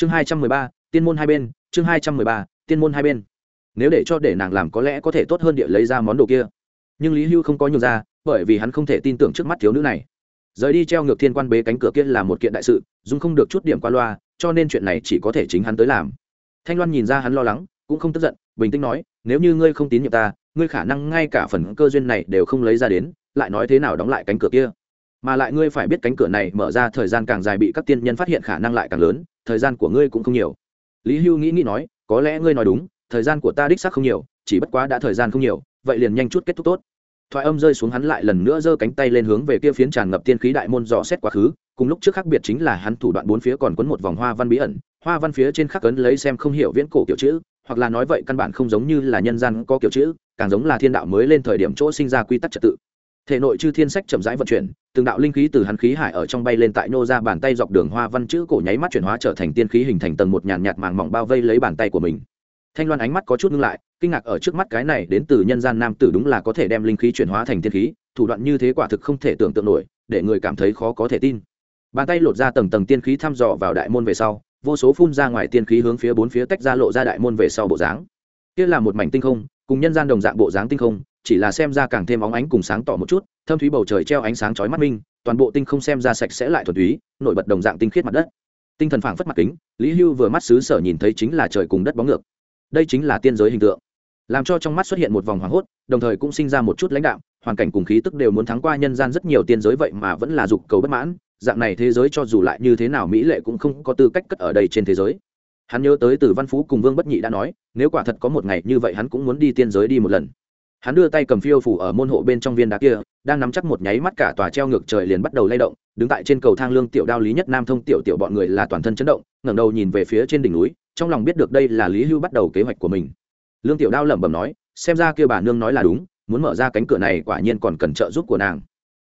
chương hai trăm mười ba, tiên môn hai bên, chương hai trăm mười ba, tiên môn hai bên. Nếu để cho để nàng làm có lẽ có thể tốt hơn địa lấy ra món đồ kia. Nhưng lý hưu không có nhường ra, bởi vì hắn không thể tin tưởng trước mắt thiếu nữ này. Rời đi treo ngược thiên quan bế cánh cửa kia là một kiện đại sự dung không được chút điểm qua loa, cho nên chuyện này chỉ có thể chính hắn tới làm. Thanh loan nhìn ra hắn lo lắng, cũng không tức giận, bình tĩnh nói, nếu như ngươi không tín nhiệm ta, ngươi khả năng ngay cả phần cơ duyên này đều không lấy ra đến, lại nói thế nào đóng lại cánh cửa kia? Mà lại ngươi phải biết cánh cửa này mở ra thời gian càng dài bị các tiên nhân phát hiện khả năng lại càng lớn, thời gian của ngươi cũng không nhiều. Lý hưu nghĩ nghĩ nói, có lẽ ngươi nói đúng, thời gian của ta đích xác không nhiều, chỉ bất quá đã thời gian không nhiều, vậy liền nhanh chút kết thúc tốt. Thoại âm rơi xuống hắn lại lần nữa giơ cánh tay lên hướng về kia phiến tràn ngập tiên khí đại môn dò xét quá khứ, cùng lúc trước khác biệt chính là hắn thủ đoạn bốn phía còn quấn một vòng hoa văn bí ẩn, hoa văn phía trên khắc ấn lấy xem không hiểu viễn cổ kiểu chữ, hoặc là nói vậy căn bản không giống như là nhân gian có kiểu chữ, càng giống là thiên đạo mới lên thời điểm chỗ sinh ra quy tắc trật tự thể nội chư thiên sách chậm rãi vận chuyển, từng đạo linh khí từ hắn khí hải ở trong bay lên tại nô ra bàn tay dọc đường hoa văn chữ cổ nháy mắt chuyển hóa trở thành tiên khí hình thành tầng một nhàn nhạt màng mỏng bao vây lấy bàn tay của mình. Thanh loan ánh mắt có chút ngưng lại, kinh ngạc ở trước mắt cái này đến từ nhân gian nam tử đúng là có thể đem linh khí chuyển hóa thành tiên khí, thủ đoạn như thế quả thực không thể tưởng tượng nổi, để người cảm thấy khó có thể tin. Bàn tay lột ra tầng tầng tiên khí thăm dò vào đại môn về sau, vô số phun ra ngoài tiên khí hướng phía bốn phía tách ra lộ ra đại môn về sau bộ dáng. Kia là một mảnh tinh không, cùng nhân gian đồng dạng bộ dáng tinh không chỉ là xem ra càng thêm óng ánh cùng sáng tỏ một chút, thâm thúy bầu trời treo ánh sáng chói mắt minh, toàn bộ tinh không xem ra sạch sẽ lại thuần túy, nổi bật đồng dạng tinh khiết mặt đất. Tinh thần phảng phất mặt kính, lý hưu vừa mắt xứ sở nhìn thấy chính là trời cùng đất bóng ngược. Đây chính là tiên giới hình tượng. Làm cho trong mắt xuất hiện một vòng hoảng hốt, đồng thời cũng sinh ra một chút lãnh đạo hoàn cảnh cùng khí tức đều muốn thắng qua nhân gian rất nhiều tiên giới vậy mà vẫn là dục cầu bất mãn, dạng này thế giới cho dù lại như thế nào mỹ lệ cũng không có tư cách cất ở đây trên thế giới. Hắn nhớ tới từ văn phú cùng vương bất nhị đã nói, nếu quả thật có một ngày như vậy hắn cũng muốn đi tiên giới đi một lần hắn đưa tay cầm phiêu phủ ở môn hộ bên trong viên đá kia, đang nắm chắc một nháy mắt cả tòa treo ngược trời liền bắt đầu lay động, đứng tại trên cầu thang lương tiểu đao lý nhất nam thông tiểu tiểu bọn người là toàn thân chấn động, ngẩng đầu nhìn về phía trên đỉnh núi, trong lòng biết được đây là lý hưu bắt đầu kế hoạch của mình. Lương tiểu đao lẩm bẩm nói, xem ra kia bà nương nói là đúng, muốn mở ra cánh cửa này quả nhiên còn cần trợ giúp của nàng.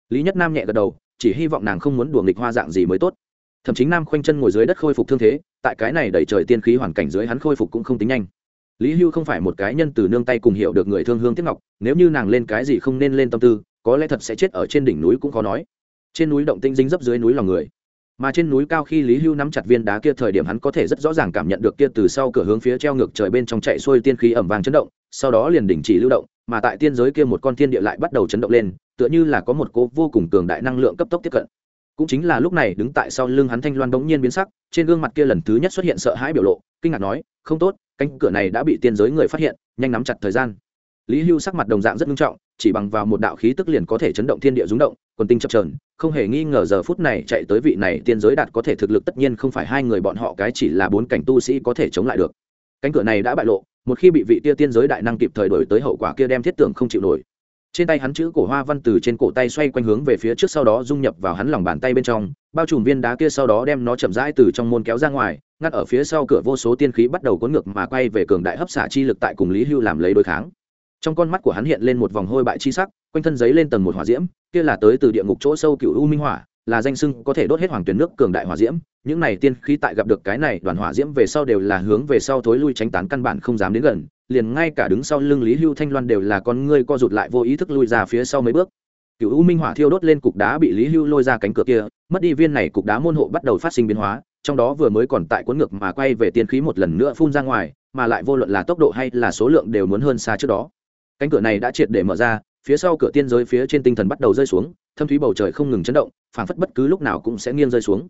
Lý nhất nam nhẹ gật đầu, chỉ hy vọng nàng không muốn đùa nghịch hoa dạng gì mới tốt. Thậm chí nam khoanh chân ngồi dưới đất khôi phục thương thế, tại cái này đẩy trời tiên khí hoàn cảnh dưới hắn khôi phục cũng không tính nhanh lý hưu không phải một cái nhân từ nương tay cùng hiểu được người thương hương tiếp ngọc, nếu như nàng lên cái gì không nên lên tâm tư, có lẽ thật sẽ chết ở trên đỉnh núi cũng khó nói. Trên núi động tinh dính dấp dưới núi lòng người. Mà trên núi cao khi lý hưu nắm chặt viên đá kia thời điểm hắn có thể rất rõ ràng cảm nhận được kia từ sau cửa hướng phía treo ngược trời bên trong chạy xuôi tiên khí ẩm vàng chấn động, sau đó liền đình chỉ lưu động, mà tại tiên giới kia một con thiên địa lại bắt đầu chấn động lên, tựa như là có một cố vô cùng cường đại năng lượng cấp tốc tiếp cận. Cũng chính là lúc này đứng tại sau lưng hắn thanh loan bỗng nhiên biến sắc, trên gương mặt kia lần thứ nhất xuất hiện sợ hãi biểu lộ, kinh ngạc nói, không tốt cánh cửa này đã bị tiên giới người phát hiện, nhanh nắm chặt thời gian. Lý hưu sắc mặt đồng dạng rất nghiêm trọng, chỉ bằng vào một đạo khí tức liền có thể chấn động thiên địa rúng động, quần tinh chập trờn không hề nghi ngờ giờ phút này chạy tới vị này tiên giới đạt có thể thực lực tất nhiên không phải hai người bọn họ, cái chỉ là bốn cảnh tu sĩ có thể chống lại được. Cánh cửa này đã bại lộ, một khi bị vị tia tiên giới đại năng kịp thời đổi tới hậu quả kia đem thiết tưởng không chịu nổi trên tay hắn chữ cổ hoa văn từ trên cổ tay xoay quanh hướng về phía trước sau đó dung nhập vào hắn lòng bàn tay bên trong, bao trùm viên đá kia sau đó đem nó chậm rãi từ trong môn kéo ra ngoài, ngắt ở phía sau cửa vô số tiên khí bắt đầu cuốn ngược mà quay về cường đại hấp xả chi lực tại cùng lý hưu làm lấy đối kháng. Trong con mắt của hắn hiện lên một vòng hôi bại chi sắc, quanh thân giấy lên tầng một hỏa diễm, kia là tới từ địa ngục chỗ sâu cựu u minh hỏa là danh sưng có thể đốt hết hoàng tuyển nước cường đại hỏa diễm, những này tiên khí tại gặp được cái này đoàn hỏa diễm về sau đều là hướng về sau thối lui tránh tán căn bản không dám đến gần, liền ngay cả đứng sau lưng lý hưu thanh loan đều là con ngươi co rụt lại vô ý thức lui ra phía sau mấy bước. Cựu u minh hỏa thiêu đốt lên cục đá bị lý hưu lôi ra cánh cửa kia, mất đi viên này cục đá môn hộ bắt đầu phát sinh biến hóa, trong đó vừa mới còn tại cuốn ngược mà quay về tiên khí một lần nữa phun ra ngoài, mà lại vô luận là tốc độ hay là số lượng đều muốn hơn xa trước đó. Cánh cửa này đã triệt để mở ra phía sau cửa tiên giới phía trên tinh thần bắt đầu rơi xuống, thâm thúy bầu trời không ngừng chấn động, phảng phất bất cứ lúc nào cũng sẽ nghiêng rơi xuống.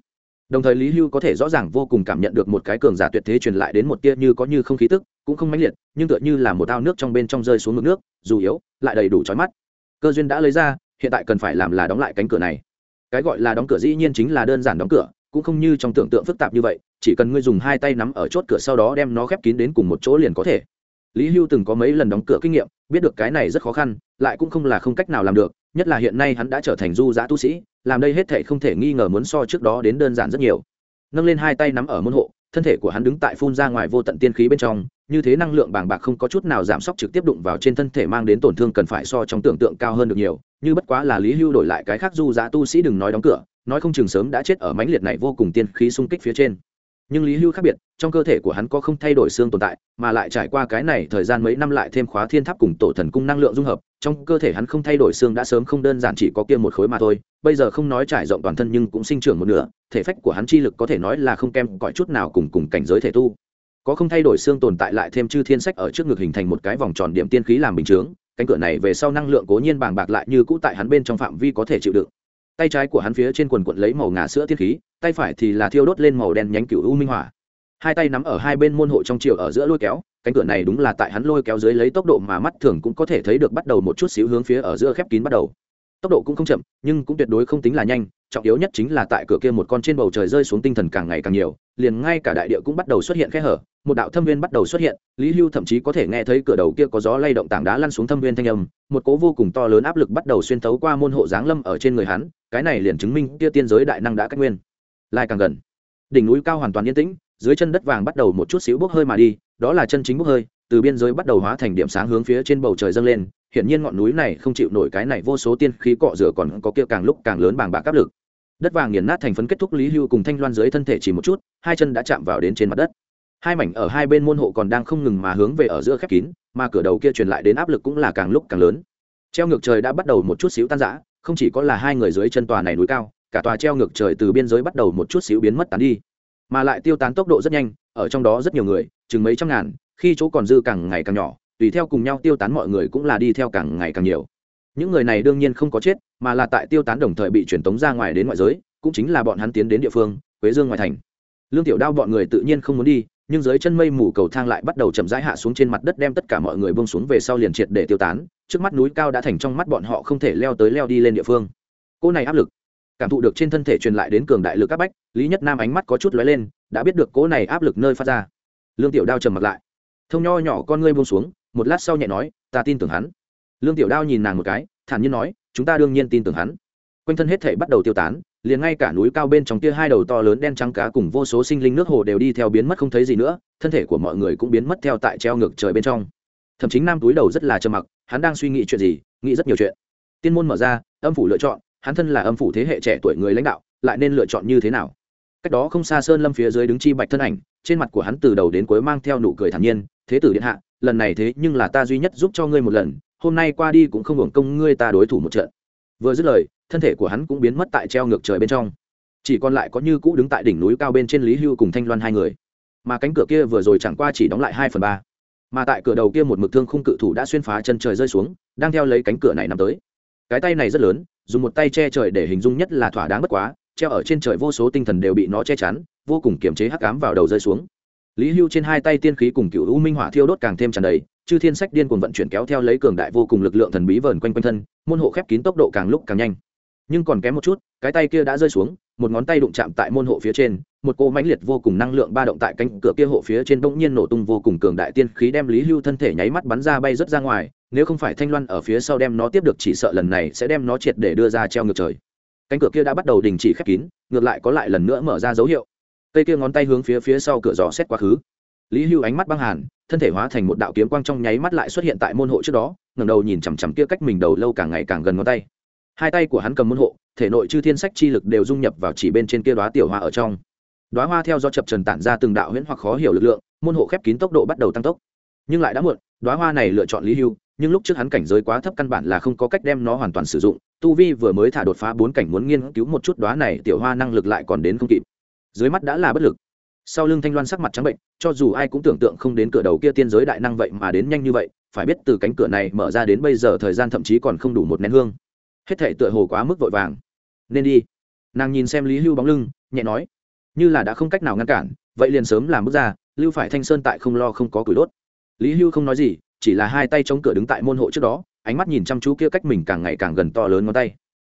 Đồng thời lý hưu có thể rõ ràng vô cùng cảm nhận được một cái cường giả tuyệt thế truyền lại đến một tia như có như không khí tức, cũng không mãnh liệt, nhưng tựa như là một ao nước trong bên trong rơi xuống ngực nước, dù yếu, lại đầy đủ trói mắt. Cơ duyên đã lấy ra, hiện tại cần phải làm là đóng lại cánh cửa này. Cái gọi là đóng cửa dĩ nhiên chính là đơn giản đóng cửa, cũng không như trong tưởng tượng phức tạp như vậy, chỉ cần ngươi dùng hai tay nắm ở chốt cửa sau đó đem nó khép kín đến cùng một chỗ liền có thể lý hưu từng có mấy lần đóng cửa kinh nghiệm, biết được cái này rất khó khăn, lại cũng không là không cách nào làm được, nhất là hiện nay hắn đã trở thành du giã tu sĩ, làm đây hết thể không thể nghi ngờ muốn so trước đó đến đơn giản rất nhiều. Nâng lên hai tay nắm ở môn hộ, thân thể của hắn đứng tại phun ra ngoài vô tận tiên khí bên trong, như thế năng lượng bàng bạc không có chút nào giảm sốc trực tiếp đụng vào trên thân thể mang đến tổn thương cần phải so trong tưởng tượng cao hơn được nhiều, như bất quá là lý hưu đổi lại cái khác du giã tu sĩ đừng nói đóng cửa, nói không chừng sớm đã chết ở mãnh liệt này vô cùng tiên khí xung kích phía trên nhưng lý hưu khác biệt, trong cơ thể của hắn có không thay đổi xương tồn tại, mà lại trải qua cái này thời gian mấy năm lại thêm khóa thiên tháp cùng tổ thần cung năng lượng dung hợp, trong cơ thể hắn không thay đổi xương đã sớm không đơn giản chỉ có kia một khối mà thôi, bây giờ không nói trải rộng toàn thân nhưng cũng sinh trưởng một nửa, thể phách của hắn chi lực có thể nói là không kém cõi chút nào cùng cùng cảnh giới thể tu. Có không thay đổi xương tồn tại lại thêm chư thiên sách ở trước ngực hình thành một cái vòng tròn điểm tiên khí làm bình chướng, cánh cửa này về sau năng lượng cố nhiên bàng bạc lại như cũ tại hắn bên trong phạm vi có thể chịu đựng. Tay trái của hắn phía trên quần quận lấy màu ngà sữa tiên khí tay phải thì là thiêu đốt lên màu đen nhánh cựu u minh hỏa. Hai tay nắm ở hai bên môn hộ trong chiều ở giữa lôi kéo, cánh cửa này đúng là tại hắn lôi kéo dưới lấy tốc độ mà mắt thường cũng có thể thấy được bắt đầu một chút xíu hướng phía ở giữa khép kín bắt đầu. Tốc độ cũng không chậm, nhưng cũng tuyệt đối không tính là nhanh, trọng yếu nhất chính là tại cửa kia một con trên bầu trời rơi xuống tinh thần càng ngày càng nhiều, liền ngay cả đại địa cũng bắt đầu xuất hiện khe hở, một đạo thâm viên bắt đầu xuất hiện, lý hưu thậm chí có thể nghe thấy cửa đầu kia có gió lay động tảng đá lăn xuống thâm viên thanh âm, một cố vô cùng to lớn áp lực bắt đầu xuyên thấu qua môn hộ giáng lâm ở trên người hắn, cái này liền chứng minh kia tiên giới đại năng đã cách nguyên lại càng gần. Đỉnh núi cao hoàn toàn yên tĩnh, dưới chân đất vàng bắt đầu một chút xíu bốc hơi mà đi, đó là chân chính bốc hơi, từ biên giới bắt đầu hóa thành điểm sáng hướng phía trên bầu trời dâng lên, hiển nhiên ngọn núi này không chịu nổi cái này vô số tiên khí cọ rửa còn có kia càng lúc càng lớn bàng bạc áp lực. Đất vàng nghiền nát thành phấn kết thúc lý hưu cùng thanh loan dưới thân thể chỉ một chút, hai chân đã chạm vào đến trên mặt đất. Hai mảnh ở hai bên môn hộ còn đang không ngừng mà hướng về ở giữa khép kín, mà cửa đầu kia truyền lại đến áp lực cũng là càng lúc càng lớn. Treo ngược trời đã bắt đầu một chút xíu tan rã, không chỉ có là hai người dưới chân tòa này núi cao cả tòa treo ngược trời từ biên giới bắt đầu một chút xíu biến mất tán đi. Mà lại tiêu tán tốc độ rất nhanh, ở trong đó rất nhiều người, chừng mấy trăm ngàn, khi chỗ còn dư càng ngày càng nhỏ, tùy theo cùng nhau tiêu tán mọi người cũng là đi theo càng ngày càng nhiều. Những người này đương nhiên không có chết, mà là tại tiêu tán đồng thời bị truyền tống ra ngoài đến ngoại giới, cũng chính là bọn hắn tiến đến địa phương, quế dương ngoại thành. Lương tiểu đao bọn người tự nhiên không muốn đi, nhưng dưới chân mây mù cầu thang lại bắt đầu chậm rãi hạ xuống trên mặt đất đem tất cả mọi người bông xuống về sau liền triệt để tiêu tán, trước mắt núi cao đã thành trong mắt bọn họ không thể leo tới leo đi lên địa phương. Cô này áp lực cảm thụ được trên thân thể truyền lại đến cường đại lực áp bách, lý nhất nam ánh mắt có chút lóe lên, đã biết được cố này áp lực nơi phát ra. Lương tiểu đao trầm mặt lại. Thông nho nhỏ con ngươi buông xuống, một lát sau nhẹ nói, ta tin tưởng hắn. Lương tiểu đao nhìn nàng một cái, thản nhiên nói, chúng ta đương nhiên tin tưởng hắn. Quanh thân hết thể bắt đầu tiêu tán, liền ngay cả núi cao bên trong kia hai đầu to lớn đen trắng cá cùng vô số sinh linh nước hồ đều đi theo biến mất không thấy gì nữa, thân thể của mọi người cũng biến mất theo tại treo ngược trời bên trong. Thậm chí nam túi đầu rất là trầm mặc, hắn đang suy nghĩ chuyện gì, nghĩ rất nhiều chuyện. Tiên môn mở ra, âm phủ lựa chọn hắn thân là âm phủ thế hệ trẻ tuổi người lãnh đạo, lại nên lựa chọn như thế nào? Cách đó không xa sơn lâm phía dưới đứng chi bạch thân ảnh, trên mặt của hắn từ đầu đến cuối mang theo nụ cười thản nhiên, thế tử điện hạ, lần này thế nhưng là ta duy nhất giúp cho ngươi một lần, hôm nay qua đi cũng không hưởng công ngươi ta đối thủ một trận. Vừa dứt lời, thân thể của hắn cũng biến mất tại treo ngược trời bên trong. Chỉ còn lại có như cũ đứng tại đỉnh núi cao bên trên lý hưu cùng thanh loan hai người. Mà cánh cửa kia vừa rồi chẳng qua chỉ đóng lại hai phần ba. Mà tại cửa đầu kia một mực thương khung cự thủ đã xuyên phá chân trời rơi xuống, đang theo lấy cánh cửa này nằm tới. Cái tay này rất lớn dùng một tay che trời để hình dung nhất là thỏa đáng bất quá, treo ở trên trời vô số tinh thần đều bị nó che chắn, vô cùng kiềm chế hắc ám vào đầu rơi xuống. Lý hưu trên hai tay tiên khí cùng cựu u minh hỏa thiêu đốt càng thêm tràn đầy, chư thiên sách điên cuồng vận chuyển kéo theo lấy cường đại vô cùng lực lượng thần bí vờn quanh quanh thân, môn hộ khép kín tốc độ càng lúc càng nhanh. Nhưng còn kém một chút, cái tay kia đã rơi xuống, một ngón tay đụng chạm tại môn hộ phía trên, một cỗ mãnh liệt vô cùng năng lượng ba động tại cánh cửa kia hộ phía trên bỗng nhiên nổ tung vô cùng cường đại tiên khí đem lý hưu thân thể nháy mắt bắn ra bay rất ra ngoài nếu không phải thanh loan ở phía sau đem nó tiếp được chỉ sợ lần này sẽ đem nó triệt để đưa ra treo ngược trời. Cánh cửa kia đã bắt đầu đình chỉ khép kín, ngược lại có lại lần nữa mở ra dấu hiệu. Cây kia ngón tay hướng phía phía sau cửa gió xét quá khứ. Lý hưu ánh mắt băng hàn, thân thể hóa thành một đạo kiếm quang trong nháy mắt lại xuất hiện tại môn hộ trước đó, ngẩng đầu nhìn chằm chằm kia cách mình đầu lâu càng ngày càng gần ngón tay. Hai tay của hắn cầm môn hộ, thể nội chư thiên sách chi lực đều dung nhập vào chỉ bên trên kia đoá tiểu hoa ở trong. Đoá hoa theo do chập trần tản ra từng đạo huyễn hoặc khó hiểu lực lượng, môn hộ khép kín tốc độ bắt đầu tăng tốc. Nhưng lại đã muộn đoá hoa này lựa chọn lý hưu nhưng lúc trước hắn cảnh giới quá thấp căn bản là không có cách đem nó hoàn toàn sử dụng, tu vi vừa mới thả đột phá bốn cảnh muốn nghiên cứu một chút đoá này tiểu hoa năng lực lại còn đến không kịp. Dưới mắt đã là bất lực. Sau lưng thanh loan sắc mặt trắng bệnh, cho dù ai cũng tưởng tượng không đến cửa đầu kia tiên giới đại năng vậy mà đến nhanh như vậy, phải biết từ cánh cửa này mở ra đến bây giờ thời gian thậm chí còn không đủ một nén hương. Hết thể tựa hồ quá mức vội vàng. Nên đi. Nàng nhìn xem lý hưu bóng lưng, nhẹ nói, như là đã không cách nào ngăn cản, vậy liền sớm làm bước ra, lưu phải thanh sơn tại không lo không có củi đốt. Lý hưu không nói gì chỉ là hai tay chống cửa đứng tại môn hộ trước đó, ánh mắt nhìn chăm chú kia cách mình càng ngày càng gần to lớn ngón tay.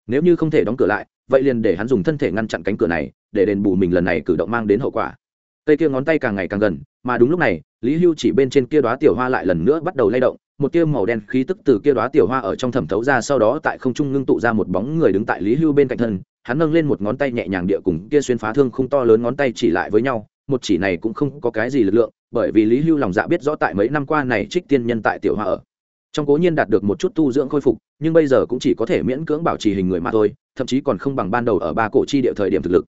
Nếu như không thể đóng cửa lại, vậy liền để hắn dùng thân thể ngăn chặn cánh cửa này, để đền bù mình lần này cử động mang đến hậu quả. Cây kia ngón tay càng ngày càng gần, mà đúng lúc này, lý hưu chỉ bên trên kia đoá tiểu hoa lại lần nữa bắt đầu lay động, một tia màu đen khí tức từ kia đoá tiểu hoa ở trong thẩm thấu ra sau đó tại không trung ngưng tụ ra một bóng người đứng tại lý hưu bên cạnh thân, hắn nâng lên một ngón tay nhẹ nhàng địa cùng kia xuyên phá thương không to lớn ngón tay chỉ lại với nhau một chỉ này cũng không có cái gì lực lượng, bởi vì lý hưu lòng dạ biết rõ tại mấy năm qua này trích tiên nhân tại tiểu hoa ở. Trong cố nhiên đạt được một chút tu dưỡng khôi phục, nhưng bây giờ cũng chỉ có thể miễn cưỡng bảo trì hình người mà thôi, thậm chí còn không bằng ban đầu ở ba cổ chi địa thời điểm thực lực.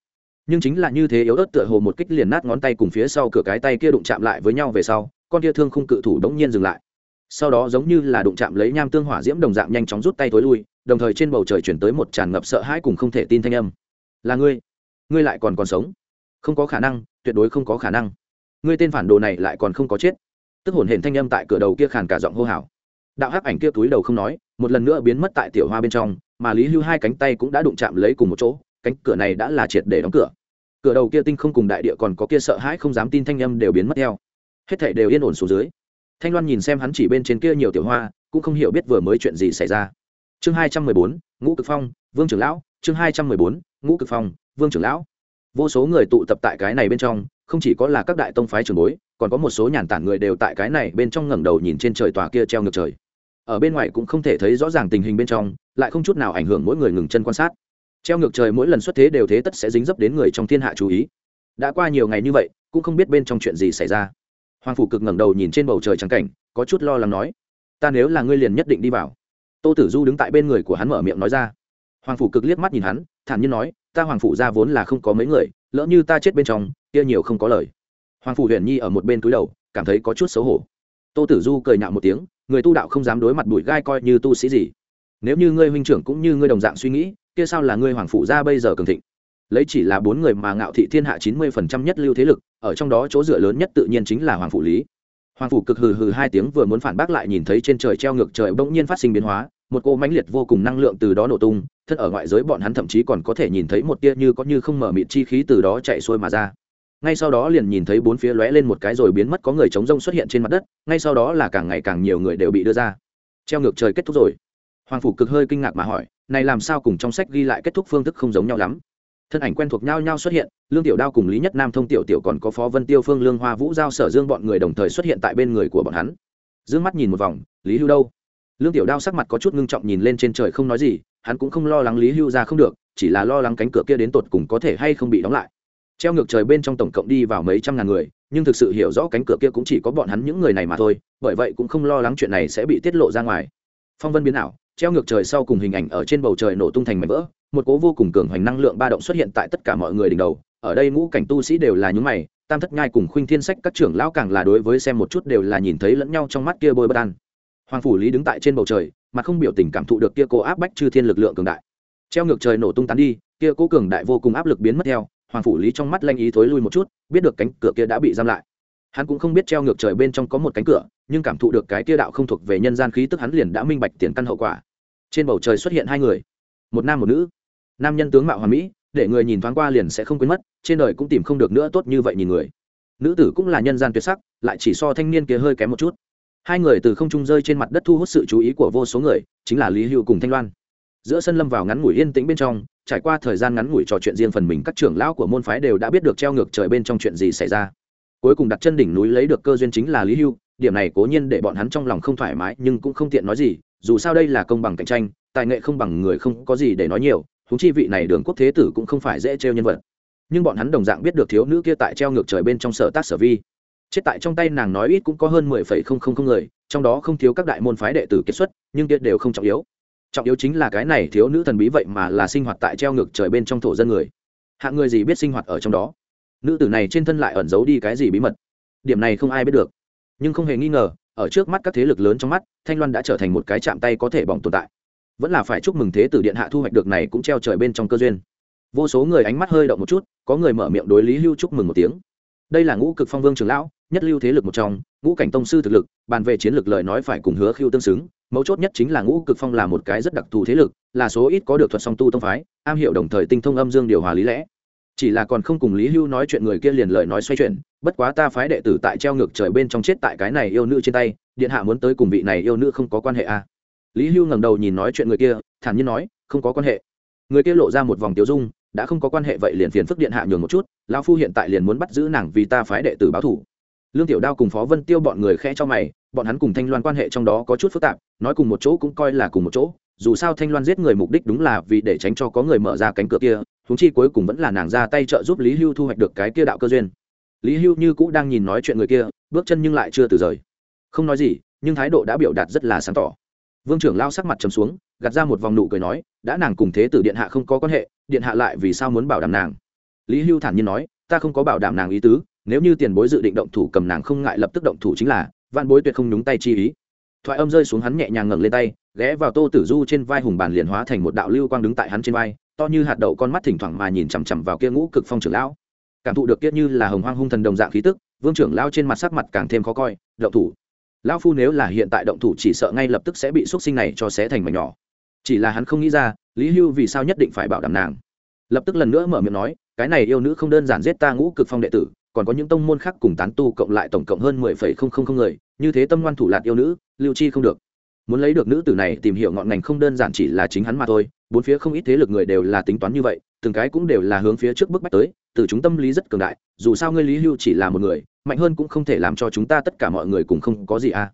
Nhưng chính là như thế yếu ớt tựa hồ một kích liền nát ngón tay cùng phía sau cửa cái tay kia đụng chạm lại với nhau về sau, con kia thương khung cự thủ đống nhiên dừng lại. Sau đó giống như là đụng chạm lấy nham tương hỏa diễm đồng dạng nhanh chóng rút tay tối lui, đồng thời trên bầu trời chuyển tới một tràn ngập sợ hãi cùng không thể tin thanh âm. Là ngươi? Ngươi lại còn còn sống? Không có khả năng tuyệt đối không có khả năng. Ngươi tên phản đồ này lại còn không có chết. Tức hồn hển thanh âm tại cửa đầu kia khàn cả giọng hô hào. Đạo hắc ảnh kia túi đầu không nói, một lần nữa biến mất tại tiểu hoa bên trong, mà lý hưu hai cánh tay cũng đã đụng chạm lấy cùng một chỗ, cánh cửa này đã là triệt để đóng cửa. Cửa đầu kia tinh không cùng đại địa còn có kia sợ hãi không dám tin thanh âm đều biến mất theo. Hết thảy đều yên ổn xuống dưới. Thanh loan nhìn xem hắn chỉ bên trên kia nhiều tiểu hoa, cũng không hiểu biết vừa mới chuyện gì xảy ra. Chương hai trăm mười bốn, ngũ cực phong, vương trưởng lão, chương hai trăm mười bốn, ngũ cực phong, vương trưởng lão vô số người tụ tập tại cái này bên trong, không chỉ có là các đại tông phái trường bối, còn có một số nhàn tản người đều tại cái này bên trong ngẩng đầu nhìn trên trời tòa kia treo ngược trời. Ở bên ngoài cũng không thể thấy rõ ràng tình hình bên trong, lại không chút nào ảnh hưởng mỗi người ngừng chân quan sát. Treo ngược trời mỗi lần xuất thế đều thế tất sẽ dính dấp đến người trong thiên hạ chú ý. Đã qua nhiều ngày như vậy, cũng không biết bên trong chuyện gì xảy ra. Hoàng phủ cực ngẩng đầu nhìn trên bầu trời trắng cảnh, có chút lo lắng nói, ta nếu là ngươi liền nhất định đi vào. Tô tử du đứng tại bên người của hắn mở miệng nói ra. Hoàng phủ cực liếc mắt nhìn hắn, thản nhiên nói ta hoàng phủ ra vốn là không có mấy người, lỡ như ta chết bên trong, kia nhiều không có lời. Hoàng phủ huyền nhi ở một bên túi đầu, cảm thấy có chút xấu hổ. Tô tử du cười nhạo một tiếng, người tu đạo không dám đối mặt bụi gai coi như tu sĩ gì. Nếu như ngươi huynh trưởng cũng như ngươi đồng dạng suy nghĩ, kia sao là ngươi hoàng phủ ra bây giờ cường thịnh? Lấy chỉ là bốn người mà ngạo thị thiên hạ chín mươi phần trăm nhất lưu thế lực, ở trong đó chỗ dựa lớn nhất tự nhiên chính là hoàng phủ lý. Hoàng phủ cực hừ hừ hai tiếng vừa muốn phản bác lại nhìn thấy trên trời treo ngược trời bỗng nhiên phát sinh biến hóa một cô mãnh liệt vô cùng năng lượng từ đó nổ tung, thân ở ngoại giới bọn hắn thậm chí còn có thể nhìn thấy một tia như có như không mở mịt chi khí từ đó chạy xuôi mà ra. Ngay sau đó liền nhìn thấy bốn phía lóe lên một cái rồi biến mất có người chống rông xuất hiện trên mặt đất, ngay sau đó là càng ngày càng nhiều người đều bị đưa ra. Treo ngược trời kết thúc rồi. Hoàng phủ cực hơi kinh ngạc mà hỏi, này làm sao cùng trong sách ghi lại kết thúc phương thức không giống nhau lắm? Thân ảnh quen thuộc nhau nhau xuất hiện, lương tiểu đao cùng lý nhất nam thông tiểu tiểu còn có phó vân tiêu phương, lương hoa vũ giao sở dương bọn người đồng thời xuất hiện tại bên người của bọn hắn. D mắt nhìn một vòng, lý hưu đâu? Lương tiểu đao sắc mặt có chút ngưng trọng nhìn lên trên trời không nói gì, hắn cũng không lo lắng lý hưu ra không được, chỉ là lo lắng cánh cửa kia đến tột cùng có thể hay không bị đóng lại. Treo ngược trời bên trong tổng cộng đi vào mấy trăm ngàn người, nhưng thực sự hiểu rõ cánh cửa kia cũng chỉ có bọn hắn những người này mà thôi, bởi vậy cũng không lo lắng chuyện này sẽ bị tiết lộ ra ngoài. Phong vân biến ảo, treo ngược trời sau cùng hình ảnh ở trên bầu trời nổ tung thành mảnh vỡ, một cố vô cùng cường hoành năng lượng ba động xuất hiện tại tất cả mọi người đỉnh đầu, ở đây ngũ cảnh tu sĩ đều là những mày, tam thất nhai cùng khuynh thiên sách các trưởng lão càng là đối với xem một chút đều là nhìn thấy lẫn nhau trong mắt kia bôi bất an hoàng phủ lý đứng tại trên bầu trời, mà không biểu tình cảm thụ được kia cô áp bách chư thiên lực lượng cường đại. Treo ngược trời nổ tung tán đi, kia cố cường đại vô cùng áp lực biến mất theo, hoàng phủ lý trong mắt lanh ý thối lui một chút, biết được cánh cửa kia đã bị giam lại. Hắn cũng không biết treo ngược trời bên trong có một cánh cửa, nhưng cảm thụ được cái kia đạo không thuộc về nhân gian khí tức hắn liền đã minh bạch tiền căn hậu quả. Trên bầu trời xuất hiện hai người, một nam một nữ. Nam nhân tướng mạo hoàn mỹ, để người nhìn thoáng qua liền sẽ không quên mất, trên đời cũng tìm không được nữa tốt như vậy nhìn người. Nữ tử cũng là nhân gian tuyệt sắc, lại chỉ so thanh niên kia hơi kém một chút hai người từ không trung rơi trên mặt đất thu hút sự chú ý của vô số người, chính là lý hưu cùng thanh loan. Giữa sân lâm vào ngắn ngủi yên tĩnh bên trong, trải qua thời gian ngắn ngủi trò chuyện riêng phần mình, các trưởng lão của môn phái đều đã biết được treo ngược trời bên trong chuyện gì xảy ra. Cuối cùng đặt chân đỉnh núi lấy được cơ duyên chính là lý hưu điểm này cố nhiên để bọn hắn trong lòng không thoải mái, nhưng cũng không tiện nói gì, dù sao đây là công bằng cạnh tranh, tài nghệ không bằng người không có gì để nói nhiều húng chi vị này đường quốc thế tử cũng không phải dễ treo nhân vật. Nhưng bọn hắn đồng dạng biết được thiếu nữ kia tại treo ngược trời bên trong sở tác sở vi chết tại trong tay nàng nói ít cũng có hơn mười phẩy không không không người, trong đó không thiếu các đại môn phái đệ tử kết xuất, nhưng tiết đều không trọng yếu. Trọng yếu chính là cái này thiếu nữ thần bí vậy mà là sinh hoạt tại treo ngược trời bên trong thổ dân người. Hạng người gì biết sinh hoạt ở trong đó? Nữ tử này trên thân lại ẩn giấu đi cái gì bí mật? Điểm này không ai biết được. Nhưng không hề nghi ngờ, ở trước mắt các thế lực lớn trong mắt, thanh loan đã trở thành một cái chạm tay có thể bỏng tồn tại. Vẫn là phải chúc mừng thế tử điện hạ thu hoạch được này cũng treo trời bên trong cơ duyên. Vô số người ánh mắt hơi động một chút, có người mở miệng đối lý hưu chúc mừng một tiếng. Đây là ngũ cực phong vương trường lão nhất lưu thế lực một trong, ngũ cảnh tông sư thực lực, bàn về chiến lược lời nói phải cùng hứa khiêu tương xứng, mấu chốt nhất chính là ngũ cực phong là một cái rất đặc thù thế lực, là số ít có được thuật song tu tông phái, am hiểu đồng thời tinh thông âm dương điều hòa lý lẽ. Chỉ là còn không cùng lý hưu nói chuyện người kia liền lời nói xoay chuyển, bất quá ta phái đệ tử tại treo ngược trời bên trong chết tại cái này yêu nữ trên tay, điện hạ muốn tới cùng vị này yêu nữ không có quan hệ à. lý hưu ngẩng đầu nhìn nói chuyện người kia, thản nhiên nói, không có quan hệ. Người kia lộ ra một vòng tiêu dung, đã không có quan hệ vậy liền phiền phức điện hạ nhường một chút, lão phu hiện tại liền muốn bắt giữ nàng vì ta phái đệ tử báo thủ lương tiểu đao cùng phó vân tiêu bọn người khe cho mày, bọn hắn cùng thanh loan quan hệ trong đó có chút phức tạp, nói cùng một chỗ cũng coi là cùng một chỗ, dù sao thanh loan giết người mục đích đúng là vì để tránh cho có người mở ra cánh cửa kia thúng chi cuối cùng vẫn là nàng ra tay trợ giúp lý hưu thu hoạch được cái kia đạo cơ duyên. Lý hưu như cũ đang nhìn nói chuyện người kia, bước chân nhưng lại chưa từ rời. Không nói gì, nhưng thái độ đã biểu đạt rất là sáng tỏ. Vương trưởng lao sắc mặt trầm xuống, gạt ra một vòng nụ cười nói, đã nàng cùng thế tử điện hạ không có quan hệ, điện hạ lại vì sao muốn bảo đảm nàng? Lý hưu thản nhiên nói, ta không có bảo đảm nàng ý tứ nếu như tiền bối dự định động thủ cầm nàng không ngại lập tức động thủ chính là, vạn bối tuyệt không nhúng tay chi ý. Thoại âm rơi xuống hắn nhẹ nhàng ngẩng lên tay, ghé vào tô tử du trên vai hùng bàn liền hóa thành một đạo lưu quang đứng tại hắn trên vai, to như hạt đậu con mắt thỉnh thoảng mà nhìn chằm chằm vào kia ngũ cực phong trưởng lão. Cảm thụ được kia như là hồng hoang hung thần đồng dạng khí tức, vương trưởng lão trên mặt sắc mặt càng thêm khó coi, động thủ. Lão phu nếu là hiện tại động thủ chỉ sợ ngay lập tức sẽ bị x sinh này cho xé thành mảnh nhỏ. Chỉ là hắn không nghĩ ra, lý hưu vì sao nhất định phải bảo đảm nàng. Lập tức lần nữa mở miệng nói, cái này yêu nữ không đơn giản giết ta ngũ cực phong đệ tử còn có những tông môn khác cùng tán tu cộng lại tổng cộng hơn mười phẩy không không không người, như thế tâm ngoan thủ lạt yêu nữ, lưu chi không được. Muốn lấy được nữ tử này tìm hiểu ngọn ngành không đơn giản chỉ là chính hắn mà thôi, bốn phía không ít thế lực người đều là tính toán như vậy, từng cái cũng đều là hướng phía trước bước bách tới, từ chúng tâm lý rất cường đại, dù sao ngươi lý hưu chỉ là một người, mạnh hơn cũng không thể làm cho chúng ta tất cả mọi người cùng không có gì à.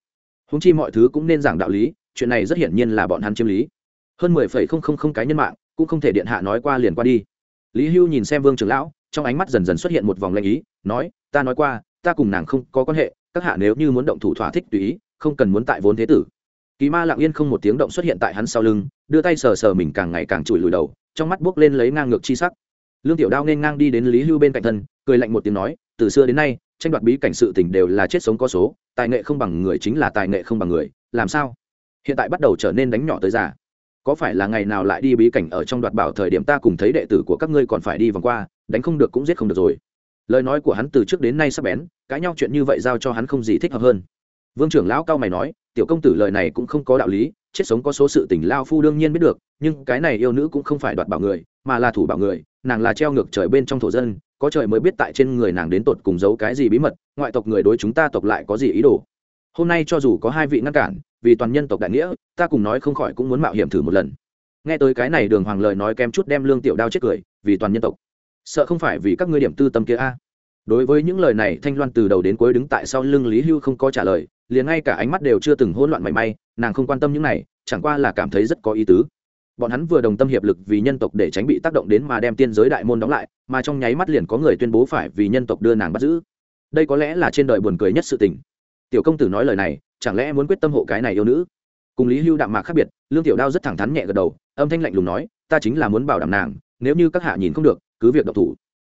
Húng chi mọi thứ cũng nên giảng đạo lý, chuyện này rất hiển nhiên là bọn hắn chiếm lý. Hơn mười phẩy không không không cái nhân mạng, cũng không thể điện hạ nói qua liền qua đi. Lý hưu nhìn xem vương trưởng lão, trong ánh mắt dần dần xuất hiện một vòng lanh ý nói, ta nói qua, ta cùng nàng không có quan hệ, các hạ nếu như muốn động thủ thỏa thích tùy ý, không cần muốn tại vốn thế tử. Kỳ ma lặng yên không một tiếng động xuất hiện tại hắn sau lưng, đưa tay sờ sờ mình càng ngày càng chùi lùi đầu, trong mắt buốc lên lấy ngang ngược chi sắc. Lương tiểu đao nên ngang đi đến lý hưu bên cạnh thân, cười lạnh một tiếng nói, từ xưa đến nay, tranh đoạt bí cảnh sự tình đều là chết sống có số, tài nghệ không bằng người chính là tài nghệ không bằng người, làm sao? Hiện tại bắt đầu trở nên đánh nhỏ tới già. Có phải là ngày nào lại đi bí cảnh ở trong đoạt bảo thời điểm ta cùng thấy đệ tử của các ngươi còn phải đi vòng qua, đánh không được cũng giết không được rồi lời nói của hắn từ trước đến nay sắp bén, cãi nhau chuyện như vậy giao cho hắn không gì thích hợp hơn. Vương trưởng lão cao mày nói, tiểu công tử lời này cũng không có đạo lý, chết sống có số sự tình lao phu đương nhiên biết được, nhưng cái này yêu nữ cũng không phải đoạt bảo người, mà là thủ bảo người, nàng là treo ngược trời bên trong thổ dân, có trời mới biết tại trên người nàng đến tột cùng giấu cái gì bí mật, ngoại tộc người đối chúng ta tộc lại có gì ý đồ. Hôm nay cho dù có hai vị ngăn cản, vì toàn nhân tộc đại nghĩa, ta cùng nói không khỏi cũng muốn mạo hiểm thử một lần. Nghe tới cái này, đường hoàng lời nói kém chút đem lương tiểu đao chết cười, vì toàn nhân tộc sợ không phải vì các ngươi điểm tư tâm kia a. Đối với những lời này, thanh loan từ đầu đến cuối đứng tại sau lưng lý hưu không có trả lời, liền ngay cả ánh mắt đều chưa từng hỗn loạn mảy may, nàng không quan tâm những này, chẳng qua là cảm thấy rất có ý tứ. Bọn hắn vừa đồng tâm hiệp lực vì nhân tộc để tránh bị tác động đến mà đem tiên giới đại môn đóng lại, mà trong nháy mắt liền có người tuyên bố phải vì nhân tộc đưa nàng bắt giữ. Đây có lẽ là trên đời buồn cười nhất sự tình. Tiểu công tử nói lời này, chẳng lẽ muốn quyết tâm hộ cái này yêu nữ? Cùng lý hưu đạm mạc khác biệt, lương tiểu đao rất thẳng thắn nhẹ gật đầu, âm thanh lạnh lùng nói, ta chính là muốn bảo đảm nàng, nếu như các hạ nhìn không được cứ việc độc thủ.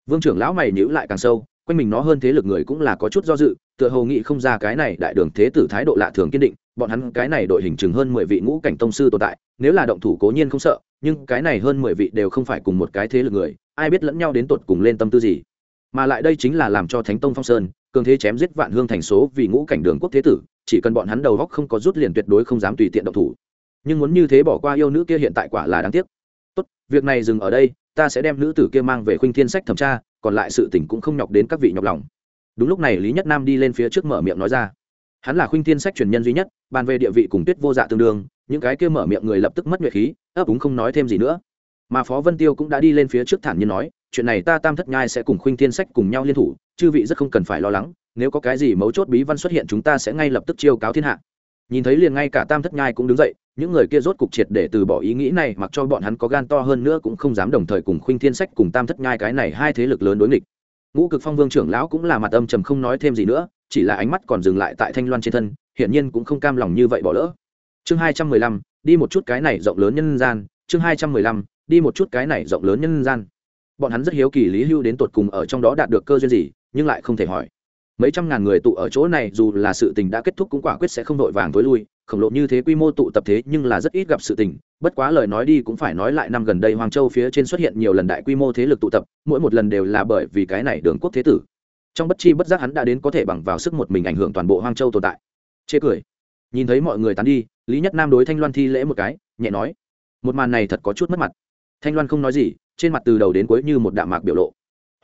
Vương trưởng lão mày nhữ lại càng sâu, quanh mình nó hơn thế lực người cũng là có chút do dự, tựa hồ nghĩ không ra cái này đại đường thế tử thái độ lạ thường kiên định, bọn hắn cái này đội hình chừng hơn mười vị ngũ cảnh tông sư tồn tại, nếu là động thủ cố nhiên không sợ, nhưng cái này hơn mười vị đều không phải cùng một cái thế lực người, ai biết lẫn nhau đến tột cùng lên tâm tư gì. Mà lại đây chính là làm cho thánh tông phong sơn, cường thế chém giết vạn hương thành số vì ngũ cảnh đường quốc thế tử, chỉ cần bọn hắn đầu góc không có rút liền tuyệt đối không dám tùy tiện động thủ. Nhưng muốn như thế bỏ qua yêu nữ kia hiện tại quả là đáng tiếc. Tốt, việc này dừng ở đây ta sẽ đem nữ tử kia mang về khuynh thiên sách thẩm tra, còn lại sự tình cũng không nhọc đến các vị nhọc lòng. Đúng lúc này lý nhất nam đi lên phía trước mở miệng nói ra. Hắn là khuynh thiên sách truyền nhân duy nhất, bàn về địa vị cùng tuyết vô dạ tương đương, những cái kia mở miệng người lập tức mất nhuệ khí, ấp úng không nói thêm gì nữa. Mà phó vân tiêu cũng đã đi lên phía trước thản nhiên nói, chuyện này ta tam thất nhai sẽ cùng khuynh thiên sách cùng nhau liên thủ, chư vị rất không cần phải lo lắng, nếu có cái gì mấu chốt bí văn xuất hiện chúng ta sẽ ngay lập tức chiêu cáo thiên hạ. Nhìn thấy liền ngay cả tam thất nhai cũng đứng dậy những người kia rốt cục triệt để từ bỏ ý nghĩ này, mặc cho bọn hắn có gan to hơn nữa cũng không dám đồng thời cùng khuynh thiên sách cùng tam thất nhai cái này hai thế lực lớn đối nghịch. Ngũ cực phong vương trưởng lão cũng là mặt âm trầm không nói thêm gì nữa, chỉ là ánh mắt còn dừng lại tại thanh loan trên thân, hiển nhiên cũng không cam lòng như vậy bỏ lỡ. Chương hai trăm mười lăm, đi một chút cái này rộng lớn nhân gian, chương hai trăm mười lăm, đi một chút cái này rộng lớn nhân gian. Bọn hắn rất hiếu kỳ lý hưu đến tột cùng ở trong đó đạt được cơ duyên gì, nhưng lại không thể hỏi mấy trăm ngàn người tụ ở chỗ này, dù là sự tình đã kết thúc cũng quả quyết sẽ không đội vàng tối lui. Khổng lồ như thế quy mô tụ tập thế nhưng là rất ít gặp sự tình. Bất quá lời nói đi cũng phải nói lại năm gần đây hoàng châu phía trên xuất hiện nhiều lần đại quy mô thế lực tụ tập, mỗi một lần đều là bởi vì cái này đường quốc thế tử. Trong bất chi bất giác hắn đã đến có thể bằng vào sức một mình ảnh hưởng toàn bộ hoang châu tồn tại. Chê cười. Nhìn thấy mọi người tán đi, lý nhất nam đối thanh loan thi lễ một cái, nhẹ nói. Một màn này thật có chút mất mặt. Thanh loan không nói gì, trên mặt từ đầu đến cuối như một đạm mạc biểu lộ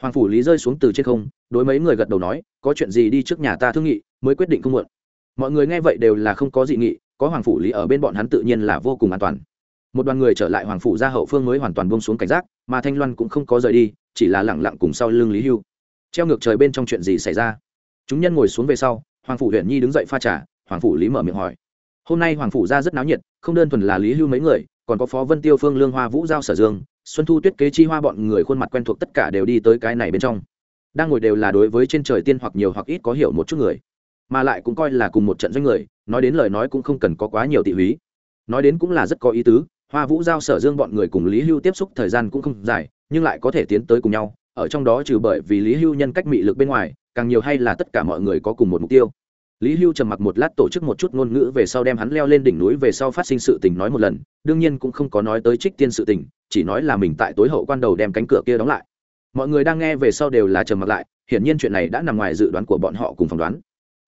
hoàng phủ lý rơi xuống từ trên không, đối mấy người gật đầu nói, có chuyện gì đi trước nhà ta thương nghị, mới quyết định không muộn. Mọi người nghe vậy đều là không có dị nghị, có hoàng phủ lý ở bên bọn hắn tự nhiên là vô cùng an toàn. Một đoàn người trở lại hoàng phủ ra hậu phương mới hoàn toàn bông xuống cảnh giác, mà thanh loan cũng không có rời đi, chỉ là lẳng lặng cùng sau lưng lý hưu. Treo ngược trời bên trong chuyện gì xảy ra? Chúng nhân ngồi xuống về sau, hoàng phủ huyện nhi đứng dậy pha trà, hoàng phủ lý mở miệng hỏi. Hôm nay hoàng phủ ra rất náo nhiệt, không đơn thuần là lý hưu mấy người, còn có phó vân tiêu phương lương hoa vũ giao sở dương xuân thu, tuyết kế, chi hoa bọn người khuôn mặt quen thuộc tất cả đều đi tới cái này bên trong. Đang ngồi đều là đối với trên trời tiên hoặc nhiều hoặc ít có hiểu một chút người, mà lại cũng coi là cùng một trận doanh người, nói đến lời nói cũng không cần có quá nhiều thị húy. Nói đến cũng là rất có ý tứ, hoa vũ giao sở dương bọn người cùng lý hưu tiếp xúc thời gian cũng không dài, nhưng lại có thể tiến tới cùng nhau, ở trong đó trừ bởi vì lý hưu nhân cách mị lực bên ngoài, càng nhiều hay là tất cả mọi người có cùng một mục tiêu. Lý hưu trầm mặc một lát tổ chức một chút ngôn ngữ về sau đem hắn leo lên đỉnh núi về sau phát sinh sự tình nói một lần, đương nhiên cũng không có nói tới trích tiên sự tình chỉ nói là mình tại tối hậu quan đầu đem cánh cửa kia đóng lại. Mọi người đang nghe về sau đều là trầm mặc lại, hiển nhiên chuyện này đã nằm ngoài dự đoán của bọn họ cùng phỏng đoán.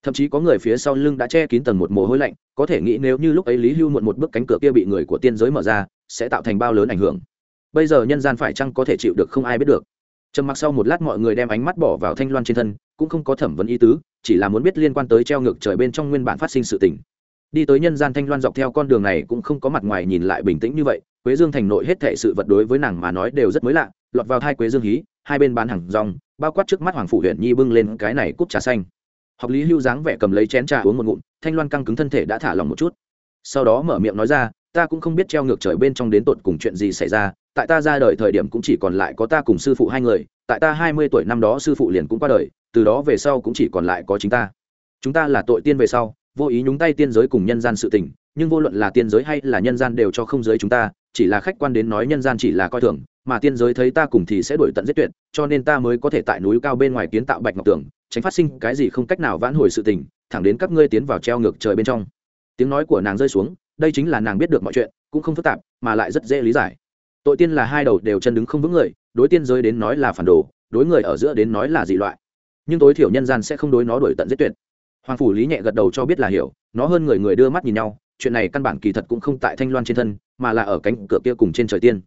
Thậm chí có người phía sau lưng đã che kín tầng một mồ hôi lạnh, có thể nghĩ nếu như lúc ấy lý hưu muộn một bước cánh cửa kia bị người của tiên giới mở ra, sẽ tạo thành bao lớn ảnh hưởng. Bây giờ nhân gian phải chăng có thể chịu được không ai biết được. Trầm mặc sau một lát mọi người đem ánh mắt bỏ vào thanh loan trên thân, cũng không có thẩm vấn ý tứ, chỉ là muốn biết liên quan tới treo ngược trời bên trong nguyên bản phát sinh sự tình đi tới nhân gian thanh loan dọc theo con đường này cũng không có mặt ngoài nhìn lại bình tĩnh như vậy, quế dương thành nội hết thệ sự vật đối với nàng mà nói đều rất mới lạ, lọt vào hai quế dương hí, hai bên bán hàng rong, bao quát trước mắt hoàng phủ huyện nhi bưng lên cái này cúp trà xanh. Học lý hưu dáng vẻ cầm lấy chén trà uống một ngụm, thanh loan căng cứng thân thể đã thả lòng một chút. Sau đó mở miệng nói ra, ta cũng không biết treo ngược trời bên trong đến tột cùng chuyện gì xảy ra, tại ta ra đời thời điểm cũng chỉ còn lại có ta cùng sư phụ hai người, tại ta hai mươi tuổi năm đó sư phụ liền cũng qua đời, từ đó về sau cũng chỉ còn lại có chính ta. Chúng ta là tội tiên về sau vô ý nhúng tay tiên giới cùng nhân gian sự tình, nhưng vô luận là tiên giới hay là nhân gian đều cho không giới chúng ta, chỉ là khách quan đến nói nhân gian chỉ là coi thường, mà tiên giới thấy ta cùng thì sẽ đổi tận giết tuyệt, cho nên ta mới có thể tại núi cao bên ngoài kiến tạo bạch ngọc tường, tránh phát sinh cái gì không cách nào vãn hồi sự tình, thẳng đến các ngươi tiến vào treo ngược trời bên trong. Tiếng nói của nàng rơi xuống, đây chính là nàng biết được mọi chuyện, cũng không phức tạp, mà lại rất dễ lý giải. Tội tiên là hai đầu đều chân đứng không vững người, đối tiên giới đến nói là phản đồ, đối người ở giữa đến nói là dị loại. Nhưng tối thiểu nhân gian sẽ không đối nó đổi tận giết tuyệt hoàng phủ lý nhẹ gật đầu cho biết là hiểu, nó hơn người người đưa mắt nhìn nhau, chuyện này căn bản kỳ thật cũng không tại thanh loan trên thân, mà là ở cánh cửa kia cùng trên trời tiên.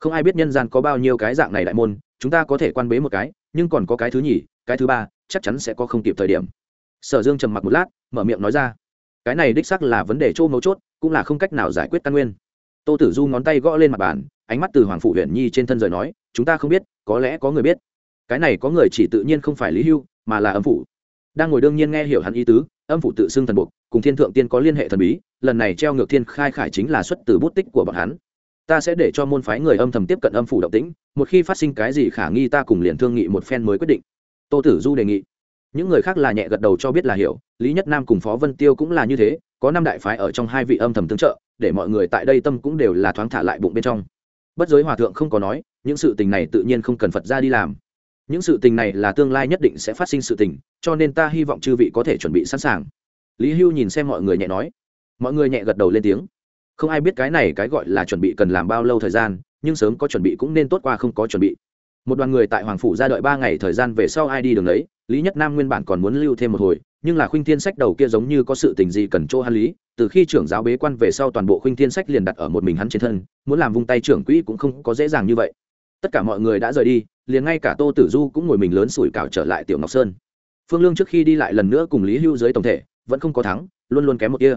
Không ai biết nhân gian có bao nhiêu cái dạng này đại môn, chúng ta có thể quan bế một cái, nhưng còn có cái thứ nhì, cái thứ ba, chắc chắn sẽ có không kịp thời điểm. Sở dương trầm mặc một lát, mở miệng nói ra. Cái này đích sắc là vấn đề chỗ mấu chốt, cũng là không cách nào giải quyết căn nguyên. Tô tử du ngón tay gõ lên mặt bàn, ánh mắt từ hoàng phụ huyền nhi trên thân rời nói, chúng ta không biết, có lẽ có người biết. Cái này có người chỉ tự nhiên không phải lý hưu, mà là âm Phụ đang ngồi đương nhiên nghe hiểu hắn ý tứ, âm phủ tự xưng thần buộc cùng thiên thượng tiên có liên hệ thần bí, lần này treo ngược thiên khai khải chính là xuất từ bút tích của bọn hắn. Ta sẽ để cho môn phái người âm thầm tiếp cận âm phủ động tĩnh, một khi phát sinh cái gì khả nghi ta cùng liền thương nghị một phen mới quyết định. Tô tử du đề nghị. Những người khác là nhẹ gật đầu cho biết là hiểu, lý nhất nam cùng phó vân tiêu cũng là như thế, có năm đại phái ở trong hai vị âm thầm tương trợ, để mọi người tại đây tâm cũng đều là thoáng thả lại bụng bên trong. Bất giới hòa thượng không có nói, những sự tình này tự nhiên không cần phật ra đi làm những sự tình này là tương lai nhất định sẽ phát sinh sự tình, cho nên ta hy vọng chư vị có thể chuẩn bị sẵn sàng. Lý hưu nhìn xem mọi người nhẹ nói. Mọi người nhẹ gật đầu lên tiếng. Không ai biết cái này cái gọi là chuẩn bị cần làm bao lâu thời gian, nhưng sớm có chuẩn bị cũng nên tốt qua không có chuẩn bị. Một đoàn người tại hoàng phủ ra đợi ba ngày thời gian về sau ai đi đường ấy. lý nhất nam nguyên bản còn muốn lưu thêm một hồi, nhưng là khuynh thiên sách đầu kia giống như có sự tình gì cần chỗ hắn lý, từ khi trưởng giáo bế quan về sau toàn bộ khuynh thiên sách liền đặt ở một mình hắn trên thân, muốn làm vung tay trưởng quỹ cũng không có dễ dàng như vậy tất cả mọi người đã rời đi, liền ngay cả tô tử du cũng ngồi mình lớn sủi cảo trở lại tiểu ngọc sơn. Phương lương trước khi đi lại lần nữa cùng lý hưu dưới tổng thể, vẫn không có thắng, luôn luôn kém một kia.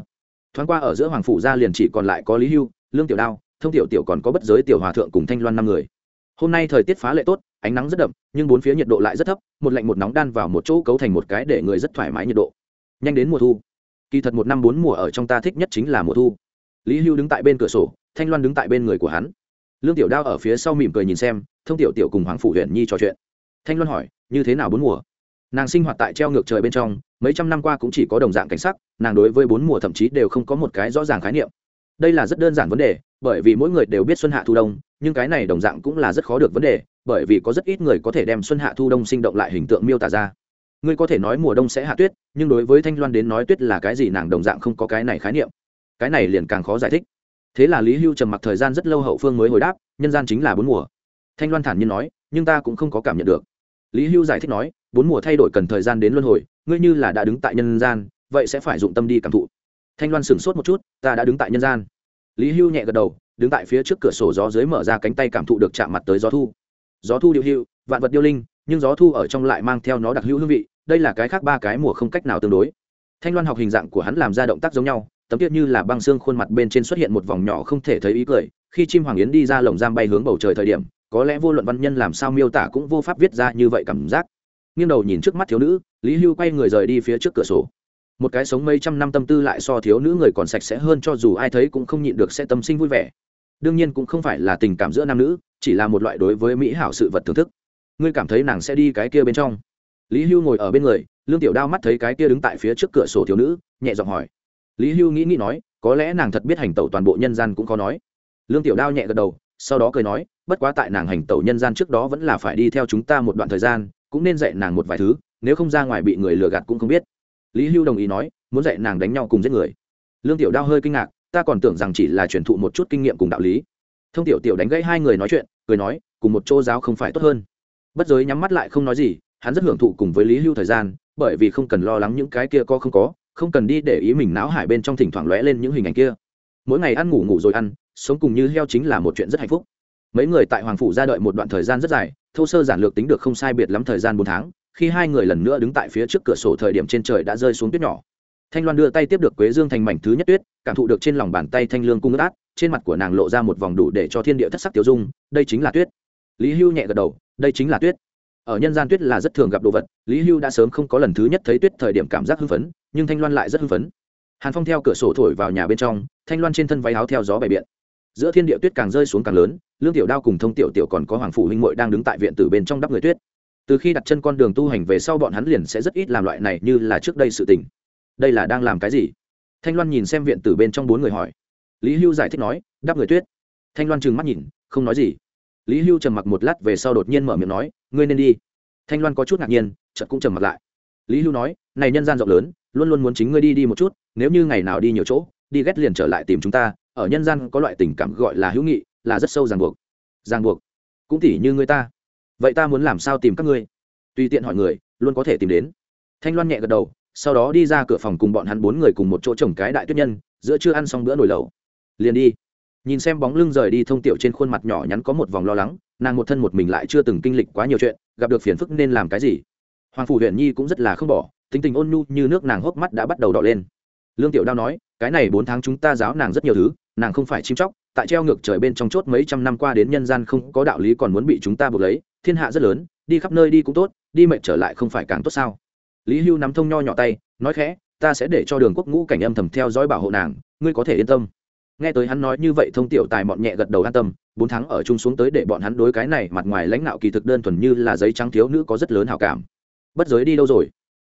Thoáng qua ở giữa hoàng phủ gia liền chỉ còn lại có lý hưu, lương tiểu đao, thông tiểu tiểu còn có bất giới tiểu hòa thượng cùng thanh loan năm người. Hôm nay thời tiết phá lệ tốt, ánh nắng rất đậm, nhưng bốn phía nhiệt độ lại rất thấp, một lạnh một nóng đan vào một chỗ cấu thành một cái để người rất thoải mái nhiệt độ. Nhanh đến mùa thu. Kỳ thật một năm bốn mùa ở trong ta thích nhất chính là mùa thu. Lý hưu đứng tại bên cửa sổ, thanh loan đứng tại bên người của hắn lương tiểu đao ở phía sau mỉm cười nhìn xem, thông tiểu tiểu cùng hoàng phủ huyện nhi trò chuyện. Thanh loan hỏi, như thế nào bốn mùa? Nàng sinh hoạt tại treo ngược trời bên trong, mấy trăm năm qua cũng chỉ có đồng dạng cảnh sắc, nàng đối với bốn mùa thậm chí đều không có một cái rõ ràng khái niệm. Đây là rất đơn giản vấn đề, bởi vì mỗi người đều biết xuân hạ thu đông, nhưng cái này đồng dạng cũng là rất khó được vấn đề, bởi vì có rất ít người có thể đem xuân hạ thu đông sinh động lại hình tượng miêu tả ra. Ngươi có thể nói mùa đông sẽ hạ tuyết, nhưng đối với thanh loan đến nói tuyết là cái gì nàng đồng dạng không có cái này khái niệm. Cái này liền càng khó giải thích thế là lý hưu trầm mặc thời gian rất lâu hậu phương mới hồi đáp, nhân gian chính là bốn mùa. Thanh loan thản nhiên nói, nhưng ta cũng không có cảm nhận được. Lý hưu giải thích nói, bốn mùa thay đổi cần thời gian đến luân hồi, ngươi như là đã đứng tại nhân gian, vậy sẽ phải dụng tâm đi cảm thụ. Thanh loan sửng sốt một chút, ta đã đứng tại nhân gian. Lý hưu nhẹ gật đầu, đứng tại phía trước cửa sổ gió dưới mở ra cánh tay cảm thụ được chạm mặt tới gió thu. Gió thu điệu hưu vạn vật điêu linh, nhưng gió thu ở trong lại mang theo nó đặc hữu hương vị, đây là cái khác ba cái mùa không cách nào tương đối. Thanh loan học hình dạng của hắn làm ra động tác giống nhau tấm tiết như là băng xương khuôn mặt bên trên xuất hiện một vòng nhỏ không thể thấy ý cười. Khi chim hoàng yến đi ra lồng giam bay hướng bầu trời thời điểm, có lẽ vô luận văn nhân làm sao miêu tả cũng vô pháp viết ra như vậy cảm giác. Nghiêng đầu nhìn trước mắt thiếu nữ, lý hưu quay người rời đi phía trước cửa sổ. Một cái sống mấy trăm năm tâm tư lại so thiếu nữ người còn sạch sẽ hơn cho dù ai thấy cũng không nhịn được sẽ tâm sinh vui vẻ. Đương nhiên cũng không phải là tình cảm giữa nam nữ, chỉ là một loại đối với mỹ hảo sự vật thưởng thức. Ngươi cảm thấy nàng sẽ đi cái kia bên trong. Lý hưu ngồi ở bên người, lương tiểu đao mắt thấy cái kia đứng tại phía trước cửa sổ thiếu nữ, nhẹ giọng hỏi lý hưu nghĩ nghĩ nói, có lẽ nàng thật biết hành tẩu toàn bộ nhân gian cũng có nói. Lương tiểu đao nhẹ gật đầu, sau đó cười nói, bất quá tại nàng hành tẩu nhân gian trước đó vẫn là phải đi theo chúng ta một đoạn thời gian, cũng nên dạy nàng một vài thứ, nếu không ra ngoài bị người lừa gạt cũng không biết. Lý hưu đồng ý nói, muốn dạy nàng đánh nhau cùng giết người. Lương tiểu đao hơi kinh ngạc, ta còn tưởng rằng chỉ là truyền thụ một chút kinh nghiệm cùng đạo lý. Thông tiểu tiểu đánh gãy hai người nói chuyện, cười nói, cùng một chỗ giáo không phải tốt hơn. Bất giới nhắm mắt lại không nói gì, hắn rất hưởng thụ cùng với lý hưu thời gian, bởi vì không cần lo lắng những cái kia có không có không cần đi để ý mình não hải bên trong thỉnh thoảng lóe lên những hình ảnh kia. Mỗi ngày ăn ngủ ngủ rồi ăn, sống cùng như heo chính là một chuyện rất hạnh phúc. Mấy người tại hoàng phủ ra đợi một đoạn thời gian rất dài, thô sơ giản lược tính được không sai biệt lắm thời gian bốn tháng, khi hai người lần nữa đứng tại phía trước cửa sổ thời điểm trên trời đã rơi xuống tuyết nhỏ. Thanh loan đưa tay tiếp được quế dương thành mảnh thứ nhất tuyết, cảm thụ được trên lòng bàn tay thanh lương cung ướt át, trên mặt của nàng lộ ra một vòng đủ để cho thiên địa thất sắc tiêu dung, đây chính là tuyết. Lý hưu nhẹ gật đầu, đây chính là tuyết ở nhân gian tuyết là rất thường gặp đồ vật, lý hưu đã sớm không có lần thứ nhất thấy tuyết thời điểm cảm giác hưng phấn, nhưng thanh loan lại rất hưng phấn. Hàn phong theo cửa sổ thổi vào nhà bên trong, thanh loan trên thân váy áo theo gió bày biện. Giữa thiên địa tuyết càng rơi xuống càng lớn, lương tiểu đao cùng thông tiểu tiểu còn có hoàng phủ huynh mội đang đứng tại viện từ bên trong đắp người tuyết. Từ khi đặt chân con đường tu hành về sau bọn hắn liền sẽ rất ít làm loại này như là trước đây sự tình. Đây là đang làm cái gì? Thanh loan nhìn xem viện từ bên trong bốn người hỏi. Lý hưu giải thích nói, đắp người tuyết. Thanh loan trừng mắt nhìn, không nói gì. Lý hưu trầm mặc một lát về sau đột nhiên mở miệng nói ngươi nên đi. Thanh loan có chút ngạc nhiên, chợt cũng trầm mặt lại. Lý hưu nói, này nhân gian rộng lớn, luôn luôn muốn chính ngươi đi đi một chút, nếu như ngày nào đi nhiều chỗ, đi ghét liền trở lại tìm chúng ta, ở nhân gian có loại tình cảm gọi là hữu nghị, là rất sâu ràng buộc. Ràng buộc. Cũng tỉ như ngươi ta. Vậy ta muốn làm sao tìm các ngươi? Tùy tiện hỏi người, luôn có thể tìm đến. Thanh loan nhẹ gật đầu, sau đó đi ra cửa phòng cùng bọn hắn bốn người cùng một chỗ trồng cái đại tuyết nhân, giữa chưa ăn xong bữa nồi lẩu. Liền đi nhìn xem bóng lưng rời đi thông tiểu trên khuôn mặt nhỏ nhắn có một vòng lo lắng, nàng một thân một mình lại chưa từng kinh lịch quá nhiều chuyện, gặp được phiền phức nên làm cái gì? Hoàng phủ huyện nhi cũng rất là không bỏ, tính tình ôn nhu như nước nàng hốc mắt đã bắt đầu đỏ lên. Lương tiểu đao nói, cái này bốn tháng chúng ta giáo nàng rất nhiều thứ, nàng không phải chim chóc, tại treo ngược trời bên trong chốt mấy trăm năm qua đến nhân gian không có đạo lý còn muốn bị chúng ta buộc lấy, thiên hạ rất lớn, đi khắp nơi đi cũng tốt, đi mệt trở lại không phải càng tốt sao? Lý hưu nắm thông nho nhỏ tay, nói khẽ, ta sẽ để cho đường quốc ngũ cảnh âm thầm theo dõi bảo hộ nàng, ngươi có thể yên tâm nghe tới hắn nói như vậy thông tiểu tài mọn nhẹ gật đầu an tâm, bốn tháng ở chung xuống tới để bọn hắn đối cái này mặt ngoài lãnh đạo kỳ thực đơn thuần như là giấy trắng thiếu nữ có rất lớn hào cảm. Bất giới đi đâu rồi?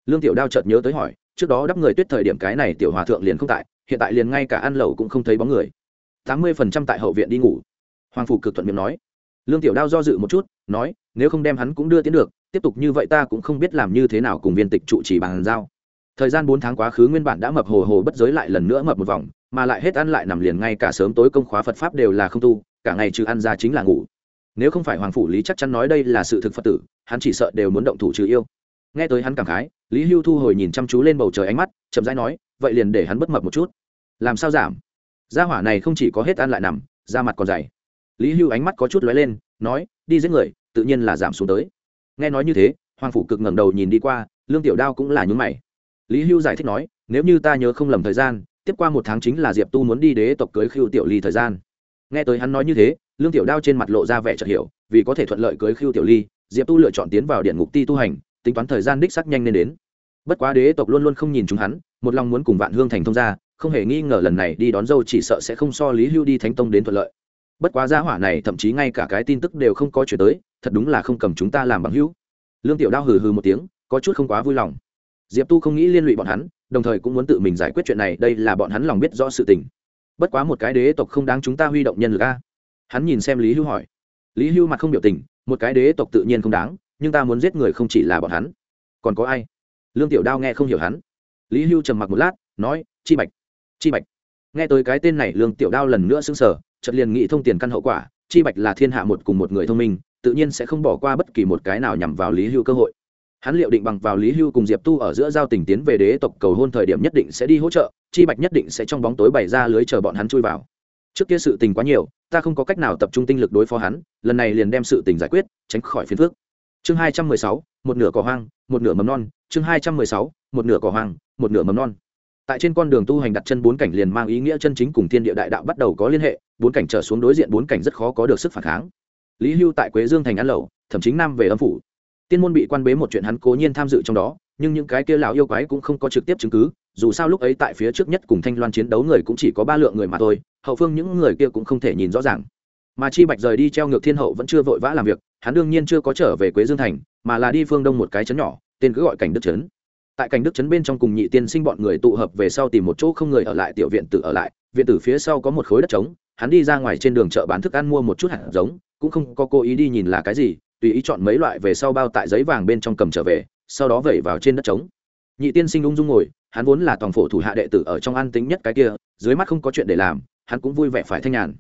Lương tiểu đao chợt nhớ tới hỏi, trước đó đắp người tuyết thời điểm cái này tiểu hòa thượng liền không tại, hiện tại liền ngay cả ăn lẩu cũng không thấy bóng người. Tám mươi phần trăm tại hậu viện đi ngủ. Hoàng phủ cực thuận miệng nói. Lương tiểu đao do dự một chút, nói, nếu không đem hắn cũng đưa tiến được, tiếp tục như vậy ta cũng không biết làm như thế nào cùng viên tịch trụ chỉ bàn giao. Thời gian bốn tháng quá khứ nguyên bản đã mập hồ hồ bất giới lại lần nữa mập một vòng mà lại hết ăn lại nằm liền ngay cả sớm tối công khóa phật pháp đều là không tu, cả ngày trừ ăn ra chính là ngủ. Nếu không phải hoàng phủ lý chắc chắn nói đây là sự thực phật tử, hắn chỉ sợ đều muốn động thủ trừ yêu. Nghe tới hắn cảm khái, lý hưu thu hồi nhìn chăm chú lên bầu trời ánh mắt, chậm rãi nói, vậy liền để hắn bất mập một chút. Làm sao giảm? Gia hỏa này không chỉ có hết ăn lại nằm, da mặt còn dày. Lý hưu ánh mắt có chút lóe lên, nói, đi giết người, tự nhiên là giảm xuống tới. Nghe nói như thế, hoàng phủ cực ngẩng đầu nhìn đi qua, lương tiểu đao cũng là nhún mày. Lý hưu giải thích nói, nếu như ta nhớ không lầm thời gian tiếp qua một tháng chính là diệp tu muốn đi đế tộc cưới khiêu tiểu ly thời gian. Nghe tới hắn nói như thế, lương tiểu đao trên mặt lộ ra vẻ chợt hiểu, vì có thể thuận lợi cưới khiêu tiểu ly, diệp tu lựa chọn tiến vào điện ngục ti tu hành, tính toán thời gian đích sắc nhanh nên đến. Bất quá đế tộc luôn luôn không nhìn chúng hắn, một lòng muốn cùng vạn hương thành thông ra không hề nghi ngờ lần này đi đón dâu chỉ sợ sẽ không so lý hưu đi thánh tông đến thuận lợi. Bất quá gia hỏa này thậm chí ngay cả cái tin tức đều không có chuyển tới, thật đúng là không cầm chúng ta làm bằng hữu. Lương tiểu đao hừ hừ một tiếng, có chút không quá vui lòng. Diệp tu không nghĩ liên lụy bọn hắn đồng thời cũng muốn tự mình giải quyết chuyện này, đây là bọn hắn lòng biết rõ sự tình. Bất quá một cái đế tộc không đáng chúng ta huy động nhân lực a. Hắn nhìn xem lý hưu hỏi. Lý hưu mặt không biểu tình, một cái đế tộc tự nhiên không đáng, nhưng ta muốn giết người không chỉ là bọn hắn. Còn có ai? Lương tiểu đao nghe không hiểu hắn. Lý hưu trầm mặc một lát, nói, chi bạch chi bạch. Nghe tới cái tên này, lương tiểu đao lần nữa xứng sở chợt liền nghĩ thông tiền căn hậu quả, chi bạch là thiên hạ một cùng một người thông minh, tự nhiên sẽ không bỏ qua bất kỳ một cái nào nhằm vào lý hưu cơ hội hắn liệu định bằng vào lý hưu cùng diệp tu ở giữa giao tình tiến về đế tộc cầu hôn thời điểm nhất định sẽ đi hỗ trợ, chi bạch nhất định sẽ trong bóng tối bày ra lưới chờ bọn hắn chui vào. Trước kia sự tình quá nhiều, ta không có cách nào tập trung tinh lực đối phó hắn, lần này liền đem sự tình giải quyết, tránh khỏi phiền phước chương hai trăm mười sáu, một nửa cỏ hoang, một nửa mầm non. Chương hai trăm mười sáu, một nửa cỏ hoang, một nửa mầm non. Tại trên con đường tu hành đặt chân bốn cảnh liền mang ý nghĩa chân chính cùng thiên địa đại đạo bắt đầu có liên hệ, bốn cảnh trở xuống đối diện bốn cảnh rất khó có được sức phản kháng. Lý hưu tại quế dương thành ăn lẩu thậm chí nam về âm phủ tiên môn bị quan bế một chuyện hắn cố nhiên tham dự trong đó, nhưng những cái kia lão yêu quái cũng không có trực tiếp chứng cứ, dù sao lúc ấy tại phía trước nhất cùng thanh loan chiến đấu người cũng chỉ có ba lượng người mà thôi, hậu phương những người kia cũng không thể nhìn rõ ràng. Mà chi bạch rời đi treo ngược thiên hậu vẫn chưa vội vã làm việc, hắn đương nhiên chưa có trở về quế dương thành, mà là đi phương đông một cái trấn nhỏ, tên cứ gọi cảnh đức trấn. Tại cảnh đức trấn bên trong cùng nhị tiên sinh bọn người tụ hợp về sau tìm một chỗ không người ở lại, tiểu viện tử ở lại, viện tử phía sau có một khối đất trống, hắn đi ra ngoài trên đường chợ bán thức ăn mua một chút hạt giống, cũng không có cố ý đi nhìn là cái gì tùy ý chọn mấy loại về sau bao tại giấy vàng bên trong cầm trở về, sau đó vẩy vào trên đất trống. Nhị tiên sinh ung dung ngồi, hắn vốn là toàn phổ thủ hạ đệ tử ở trong an tính nhất cái kia, dưới mắt không có chuyện để làm, hắn cũng vui vẻ phải thanh nhàn.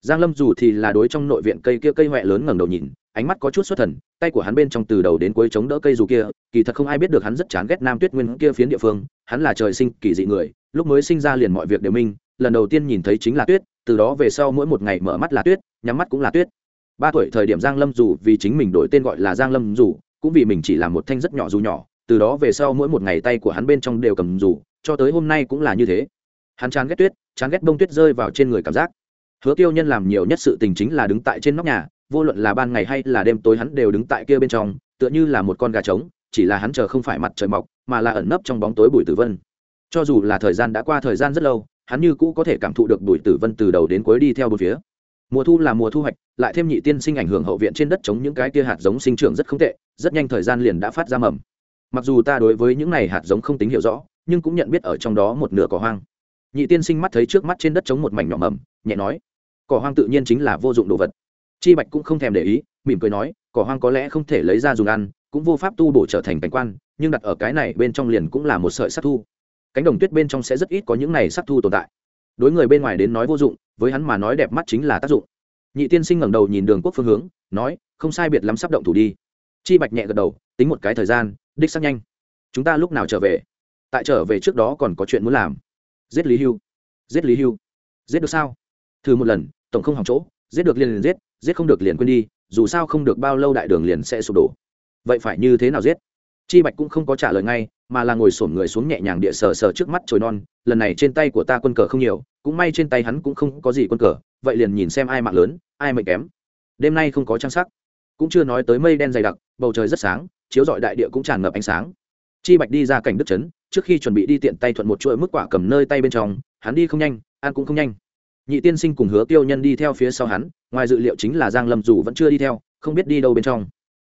Giang lâm dù thì là đối trong nội viện cây kia cây huệ lớn ngẩng đầu nhìn, ánh mắt có chút xuất thần, tay của hắn bên trong từ đầu đến cuối chống đỡ cây dù kia, kỳ thật không ai biết được hắn rất chán ghét nam tuyết nguyên kia phiến địa phương, hắn là trời sinh kỳ dị người, lúc mới sinh ra liền mọi việc đều minh, lần đầu tiên nhìn thấy chính là tuyết, từ đó về sau mỗi một ngày mở mắt là tuyết, nhắm mắt cũng là tuyết ba tuổi thời điểm giang lâm dù vì chính mình đổi tên gọi là giang lâm dù, cũng vì mình chỉ là một thanh rất nhỏ dù nhỏ, từ đó về sau mỗi một ngày tay của hắn bên trong đều cầm dù, cho tới hôm nay cũng là như thế. Hắn chán ghét tuyết, chán ghét bông tuyết rơi vào trên người cảm giác. Hứa tiêu nhân làm nhiều nhất sự tình chính là đứng tại trên nóc nhà, vô luận là ban ngày hay là đêm tối hắn đều đứng tại kia bên trong, tựa như là một con gà trống, chỉ là hắn chờ không phải mặt trời mọc, mà là ẩn nấp trong bóng tối bụi tử vân. Cho dù là thời gian đã qua thời gian rất lâu, hắn như cũ có thể cảm thụ được bụi tử vân từ đầu đến cuối đi theo bốn phía mùa thu là mùa thu hoạch, lại thêm nhị tiên sinh ảnh hưởng hậu viện trên đất chống những cái kia hạt giống sinh trưởng rất không tệ, rất nhanh thời gian liền đã phát ra mầm. Mặc dù ta đối với những này hạt giống không tính hiểu rõ, nhưng cũng nhận biết ở trong đó một nửa cỏ hoang. Nhị tiên sinh mắt thấy trước mắt trên đất chống một mảnh nhỏ mầm, nhẹ nói, cỏ hoang tự nhiên chính là vô dụng đồ vật. Chi bạch cũng không thèm để ý, mỉm cười nói, cỏ hoang có lẽ không thể lấy ra dùng ăn, cũng vô pháp tu bổ trở thành cảnh quan, nhưng đặt ở cái này bên trong liền cũng là một sợi sắc thu. Cánh đồng tuyết bên trong sẽ rất ít có những này sắc thu tồn tại đối người bên ngoài đến nói vô dụng, với hắn mà nói đẹp mắt chính là tác dụng. Nhị tiên sinh ngẩng đầu nhìn đường quốc phương hướng, nói, không sai biệt lắm sắp động thủ đi. Chi bạch nhẹ gật đầu, tính một cái thời gian, đích sắc nhanh. Chúng ta lúc nào trở về? Tại trở về trước đó còn có chuyện muốn làm. Giết lý hưu. Giết lý hưu. Giết được sao? Thử một lần, tổng không hỏng chỗ, giết được liền liền giết giết không được liền quên đi, dù sao không được bao lâu đại đường liền sẽ sụp đổ. Vậy phải như thế nào giết? Chi bạch cũng không có trả lời ngay mà là ngồi xổm người xuống nhẹ nhàng địa sờ sờ trước mắt trồi non, lần này trên tay của ta quân cờ không nhiều, cũng may trên tay hắn cũng không có gì quân cờ, vậy liền nhìn xem ai mạng lớn, ai mệnh kém. Đêm nay không có trang sắc. Cũng chưa nói tới mây đen dày đặc, bầu trời rất sáng, chiếu rọi đại địa cũng tràn ngập ánh sáng. Chi bạch đi ra cảnh đức trấn trước khi chuẩn bị đi tiện tay thuận một chuỗi mức quả cầm nơi tay bên trong, hắn đi không nhanh, ăn cũng không nhanh. Nhị tiên sinh cùng hứa tiêu nhân đi theo phía sau hắn, ngoài dự liệu chính là giang lâm dù vẫn chưa đi theo, không biết đi đâu bên trong.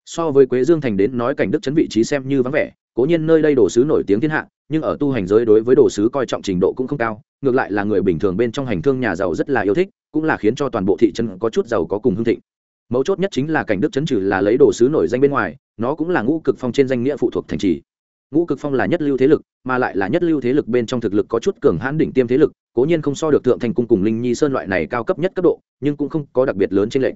So với quế dương thành đến nói cảnh đức chấn vị trí xem như vắng vẻ cố nhiên nơi đây đồ sứ nổi tiếng thiên hạ, nhưng ở tu hành giới đối với đồ sứ coi trọng trình độ cũng không cao, ngược lại là người bình thường bên trong hành thương nhà giàu rất là yêu thích, cũng là khiến cho toàn bộ thị trấn có chút giàu có cùng hương thịnh. Mấu chốt nhất chính là cảnh đức chấn trừ là lấy đồ sứ nổi danh bên ngoài, nó cũng là ngũ cực phong trên danh nghĩa phụ thuộc thành trì. Ngũ cực phong là nhất lưu thế lực, mà lại là nhất lưu thế lực bên trong thực lực có chút cường hãn đỉnh tiêm thế lực, cố nhiên không so được thượng thành cung cùng linh nhi sơn loại này cao cấp nhất cấp độ, nhưng cũng không có đặc biệt lớn trên lệnh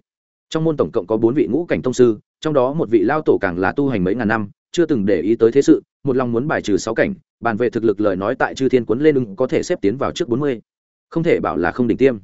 trong môn tổng cộng có bốn vị ngũ cảnh thông sư, trong đó một vị lao tổ càng là tu hành mấy ngàn năm chưa từng để ý tới thế sự, một lòng muốn bài trừ sáu cảnh, bàn về thực lực lời nói tại chư thiên quấn lên ưng có thể xếp tiến vào trước bốn mươi. Không thể bảo là không đỉnh tiêm.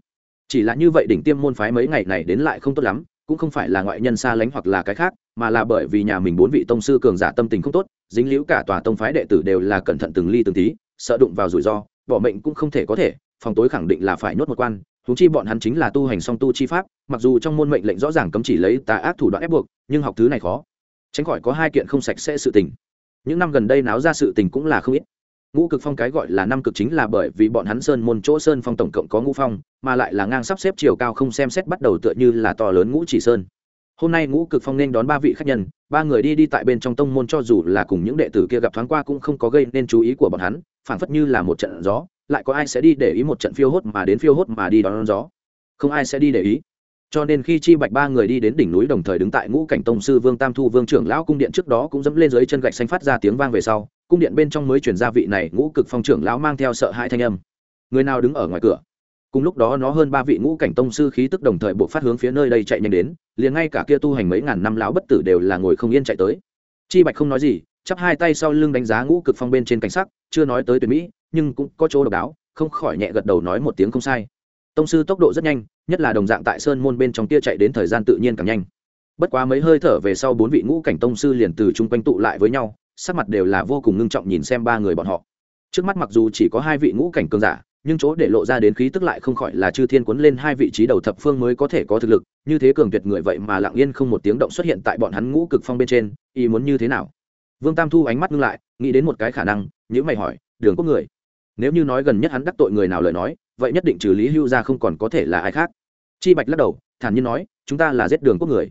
Chỉ là như vậy đỉnh tiêm môn phái mấy ngày này đến lại không tốt lắm, cũng không phải là ngoại nhân xa lánh hoặc là cái khác, mà là bởi vì nhà mình bốn vị tông sư cường giả tâm tình không tốt, dính liễu cả tòa tông phái đệ tử đều là cẩn thận từng ly từng tí, sợ đụng vào rủi ro, bỏ mệnh cũng không thể có thể, phòng tối khẳng định là phải nhốt một quan, huống chi bọn hắn chính là tu hành song tu chi pháp, mặc dù trong môn mệnh lệnh rõ ràng cấm chỉ lấy tà ác thủ đoạn ép buộc, nhưng học thứ này khó tránh khỏi có hai kiện không sạch sẽ sự tình. Những năm gần đây náo ra sự tình cũng là không ít. Ngũ cực phong cái gọi là năm cực chính là bởi vì bọn hắn sơn môn chỗ sơn phong tổng cộng có ngũ phong, mà lại là ngang sắp xếp chiều cao không xem xét bắt đầu tựa như là to lớn ngũ chỉ sơn. Hôm nay ngũ cực phong nên đón ba vị khách nhân, ba người đi đi tại bên trong tông môn cho dù là cùng những đệ tử kia gặp thoáng qua cũng không có gây nên chú ý của bọn hắn, phảng phất như là một trận gió, lại có ai sẽ đi để ý một trận phiêu hốt mà đến phiêu hốt mà đi đón gió. Không ai sẽ đi để ý cho nên khi chi bạch ba người đi đến đỉnh núi đồng thời đứng tại ngũ cảnh tông sư vương tam thu vương trưởng lão cung điện trước đó cũng dẫm lên dưới chân gạch xanh phát ra tiếng vang về sau, cung điện bên trong mới chuyển ra vị này ngũ cực phong trưởng lão mang theo sợ hãi thanh âm. Người nào đứng ở ngoài cửa? Cùng lúc đó nó hơn ba vị ngũ cảnh tông sư khí tức đồng thời buộc phát hướng phía nơi đây chạy nhanh đến, liền ngay cả kia tu hành mấy ngàn năm lão bất tử đều là ngồi không yên chạy tới. Chi bạch không nói gì, chắp hai tay sau lưng đánh giá ngũ cực phong bên trên cảnh sắc, chưa nói tới tuyệt mỹ, nhưng cũng có chỗ độc đáo, không khỏi nhẹ gật đầu nói một tiếng không sai tông sư tốc độ rất nhanh, nhất là đồng dạng tại sơn môn bên trong kia chạy đến thời gian tự nhiên càng nhanh. Bất quá mấy hơi thở về sau bốn vị ngũ cảnh tông sư liền từ chung quanh tụ lại với nhau, sắc mặt đều là vô cùng ngưng trọng nhìn xem ba người bọn họ. Trước mắt mặc dù chỉ có hai vị ngũ cảnh cường giả, nhưng chỗ để lộ ra đến khí tức lại không khỏi là chư thiên quấn lên hai vị trí đầu thập phương mới có thể có thực lực, như thế cường tuyệt người vậy mà lặng yên không một tiếng động xuất hiện tại bọn hắn ngũ cực phong bên trên, ý muốn như thế nào? Vương tam thu ánh mắt ngưng lại, nghĩ đến một cái khả năng nhữ mày hỏi, đường quốc người nếu như nói gần nhất hắn đắc tội người nào lời nói, vậy nhất định trừ lý hưu ra không còn có thể là ai khác. Chi bạch lắc đầu, thản nhiên nói, chúng ta là giết đường quốc người.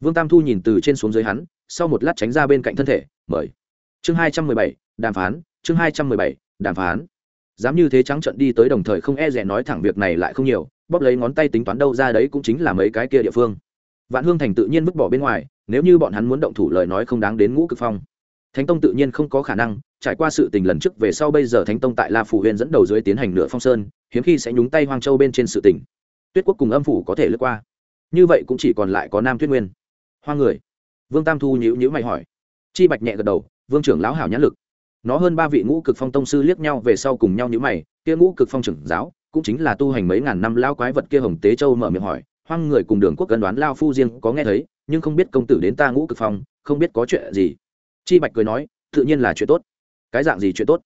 Vương tam thu nhìn từ trên xuống dưới hắn, sau một lát tránh ra bên cạnh thân thể, mời. Chương hai trăm mười bảy, đàm phán, chương hai trăm mười bảy, đàm phán. Dám như thế trắng trận đi tới đồng thời không e rẻ nói thẳng việc này lại không nhiều, bóp lấy ngón tay tính toán đâu ra đấy cũng chính là mấy cái kia địa phương. Vạn hương thành tự nhiên vứt bỏ bên ngoài, nếu như bọn hắn muốn động thủ lời nói không đáng đến ngũ cực phong thánh tông tự nhiên không có khả năng, trải qua sự tình lần trước về sau bây giờ thánh tông tại la phủ huyện dẫn đầu dưới tiến hành nửa phong sơn, hiếm khi sẽ nhúng tay hoang châu bên trên sự tình. Tuyết quốc cùng âm phủ có thể lướt qua. Như vậy cũng chỉ còn lại có nam tuyết nguyên. Hoa người. Vương tam thu nhữ nhữ mày hỏi. Chi bạch nhẹ gật đầu, vương trưởng lão hảo nhãn lực. Nó hơn ba vị ngũ cực phong tông sư liếc nhau về sau cùng nhau nhữ mày, kia ngũ cực phong trưởng giáo cũng chính là tu hành mấy ngàn năm lao quái vật kia hồng tế châu mở miệng hỏi, hoang người cùng đường quốc cân đoán lao phu riêng có nghe thấy, nhưng không biết công tử đến ta ngũ cực phong, không biết có chuyện gì chi bạch cười nói, tự nhiên là chuyện tốt. Cái dạng gì chuyện tốt?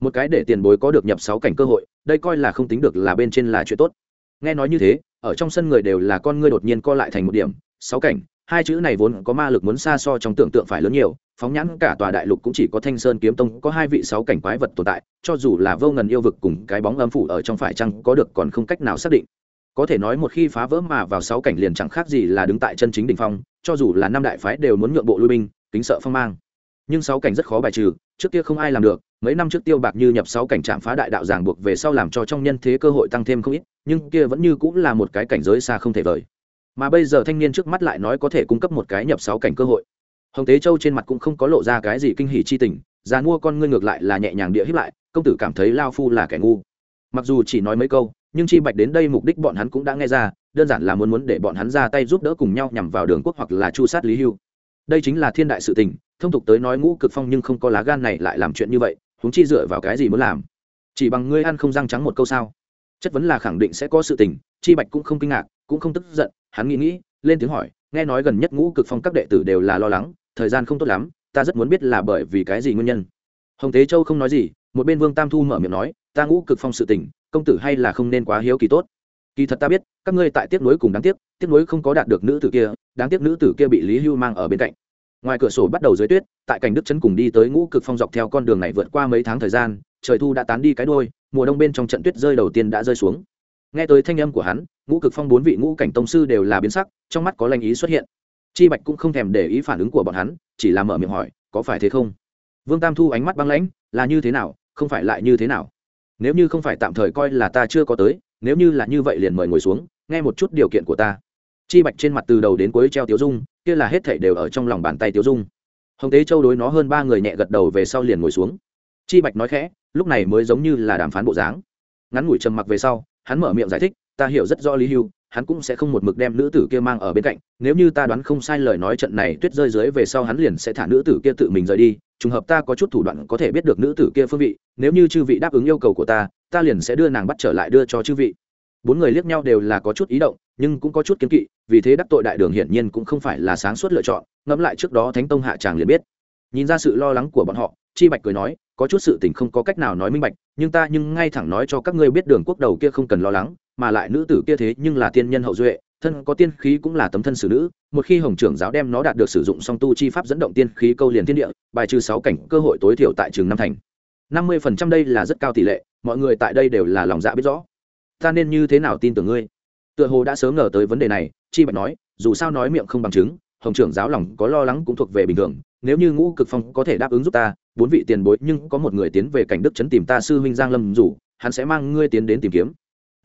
Một cái để tiền bối có được nhập sáu cảnh cơ hội, đây coi là không tính được là bên trên là chuyện tốt. Nghe nói như thế, ở trong sân người đều là con ngươi đột nhiên co lại thành một điểm. Sáu cảnh, hai chữ này vốn có ma lực muốn xa so trong tưởng tượng phải lớn nhiều, phóng nhãn cả tòa đại lục cũng chỉ có thanh sơn kiếm tông có hai vị sáu cảnh quái vật tồn tại, cho dù là vô ngần yêu vực cùng cái bóng âm phủ ở trong phải chăng có được còn không cách nào xác định. Có thể nói một khi phá vỡ mà vào sáu cảnh liền chẳng khác gì là đứng tại chân chính đỉnh phong, cho dù là năm đại phái đều muốn nhượng bộ lui binh, kính sợ phong mang nhưng sáu cảnh rất khó bài trừ, trước kia không ai làm được, mấy năm trước tiêu bạc như nhập sáu cảnh trạm phá đại đạo giảng buộc về sau làm cho trong nhân thế cơ hội tăng thêm không ít, nhưng kia vẫn như cũng là một cái cảnh giới xa không thể vời. Mà bây giờ thanh niên trước mắt lại nói có thể cung cấp một cái nhập sáu cảnh cơ hội. Hồng tế châu trên mặt cũng không có lộ ra cái gì kinh hỉ chi tình, già mua con ngươi ngược lại là nhẹ nhàng địa hiếp lại, công tử cảm thấy lao phu là kẻ ngu. Mặc dù chỉ nói mấy câu, nhưng chi bạch đến đây mục đích bọn hắn cũng đã nghe ra, đơn giản là muốn muốn để bọn hắn ra tay giúp đỡ cùng nhau nhằm vào đường quốc hoặc là chu sát lý hưu đây chính là thiên đại sự tình, thông tục tới nói ngũ cực phong nhưng không có lá gan này lại làm chuyện như vậy, huống chi dựa vào cái gì muốn làm? Chỉ bằng ngươi ăn không răng trắng một câu sao? Chất vấn là khẳng định sẽ có sự tình, chi bạch cũng không kinh ngạc, cũng không tức giận, hắn nghĩ nghĩ, lên tiếng hỏi, nghe nói gần nhất ngũ cực phong các đệ tử đều là lo lắng, thời gian không tốt lắm, ta rất muốn biết là bởi vì cái gì nguyên nhân. Hồng tế châu không nói gì, một bên vương tam thu mở miệng nói, ta ngũ cực phong sự tình, công tử hay là không nên quá hiếu kỳ tốt. Kỳ thật ta biết, các ngươi tại tiếc nuối cùng đáng tiếc tiếc nuối không có đạt được nữ tử kia đáng tiếc nữ tử kia bị lý hưu mang ở bên cạnh. Ngoài cửa sổ bắt đầu dưới tuyết, tại cảnh đức chấn cùng đi tới ngũ cực phong dọc theo con đường này vượt qua mấy tháng thời gian, trời thu đã tán đi cái đôi, mùa đông bên trong trận tuyết rơi đầu tiên đã rơi xuống. Nghe tới thanh âm của hắn, ngũ cực phong bốn vị ngũ cảnh tông sư đều là biến sắc, trong mắt có lanh ý xuất hiện. Chi bạch cũng không thèm để ý phản ứng của bọn hắn, chỉ là mở miệng hỏi, có phải thế không? Vương tam thu ánh mắt băng lãnh, là như thế nào? Không phải lại như thế nào? Nếu như không phải tạm thời coi là ta chưa có tới, nếu như là như vậy liền mời ngồi xuống, nghe một chút điều kiện của ta chi bạch trên mặt từ đầu đến cuối treo tiếu dung, kia là hết thảy đều ở trong lòng bàn tay tiếu dung. Hồng tế châu đối nó hơn ba người nhẹ gật đầu về sau liền ngồi xuống. Chi bạch nói khẽ, lúc này mới giống như là đàm phán bộ dáng. Ngắn ngủi trầm mặc về sau, hắn mở miệng giải thích, ta hiểu rất rõ lý hưu, hắn cũng sẽ không một mực đem nữ tử kia mang ở bên cạnh, nếu như ta đoán không sai lời nói trận này tuyết rơi dưới về sau hắn liền sẽ thả nữ tử kia tự mình rời đi, trùng hợp ta có chút thủ đoạn có thể biết được nữ tử kia phương vị, nếu như chư vị đáp ứng yêu cầu của ta ta liền sẽ đưa nàng bắt trở lại đưa cho chư vị bốn người liếc nhau đều là có chút ý động, nhưng cũng có chút kiến kỵ, vì thế đắc tội đại đường hiển nhiên cũng không phải là sáng suốt lựa chọn, ngẫm lại trước đó thánh tông hạ tràng liền biết. Nhìn ra sự lo lắng của bọn họ, chi bạch cười nói, có chút sự tình không có cách nào nói minh bạch, nhưng ta nhưng ngay thẳng nói cho các ngươi biết đường quốc đầu kia không cần lo lắng, mà lại nữ tử kia thế nhưng là tiên nhân hậu duệ, thân có tiên khí cũng là tấm thân xử nữ, một khi hồng trưởng giáo đem nó đạt được sử dụng song tu chi pháp dẫn động tiên khí câu liền thiên địa, bài trừ sáu cảnh, cơ hội tối thiểu tại trường năm thành. Năm mươi phần trăm đây là rất cao tỷ lệ, mọi người tại đây đều là lòng dạ biết rõ ta nên như thế nào tin tưởng ngươi? Tựa hồ đã sớm ngờ tới vấn đề này, chi bạch nói, dù sao nói miệng không bằng chứng, hồng trưởng giáo lòng có lo lắng cũng thuộc về bình thường, nếu như ngũ cực phong có thể đáp ứng giúp ta, bốn vị tiền bối nhưng có một người tiến về cảnh đức trấn tìm ta sư huynh giang lâm rủ hắn sẽ mang ngươi tiến đến tìm kiếm.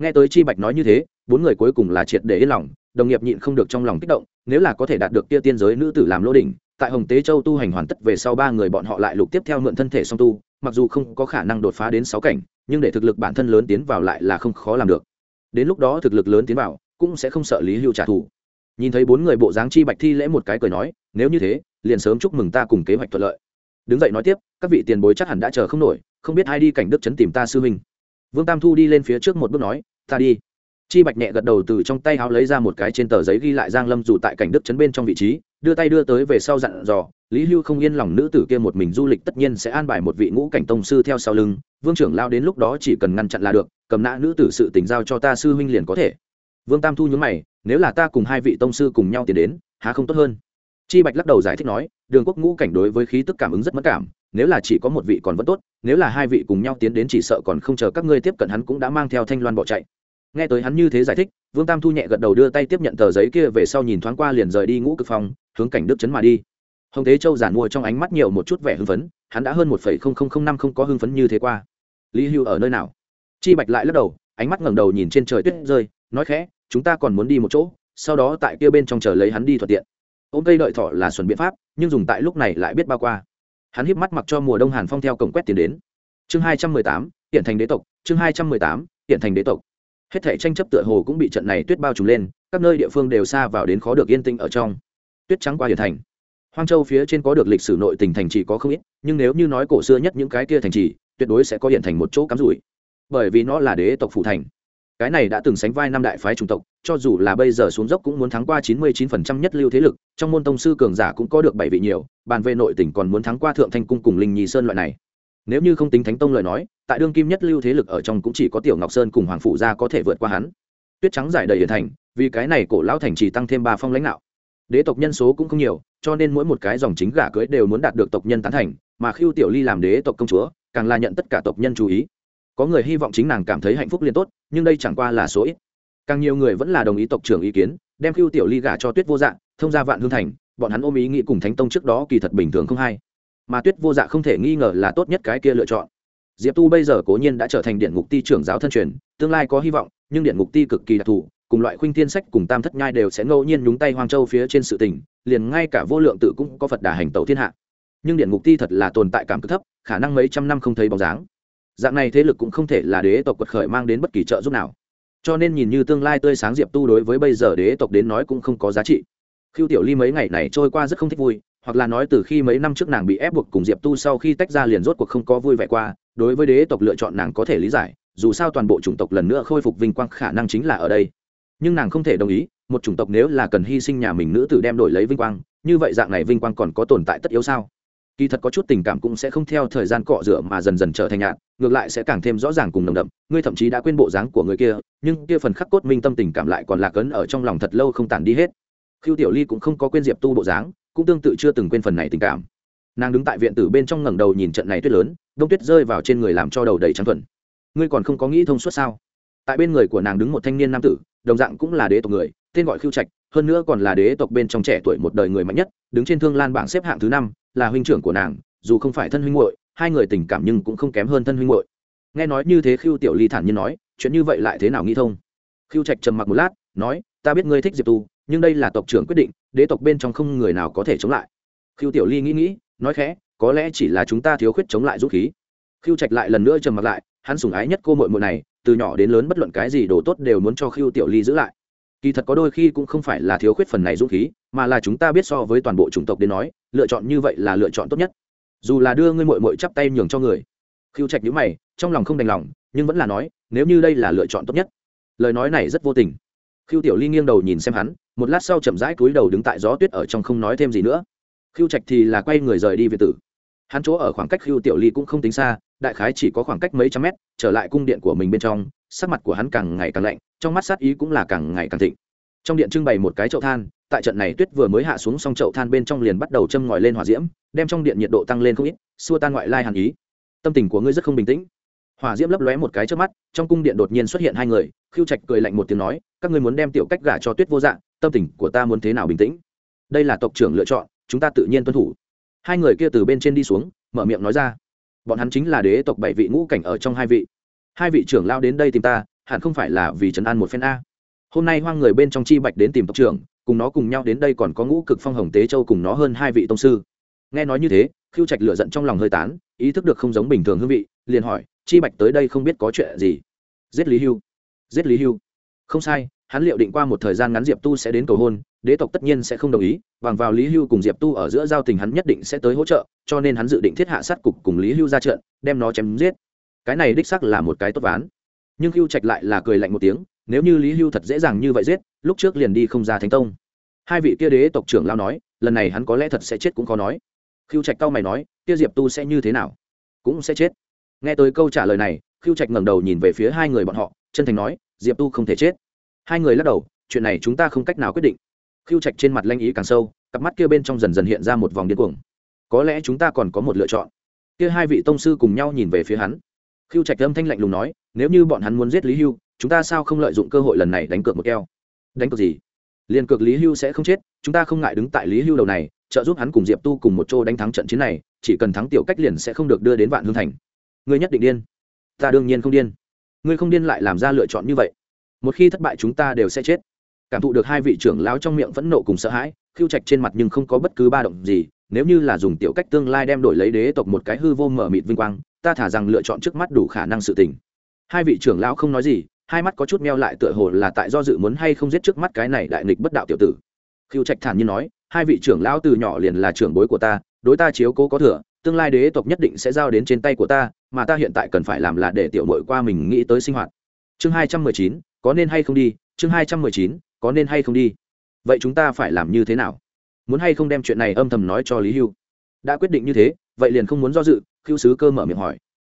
Nghe tới chi bạch nói như thế, bốn người cuối cùng là triệt để yên lòng, đồng nghiệp nhịn không được trong lòng kích động, nếu là có thể đạt được kia tiên giới nữ tử làm lô đỉnh, tại hồng tế châu tu hành hoàn tất về sau ba người bọn họ lại lục tiếp theo mượn thân thể song tu, mặc dù không có khả năng đột phá đến sáu cảnh nhưng để thực lực bản thân lớn tiến vào lại là không khó làm được. Đến lúc đó thực lực lớn tiến vào, cũng sẽ không sợ lý hưu trả thù. Nhìn thấy bốn người bộ dáng chi bạch thi lễ một cái cười nói, nếu như thế, liền sớm chúc mừng ta cùng kế hoạch thuận lợi. Đứng dậy nói tiếp, các vị tiền bối chắc hẳn đã chờ không nổi, không biết ai đi cảnh đức chấn tìm ta sư huynh. Vương tam thu đi lên phía trước một bước nói, ta đi. Chi bạch nhẹ gật đầu từ trong tay háo lấy ra một cái trên tờ giấy ghi lại giang lâm dù tại cảnh đức chấn bên trong vị trí đưa tay đưa tới về sau dặn dò, lý hưu không yên lòng nữ tử kia một mình du lịch tất nhiên sẽ an bài một vị ngũ cảnh tông sư theo sau lưng, vương trưởng lao đến lúc đó chỉ cần ngăn chặn là được, cầm nã nữ tử sự tình giao cho ta sư huynh liền có thể. Vương tam thu nhớ mày, nếu là ta cùng hai vị tông sư cùng nhau tiến đến, há không tốt hơn? Chi bạch lắc đầu giải thích nói, đường quốc ngũ cảnh đối với khí tức cảm ứng rất mất cảm, nếu là chỉ có một vị còn vẫn tốt, nếu là hai vị cùng nhau tiến đến chỉ sợ còn không chờ các ngươi tiếp cận hắn cũng đã mang theo thanh loan bỏ chạy nghe tới hắn như thế giải thích, vương tam thu nhẹ gật đầu đưa tay tiếp nhận tờ giấy kia về sau nhìn thoáng qua liền rời đi ngũ cực phòng, hướng cảnh đức chấn mà đi. Hồng thế châu giản mua trong ánh mắt nhiều một chút vẻ hưng phấn, hắn đã hơn một phẩy không không không năm không có hưng phấn như thế qua. Lý hưu ở nơi nào? Chi bạch lại lắc đầu, ánh mắt ngẩng đầu nhìn trên trời tuyết rơi, nói khẽ, chúng ta còn muốn đi một chỗ, sau đó tại kia bên trong chờ lấy hắn đi thuận tiện. Ôm cây đợi thọ là xuẩn biện pháp, nhưng dùng tại lúc này lại biết bao qua. Hắn híp mắt mặc cho mùa đông hàn phong theo cổng quét tiền đến. Chương hai trăm mười tám hiện thành đế tộc, chương hai trăm mười tám hiện thành đế tộc hết thể tranh chấp tựa hồ cũng bị trận này tuyết bao trùm lên, các nơi địa phương đều xa vào đến khó được yên tĩnh ở trong. Tuyết trắng qua hiển thành. Hoang châu phía trên có được lịch sử nội tình thành trì có không ít, nhưng nếu như nói cổ xưa nhất những cái kia thành trì, tuyệt đối sẽ có hiện thành một chỗ cắm rủi. Bởi vì nó là đế tộc phủ thành. Cái này đã từng sánh vai năm đại phái chủng tộc, cho dù là bây giờ xuống dốc cũng muốn thắng qua chín mươi chín phần trăm nhất lưu thế lực, trong môn tông sư cường giả cũng có được bảy vị nhiều, bàn về nội tỉnh còn muốn thắng qua thượng thanh cung cùng linh nhì sơn loại này nếu như không tính thánh tông lời nói, tại đương kim nhất lưu thế lực ở trong cũng chỉ có tiểu ngọc sơn cùng hoàng phụ gia có thể vượt qua hắn. Tuyết trắng giải đầy hiển thành, vì cái này cổ lão thành chỉ tăng thêm ba phong lãnh đạo. Đế tộc nhân số cũng không nhiều, cho nên mỗi một cái dòng chính gả cưới đều muốn đạt được tộc nhân tán thành, mà khiêu tiểu ly làm đế tộc công chúa, càng là nhận tất cả tộc nhân chú ý. Có người hy vọng chính nàng cảm thấy hạnh phúc liên tốt, nhưng đây chẳng qua là số ít. Càng nhiều người vẫn là đồng ý tộc trưởng ý kiến, đem khiêu tiểu ly gả cho tuyết vô dạng thông ra vạn hương thành, bọn hắn ôm ý nghĩ cùng thánh tông trước đó kỳ thật bình thường không hay mà tuyết vô dạ không thể nghi ngờ là tốt nhất cái kia lựa chọn. Diệp tu bây giờ cố nhiên đã trở thành điện ngục ti trưởng giáo thân truyền, tương lai có hy vọng, nhưng điện ngục ti cực kỳ đặc thù, cùng loại khuynh thiên sách cùng tam thất nhai đều sẽ ngẫu nhiên nhúng tay hoang châu phía trên sự tình, liền ngay cả vô lượng tự cũng có phật đà hành tẩu thiên hạ. Nhưng điện ngục ti thật là tồn tại cảm cực thấp, khả năng mấy trăm năm không thấy bóng dáng. Dạng này thế lực cũng không thể là đế tộc quật khởi mang đến bất kỳ trợ giúp nào. Cho nên nhìn như tương lai tươi sáng diệp tu đối với bây giờ đế tộc đến nói cũng không có giá trị. Khiêu tiểu ly mấy ngày này trôi qua rất không thích vui hoặc là nói từ khi mấy năm trước nàng bị ép buộc cùng diệp tu sau khi tách ra liền rốt cuộc không có vui vẻ qua, đối với đế tộc lựa chọn nàng có thể lý giải, dù sao toàn bộ chủng tộc lần nữa khôi phục vinh quang khả năng chính là ở đây. Nhưng nàng không thể đồng ý, một chủng tộc nếu là cần hy sinh nhà mình nữ tử đem đổi lấy vinh quang, như vậy dạng này vinh quang còn có tồn tại tất yếu sao? Kỳ thật có chút tình cảm cũng sẽ không theo thời gian cọ rửa mà dần dần trở thành nhạt, ngược lại sẽ càng thêm rõ ràng cùng nồng đậm, ngươi thậm chí đã quên bộ dáng của người kia, nhưng kia phần khắc cốt minh tâm tình cảm lại còn lạc ấn ở trong lòng thật lâu không tàn đi hết khiêu tiểu ly cũng không có quên diệp tu bộ dáng, cũng tương tự chưa từng quên phần này tình cảm. Nàng đứng tại viện tử bên trong ngẩng đầu nhìn trận này tuyết lớn, đông tuyết rơi vào trên người làm cho đầu đầy trắng thuần. Ngươi còn không có nghĩ thông suốt sao? Tại bên người của nàng đứng một thanh niên nam tử, đồng dạng cũng là đế tộc người, tên gọi khiêu trạch, hơn nữa còn là đế tộc bên trong trẻ tuổi một đời người mạnh nhất, đứng trên thương lan bảng xếp hạng thứ năm, là huynh trưởng của nàng, dù không phải thân huynh muội, hai người tình cảm nhưng cũng không kém hơn thân huynh muội. Nghe nói như thế khiêu tiểu ly thản nhiên nói, chuyện như vậy lại thế nào nghĩ thông? Khiêu trạch trầm mặc một lát, nói ta biết ngươi thích diệp tu, nhưng đây là tộc trưởng quyết định, đế tộc bên trong không người nào có thể chống lại. Khiêu tiểu ly nghĩ nghĩ, nói khẽ, có lẽ chỉ là chúng ta thiếu khuyết chống lại dũng khí. Khiêu trạch lại lần nữa trầm mặc lại, hắn sủng ái nhất cô mội mội này, từ nhỏ đến lớn bất luận cái gì đồ tốt đều muốn cho khiêu tiểu ly giữ lại. Kỳ thật có đôi khi cũng không phải là thiếu khuyết phần này dũng khí, mà là chúng ta biết so với toàn bộ chủng tộc đến nói, lựa chọn như vậy là lựa chọn tốt nhất. Dù là đưa ngươi mội mội chắp tay nhường cho người. Khiêu trạch nhữ mày, trong lòng không đành lòng, nhưng vẫn là nói, nếu như đây là lựa chọn tốt nhất. Lời nói này rất vô tình khiêu tiểu ly nghiêng đầu nhìn xem hắn, một lát sau chậm rãi cúi đầu đứng tại gió tuyết ở trong không nói thêm gì nữa. Khiêu trạch thì là quay người rời đi về tử. Hắn chỗ ở khoảng cách khiêu tiểu ly cũng không tính xa, đại khái chỉ có khoảng cách mấy trăm mét, trở lại cung điện của mình bên trong, sắc mặt của hắn càng ngày càng lạnh, trong mắt sát ý cũng là càng ngày càng thịnh. Trong điện trưng bày một cái chậu than, tại trận này tuyết vừa mới hạ xuống xong chậu than bên trong liền bắt đầu châm ngòi lên hỏa diễm, đem trong điện nhiệt độ tăng lên không ít, xua tan ngoại lai hàn ý. Tâm tình của ngươi rất không bình tĩnh hỏa diễm lấp lóe một cái trước mắt, trong cung điện đột nhiên xuất hiện hai người khiêu trạch cười lạnh một tiếng nói, các ngươi muốn đem tiểu cách gả cho tuyết vô dạng tâm tình của ta muốn thế nào bình tĩnh? Đây là tộc trưởng lựa chọn, chúng ta tự nhiên tuân thủ. Hai người kia từ bên trên đi xuống, mở miệng nói ra, bọn hắn chính là đế tộc bảy vị ngũ cảnh ở trong hai vị. Hai vị trưởng lao đến đây tìm ta, hẳn không phải là vì trấn an một phen a. Hôm nay hoang người bên trong chi bạch đến tìm tộc trưởng, cùng nó cùng nhau đến đây còn có ngũ cực phong hồng tế châu cùng nó hơn hai vị tông sư. Nghe nói như thế khiêu trạch lựa giận trong lòng hơi tán, ý thức được không giống bình thường hương vị, liền hỏi chi bạch tới đây không biết có chuyện gì. Giết lý hưu. Giết lý hưu. Không sai, hắn liệu định qua một thời gian ngắn diệp tu sẽ đến cầu hôn, đế tộc tất nhiên sẽ không đồng ý, bằng vào lý hưu cùng diệp tu ở giữa giao tình hắn nhất định sẽ tới hỗ trợ, cho nên hắn dự định thiết hạ sát cục cùng lý hưu ra trận, đem nó chém giết. Cái này đích sắc là một cái tốt ván. Nhưng hưu trạch lại là cười lạnh một tiếng, nếu như lý hưu thật dễ dàng như vậy giết, lúc trước liền đi không ra thánh tông. Hai vị kia đế tộc trưởng lao nói, lần này hắn có lẽ thật sẽ chết cũng khó nói. Hưu trạch cao mày nói, kia diệp tu sẽ như thế nào? Cũng sẽ chết nghe tới câu trả lời này khiêu trạch ngẩng đầu nhìn về phía hai người bọn họ, chân thành nói, diệp tu không thể chết. Hai người lắc đầu, chuyện này chúng ta không cách nào quyết định. Khiêu trạch trên mặt lanh ý càng sâu, cặp mắt kia bên trong dần dần hiện ra một vòng điên cuồng. Có lẽ chúng ta còn có một lựa chọn. Kia hai vị tông sư cùng nhau nhìn về phía hắn. Khiêu trạch âm thanh lạnh lùng nói, nếu như bọn hắn muốn giết lý hưu, chúng ta sao không lợi dụng cơ hội lần này đánh cược một keo? Đánh cược gì? Liền cược lý hưu sẽ không chết, chúng ta không ngại đứng tại lý hưu đầu này, trợ giúp hắn cùng diệp tu cùng một chỗ đánh thắng trận chiến này, chỉ cần thắng tiểu cách liền sẽ không được đưa đến vạn hương thành ngươi nhất định điên. Ta đương nhiên không điên. Ngươi không điên lại làm ra lựa chọn như vậy. Một khi thất bại chúng ta đều sẽ chết. Cảm thụ được hai vị trưởng lão trong miệng phẫn nộ cùng sợ hãi khiêu trạch trên mặt nhưng không có bất cứ ba động gì, nếu như là dùng tiểu cách tương lai đem đổi lấy đế tộc một cái hư vô mở mịt vinh quang, ta thả rằng lựa chọn trước mắt đủ khả năng sự tình. Hai vị trưởng lão không nói gì, hai mắt có chút meo lại tựa hồ là tại do dự muốn hay không giết trước mắt cái này đại nghịch bất đạo tiểu tử. Khiêu trạch thản nhiên nói, hai vị trưởng lão từ nhỏ liền là trưởng bối của ta, đối ta chiếu cố có thừa tương lai đế tộc nhất định sẽ giao đến trên tay của ta, mà ta hiện tại cần phải làm là để tiểu mội qua mình nghĩ tới sinh hoạt. Chương hai trăm mười chín, có nên hay không đi? Chương hai trăm mười chín, có nên hay không đi? Vậy chúng ta phải làm như thế nào? Muốn hay không đem chuyện này âm thầm nói cho lý hưu? Đã quyết định như thế, vậy liền không muốn do dự khiêu sứ cơ mở miệng hỏi.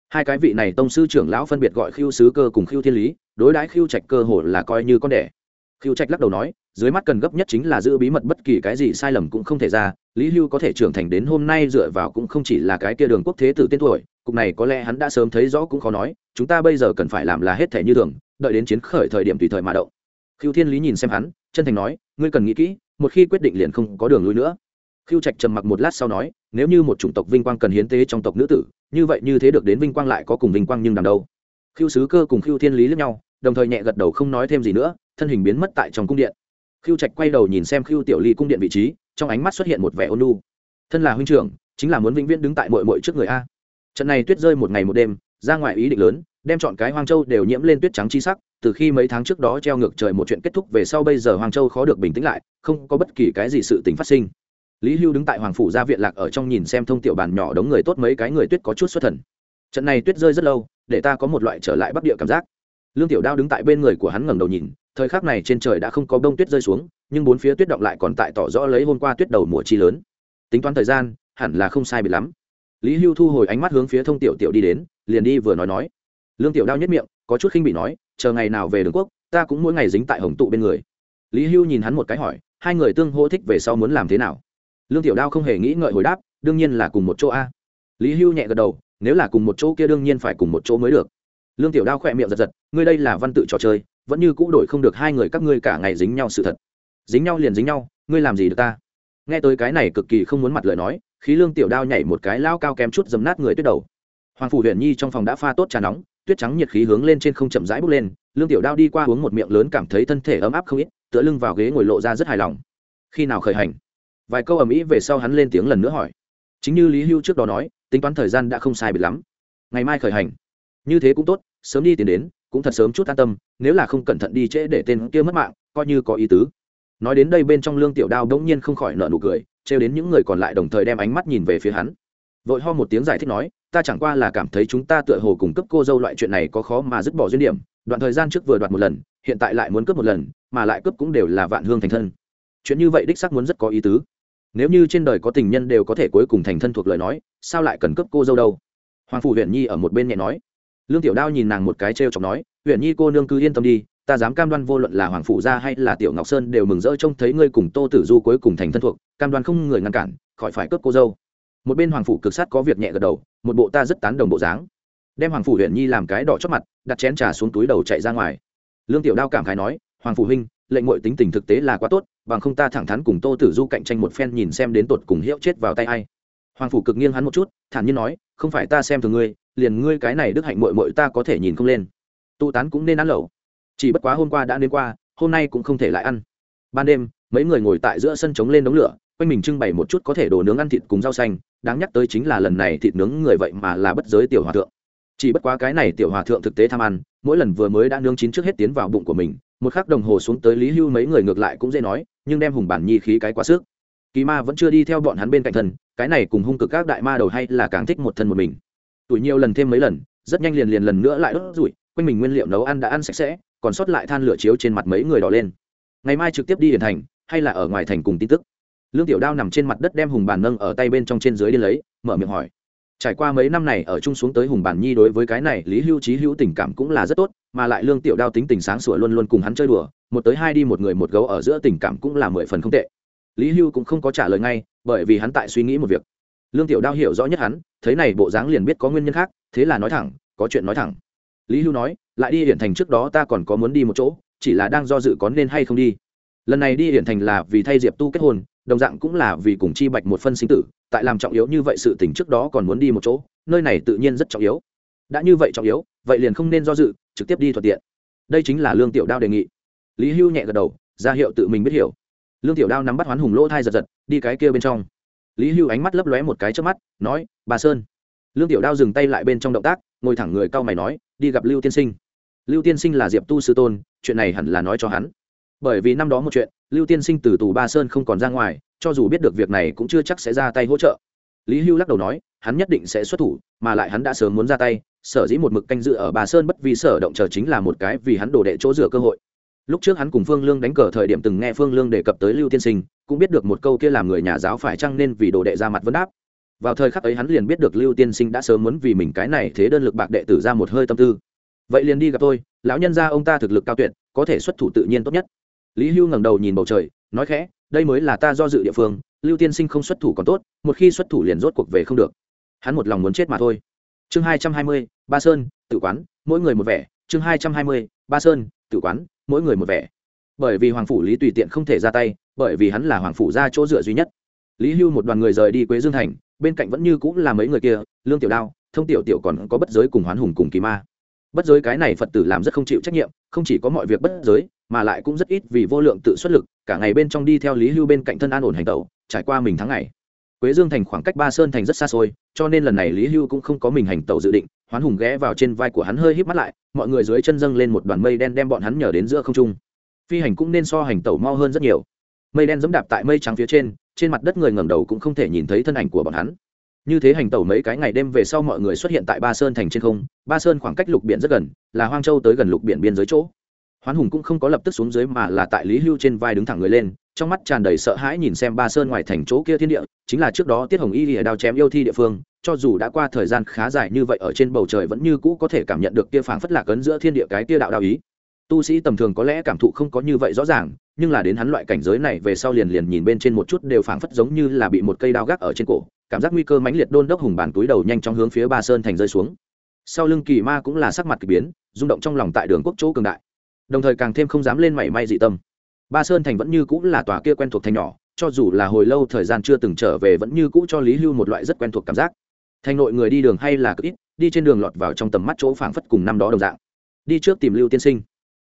Hai cái vị này tông sư trưởng lão phân biệt gọi khiêu sứ cơ cùng khiêu thiên lý, đối đãi khiêu trạch cơ hồ là coi như con đẻ. Khiêu trạch lắc đầu nói dưới mắt cần gấp nhất chính là giữ bí mật bất kỳ cái gì sai lầm cũng không thể ra, lý hưu có thể trưởng thành đến hôm nay dựa vào cũng không chỉ là cái kia đường quốc thế tử tên tuổi, cục này có lẽ hắn đã sớm thấy rõ cũng khó nói, chúng ta bây giờ cần phải làm là hết thể như thường, đợi đến chiến khởi thời điểm tùy thời mà động. Khiêu thiên lý nhìn xem hắn, chân thành nói, ngươi cần nghĩ kỹ, một khi quyết định liền không có đường lui nữa. Khiêu trạch trầm mặc một lát sau nói, nếu như một chủng tộc vinh quang cần hiến tế trong tộc nữ tử, như vậy như thế được đến vinh quang lại có cùng vinh quang nhưng đằng đâu? Khiêu sứ cơ cùng khiêu thiên lý lẫn nhau, đồng thời nhẹ gật đầu không nói thêm gì nữa, thân hình biến mất tại trong cung điện khiêu trạch quay đầu nhìn xem khiêu tiểu ly cung điện vị trí, trong ánh mắt xuất hiện một vẻ ôn lu thân là huynh trưởng, chính là muốn vĩnh viễn đứng tại mội mội trước người a. Trận này tuyết rơi một ngày một đêm, ra ngoài ý định lớn, đem chọn cái hoang châu đều nhiễm lên tuyết trắng chi sắc, từ khi mấy tháng trước đó treo ngược trời một chuyện kết thúc về sau bây giờ hoàng châu khó được bình tĩnh lại, không có bất kỳ cái gì sự tình phát sinh. Lý hưu đứng tại hoàng phủ gia viện lạc ở trong nhìn xem thông tiểu bàn nhỏ đống người tốt mấy cái người tuyết có chút xuất thần. Trận này tuyết rơi rất lâu, để ta có một loại trở lại bắc địa cảm giác. Lương tiểu đao đứng tại bên người của hắn ngẩng đầu nhìn thời khắc này trên trời đã không có bông tuyết rơi xuống, nhưng bốn phía tuyết động lại còn tại tỏ rõ lấy hôm qua tuyết đầu mùa chi lớn. Tính toán thời gian, hẳn là không sai bị lắm. Lý hưu thu hồi ánh mắt hướng phía thông tiểu tiểu đi đến, liền đi vừa nói nói. Lương tiểu đao nhất miệng, có chút khinh bị nói, chờ ngày nào về đường quốc, ta cũng mỗi ngày dính tại hồng tụ bên người. Lý hưu nhìn hắn một cái hỏi, hai người tương hô thích về sau muốn làm thế nào? Lương tiểu đao không hề nghĩ ngợi hồi đáp, đương nhiên là cùng một chỗ a. Lý hưu nhẹ gật đầu, nếu là cùng một chỗ kia đương nhiên phải cùng một chỗ mới được. Lương tiểu đao khỏe miệng giật giật, ngươi đây là văn tự trò chơi vẫn như cũ đổi không được hai người các ngươi cả ngày dính nhau sự thật. Dính nhau liền dính nhau, ngươi làm gì được ta? Nghe tới cái này cực kỳ không muốn mặt lời nói, khí lương tiểu đao nhảy một cái lao cao kém chút dấm nát người tuyết đầu. Hoàng phủ huyền nhi trong phòng đã pha tốt trà nóng, tuyết trắng nhiệt khí hướng lên trên không chậm rãi bốc lên, lương tiểu đao đi qua uống một miệng lớn cảm thấy thân thể ấm áp không ít, tựa lưng vào ghế ngồi lộ ra rất hài lòng. Khi nào khởi hành? Vài câu ầm ĩ về sau hắn lên tiếng lần nữa hỏi. Chính như lý hưu trước đó nói, tính toán thời gian đã không sai biệt lắm. Ngày mai khởi hành. Như thế cũng tốt, sớm đi tiến đến cũng thật sớm chút an tâm, nếu là không cẩn thận đi trễ để tên kia mất mạng, coi như có ý tứ. Nói đến đây bên trong lương tiểu đao đống nhiên không khỏi nợ nụ cười, trêu đến những người còn lại đồng thời đem ánh mắt nhìn về phía hắn. Vội ho một tiếng giải thích nói, ta chẳng qua là cảm thấy chúng ta tựa hồ cùng cấp cô dâu loại chuyện này có khó mà dứt bỏ duyên điểm, đoạn thời gian trước vừa đoạt một lần, hiện tại lại muốn cướp một lần, mà lại cướp cũng đều là vạn hương thành thân. Chuyện như vậy đích xác muốn rất có ý tứ. Nếu như trên đời có tình nhân đều có thể cuối cùng thành thân thuộc lời nói, sao lại cần cướp cô dâu đâu? Hoàng phủ huyện nhi ở một bên nhẹ nói lương tiểu đao nhìn nàng một cái t r e o chọc nói huyện nhi cô nương cứ yên tâm đi, ta dám cam đoan vô luận là hoàng phủ gia hay là tiểu ngọc sơn đều mừng rỡ trông thấy ngươi cùng tô tử du cuối cùng thành thân thuộc, cam đoan không người ngăn cản, khỏi phải cướp cô dâu. Một bên hoàng phủ cực sát có việc nhẹ gật đầu, một bộ ta rất tán đồng bộ dáng. Đem hoàng phủ huyện nhi làm cái đỏ chót mặt, đặt chén trà xuống túi đầu chạy ra ngoài. Lương tiểu đao cảm khái nói, hoàng phủ huynh, lệnh ngội tính tình thực tế là quá tốt, bằng không ta thẳng thắn cùng tô tử du cạnh tranh một phen nhìn xem đến tột cùng hiệu chết vào tay a i hoàng phủ cực nghiêng hắn một chút, thản nhiên nói, không phải ta xem thường ngươi liền ngươi cái này đức hạnh mội mội ta có thể nhìn không lên. Tụ tán cũng nên ăn lẩu. Chỉ bất quá hôm qua đã đến qua, hôm nay cũng không thể lại ăn. Ban đêm, mấy người ngồi tại giữa sân trống lên đống lửa, quanh mình trưng bày một chút có thể đồ nướng ăn thịt cùng rau xanh, đáng nhắc tới chính là lần này thịt nướng người vậy mà là bất giới tiểu hòa thượng. Chỉ bất quá cái này tiểu hòa thượng thực tế tham ăn, mỗi lần vừa mới đã nướng chín trước hết tiến vào bụng của mình, một khắc đồng hồ xuống tới lý hưu mấy người ngược lại cũng dễ nói, nhưng đem hùng bản nhi khí cái quá sức. Kỳ ma vẫn chưa đi theo bọn hắn bên cạnh thần cái này cùng hung cực các đại ma đầu hay là càng thích một thân một mình tuổi nhiều lần thêm mấy lần, rất nhanh liền liền lần nữa lại đốt rủi, quanh mình nguyên liệu nấu ăn đã ăn sạch sẽ, còn sót lại than lửa chiếu trên mặt mấy người đỏ lên. Ngày mai trực tiếp đi hiển thành, hay là ở ngoài thành cùng tin tức. Lương tiểu đao nằm trên mặt đất đem hùng bàn nâng ở tay bên trong trên dưới đi lấy, mở miệng hỏi. Trải qua mấy năm này ở chung xuống tới hùng bản nhi đối với cái này lý hưu trí hữu tình cảm cũng là rất tốt, mà lại lương tiểu đao tính tình sáng sủa luôn luôn cùng hắn chơi đùa, một tới hai đi một người một gấu ở giữa tình cảm cũng là mười phần không tệ. Lý hưu cũng không có trả lời ngay, bởi vì hắn tại suy nghĩ một việc lương tiểu đao hiểu rõ nhất hắn, thấy này bộ dáng liền biết có nguyên nhân khác, thế là nói thẳng, có chuyện nói thẳng. Lý hưu nói, lại đi hiển thành trước đó ta còn có muốn đi một chỗ, chỉ là đang do dự có nên hay không đi. Lần này đi hiển thành là vì thay diệp tu kết hôn, đồng dạng cũng là vì cùng chi bạch một phân sinh tử, tại làm trọng yếu như vậy sự tình trước đó còn muốn đi một chỗ, nơi này tự nhiên rất trọng yếu. Đã như vậy trọng yếu, vậy liền không nên do dự, trực tiếp đi thuận tiện. Đây chính là lương tiểu đao đề nghị. Lý hưu nhẹ gật đầu, ra hiệu tự mình biết hiểu. Lương tiểu đao nắm bắt hoán hùng lỗ thai giật giật, đi cái kia bên trong lý hưu ánh mắt lấp lóe một cái trước mắt, nói, bà sơn. Lương tiểu đao dừng tay lại bên trong động tác, ngồi thẳng người cau mày nói, đi gặp lưu tiên sinh. Lưu tiên sinh là diệp tu sư tôn, chuyện này hẳn là nói cho hắn. Bởi vì năm đó một chuyện, lưu tiên sinh từ tù ba sơn không còn ra ngoài, cho dù biết được việc này cũng chưa chắc sẽ ra tay hỗ trợ. Lý hưu lắc đầu nói, hắn nhất định sẽ xuất thủ, mà lại hắn đã sớm muốn ra tay, sở dĩ một mực canh dự ở bà sơn bất vì sở động chờ chính là một cái vì hắn đổ đệ chỗ dựa cơ hội lúc trước hắn cùng phương lương đánh cờ thời điểm từng nghe phương lương đề cập tới lưu tiên sinh, cũng biết được một câu kia làm người nhà giáo phải chăng nên vì đồ đệ ra mặt vấn đáp. Vào thời khắc ấy hắn liền biết được lưu tiên sinh đã sớm muốn vì mình cái này thế đơn lực bạc đệ tử ra một hơi tâm tư. Vậy liền đi gặp tôi, lão nhân gia ông ta thực lực cao tuyệt, có thể xuất thủ tự nhiên tốt nhất. Lý hưu ngẩng đầu nhìn bầu trời, nói khẽ, đây mới là ta do dự địa phương, lưu tiên sinh không xuất thủ còn tốt, một khi xuất thủ liền rốt cuộc về không được. Hắn một lòng muốn chết mà thôi. Chương hai trăm hai mươi, ba sơn, tự quán, mỗi người một vẻ. Chương hai trăm hai mươi, ba sơn tự quán, mỗi người một vẻ. Bởi vì hoàng phủ lý tùy tiện không thể ra tay, bởi vì hắn là hoàng phủ ra chỗ dựa duy nhất. Lý hưu một đoàn người rời đi quế dương thành, bên cạnh vẫn như cũng là mấy người kia, lương tiểu đao, thông tiểu tiểu còn có bất giới cùng hoán hùng cùng kỳ ma. Bất giới cái này phật tử làm rất không chịu trách nhiệm, không chỉ có mọi việc bất giới, mà lại cũng rất ít vì vô lượng tự xuất lực, cả ngày bên trong đi theo lý hưu bên cạnh thân an ổn hành tẩu, trải qua mình tháng ngày. Quế dương thành khoảng cách ba sơn thành rất xa xôi, cho nên lần này lý hưu cũng không có mình hành tẩu dự định hoán hùng ghé vào trên vai của hắn hơi híp mắt lại, mọi người dưới chân dâng lên một đoàn mây đen đem bọn hắn nhờ đến giữa không trung. Phi hành cũng nên so hành tẩu mau hơn rất nhiều. Mây đen dẫm đạp tại mây trắng phía trên trên mặt đất người ngẩng đầu cũng không thể nhìn thấy thân ảnh của bọn hắn. Như thế hành tẩu mấy cái ngày đêm về sau mọi người xuất hiện tại ba sơn thành trên không, ba sơn khoảng cách lục biển rất gần, là hoang châu tới gần lục biển biên giới chỗ. Hoán hùng cũng không có lập tức xuống dưới mà là tại lý hưu trên vai đứng thẳng người lên trong mắt tràn đầy sợ hãi nhìn xem ba sơn ngoài thành chỗ kia thiên địa, chính là trước đó tiết hồng y lìa đao chém yêu thi địa phương, cho dù đã qua thời gian khá dài như vậy ở trên bầu trời vẫn như cũ có thể cảm nhận được kia phảng phất lạc ấn giữa thiên địa cái kia đạo đạo ý. Tu sĩ tầm thường có lẽ cảm thụ không có như vậy rõ ràng, nhưng là đến hắn loại cảnh giới này về sau liền liền nhìn bên trên một chút đều phảng phất giống như là bị một cây đao gác ở trên cổ, cảm giác nguy cơ mãnh liệt đôn đốc hùng bàn túi đầu nhanh chóng hướng phía ba sơn thành rơi xuống. Sau lưng kỳ ma cũng là sắc mặt kỳ biến, rung động trong lòng tại đường quốc chỗ cường đại. Đồng thời càng thêm không dám lên mảy may dị tâm ba sơn thành vẫn như cũng là tòa kia quen thuộc thành nhỏ, cho dù là hồi lâu thời gian chưa từng trở về vẫn như cũ cho lý hưu một loại rất quen thuộc cảm giác. Thành nội người đi đường hay là cực ít, đi trên đường lọt vào trong tầm mắt chỗ phảng phất cùng năm đó đồng dạng. Đi trước tìm lưu tiên sinh.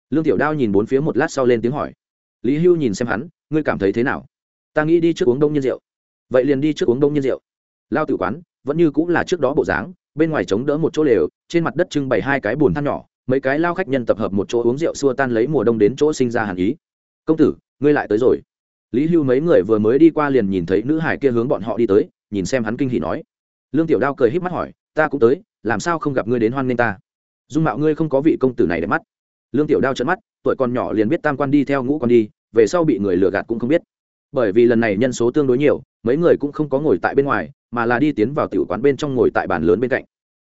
Lương tiểu đao nhìn bốn phía một lát sau lên tiếng hỏi. Lý hưu nhìn xem hắn, ngươi cảm thấy thế nào? Ta nghĩ đi trước uống đông nhiên rượu. Vậy liền đi trước uống đông nhiên rượu. Lao tự quán, vẫn như cũng là trước đó bộ dáng, bên ngoài chống đỡ một chỗ lều, trên mặt đất trưng bày hai cái bùn than nhỏ, mấy cái lao khách nhân tập hợp một chỗ uống rượu xua tan lấy mùa đông đến chỗ sinh ra hàn ý công tử, ngươi lại tới rồi. Lý hưu mấy người vừa mới đi qua liền nhìn thấy nữ hải kia hướng bọn họ đi tới, nhìn xem hắn kinh hỉ nói. Lương tiểu đao cười híp mắt hỏi, ta cũng tới, làm sao không gặp ngươi đến hoan nghênh ta? Dung mạo ngươi không có vị công tử này để mắt. Lương tiểu đao trận mắt, tuổi còn nhỏ liền biết tam quan đi theo ngũ quan đi, về sau bị người lừa gạt cũng không biết. Bởi vì lần này nhân số tương đối nhiều, mấy người cũng không có ngồi tại bên ngoài, mà là đi tiến vào tiểu quán bên trong ngồi tại bàn lớn bên cạnh.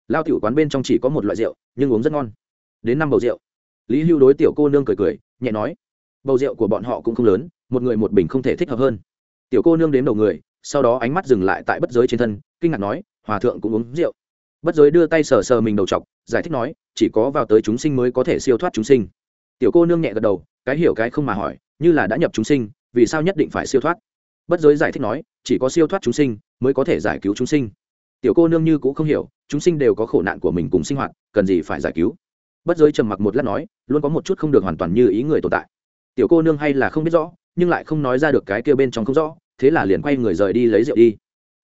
Lao tiểu quán bên trong chỉ có một loại rượu, nhưng uống rất ngon. Đến năm bầu rượu. Lý hưu đối tiểu cô nương cười cười, nhẹ nói bầu rượu của bọn họ cũng không lớn, một người một bình không thể thích hợp hơn. Tiểu cô nương đến đầu người, sau đó ánh mắt dừng lại tại bất giới trên thân, kinh ngạc nói, hòa thượng cũng uống rượu. Bất giới đưa tay sờ sờ mình đầu t giải thích nói, chỉ có vào tới chúng sinh mới có thể siêu thoát chúng sinh. Tiểu cô nương nhẹ gật đầu, cái hiểu cái không mà hỏi, như là đã nhập chúng sinh, vì sao nhất định phải siêu thoát? Bất giới giải thích nói, chỉ có siêu thoát chúng sinh mới có thể giải cứu chúng sinh. Tiểu cô nương như cũng không hiểu, chúng sinh đều có khổ nạn của mình cùng sinh hoạt, cần gì phải giải cứu? Bất giới trầm mặc một lát nói, luôn có một chút không được hoàn toàn như ý người tồn tại tiểu cô nương hay là không biết rõ, nhưng lại không nói ra được cái kia bên trong không rõ, thế là liền quay người rời đi lấy rượu đi.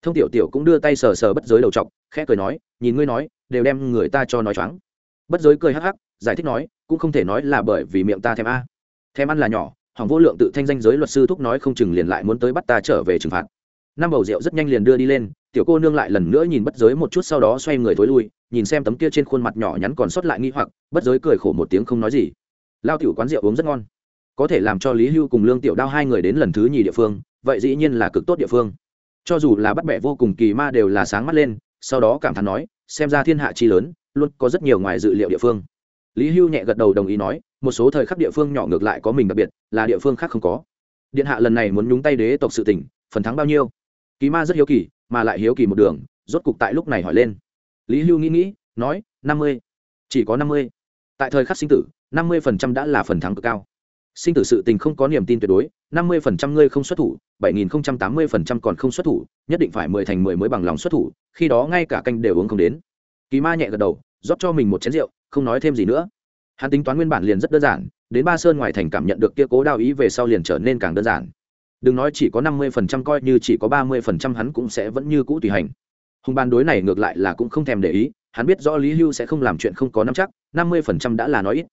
Thông tiểu tiểu cũng đưa tay sờ sờ bất giới đầu t khẽ cười nói, nhìn ngươi nói, đều đem người ta cho nói choáng. Bất giới cười hắc hắc, giải thích nói, cũng không thể nói là bởi vì miệng ta thèm a. Thèm ăn là nhỏ, hỏng vô lượng tự thanh danh giới luật sư thúc nói không chừng liền lại muốn tới bắt ta trở về trừng phạt. Năm bầu rượu rất nhanh liền đưa đi lên, tiểu cô nương lại lần nữa nhìn bất giới một chút sau đó xoay người thối lui, nhìn xem tấm kia trên khuôn mặt nhỏ nhắn còn sót lại nghi hoặc, bất giới cười khổ một tiếng không nói gì. Lao tiểu quán rượu uống rất ngon có thể làm cho lý hưu cùng lương tiểu đao hai người đến lần thứ nhì địa phương, vậy dĩ nhiên là cực tốt địa phương. Cho dù là bắt bẻ vô cùng kỳ ma đều là sáng mắt lên, sau đó cảm thán nói, xem ra thiên hạ chi lớn, luôn có rất nhiều ngoài dự liệu địa phương. Lý hưu nhẹ gật đầu đồng ý nói, một số thời khắc địa phương nhỏ ngược lại có mình đặc biệt, là địa phương khác không có. Điện hạ lần này muốn nhúng tay đế tộc sự tỉnh phần thắng bao nhiêu? Kỳ ma rất hiếu kỳ, mà lại hiếu kỳ một đường, rốt cục tại lúc này hỏi lên. Lý hưu nghĩ nghĩ, nói, năm mươi. Chỉ có năm mươi. Tại thời khắc sinh tử, năm mươi phần trăm đã là phần thắng cực cao sinh tử sự tình không có niềm tin tuyệt đối, năm mươi phần trăm ngươi không xuất thủ, bảy nghìn không trăm tám mươi phần trăm còn không xuất thủ, nhất định phải mười thành mười mới bằng lòng xuất thủ, khi đó ngay cả canh đều uống không đến. Kỳ ma nhẹ gật đầu, rót cho mình một chén rượu, không nói thêm gì nữa. Hắn tính toán nguyên bản liền rất đơn giản, đến ba sơn ngoài thành cảm nhận được kia cố đao ý về sau liền trở nên càng đơn giản. Đừng nói chỉ có năm mươi phần trăm coi như chỉ có ba mươi phần trăm hắn cũng sẽ vẫn như cũ tùy hành. Hùng ban đối này ngược lại là cũng không thèm để ý, hắn biết rõ lý hưu sẽ không làm chuyện không có năm chắc, năm mươi phần trăm đã là nói ít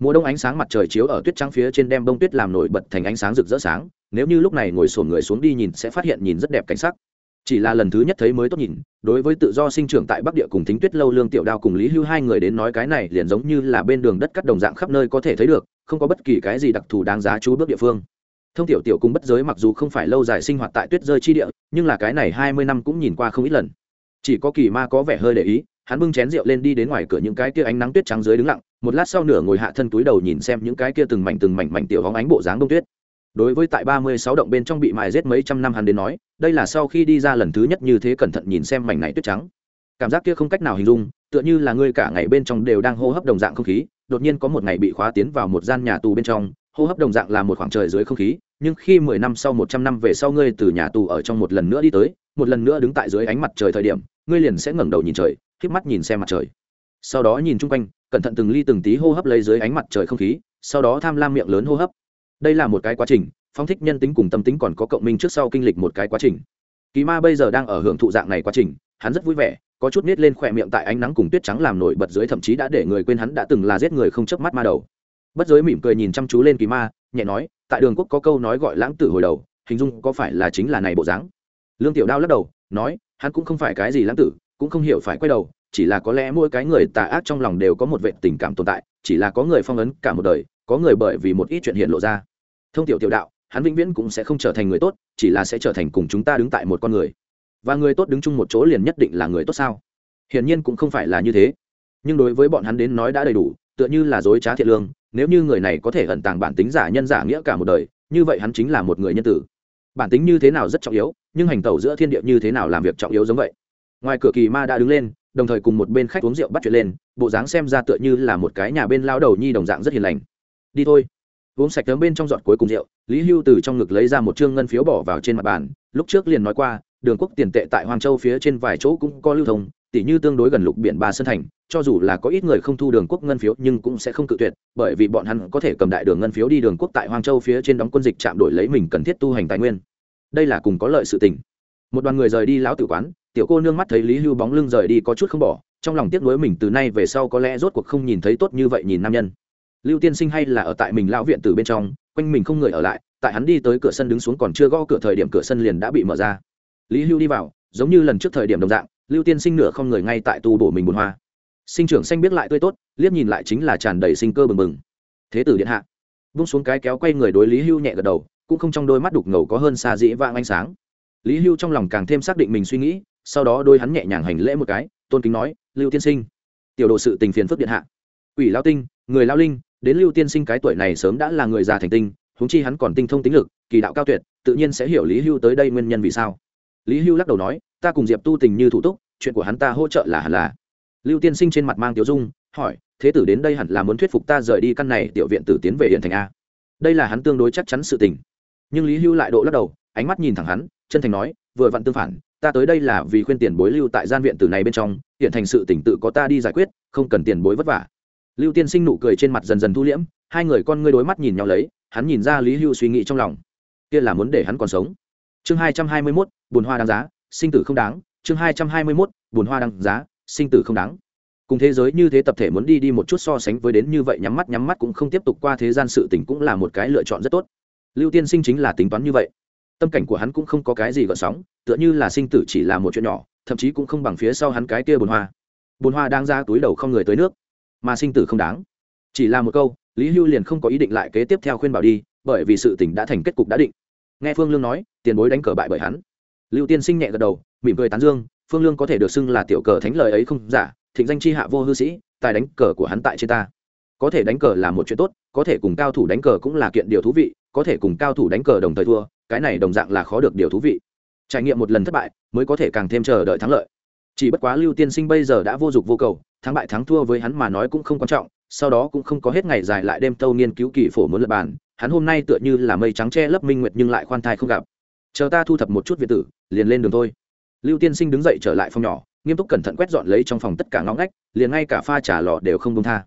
mùa đông ánh sáng mặt trời chiếu ở tuyết trắng phía trên đem bông tuyết làm nổi bật thành ánh sáng rực rỡ sáng, nếu như lúc này ngồi sổn người xuống đi nhìn sẽ phát hiện nhìn rất đẹp cảnh sắc. Chỉ là lần thứ nhất thấy mới tốt nhìn, đối với tự do sinh trưởng tại bắc địa cùng thính tuyết lâu lương tiểu đao cùng lý hưu hai người đến nói cái này liền giống như là bên đường đất cắt đồng dạng khắp nơi có thể thấy được, không có bất kỳ cái gì đặc thù đáng giá chú bước địa phương. Thông tiểu tiểu cùng bất giới mặc dù không phải lâu dài sinh hoạt tại tuyết rơi chi địa, nhưng là cái này hai mươi năm cũng nhìn qua không ít lần. Chỉ có kỳ ma có vẻ hơi để ý hắn bưng chén rượu lên đi đến ngoài cửa những cái kia ánh nắng tuyết trắng dưới đứng lặng, một lát sau nửa ngồi hạ thân túi đầu nhìn xem những cái kia từng mảnh từng mảnh mảnh tiểu hóng ánh bộ dáng đông tuyết. Đối với tại ba mươi sáu động bên trong bị mài rết mấy trăm năm hắn đến nói, đây là sau khi đi ra lần thứ nhất như thế cẩn thận nhìn xem mảnh này tuyết trắng. Cảm giác kia không cách nào hình dung, tựa như là ngươi cả ngày bên trong đều đang hô hấp đồng dạng không khí, đột nhiên có một ngày bị khóa tiến vào một gian nhà tù bên trong, hô hấp đồng dạng là một khoảng trời dưới không khí, nhưng khi mười năm sau một trăm năm về sau ngươi từ nhà tù ở trong một lần nữa đi tới, một lần nữa đứng tại dưới ánh mặt trời thời điểm, ngươi liền sẽ ngẩng đầu nhìn trời híp mắt nhìn xem mặt trời. Sau đó nhìn chung quanh, cẩn thận từng ly từng tí hô hấp lấy dưới ánh mặt trời không khí, sau đó tham lam miệng lớn hô hấp. Đây là một cái quá trình phong thích nhân tính cùng tâm tính còn có cộng minh trước sau kinh lịch một cái quá trình. Kỳ ma bây giờ đang ở hưởng thụ dạng này quá trình, hắn rất vui vẻ, có chút nít lên khỏe miệng tại ánh nắng cùng tuyết trắng làm nổi bật dưới thậm chí đã để người quên hắn đã từng là giết người không chớp mắt ma đầu. Bất giới mỉm cười nhìn chăm chú lên kỳ ma, nhẹ nói, tại đường quốc có câu nói gọi lãng tử hồi đầu, hình dung có phải là chính là này bộ dáng? Lương tiểu đao lắc đầu, nói, hắn cũng không phải cái gì lãng tử cũng không hiểu phải quay đầu, chỉ là có lẽ mỗi cái người tà ác trong lòng đều có một vệ tình cảm tồn tại, chỉ là có người phong ấn cả một đời, có người bởi vì một ít chuyện hiện lộ ra. Thông tiểu tiểu đạo, hắn vĩnh viễn cũng sẽ không trở thành người tốt, chỉ là sẽ trở thành cùng chúng ta đứng tại một con người. Và người tốt đứng chung một chỗ liền nhất định là người tốt sao? Hiển nhiên cũng không phải là như thế. Nhưng đối với bọn hắn đến nói đã đầy đủ, tựa như là dối trá thiện lương, nếu như người này có thể ẩn tàng bản tính giả nhân giả nghĩa cả một đời, như vậy hắn chính là một người nhân tử. Bản tính như thế nào rất trọng yếu, nhưng hành tẩu giữa thiên địa như thế nào làm việc trọng yếu giống vậy ngoài cửa kỳ ma đã đứng lên, đồng thời cùng một bên khách uống rượu bắt chuyện lên, bộ dáng xem ra tựa như là một cái nhà bên lao đầu nhi đồng dạng rất hiền lành. Đi thôi. Uống sạch tấm bên trong giọt cuối cùng rượu, lý hưu từ trong ngực lấy ra một chương ngân phiếu bỏ vào trên mặt bàn, lúc trước liền nói qua, đường quốc tiền tệ tại hoàng châu phía trên vài chỗ cũng có lưu thông tỷ như tương đối gần lục biển ba sơn thành, cho dù là có ít người không thu đường quốc ngân phiếu nhưng cũng sẽ không cự tuyệt, bởi vì bọn hắn có thể cầm đại đường ngân phiếu đi đường quốc tại hoàng châu phía trên đóng quân dịch chạm đổi lấy mình cần thiết tu hành tài nguyên. Đây là cùng có lợi sự tình. Một đoàn người rời đi lão tử quán tiểu cô nương mắt thấy lý hưu bóng lưng rời đi có chút không bỏ, trong lòng tiếc nuối mình từ nay về sau có lẽ rốt cuộc không nhìn thấy tốt như vậy nhìn nam nhân. Lưu tiên sinh hay là ở tại mình lão viện từ bên trong, quanh mình không người ở lại, tại hắn đi tới cửa sân đứng xuống còn chưa gõ cửa thời điểm cửa sân liền đã bị mở ra. Lý hưu đi vào, giống như lần trước thời điểm đồng dạng, lưu tiên sinh nửa không người ngay tại tu bổ mình bùn hoa. Sinh trưởng xanh biết lại tươi tốt, liếc nhìn lại chính là tràn đầy sinh cơ bừng bừng. Thế tử điện hạ. Vung xuống cái kéo quay người đối lý hưu nhẹ gật đầu, cũng không trong đôi mắt đục ngầu có hơn xa dĩ vang ánh sáng. Lý hưu trong lòng càng thêm xác định mình suy nghĩ sau đó đôi hắn nhẹ nhàng hành lễ một cái, tôn kính nói, lưu tiên sinh. Tiểu đồ sự tình phiền phức điện hạ. Ủy lao tinh, người lao linh, đến lưu tiên sinh cái tuổi này sớm đã là người già thành tinh húng chi hắn còn tinh thông tính lực, kỳ đạo cao tuyệt, tự nhiên sẽ hiểu lý hưu tới đây nguyên nhân vì sao. Lý hưu lắc đầu nói, ta cùng diệp tu tình như thủ túc, chuyện của hắn ta hỗ trợ là hẳn là. Lưu tiên sinh trên mặt mang tiểu dung, hỏi, thế tử đến đây hẳn là muốn thuyết phục ta rời đi căn này, tiểu viện tử tiến về hiện thành a? Đây là hắn tương đối chắc chắn sự tình. Nhưng lý hưu lại độ lắc đầu, ánh mắt nhìn thẳng hắn, chân thành nói, vừa vặn tương phản ta tới đây là vì khuyên tiền bối lưu tại gian viện tử này bên trong, hiện thành sự tỉnh tự có ta đi giải quyết, không cần tiền bối vất vả. Lưu tiên sinh nụ cười trên mặt dần dần thu liễm, hai người con ngươi đối mắt nhìn nhau lấy, hắn nhìn ra lý hưu suy nghĩ trong lòng. Kia là muốn để hắn còn sống. Chương hai trăm hai mươi mốt, bùn hoa đáng giá, sinh tử không đáng. Chương hai trăm hai mươi mốt, bùn hoa đáng giá, sinh tử không đáng. Cùng thế giới như thế tập thể muốn đi đi một chút so sánh với đến như vậy nhắm mắt nhắm mắt cũng không tiếp tục qua thế gian sự tỉnh cũng là một cái lựa chọn rất tốt. Lưu tiên sinh chính là tính toán như vậy tâm cảnh của hắn cũng không có cái gì gợn sóng, tựa như là sinh tử chỉ là một chuyện nhỏ, thậm chí cũng không bằng phía sau hắn cái kia bồn hoa. Bồn hoa đang ra túi đầu không người tới nước, mà sinh tử không đáng. Chỉ là một câu, lý hưu liền không có ý định lại kế tiếp theo khuyên bảo đi, bởi vì sự tỉnh đã thành kết cục đã định. Nghe phương lương nói, tiền bối đánh cờ bại bởi hắn. Lưu tiên sinh nhẹ gật đầu, mỉm cười tán dương, phương lương có thể được xưng là tiểu cờ thánh lời ấy không? Giả thịnh danh chi hạ vô hư sĩ, tài đánh cờ của hắn tại trên ta. Có thể đánh cờ là một chuyện tốt, có thể cùng cao thủ đánh cờ cũng là kiện điều thú vị, có thể cùng cao thủ đánh cờ đồng thời thua cái này đồng dạng là khó được điều thú vị. Trải nghiệm một lần thất bại, mới có thể càng thêm chờ đợi thắng lợi. Chỉ bất quá lưu tiên sinh bây giờ đã vô dụng vô cầu, thắng bại thắng thua với hắn mà nói cũng không quan trọng, sau đó cũng không có hết ngày dài lại đêm tâu nghiên cứu kỳ phổ muốn lập bàn, hắn hôm nay tựa như là mây trắng che lấp minh nguyệt nhưng lại khoan thai không gặp. Chờ ta thu thập một chút việt tử, liền lên đường thôi. Lưu tiên sinh đứng dậy trở lại phòng nhỏ, nghiêm túc cẩn thận quét dọn lấy trong phòng tất cả ngõ ngách, liền ngay cả pha trà lò đều không công tha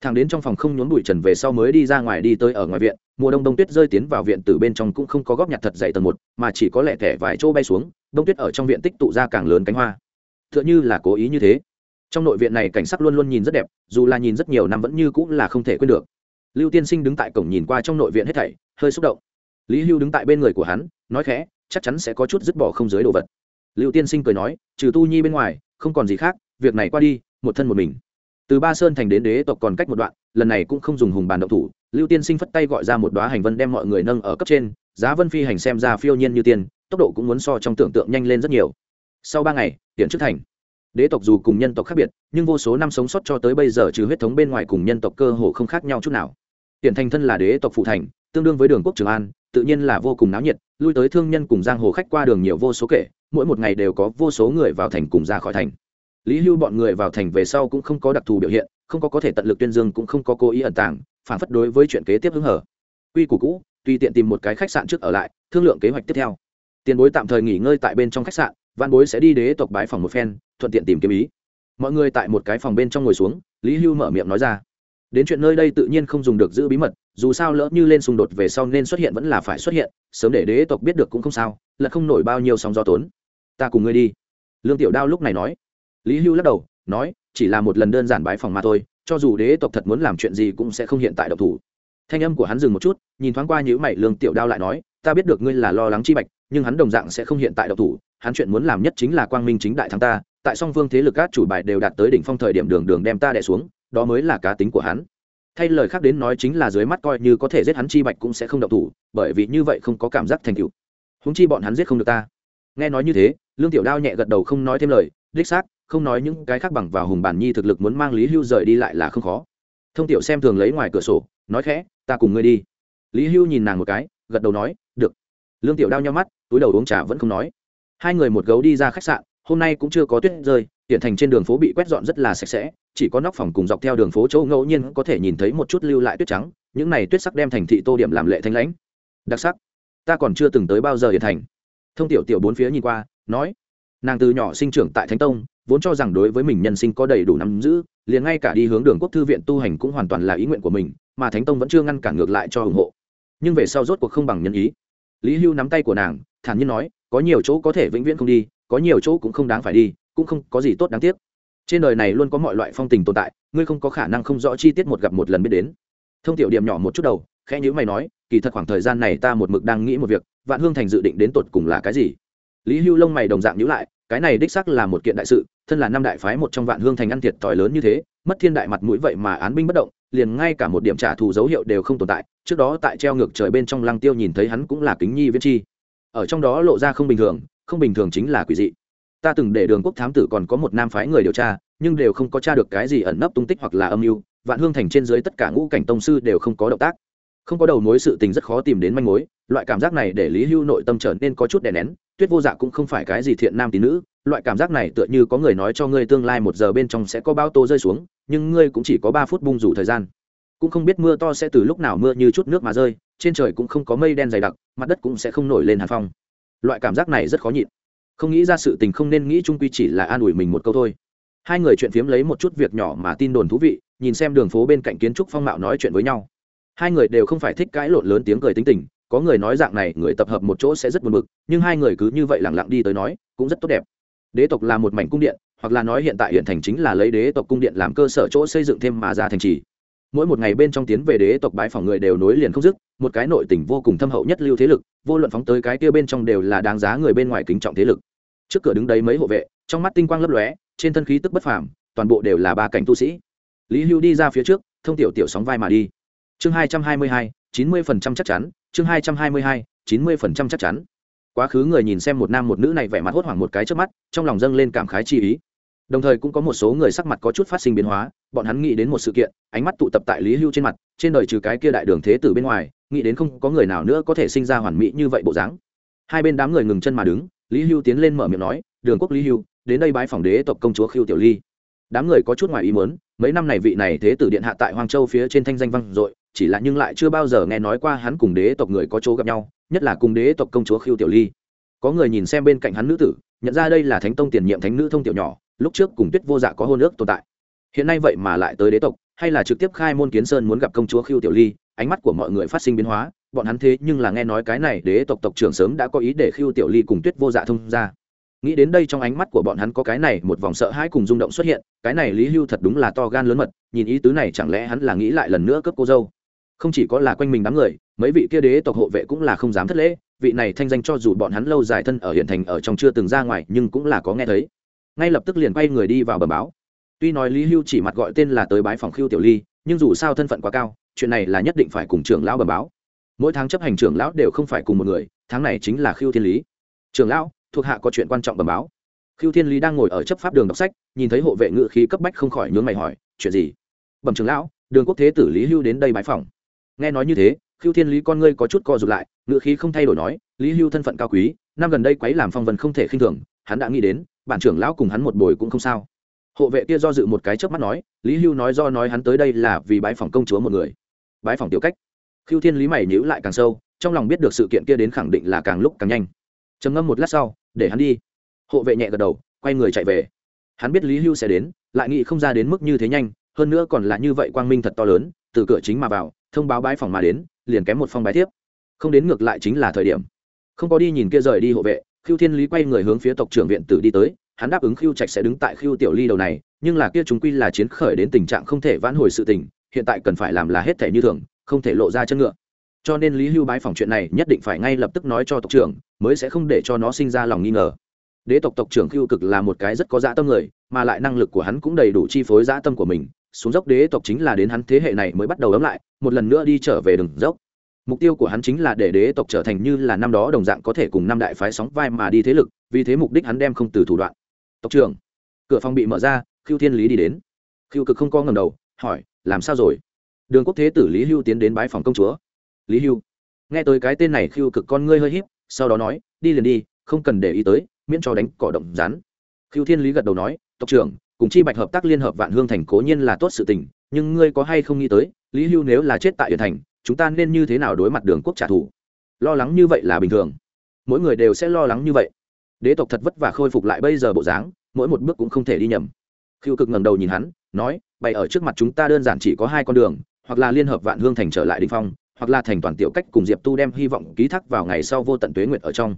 thằng đến trong phòng không nhốn bụi trần về sau mới đi ra ngoài đi tới ở ngoài viện, mùa đông đông tuyết rơi tiến vào viện từ bên trong cũng không có góp nhặt thật dày tầng một, mà chỉ có lẻ thẻ vài chỗ bay xuống, đông tuyết ở trong viện tích tụ ra càng lớn cánh hoa. T h ư ợ n h ư là cố ý như thế. Trong nội viện này cảnh sắc luôn luôn nhìn rất đẹp, dù là nhìn rất nhiều năm vẫn như cũng là không thể quên được. Lưu tiên sinh đứng tại cổng nhìn qua trong nội viện hết thảy, hơi xúc động. Lý hưu đứng tại bên người của hắn, nói khẽ, chắc chắn sẽ có chút dứt bỏ không dưới đồ vật. Lưu tiên sinh cười nói, trừ tu nhi bên ngoài, không còn gì khác, việc này qua đi, một thân một mình từ ba sơn thành đến đế tộc còn cách một đoạn, lần này cũng không dùng hùng bàn động thủ, lưu tiên sinh phất tay gọi ra một đoá hành vân đem mọi người nâng ở cấp trên, giá vân phi hành xem ra phiêu nhiên như tiên, tốc độ cũng muốn so trong tưởng tượng nhanh lên rất nhiều. Sau ba ngày hiện trước thành. Đế tộc dù cùng nhân tộc khác biệt, nhưng vô số năm sống sót cho tới bây giờ trừ huyết thống bên ngoài cùng nhân tộc cơ hồ không khác nhau chút nào. Hiện thành thân là đế tộc phụ thành, tương đương với đường quốc trường an, tự nhiên là vô cùng náo nhiệt, lui tới thương nhân cùng giang hồ khách qua đường nhiều vô số kể, mỗi một ngày đều có vô số người vào thành cùng ra khỏi thành lý hưu bọn người vào thành về sau cũng không có đặc thù biểu hiện, không có có thể tận lực tuyên dương cũng không có cố ý ẩn tàng, phản phất đối với chuyện kế tiếp hứng hở. Quy củ cũ, tùy tiện tìm một cái khách sạn trước ở lại, thương lượng kế hoạch tiếp theo. Tiền bối tạm thời nghỉ ngơi tại bên trong khách sạn, văn bối sẽ đi đế tộc bái phòng một phen, thuận tiện tìm kiếm ý. Mọi người tại một cái phòng bên trong ngồi xuống, lý hưu mở miệng nói ra. Đến chuyện nơi đây tự nhiên không dùng được giữ bí mật, dù sao lỡ như lên xung đột về sau nên xuất hiện vẫn là phải xuất hiện, sớm để đế tộc biết được cũng không sao, là không nổi bao nhiêu sóng gió tốn. Ta cùng ngươi đi. Lương tiểu đao lúc này nói lý hưu lắc đầu, nói, chỉ là một lần đơn giản bái phòng mà thôi, cho dù đế tộc thật muốn làm chuyện gì cũng sẽ không hiện tại độc thủ. Thanh âm của hắn dừng một chút, nhìn thoáng qua nhữ mày lương tiểu đao lại nói, ta biết được ngươi là lo lắng chi bạch, nhưng hắn đồng dạng sẽ không hiện tại độc thủ, hắn chuyện muốn làm nhất chính là quang minh chính đại thắng ta, tại song phương thế lực các chủ bài đều đạt tới đỉnh phong thời điểm đường đường đem ta đẻ xuống, đó mới là cá tính của hắn. Thay lời khác đến nói chính là dưới mắt coi như có thể giết hắn chi bạch cũng sẽ không độc thủ, bởi vì như vậy không có cảm giác thành cựu húng chi bọn hắn giết không được ta. Nghe nói như thế, lương tiểu đao nhẹ gật đầu không nói thêm lời, đích xác không nói những cái khác bằng vào hùng bản nhi thực lực muốn mang lý hưu rời đi lại là không khó. Thông tiểu xem thường lấy ngoài cửa sổ, nói khẽ, ta cùng ngươi đi. Lý hưu nhìn nàng một cái, gật đầu nói, được. Lương tiểu đao nhau mắt, túi đầu uống trà vẫn không nói. Hai người một gấu đi ra khách sạn, hôm nay cũng chưa có tuyết rơi hiện thành trên đường phố bị quét dọn rất là sạch sẽ, chỉ có nóc phòng cùng dọc theo đường phố chỗ ngẫu nhiên có thể nhìn thấy một chút lưu lại tuyết trắng, những này tuyết sắc đem thành thị tô điểm làm lệ thanh lãnh. Đặc sắc. Ta còn chưa từng tới bao giờ hiện thành. Thông tiểu tiểu bốn phía nhìn qua, nói, nàng từ nhỏ sinh trưởng tại thánh tông vốn cho rằng đối với mình nhân sinh có đầy đủ nắm giữ, liền ngay cả đi hướng đường quốc thư viện tu hành cũng hoàn toàn là ý nguyện của mình, mà thánh tông vẫn chưa ngăn cản ngược lại cho ủng hộ. Nhưng về sau rốt cuộc không bằng nhân ý. Lý hưu nắm tay của nàng, thản nhiên nói, có nhiều chỗ có thể vĩnh viễn không đi, có nhiều chỗ cũng không đáng phải đi, cũng không có gì tốt đáng tiếc. Trên đời này luôn có mọi loại phong tình tồn tại, ngươi không có khả năng không rõ chi tiết một gặp một lần biết đến. Thông tiểu điểm nhỏ một chút đầu, khẽ nhữ mày nói, kỳ thật khoảng thời gian này ta một mực đang nghĩ một việc, vạn hương thành dự định đến tột cùng là cái gì? Lý hưu lông mày đồng dạng nhữ lại cái này đích xác là một kiện đại sự, thân là năm đại phái một trong vạn hương thành ăn thiệt thòi lớn như thế, mất thiên đại mặt mũi vậy mà án binh bất động, liền ngay cả một điểm trả thù dấu hiệu đều không tồn tại, trước đó tại treo ngược trời bên trong lăng tiêu nhìn thấy hắn cũng là kính nhi viên chi. Ở trong đó lộ ra không bình thường, không bình thường chính là quỷ dị. Ta từng để đường quốc thám tử còn có một nam phái người điều tra, nhưng đều không có tra được cái gì ẩn nấp tung tích hoặc là âm mưu, vạn hương thành trên dưới tất cả ngũ cảnh tông sư đều không có động tác không có đầu mối sự tình rất khó tìm đến manh mối, loại cảm giác này để lý hưu nội tâm trở nên có chút đè nén, tuyết vô dạ cũng không phải cái gì thiện nam tín nữ, loại cảm giác này tựa như có người nói cho ngươi tương lai một giờ bên trong sẽ có bao tô rơi xuống, nhưng ngươi cũng chỉ có ba phút bung rủ thời gian. Cũng không biết mưa to sẽ từ lúc nào mưa như chút nước mà rơi, trên trời cũng không có mây đen dày đặc, mặt đất cũng sẽ không nổi lên hàn phong. Loại cảm giác này rất khó nhịn. Không nghĩ ra sự tình không nên nghĩ trung quy chỉ là an ủi mình một câu thôi. Hai người chuyện phiếm lấy một chút việc nhỏ mà tin đồn thú vị, nhìn xem đường phố bên cạnh kiến trúc phong mạo nói chuyện với nhau hai người đều không phải thích cãi lộn lớn tiếng cười tính tình, có người nói dạng này, người tập hợp một chỗ sẽ rất buồn bực, nhưng hai người cứ như vậy lẳng lặng đi tới nói, cũng rất tốt đẹp. Đế tộc là một mảnh cung điện, hoặc là nói hiện tại hiện thành chính là lấy đế tộc cung điện làm cơ sở chỗ xây dựng thêm mà ra thành trì. Mỗi một ngày bên trong tiến về đế tộc bái phòng người đều nối liền không dứt, một cái nội tình vô cùng thâm hậu nhất lưu thế lực, vô luận phóng tới cái kia bên trong đều là đáng giá người bên ngoài kính trọng thế lực. Trước cửa đứng đấy mấy hộ vệ, trong mắt tinh quang lấp lóe, trên thân khí tức bất phàm, toàn bộ đều là ba cảnh tu sĩ. Lý hưu đi ra phía trước, thông tiểu tiểu sóng vai mà đi chương hai trăm hai mươi hai, chín mươi phần trăm chắc chắn, chương hai trăm hai mươi hai, chín mươi phần trăm chắc chắn. Quá khứ người nhìn xem một nam một nữ này vẻ mặt hốt hoảng một cái trước mắt, trong lòng dâng lên cảm khái chi ý. Đồng thời cũng có một số người sắc mặt có chút phát sinh biến hóa, bọn hắn nghĩ đến một sự kiện, ánh mắt tụ tập tại lý hưu trên mặt, trên đời trừ cái kia đại đường thế tử bên ngoài, nghĩ đến không có người nào nữa có thể sinh ra hoàn mỹ như vậy bộ dáng. Hai bên đám người ngừng chân mà đứng, lý hưu tiến lên mở miệng nói, đường quốc lý hưu, đến đây bái phòng đế tộc công chúa khiêu tiểu ly. Đám người có chút ngoài ý muốn, mấy năm này vị này thế tử điện hạ tại hoàng châu phía trên thanh danh vang dội chỉ là nhưng lại chưa bao giờ nghe nói qua hắn cùng đế tộc người có chỗ gặp nhau, nhất là cùng đế tộc công chúa khiêu tiểu ly. Có người nhìn xem bên cạnh hắn nữ tử, nhận ra đây là thánh tông tiền nhiệm thánh nữ thông tiểu nhỏ, lúc trước cùng tuyết vô dạ có hôn ước tồn tại. Hiện nay vậy mà lại tới đế tộc, hay là trực tiếp khai môn kiến sơn muốn gặp công chúa khiêu tiểu ly, ánh mắt của mọi người phát sinh biến hóa, bọn hắn thế nhưng là nghe nói cái này đế tộc tộc trưởng sớm đã có ý để khiêu tiểu ly cùng tuyết vô dạ thông ra. Nghĩ đến đây trong ánh mắt của bọn hắn có cái này một vòng sợ hãi cùng rung động xuất hiện, cái này lý hưu thật đúng là to gan lớn mật, nhìn ý tứ này chẳng lẽ hắn là nghĩ lại lần nữa cướp cô dâu không chỉ có là quanh mình đám người, mấy vị kia đế tộc hộ vệ cũng là không dám thất lễ, vị này thanh danh cho dù bọn hắn lâu dài thân ở hiện thành ở trong chưa từng ra ngoài, nhưng cũng là có nghe thấy. Ngay lập tức liền quay người đi vào bờ báo. Tuy nói lý hưu chỉ mặt gọi tên là tới bái phòng khiêu tiểu ly, nhưng dù sao thân phận quá cao, chuyện này là nhất định phải cùng trưởng lão bờ báo. Mỗi tháng chấp hành trưởng lão đều không phải cùng một người, tháng này chính là khiêu thiên lý. Trưởng lão, thuộc hạ có chuyện quan trọng bẩm báo. Khiêu thiên lý đang ngồi ở chấp pháp đường đọc sách, nhìn thấy hộ vệ ngự khí cấp bách không khỏi nhướng mày hỏi, chuyện gì? Bẩm trưởng lão, đường quốc thế tử lý hưu đến đây bái phòng nghe nói như thế khiêu thiên lý con ngươi có chút co rụt lại ngựa khí không thay đổi nói, lý hưu thân phận cao quý, năm gần đây quấy làm phong vân không thể khinh thường, hắn đã nghĩ đến, bản trưởng lão cùng hắn một bồi cũng không sao. Hộ vệ kia do dự một cái chớp mắt nói, lý hưu nói do nói hắn tới đây là vì bái phòng công chúa một người. Bái phòng tiểu cách? Khiêu thiên lý mày nhữ lại càng sâu, trong lòng biết được sự kiện kia đến khẳng định là càng lúc càng nhanh. Trầm ngâm một lát sau, để hắn đi. Hộ vệ nhẹ gật đầu, quay người chạy về. Hắn biết lý hưu sẽ đến, lại nghĩ không ra đến mức như thế nhanh, hơn nữa còn là như vậy quang minh thật to lớn, từ cửa chính mà vào thông báo bái phòng mà đến, liền kém một phong bái tiếp. Không đến ngược lại chính là thời điểm. Không có đi nhìn kia rời đi hộ vệ khiêu thiên lý quay người hướng phía tộc trưởng viện tử đi tới, hắn đáp ứng khiêu trạch sẽ đứng tại khiêu tiểu ly đầu này, nhưng là kia chúng quy là chiến khởi đến tình trạng không thể vãn hồi sự tình, hiện tại cần phải làm là hết thể như thường, không thể lộ ra chân ngựa. Cho nên lý hưu bái phòng chuyện này nhất định phải ngay lập tức nói cho tộc trưởng, mới sẽ không để cho nó sinh ra lòng nghi ngờ. Đế tộc tộc trưởng khiêu cực là một cái rất có dã tâm người, mà lại năng lực của hắn cũng đầy đủ chi phối dã tâm của mình xuống dốc đế tộc chính là đến hắn thế hệ này mới bắt đầu ấm lại, một lần nữa đi trở về đường dốc. Mục tiêu của hắn chính là để đế tộc trở thành như là năm đó đồng dạng có thể cùng năm đại phái sóng vai mà đi thế lực, vì thế mục đích hắn đem không từ thủ đoạn. Tộc trưởng, cửa phòng bị mở ra khiêu thiên lý đi đến. Khiêu cực không co ngầm đầu, hỏi, làm sao rồi? Đường quốc thế tử lý hưu tiến đến bái phòng công chúa. Lý hưu. Nghe tới cái tên này khiêu cực con ngươi hơi híp, sau đó nói, đi liền đi, không cần để ý tới, miễn cho đánh cỏ động rắn. Khiêu thiên lý gật đầu nói, tộc trưởng cùng chi bạch hợp tác liên hợp vạn hương thành cố nhiên là tốt sự tình, nhưng ngươi có hay không nghĩ tới, lý hưu nếu là chết tại huyện thành, chúng ta nên như thế nào đối mặt đường quốc trả thù? Lo lắng như vậy là bình thường. Mỗi người đều sẽ lo lắng như vậy. Đế tộc thật vất vả khôi phục lại bây giờ bộ dáng, mỗi một bước cũng không thể đi nhầm. Khiêu cực ngẩng đầu nhìn hắn, nói, bày ở trước mặt chúng ta đơn giản chỉ có hai con đường, hoặc là liên hợp vạn hương thành trở lại đình phong, hoặc là thành toàn tiểu cách cùng diệp tu đem hy vọng ký thác vào ngày sau vô tận tuế nguyệt ở trong.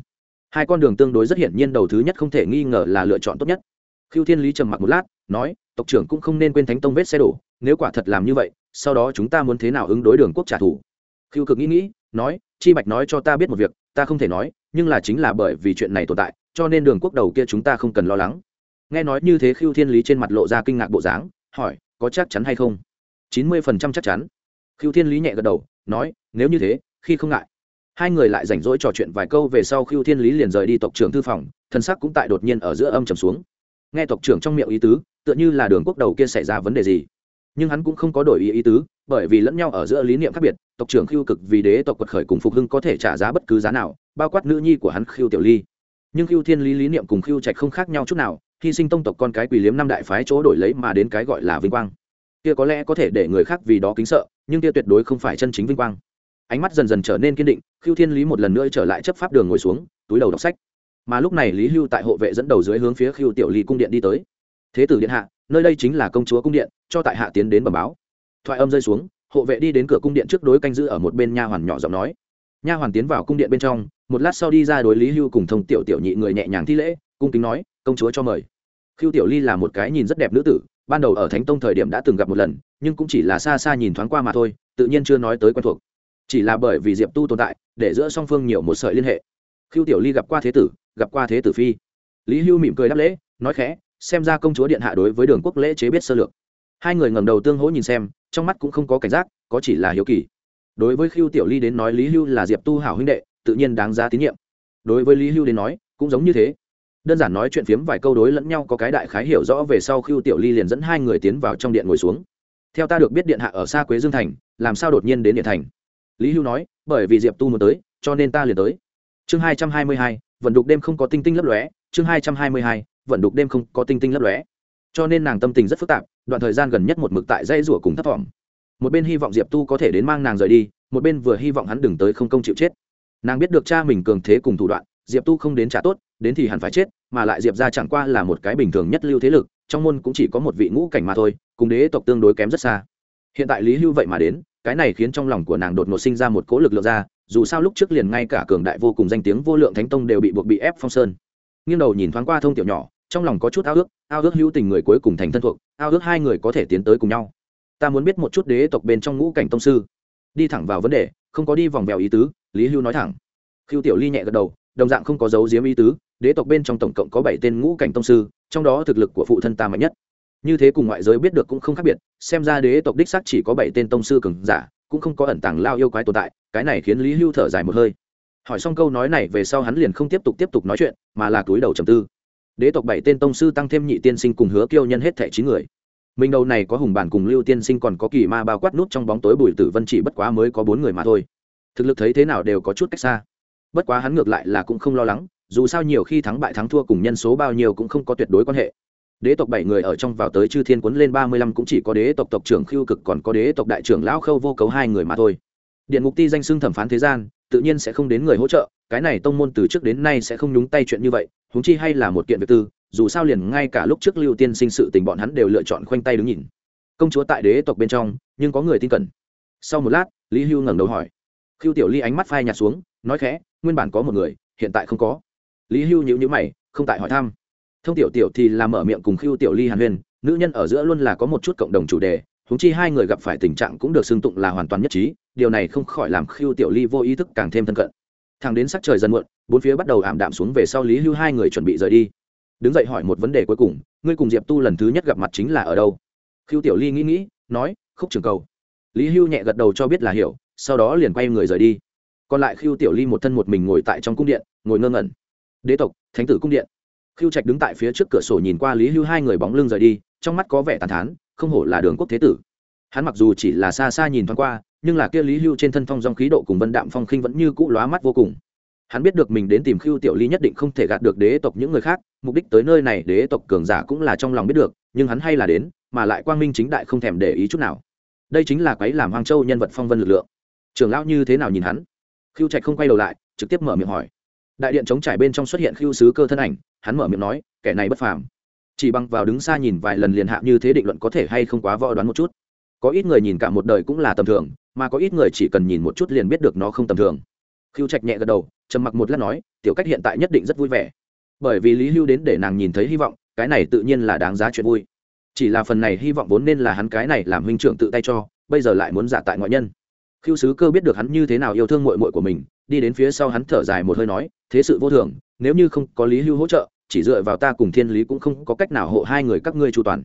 Hai con đường tương đối rất hiển nhiên đầu thứ nhất không thể nghi ngờ là lựa chọn tốt nhất. Khưu thiên lý trầm mặc một lát, nói, tộc trưởng cũng không nên quên thánh tông vết xe đổ, nếu quả thật làm như vậy, sau đó chúng ta muốn thế nào ứng đối đường quốc trả thù? Khưu cực nghĩ nghĩ, nói, chi bạch nói cho ta biết một việc, ta không thể nói, nhưng là chính là bởi vì chuyện này tồn tại, cho nên đường quốc đầu kia chúng ta không cần lo lắng. Nghe nói như thế Khưu thiên lý trên mặt lộ ra kinh ngạc bộ dáng, hỏi, có chắc chắn hay không? Chín mươi phần trăm chắc chắn. Khưu thiên lý nhẹ gật đầu, nói, nếu như thế, khi không ngại. Hai người lại rảnh rỗi trò chuyện vài câu về sau Khưu thiên lý liền rời đi tộc trưởng thư phòng, thân sắc cũng tại đột nhiên ở giữa âm trầm xuống nghe tộc trưởng trong miệng ý tứ, tựa như là đường quốc đầu kia xảy ra vấn đề gì. Nhưng hắn cũng không có đổi ý ý tứ, bởi vì lẫn nhau ở giữa lý niệm khác biệt, tộc trưởng khiêu cực vì đế tộc quật khởi cùng phục hưng có thể trả giá bất cứ giá nào, bao quát nữ nhi của hắn khiêu tiểu ly. Nhưng khiêu thiên lý lý niệm cùng khiêu trạch không khác nhau chút nào, hy sinh tông tộc con cái quỳ liếm năm đại phái chỗ đổi lấy mà đến cái gọi là vinh quang. Kia có lẽ có thể để người khác vì đó kính sợ, nhưng kia tuyệt đối không phải chân chính vinh quang. Ánh mắt dần dần trở nên kiên định khiêu thiên lý một lần nữa trở lại chấp pháp đường ngồi xuống, túi đầu đọc sách mà lúc này lý hưu tại hộ vệ dẫn đầu dưới hướng phía khiêu tiểu ly cung điện đi tới. Thế tử điện hạ, nơi đây chính là công chúa cung điện, cho tại hạ tiến đến bẩm báo. Thoại âm rơi xuống, hộ vệ đi đến cửa cung điện trước đối canh giữ ở một bên nha hoàn nhỏ giọng nói. Nha hoàn tiến vào cung điện bên trong, một lát sau đi ra đối lý hưu cùng thông tiểu tiểu nhị người nhẹ nhàng thi lễ, cung kính nói, công chúa cho mời. Khiêu tiểu ly là một cái nhìn rất đẹp nữ tử, ban đầu ở thánh tông thời điểm đã từng gặp một lần, nhưng cũng chỉ là xa xa nhìn thoáng qua mà thôi, tự nhiên chưa nói tới quen thuộc. Chỉ là bởi vì diệp tu tồn tại, để giữa song phương nhiều một sợi liên hệ khiêu tiểu ly gặp qua thế tử, gặp qua thế tử phi. Lý hưu mỉm cười đáp lễ, nói khẽ, xem ra công chúa điện hạ đối với đường quốc lễ chế biết sơ lược. Hai người ngầm đầu tương hỗ nhìn xem, trong mắt cũng không có cảnh giác, có chỉ là hiếu kỳ. Đối với khiêu tiểu ly đến nói lý hưu là diệp tu hảo huynh đệ, tự nhiên đáng giá tín nhiệm. Đối với lý hưu đến nói, cũng giống như thế. Đơn giản nói chuyện phiếm vài câu đối lẫn nhau có cái đại khái hiểu rõ về sau khiêu tiểu ly liền dẫn hai người tiến vào trong điện ngồi xuống. Theo ta được biết điện hạ ở xa quế dương thành, làm sao đột nhiên đến điện thành? Lý hưu nói, bởi vì diệp tu muốn tới, cho nên ta liền tới chương hai trăm hai mươi hai, vận đục đêm không có tinh tinh lấp lóe. Chương hai trăm hai mươi hai, vận đục đêm không có tinh tinh lấp lóe. Cho nên nàng tâm tình rất phức tạp, đoạn thời gian gần nhất một mực tại dây rủa cùng thấp thỏm. Một bên hy vọng diệp tu có thể đến mang nàng rời đi, một bên vừa hy vọng hắn đừng tới không công chịu chết. Nàng biết được cha mình cường thế cùng thủ đoạn, diệp tu không đến trả tốt, đến thì hẳn phải chết, mà lại diệp ra chẳng qua là một cái bình thường nhất lưu thế lực, trong môn cũng chỉ có một vị ngũ cảnh mà thôi, cùng đế tộc tương đối kém rất xa. Hiện tại lý hưu vậy mà đến, cái này khiến trong lòng của nàng đột ngột sinh ra một cỗ lực lượng ra dù sao lúc trước liền ngay cả cường đại vô cùng danh tiếng vô lượng thánh tông đều bị buộc bị ép phong sơn. Nghiêng đầu nhìn thoáng qua thông tiểu nhỏ, trong lòng có chút ao ước ao ước hữu tình người cuối cùng thành thân thuộc, ao ước hai người có thể tiến tới cùng nhau. Ta muốn biết một chút đế tộc bên trong ngũ cảnh tông sư. Đi thẳng vào vấn đề, không có đi vòng vèo ý tứ, lý hưu nói thẳng. Khiêu tiểu ly nhẹ gật đầu, đồng dạng không có dấu diếm ý tứ, đế tộc bên trong tổng cộng có bảy tên ngũ cảnh tông sư, trong đó thực lực của phụ thân ta mạnh nhất. Như thế cùng ngoại giới biết được cũng không khác biệt, xem ra đế tộc đích xác chỉ có bảy tên tông sư cường giả, cũng không có ẩn tàng lao yêu quái tồn tại cái này khiến lý hưu thở dài một hơi hỏi xong câu nói này về sau hắn liền không tiếp tục tiếp tục nói chuyện mà là túi đầu trầm tư đế tộc bảy tên tông sư tăng thêm nhị tiên sinh cùng hứa kiêu nhân hết thẻ chín người mình đầu này có hùng bản cùng lưu tiên sinh còn có kỳ ma bao quát nút trong bóng tối bùi tử vân chỉ bất quá mới có bốn người mà thôi thực lực thấy thế nào đều có chút cách xa bất quá hắn ngược lại là cũng không lo lắng dù sao nhiều khi thắng bại thắng thua cùng nhân số bao nhiêu cũng không có tuyệt đối quan hệ đế tộc bảy người ở trong vào tới chư thiên quấn lên ba mươi lăm cũng chỉ có đế tộc tộc trưởng khiêu cực còn có đế tộc đại trưởng lão khâu vô cấu hai người mà thôi điện ngục ti danh xưng thẩm phán thế gian tự nhiên sẽ không đến người hỗ trợ cái này tông môn từ trước đến nay sẽ không nhúng tay chuyện như vậy húng chi hay là một kiện việc tư dù sao liền ngay cả lúc trước lưu tiên sinh sự tình bọn hắn đều lựa chọn khoanh tay đứng nhìn. Công chúa tại đế tộc bên trong nhưng có người tin cẩn. Sau một lát lý hưu ngẩng đầu hỏi. Khiêu tiểu ly ánh mắt phai nhạt xuống nói khẽ nguyên bản có một người hiện tại không có. Lý hưu nhữ nhữ mày không tại hỏi thăm. Thông tiểu tiểu thì làm mở miệng cùng khiêu tiểu ly hàn huyền, nữ nhân ở giữa luôn là có một chút cộng đồng chủ đề húng chi hai người gặp phải tình trạng cũng được xưng tụng là hoàn toàn nhất trí điều này không khỏi làm khiêu tiểu ly vô ý thức càng thêm thân cận. Thằng đến sắc trời dần muộn, bốn phía bắt đầu ảm đạm xuống về sau lý hưu hai người chuẩn bị rời đi. Đứng dậy hỏi một vấn đề cuối cùng, ngươi cùng diệp tu lần thứ nhất gặp mặt chính là ở đâu? Khiêu tiểu ly nghĩ nghĩ, nói, khúc trường cầu. Lý hưu nhẹ gật đầu cho biết là hiểu, sau đó liền quay người rời đi. Còn lại khiêu tiểu ly một thân một mình ngồi tại trong cung điện, ngồi ngơ ngẩn. Đế tộc, thánh tử cung điện. Khiêu trạch đứng tại phía trước cửa sổ nhìn qua lý hưu hai người bóng lưng rời đi, trong mắt có vẻ tàn thán, không hổ là đường quốc thế tử. Hắn mặc dù chỉ là xa xa nhìn thoáng qua nhưng là kia lý hưu trên thân phong dòng khí độ cùng vân đạm phong khinh vẫn như cũ lóa mắt vô cùng. Hắn biết được mình đến tìm Khưu tiểu ly nhất định không thể gạt được đế tộc những người khác, mục đích tới nơi này đế tộc cường giả cũng là trong lòng biết được, nhưng hắn hay là đến, mà lại quang minh chính đại không thèm để ý chút nào. Đây chính là quấy làm hoang châu nhân vật phong vân lực lượng. Trưởng lão như thế nào nhìn hắn? Khưu trạch không quay đầu lại, trực tiếp mở miệng hỏi. Đại điện chống trải bên trong xuất hiện Khưu sứ cơ thân ảnh, hắn mở miệng nói, kẻ này bất phàm. Chỉ bằng vào đứng xa nhìn vài lần liền hạ như thế định luận có thể hay không quá võ đoán một chút. Có ít người nhìn cả một đời cũng là tầm thường mà có ít người chỉ cần nhìn một chút liền biết được nó không tầm thường. Khiêu trạch nhẹ gật đầu, trầm mặc một lát nói, tiểu cách hiện tại nhất định rất vui vẻ. Bởi vì lý hưu đến để nàng nhìn thấy hy vọng, cái này tự nhiên là đáng giá chuyện vui. Chỉ là phần này hy vọng vốn nên là hắn cái này làm huynh trưởng tự tay cho, bây giờ lại muốn giả tại ngoại nhân. Khiêu sứ cơ biết được hắn như thế nào yêu thương mội mội của mình, đi đến phía sau hắn thở dài một hơi nói, thế sự vô thường, nếu như không có lý hưu hỗ trợ, chỉ dựa vào ta cùng thiên lý cũng không có cách nào hộ hai người các ngươi chu toàn.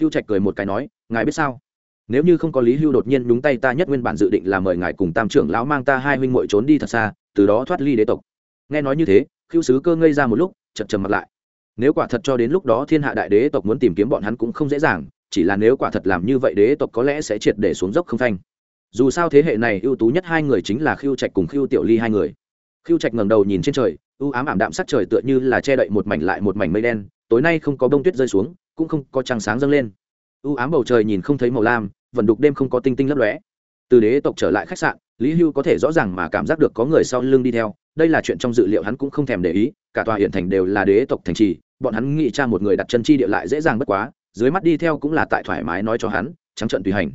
Khiêu trạch cười một cái nói, ngài biết sao? Nếu như không có lý hưu đột nhiên đúng tay ta nhất nguyên bản dự định là mời ngài cùng tam trưởng lão mang ta hai huynh muội trốn đi thật xa, từ đó thoát ly đế tộc. Nghe nói như thế khiêu sứ cơ ngây ra một lúc chật trầm mặt lại. Nếu quả thật cho đến lúc đó thiên hạ đại đế tộc muốn tìm kiếm bọn hắn cũng không dễ dàng, chỉ là nếu quả thật làm như vậy đế tộc có lẽ sẽ triệt để xuống dốc không phanh. Dù sao thế hệ này ưu tú nhất hai người chính là khiêu trạch cùng khiêu tiểu ly hai người. Khiêu trạch ngẩng đầu nhìn trên trời ưu ám ảm đạm sắc trời tựa như là che đậy một mảnh lại một mảnh mây đen, tối nay không có bông tuyết rơi xuống, cũng không có trăng sáng dâng lên. Ưu ám bầu trời nhìn không thấy màu lam vận đục đêm không có tinh tinh lấp lóe. Từ đế tộc trở lại khách sạn, lý hưu có thể rõ ràng mà cảm giác được có người sau lưng đi theo. Đây là chuyện trong dự liệu, hắn cũng không thèm để ý, cả tòa hiện thành đều là đế tộc thành trì, bọn hắn nghĩ cha một người đặt chân chi địa lại dễ dàng bất quá, dưới mắt đi theo cũng là tại thoải mái nói cho hắn, trắng trận tùy hành.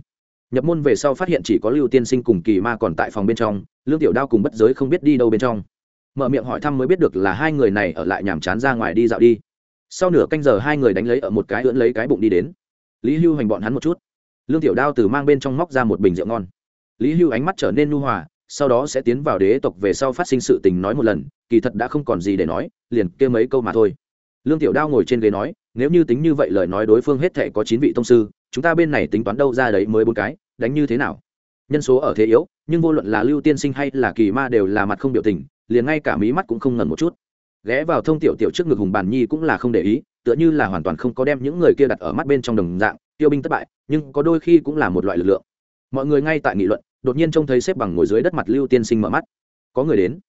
Nhập môn về sau phát hiện chỉ có lưu tiên sinh cùng kỳ ma còn tại phòng bên trong, lương tiểu đao cùng bất giới không biết đi đâu bên trong. Mở miệng hỏi thăm mới biết được là hai người này ở lại nhàm chán ra ngoài đi dạo đi. Sau nửa canh giờ hai người đánh lấy ở một cái ưỡn lấy cái bụng đi đến. Lý hưu hành bọn hắn một chút lương tiểu đao từ mang bên trong móc ra một bình rượu ngon. Lý hưu ánh mắt trở nên nu hòa, sau đó sẽ tiến vào đế tộc về sau phát sinh sự tình nói một lần, kỳ thật đã không còn gì để nói, liền kêu mấy câu mà thôi. Lương tiểu đao ngồi trên ghế nói, nếu như tính như vậy lời nói đối phương hết thể có chín vị tông sư, chúng ta bên này tính toán đâu ra đấy mới bốn cái, đánh như thế nào? Nhân số ở thế yếu, nhưng vô luận là lưu tiên sinh hay là kỳ ma đều là mặt không biểu tình, liền ngay cả mí mắt cũng không ngần một chút. Ghé vào thông tiểu tiểu trước ngực hùng bàn nhi cũng là không để ý tựa như là hoàn toàn không có đem những người kia đặt ở mắt bên trong đồng dạng, tiêu binh thất bại, nhưng có đôi khi cũng là một loại lực lượng. Mọi người ngay tại nghị luận, đột nhiên trông thấy xếp bằng ngồi dưới đất mặt lưu tiên sinh mở mắt. Có người đến.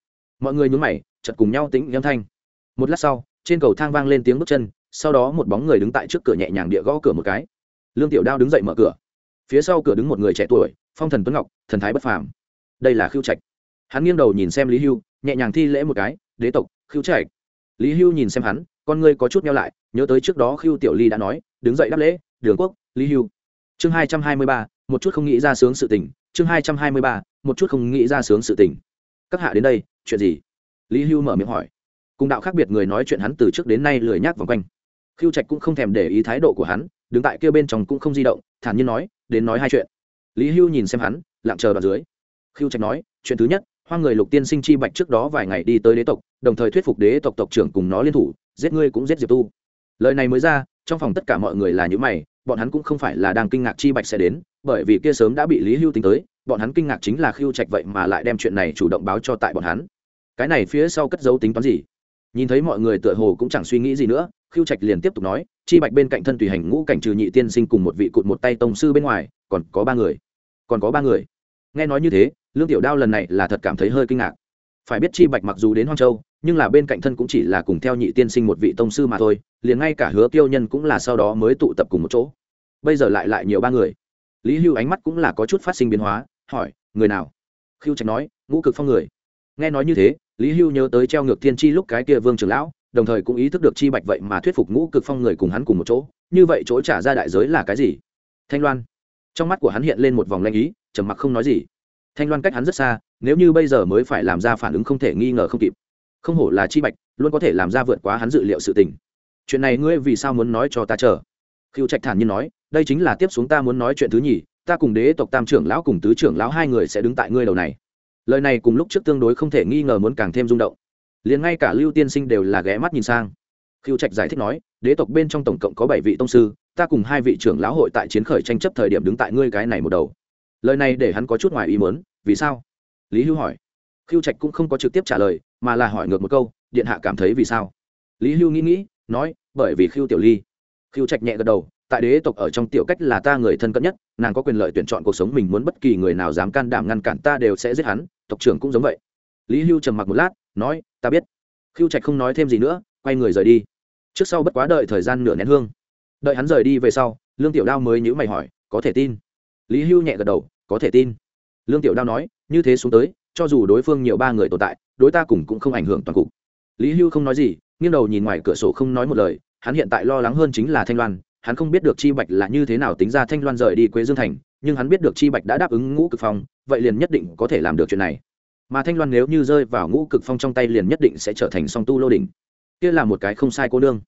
Mọi người nhún mày chật cùng nhau tính âm thanh. Một lát sau, trên cầu thang vang lên tiếng bước chân, sau đó một bóng người đứng tại trước cửa nhẹ nhàng địa gõ cửa một cái. Lương tiểu đao đứng dậy mở cửa. Phía sau cửa đứng một người trẻ tuổi, phong thần tuấn ngọc, thần thái bất phàm. Đây là khiêu trạch. Hắn nghiêng đầu nhìn xem lý hưu, nhẹ nhàng thi lễ một cái, đế tộc khiêu trạch. Lý hưu nhìn xem hắn con ngươi có chút nhau lại, nhớ tới trước đó khiêu tiểu ly đã nói, đứng dậy đáp lễ, đường quốc, lý hưu. Chương hai trăm hai mươi ba, một chút không nghĩ ra sướng sự tình. Chương hai trăm hai mươi ba, một chút không nghĩ ra sướng sự tình. Các hạ đến đây, chuyện gì? Lý hưu mở miệng hỏi. Cùng đạo khác biệt người nói chuyện hắn từ trước đến nay lười nhác vòng quanh. Khiêu trạch cũng không thèm để ý thái độ của hắn, đứng tại kia bên trong cũng không di động, thản nhiên nói, đến nói hai chuyện. Lý hưu nhìn xem hắn, lặng chờ đoạn dưới. Khiêu trạch nói, chuyện thứ nhất hoa người lục tiên sinh chi bạch trước đó vài ngày đi tới đế tộc, đồng thời thuyết phục đế tộc tộc trưởng cùng nó liên thủ giết ngươi cũng giết diệp tu. Lời này mới ra, trong phòng tất cả mọi người là những mày, bọn hắn cũng không phải là đang kinh ngạc chi bạch sẽ đến, bởi vì kia sớm đã bị lý hưu tính tới, bọn hắn kinh ngạc chính là khiêu trạch vậy mà lại đem chuyện này chủ động báo cho tại bọn hắn. Cái này phía sau cất dấu tính toán gì? Nhìn thấy mọi người tựa hồ cũng chẳng suy nghĩ gì nữa, khiêu trạch liền tiếp tục nói, chi bạch bên cạnh thân tùy hành ngũ cảnh trừ nhị tiên sinh cùng một vị cụt một tay tông sư bên ngoài, còn có ba người. Còn có ba người. Nghe nói như thế, lương tiểu đao lần này là thật cảm thấy hơi kinh ngạc. Phải biết chi bạch mặc dù đến hoang châu nhưng là bên cạnh thân cũng chỉ là cùng theo nhị tiên sinh một vị tông sư mà thôi, liền ngay cả hứa kiêu nhân cũng là sau đó mới tụ tập cùng một chỗ. Bây giờ lại lại nhiều ba người. Lý hưu ánh mắt cũng là có chút phát sinh biến hóa, hỏi, người nào? Khiêu trạch nói, ngũ cực phong người. Nghe nói như thế, lý hưu nhớ tới treo ngược thiên chi lúc cái kia vương trưởng lão, đồng thời cũng ý thức được chi bạch vậy mà thuyết phục ngũ cực phong người cùng hắn cùng một chỗ, như vậy chỗ trả ra đại giới là cái gì? Thanh loan. Trong mắt của hắn hiện lên một vòng lanh ý, trầm mặc không nói gì. Thanh loan cách hắn rất xa, nếu như bây giờ mới phải làm ra phản ứng không thể nghi ngờ không kịp không hổ là chi bạch, luôn có thể làm ra vượt quá hắn dự liệu sự tình. Chuyện này ngươi vì sao muốn nói cho ta chờ? Khiêu trạch thản nhiên nói, đây chính là tiếp xuống ta muốn nói chuyện thứ nhì, ta cùng đế tộc tam trưởng lão cùng tứ trưởng lão hai người sẽ đứng tại ngươi đầu này. Lời này cùng lúc trước tương đối không thể nghi ngờ muốn càng thêm rung động. Liền ngay cả lưu tiên sinh đều là ghé mắt nhìn sang. Khiêu trạch giải thích nói, đế tộc bên trong tổng cộng có bảy vị tông sư, ta cùng hai vị trưởng lão hội tại chiến khởi tranh chấp thời điểm đứng tại ngươi cái này một đầu. Lời này để hắn có chút ngoài ý muốn, vì sao? Lý hưu hỏi khiêu trạch cũng không có trực tiếp trả lời, mà là hỏi ngược một câu, điện hạ cảm thấy vì sao? Lý hưu nghĩ nghĩ, nói, bởi vì khiêu tiểu ly. Khiêu trạch nhẹ gật đầu, tại đế tộc ở trong tiểu cách là ta người thân cận nhất, nàng có quyền lợi tuyển chọn cuộc sống mình muốn bất kỳ người nào dám can đảm ngăn cản ta đều sẽ giết hắn, tộc trưởng cũng giống vậy. Lý hưu trầm mặc một lát, nói, ta biết. Khiêu trạch không nói thêm gì nữa, quay người rời đi. Trước sau bất quá đợi thời gian nửa nén hương. Đợi hắn rời đi về sau, lương tiểu đao mới nhữ mày hỏi, có thể tin? Lý hưu nhẹ gật đầu, có thể tin. Lương tiểu đao nói, như thế xuống tới cho dù đối phương nhiều ba người tồn tại, đối ta cùng cũng không ảnh hưởng toàn cục. Lý hưu không nói gì, nghiêng đầu nhìn ngoài cửa sổ không nói một lời, hắn hiện tại lo lắng hơn chính là thanh loan, hắn không biết được chi bạch là như thế nào tính ra thanh loan rời đi quế dương thành, nhưng hắn biết được chi bạch đã đáp ứng ngũ cực phong, vậy liền nhất định có thể làm được chuyện này. Mà thanh loan nếu như rơi vào ngũ cực phong trong tay liền nhất định sẽ trở thành song tu lô đỉnh. Kia là một cái không sai cô nương.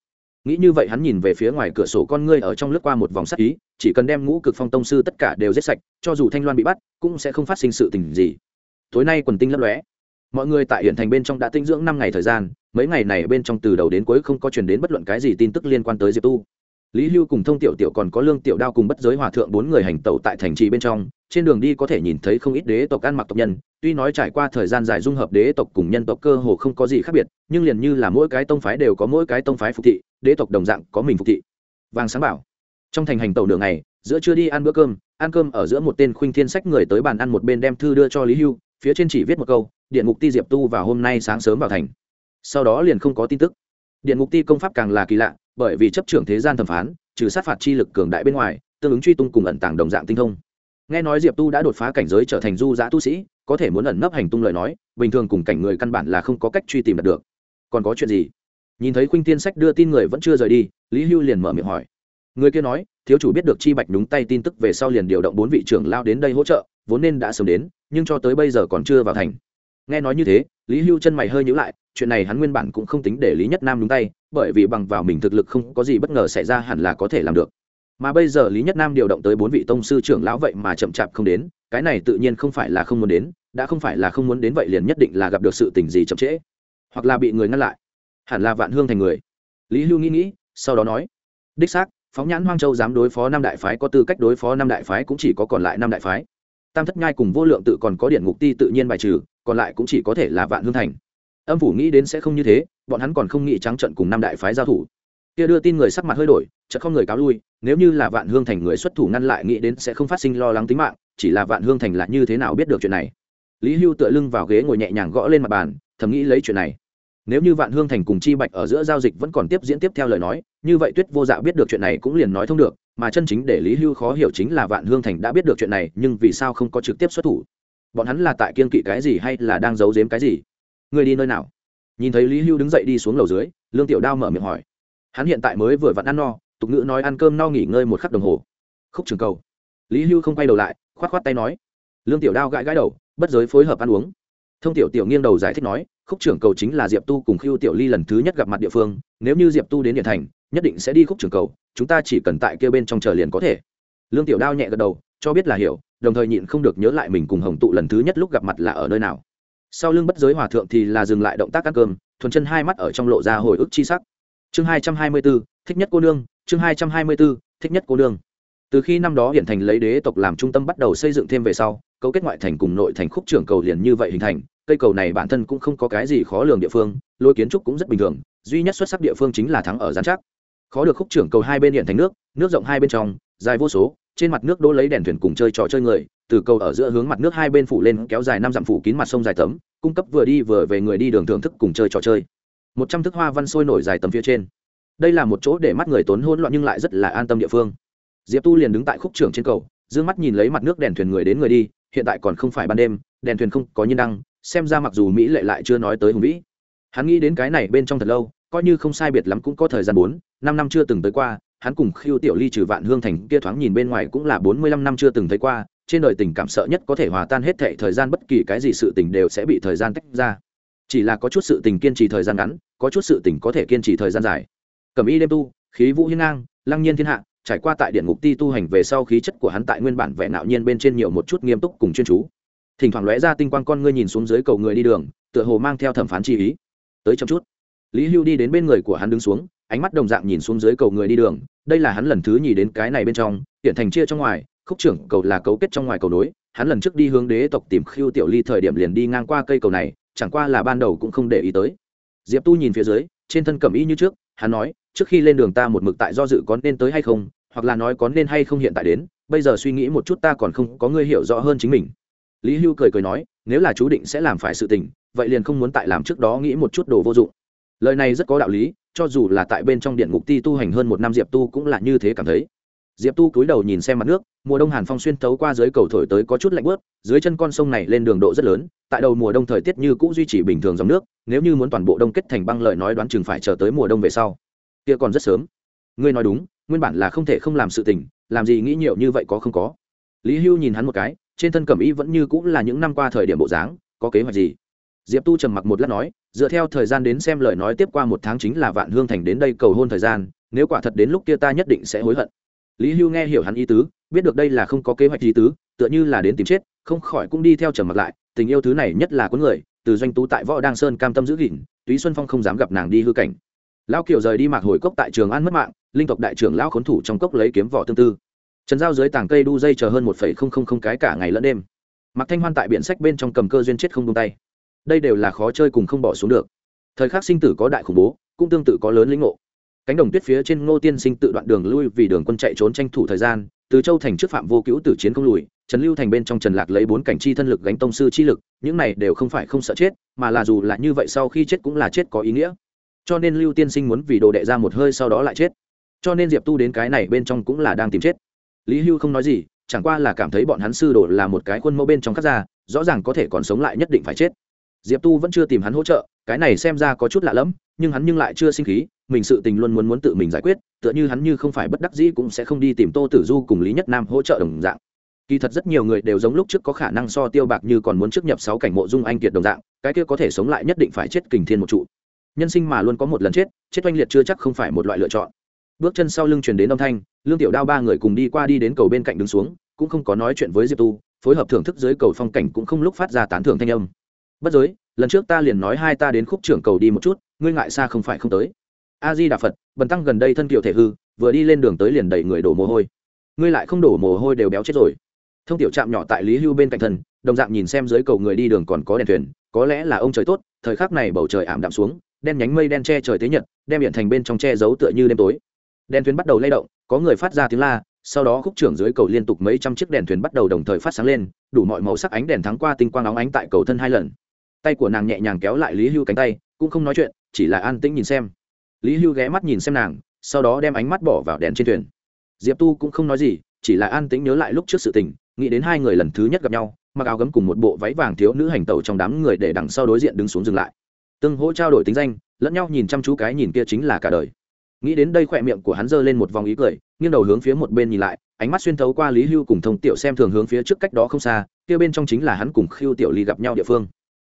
Nghĩ như vậy hắn nhìn về phía ngoài cửa sổ con ngươi ở trong lướt qua một vòng sắc ý, chỉ cần đem ngũ cực phong tông sư tất cả đều giết sạch, cho dù thanh loan bị bắt, cũng sẽ không phát sinh sự tình gì tối nay quần tinh lấp lóe. Mọi người tại hiện thành bên trong đã tinh dưỡng năm ngày thời gian, mấy ngày này bên trong từ đầu đến cuối không có truyền đến bất luận cái gì tin tức liên quan tới diệp tu. Lý hưu cùng thông tiểu tiểu còn có lương tiểu đao cùng bất giới hòa thượng bốn người hành tẩu tại thành trì bên trong, trên đường đi có thể nhìn thấy không ít đế tộc ăn mặc tộc nhân, tuy nói trải qua thời gian dài dung hợp đế tộc cùng nhân tộc cơ hồ không có gì khác biệt, nhưng liền như là mỗi cái tông phái đều có mỗi cái tông phái phục thị, đế tộc đồng dạng có mình phục thị. Vàng sáng bảo. Trong thành hành tẩu đường này giữa chưa đi ăn bữa cơm, ăn cơm ở giữa một tên khuynh thiên sách người tới bàn ăn một bên đem thư đưa cho lý hưu phía trên chỉ viết một câu, điện ngục ti diệp tu vào hôm nay sáng sớm vào thành. Sau đó liền không có tin tức. Điện ngục ti công pháp càng là kỳ lạ, bởi vì chấp trưởng thế gian thẩm phán, trừ sát phạt chi lực cường đại bên ngoài, tương ứng truy tung cùng ẩn tàng đồng dạng tinh thông. Nghe nói diệp tu đã đột phá cảnh giới trở thành du giã tu sĩ, có thể muốn ẩn nấp hành tung lời nói, bình thường cùng cảnh người căn bản là không có cách truy tìm được. Còn có chuyện gì? Nhìn thấy khuynh tiên sách đưa tin người vẫn chưa rời đi, lý hưu liền mở miệng hỏi. Người kia nói, thiếu chủ biết được chi bạch đúng tay tin tức về sau liền điều động bốn vị trưởng lao đến đây hỗ trợ vốn nên đã sớm đến, nhưng cho tới bây giờ còn chưa vào thành. Nghe nói như thế, lý hưu chân mày hơi nhữ lại, chuyện này hắn nguyên bản cũng không tính để lý nhất nam đúng tay, bởi vì bằng vào mình thực lực không có gì bất ngờ xảy ra hẳn là có thể làm được. Mà bây giờ lý nhất nam điều động tới bốn vị tông sư trưởng lão vậy mà chậm chạp không đến, cái này tự nhiên không phải là không muốn đến, đã không phải là không muốn đến vậy liền nhất định là gặp được sự tình gì chậm trễ, hoặc là bị người ngăn lại. Hẳn là vạn hương thành người. Lý hưu nghĩ nghĩ, sau đó nói, đích xác, phóng nhãn hoang châu dám đối phó năm đại phái có tư cách đối phó năm đại phái cũng chỉ có còn lại năm đại phái tam thất nhai cùng vô lượng tự còn có điện ngục ti tự nhiên bài trừ, còn lại cũng chỉ có thể là vạn hương thành. Âm phủ nghĩ đến sẽ không như thế, bọn hắn còn không nghĩ trắng trận cùng năm đại phái giao thủ. Kia đưa tin người sắc mặt hơi đổi, chợt không người cáo lui, nếu như là vạn hương thành người xuất thủ ngăn lại nghĩ đến sẽ không phát sinh lo lắng tính mạng, chỉ là vạn hương thành là như thế nào biết được chuyện này. Lý hưu tựa lưng vào ghế ngồi nhẹ nhàng gõ lên mặt bàn, thầm nghĩ lấy chuyện này. Nếu như vạn hương thành cùng chi bạch ở giữa giao dịch vẫn còn tiếp diễn tiếp theo lời nói, như vậy tuyết vô dạ biết được chuyện này cũng liền nói thông được mà chân chính để lý hưu khó hiểu chính là vạn hương thành đã biết được chuyện này, nhưng vì sao không có trực tiếp xuất thủ? Bọn hắn là tại kiên kỵ cái gì hay là đang giấu giếm cái gì? Người đi nơi nào? Nhìn thấy lý hưu đứng dậy đi xuống lầu dưới, lương tiểu đao mở miệng hỏi. Hắn hiện tại mới vừa vặn ăn no, tục ngữ nói ăn cơm no nghỉ ngơi một khắc đồng hồ. Khúc trường cầu. Lý hưu không quay đầu lại k h o á t k h o á t tay nói. Lương tiểu đao gãi gãi đầu, bất giới phối hợp ăn uống. Thông tiểu tiểu nghiêng đầu giải thích nói khúc trưởng cầu chính là diệp tu cùng khiêu tiểu ly lần thứ nhất gặp mặt địa phương, nếu như diệp tu đến điện thành, nhất định sẽ đi khúc trưởng cầu, chúng ta chỉ cần tại kêu bên trong chờ liền có thể. Lương tiểu đao nhẹ gật đầu, cho biết là hiểu, đồng thời nhịn không được nhớ lại mình cùng hồng tụ lần thứ nhất lúc gặp mặt là ở nơi nào. Sau lưng bất giới hòa thượng thì là dừng lại động tác ăn cơm, thuần chân hai mắt ở trong lộ ra hồi ức chi sắc. Chương hai trăm hai mươi b ố thích nhất cô nương, chương hai trăm hai mươi b ố thích nhất cô nương. Từ khi năm đó hiện thành lấy đế tộc làm trung tâm bắt đầu xây dựng thêm về sau, cấu kết ngoại thành cùng nội thành khúc trưởng cầu liền như vậy hình thành cây cầu này bản thân cũng không có cái gì khó lường địa phương, lối kiến trúc cũng rất bình thường, duy nhất xuất sắc địa phương chính là thắng ở gián chắc. Khó được khúc trưởng cầu hai bên hiện thành nước nước rộng hai bên trong, dài vô số, trên mặt nước đỗ lấy đèn thuyền cùng chơi trò chơi người, từ cầu ở giữa hướng mặt nước hai bên phủ lên kéo dài năm dặm phủ kín mặt sông dài tấm, cung cấp vừa đi vừa về người đi đường thưởng thức cùng chơi trò chơi. Một trăm thức hoa văn sôi nổi dài tấm phía trên. Đây là một chỗ để mắt người tốn hỗn loạn nhưng lại rất là an tâm địa phương. Diệp tu liền đứng tại khúc trưởng trên cầu d mắt nhìn lấy mặt nước đèn thuyền người đến người đi, hiện tại còn không phải ban đêm, đèn thuyền không có nhiên đăng xem ra mặc dù mỹ lệ lại chưa nói tới hùng vĩ. Hắn nghĩ đến cái này bên trong thật lâu, coi như không sai biệt lắm cũng có thời gian bốn, năm năm chưa từng tới qua, hắn cùng khiêu tiểu ly trừ vạn hương thành kia thoáng nhìn bên ngoài cũng là bốn mươi lăm năm chưa từng thấy qua, trên đời tình cảm sợ nhất có thể hòa tan hết thệ thời gian bất kỳ cái gì sự tình đều sẽ bị thời gian tách ra. Chỉ là có chút sự tình kiên trì thời gian ngắn, có chút sự tình có thể kiên trì thời gian dài. Cẩm y đêm tu, khí vũ hiên ngang, lăng nhiên thiên hạ, trải qua tại điện ngục ti tu hành về sau khí chất của hắn tại nguyên bản vẻ nạo nhiên bên trên nhiều một chút nghiêm túc cùng chuyên chú thỉnh thoảng lóe ra tinh quang con ngươi nhìn xuống dưới cầu người đi đường, tựa hồ mang theo thẩm phán chi ý. Tới chậm chút. Lý hưu đi đến bên người của hắn đứng xuống, ánh mắt đồng dạng nhìn xuống dưới cầu người đi đường, đây là hắn lần thứ nhì đến cái này bên trong, hiện thành chia trong ngoài, khúc trưởng cầu là cấu kết trong ngoài cầu nối, hắn lần trước đi hướng đế tộc tìm khiêu tiểu ly thời điểm liền đi ngang qua cây cầu này, chẳng qua là ban đầu cũng không để ý tới. Diệp tu nhìn phía dưới, trên thân cầm y như trước, hắn nói, trước khi lên đường ta một mực tại do dự có nên tới hay không, hoặc là nói có nên hay không hiện tại đến, bây giờ suy nghĩ một chút ta còn không có người hiểu rõ hơn chính mình lý hưu cười cười nói, nếu là chú định sẽ làm phải sự tình, vậy liền không muốn tại làm trước đó nghĩ một chút đồ vô dụng. Lời này rất có đạo lý, cho dù là tại bên trong điện ngục ti tu hành hơn một năm diệp tu cũng là như thế cảm thấy. Diệp tu cúi đầu nhìn xem mặt nước, mùa đông hàn phong xuyên tấu qua dưới cầu thổi tới có chút lạnh bớt dưới chân con sông này lên đường độ rất lớn, tại đầu mùa đông thời tiết như cũ duy trì bình thường dòng nước, nếu như muốn toàn bộ đông kết thành băng lợi nói đoán chừng phải chờ tới mùa đông về sau. Kia còn rất sớm. Ngươi nói đúng, nguyên bản là không thể không làm sự tình, làm gì nghĩ nhiều như vậy có không có. Lý hưu nhìn hắn một cái trên thân cẩm y vẫn như cũng là những năm qua thời điểm bộ dáng, có kế hoạch gì? Diệp tu trầm mặc một lát nói, dựa theo thời gian đến xem lời nói tiếp qua một tháng chính là vạn hương thành đến đây cầu hôn thời gian, nếu quả thật đến lúc kia ta nhất định sẽ hối hận. Lý hưu nghe hiểu hắn ý tứ, biết được đây là không có kế hoạch ý tứ, tựa như là đến tìm chết, không khỏi cũng đi theo trầm mặc lại, tình yêu thứ này nhất là có người, từ doanh tú tại võ đăng sơn cam tâm giữ gìn, túy xuân phong không dám gặp nàng đi hư cảnh. Lão kiều rời đi mạc hồi cốc tại trường an mất mạng, linh tộc đại trưởng lão khốn thủ trong cốc lấy kiếm vỏ tương tư trần giao dưới tảng cây đu dây chờ hơn một phẩy không không không cái cả ngày lẫn đêm. Mặc thanh hoan tại biển sách bên trong cầm cơ duyên chết không tung tay. Đây đều là khó chơi cùng không bỏ xuống được. Thời khắc sinh tử có đại khủng bố, cũng tương tự có lớn lĩnh ngộ. Cánh đồng tuyết phía trên ngô tiên sinh tự đoạn đường lui vì đường quân chạy trốn tranh thủ thời gian, từ châu thành trước phạm vô cứu tử chiến không lùi, trần lưu thành bên trong trần lạc lấy bốn cảnh chi thân lực gánh tông sư chi lực, những này đều không phải không sợ chết, mà là dù là như vậy sau khi chết cũng là chết có ý nghĩa. Cho nên lưu tiên sinh muốn vì đồ đệ ra một hơi sau đó lại chết. Cho nên diệp tu đến cái này bên trong cũng là đang tìm chết lý hưu không nói gì, chẳng qua là cảm thấy bọn hắn sư đồ là một cái khuôn mẫu bên trong khắc ra rõ ràng có thể còn sống lại nhất định phải chết. Diệp tu vẫn chưa tìm hắn hỗ trợ, cái này xem ra có chút lạ lẫm, nhưng hắn nhưng lại chưa sinh khí, mình sự tình luôn muốn muốn tự mình giải quyết, tựa như hắn như không phải bất đắc dĩ cũng sẽ không đi tìm tô tử du cùng lý nhất nam hỗ trợ đồng dạng. Kỳ thật rất nhiều người đều giống lúc trước có khả năng so tiêu bạc như còn muốn trước nhập sáu cảnh mộ dung anh kiệt đồng dạng, cái kia có thể sống lại nhất định phải chết kình thiên một trụ. Nhân sinh mà luôn có một lần chết chết oanh liệt chưa chắc không phải một loại lựa chọn. Bước chân sau lưng truyền đến âm thanh lương tiểu đao ba người cùng đi qua đi đến cầu bên cạnh đứng xuống, cũng không có nói chuyện với diệp tu, phối hợp thưởng thức dưới cầu phong cảnh cũng không lúc phát ra tán thưởng thanh âm. Bất giới, lần trước ta liền nói hai ta đến khúc trưởng cầu đi một chút, ngươi ngại xa không phải không tới. A di đà phật bần tăng gần đây thân kiệu thể hư, vừa đi lên đường tới liền đẩy người đổ mồ hôi. Ngươi lại không đổ mồ hôi đều béo chết rồi. Thông tiểu trạm nhỏ tại lý hưu bên cạnh thân, đồng dạng nhìn xem dưới cầu người đi đường còn có đèn thuyền, có lẽ là ông trời tốt, thời khắc này bầu trời ảm đạm xuống, đen nhánh mây đen che trời thế nhật, đem hiện thành bên trong che giấu tựa như đêm tối đèn thuyền bắt đầu lay động, có người phát ra tiếng la, sau đó khúc trưởng dưới cầu liên tục mấy trăm chiếc đèn thuyền bắt đầu đồng thời phát sáng lên, đủ mọi màu sắc ánh đèn thắng qua tinh quang óng ánh tại cầu thân hai lần. Tay của nàng nhẹ nhàng kéo lại lý hưu cánh tay, cũng không nói chuyện, chỉ là an tĩnh nhìn xem. Lý hưu ghé mắt nhìn xem nàng, sau đó đem ánh mắt bỏ vào đèn trên thuyền. Diệp tu cũng không nói gì, chỉ là an tĩnh nhớ lại lúc trước sự tình, nghĩ đến hai người lần thứ nhất gặp nhau, mặc áo gấm cùng một bộ váy vàng thiếu nữ hành tẩu trong đám người để đằng sau đối diện đứng xuống dừng lại. Tương hỗ trao đổi tính danh, lẫn nhau nhìn chăm chú cái nhìn kia chính là cả đời nghĩ đến đây khỏe miệng của hắn giơ lên một vòng ý cười, nghiêng đầu hướng phía một bên nhìn lại, ánh mắt xuyên thấu qua lý hưu cùng thông tiểu xem thường hướng phía trước cách đó không xa, kia bên trong chính là hắn cùng khiêu tiểu ly gặp nhau địa phương.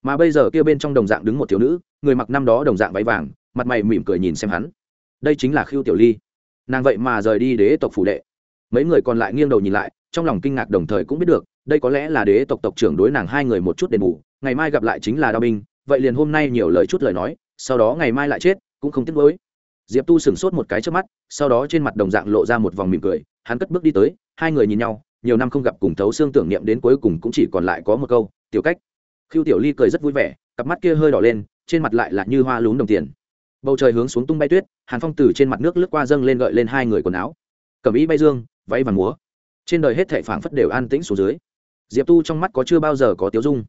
Mà bây giờ kia bên trong đồng dạng đứng một thiếu nữ, người mặc năm đó đồng dạng váy vàng, mặt mày mỉm cười nhìn xem hắn. Đây chính là khiêu tiểu ly. Nàng vậy mà rời đi đế tộc phủ đệ. Mấy người còn lại nghiêng đầu nhìn lại, trong lòng kinh ngạc đồng thời cũng biết được, đây có lẽ là đế tộc tộc trưởng đối nàng hai người một chút đền bù, ngày mai gặp lại chính là đao binh, vậy liền hôm nay nhiều lời chút lời nói, sau đó ngày mai lại chết, cũng không tiếc nuối diệp tu sửng sốt một cái trước mắt, sau đó trên mặt đồng dạng lộ ra một vòng mỉm cười, hắn cất bước đi tới, hai người nhìn nhau, nhiều năm không gặp cùng thấu xương tưởng niệm đến cuối cùng cũng chỉ còn lại có một câu, tiểu cách. Khiêu tiểu ly cười rất vui vẻ, cặp mắt kia hơi đỏ lên, trên mặt lại là như hoa lún đồng tiền. Bầu trời hướng xuống tung bay tuyết, hàn phong từ trên mặt nước lướt qua dâng lên gợi lên hai người quần áo. Cầm ý bay dương, váy và múa. Trên đời hết thệ phảng phất đều an tĩnh xuống dưới. Diệp tu trong mắt có chưa bao giờ có tiếu dung.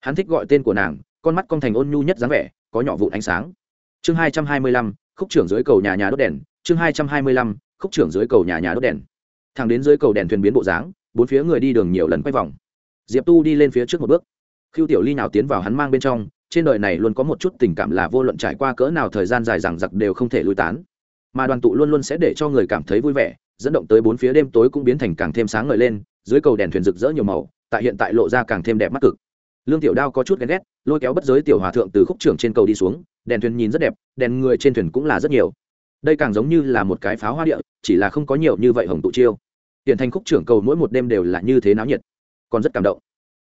Hắn thích gọi tên của nàng, con mắt con thành ôn nhu nhất dáng vẻ, có nhỏ vụn ánh sáng. Chương hai trăm hai mươi lăm khúc trưởng dưới cầu nhà nhà đốt đèn, chương hai trăm hai mươi lăm, khúc trưởng dưới cầu nhà nhà đốt đèn. Thẳng đến dưới cầu đèn thuyền biến bộ dáng, bốn phía người đi đường nhiều lần quay vòng. Diệp tu đi lên phía trước một bước. Khiêu tiểu ly nào tiến vào hắn mang bên trong, trên đời này luôn có một chút tình cảm là vô luận trải qua cỡ nào thời gian dài rằng giặc đều không thể lui tán. Mà đoàn tụ luôn luôn sẽ để cho người cảm thấy vui vẻ, dẫn động tới bốn phía đêm tối cũng biến thành càng thêm sáng ngời lên, dưới cầu đèn thuyền rực rỡ nhiều màu, tại hiện tại lộ ra càng thêm đẹp mắt cực lương tiểu đao có chút ghen ghét, lôi kéo bất giới tiểu hòa thượng từ khúc trưởng trên cầu đi xuống, đèn thuyền nhìn rất đẹp, đèn người trên thuyền cũng là rất nhiều. Đây càng giống như là một cái pháo hoa địa, chỉ là không có nhiều như vậy hồng tụ chiêu. Hiện thành khúc trưởng cầu mỗi một đêm đều là như thế náo nhiệt, còn rất cảm động.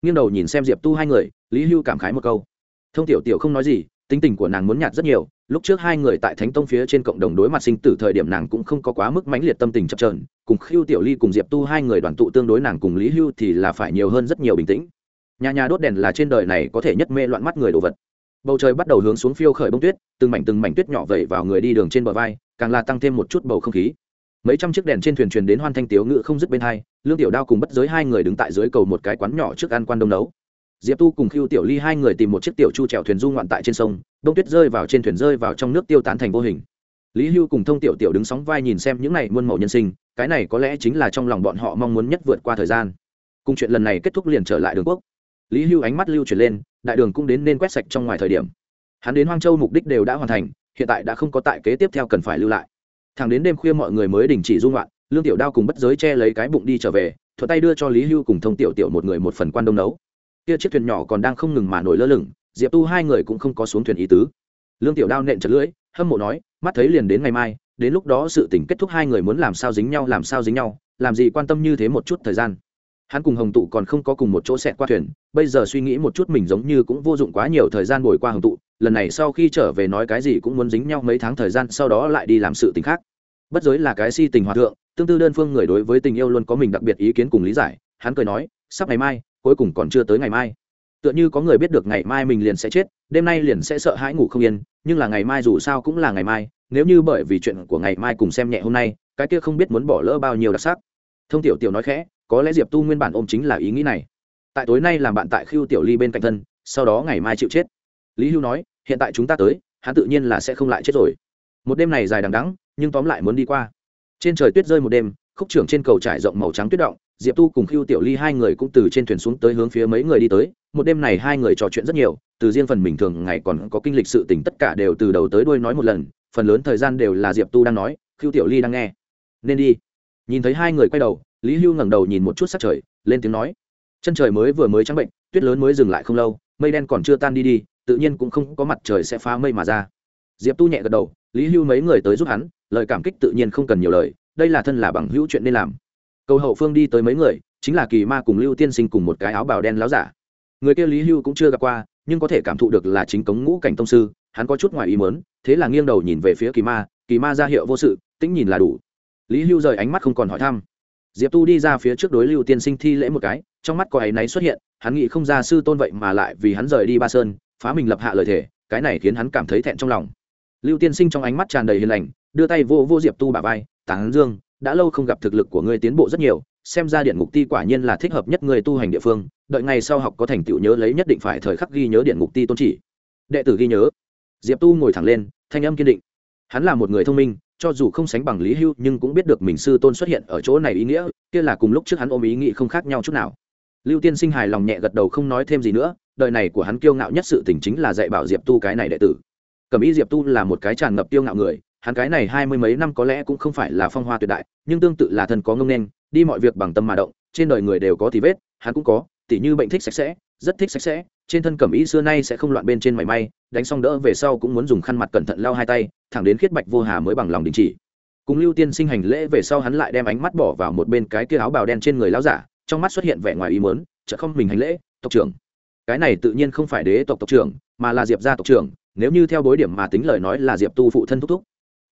Nghiêng đầu nhìn xem diệp tu hai người, lý hưu cảm khái một câu. Thông tiểu tiểu không nói gì, tính tình của nàng muốn nhạt rất nhiều, lúc trước hai người tại thánh tông phía trên cộng đồng đối mặt sinh tử thời điểm nàng cũng không có quá mức mãnh liệt tâm tình chập trờn cùng khiêu tiểu ly cùng diệp tu hai người đoàn tụ tương đối nàng cùng lý hưu thì là phải nhiều hơn rất nhiều bình tĩnh nhà nhà đốt đèn là trên đời này có thể nhất mê loạn mắt người đồ vật. Bầu trời bắt đầu hướng xuống phiêu khởi bông tuyết, từng mảnh từng mảnh tuyết nhỏ vẩy vào người đi đường trên bờ vai, càng là tăng thêm một chút bầu không khí. Mấy trăm chiếc đèn trên thuyền truyền đến hoan thanh tiếu ngự không dứt bên hai, lương tiểu đao cùng bất giới hai người đứng tại dưới cầu một cái quán nhỏ trước ăn quan đông nấu. Diệp tu cùng khiêu tiểu ly hai người tìm một chiếc tiểu chu trèo thuyền du ngoạn tại trên sông đông tuyết rơi vào trên thuyền rơi vào trong nước tiêu tán thành vô hình. Lý hưu cùng thông tiểu tiểu đứng sóng vai nhìn xem những này muôn màu nhân sinh, cái này có lẽ chính là trong lòng bọn họ mong muốn nhất vượt qua thời gian. Cùng chuyện lần này kết thúc liền trở lại đường quốc lý hưu ánh mắt lưu chuyển lên, đại đường cũng đến nên quét sạch trong ngoài thời điểm. Hắn đến hoang châu mục đích đều đã hoàn thành, hiện tại đã không có tại kế tiếp theo cần phải lưu lại. Thẳng đến đêm khuya mọi người mới đình chỉ dung loạn, lương tiểu đao cùng bất giới che lấy cái bụng đi trở về thuật tay đưa cho lý hưu cùng thông tiểu tiểu một người một phần quan đông nấu. Kia chiếc thuyền nhỏ còn đang không ngừng mà nổi lơ lửng, diệp tu hai người cũng không có xuống thuyền ý tứ. Lương tiểu đao nện chật lưỡi, hâm mộ nói, mắt thấy liền đến ngày mai, đến lúc đó sự tình kết thúc hai người muốn làm sao dính nhau, làm sao dính nhau, làm gì quan tâm như thế một chút thời gian hắn cùng hồng tụ còn không có cùng một chỗ xẹt qua thuyền, bây giờ suy nghĩ một chút mình giống như cũng vô dụng quá nhiều thời gian bồi qua hồng tụ, lần này sau khi trở về nói cái gì cũng muốn dính nhau mấy tháng thời gian, sau đó lại đi làm sự tình khác. Bất giới là cái si tình hòa thượng, tương tư đơn phương người đối với tình yêu luôn có mình đặc biệt ý kiến cùng lý giải, hắn cười nói, sắp ngày mai, cuối cùng còn chưa tới ngày mai. Tựa như có người biết được ngày mai mình liền sẽ chết, đêm nay liền sẽ sợ hãi ngủ không yên, nhưng là ngày mai dù sao cũng là ngày mai, nếu như bởi vì chuyện của ngày mai cùng xem nhẹ hôm nay, cái kia không biết muốn bỏ lỡ bao nhiêu đặc sắc. Thông tiểu tiểu nói khẽ có lẽ diệp tu nguyên bản ôm chính là ý nghĩ này tại tối nay làm bạn tại khiêu tiểu ly bên cạnh thân sau đó ngày mai chịu chết lý hưu nói hiện tại chúng ta tới hắn tự nhiên là sẽ không lại chết rồi một đêm này dài đằng đắng nhưng tóm lại muốn đi qua trên trời tuyết rơi một đêm khúc trưởng trên cầu trải rộng màu trắng tuyết động diệp tu cùng khiêu tiểu ly hai người cũng từ trên thuyền xuống tới hướng phía mấy người đi tới một đêm này hai người trò chuyện rất nhiều từ riêng phần mình thường ngày còn có kinh lịch sự tình tất cả đều từ đầu tới đuôi nói một lần phần lớn thời gian đều là diệp tu đang nói khiêu tiểu ly đang nghe nên đi nhìn thấy hai người quay đầu lý hưu ngẩng đầu nhìn một chút sắc trời, lên tiếng nói, chân trời mới vừa mới trắng bệnh, tuyết lớn mới dừng lại không lâu, mây đen còn chưa tan đi đi, tự nhiên cũng không có mặt trời sẽ phá mây mà ra. Diệp tu nhẹ gật đầu, lý hưu mấy người tới giúp hắn, lời cảm kích tự nhiên không cần nhiều lời, đây là thân là bằng hữu chuyện nên làm. Cầu hậu phương đi tới mấy người, chính là kỳ ma cùng lưu tiên sinh cùng một cái áo bào đen láo giả. Người kia lý hưu cũng chưa gặp qua, nhưng có thể cảm thụ được là chính cống ngũ cảnh tông sư, hắn có chút ngoài ý mớn thế là nghiêng đầu nhìn về phía kỳ ma kỳ ma ra hiệu vô sự, tĩnh nhìn là đủ. Lý hưu rời ánh mắt không còn hỏi thăm diệp tu đi ra phía trước đối lưu tiên sinh thi lễ một cái, trong mắt có áy náy xuất hiện, hắn nghĩ không ra sư tôn vậy mà lại vì hắn rời đi ba sơn, phá mình lập hạ lời thề, cái này khiến hắn cảm thấy thẹn trong lòng. Lưu tiên sinh trong ánh mắt tràn đầy hiền lành, đưa tay vô vô diệp tu bà vai, tán dương, đã lâu không gặp thực lực của ngươi tiến bộ rất nhiều, xem ra điện ngục ti quả nhiên là thích hợp nhất người tu hành địa phương, đợi ngày sau học có thành tựu nhớ lấy nhất định phải thời khắc ghi nhớ điện ngục ti tôn chỉ. Đệ tử ghi nhớ. Diệp tu ngồi thẳng lên, thanh âm kiên định. Hắn là một người thông minh cho dù không sánh bằng lý hưu, nhưng cũng biết được mình sư tôn xuất hiện ở chỗ này ý nghĩa, kia là cùng lúc trước hắn ôm ý nghĩ không khác nhau chút nào. Lưu tiên sinh hài lòng nhẹ gật đầu không nói thêm gì nữa, đời này của hắn kiêu ngạo nhất sự tình chính là dạy bảo diệp tu cái này đệ tử. Cầm ý diệp tu là một cái tràn ngập kiêu ngạo người, hắn cái này hai mươi mấy năm có lẽ cũng không phải là phong hoa tuyệt đại, nhưng tương tự là thân có ngông nên đi mọi việc bằng tâm mà động, trên đời người đều có thì vết, hắn cũng có, tỉ như bệnh thích sạch sẽ, rất thích sạch sẽ, trên thân cẩm ý xưa nay sẽ không loạn bên trên mảy may, đánh xong đỡ về sau cũng muốn dùng khăn mặt cẩn thận lau hai tay thẳng đến khiết bạch vô hà mới bằng lòng đình chỉ. Cùng lưu tiên sinh hành lễ về sau hắn lại đem ánh mắt bỏ vào một bên cái kia áo bào đen trên người lão giả, trong mắt xuất hiện vẻ ngoài ý mớn chợ không mình hành lễ, tộc trưởng. Cái này tự nhiên không phải đế tộc tộc trưởng, mà là diệp gia tộc trưởng, nếu như theo bối điểm mà tính lời nói là diệp tu phụ thân thúc thúc.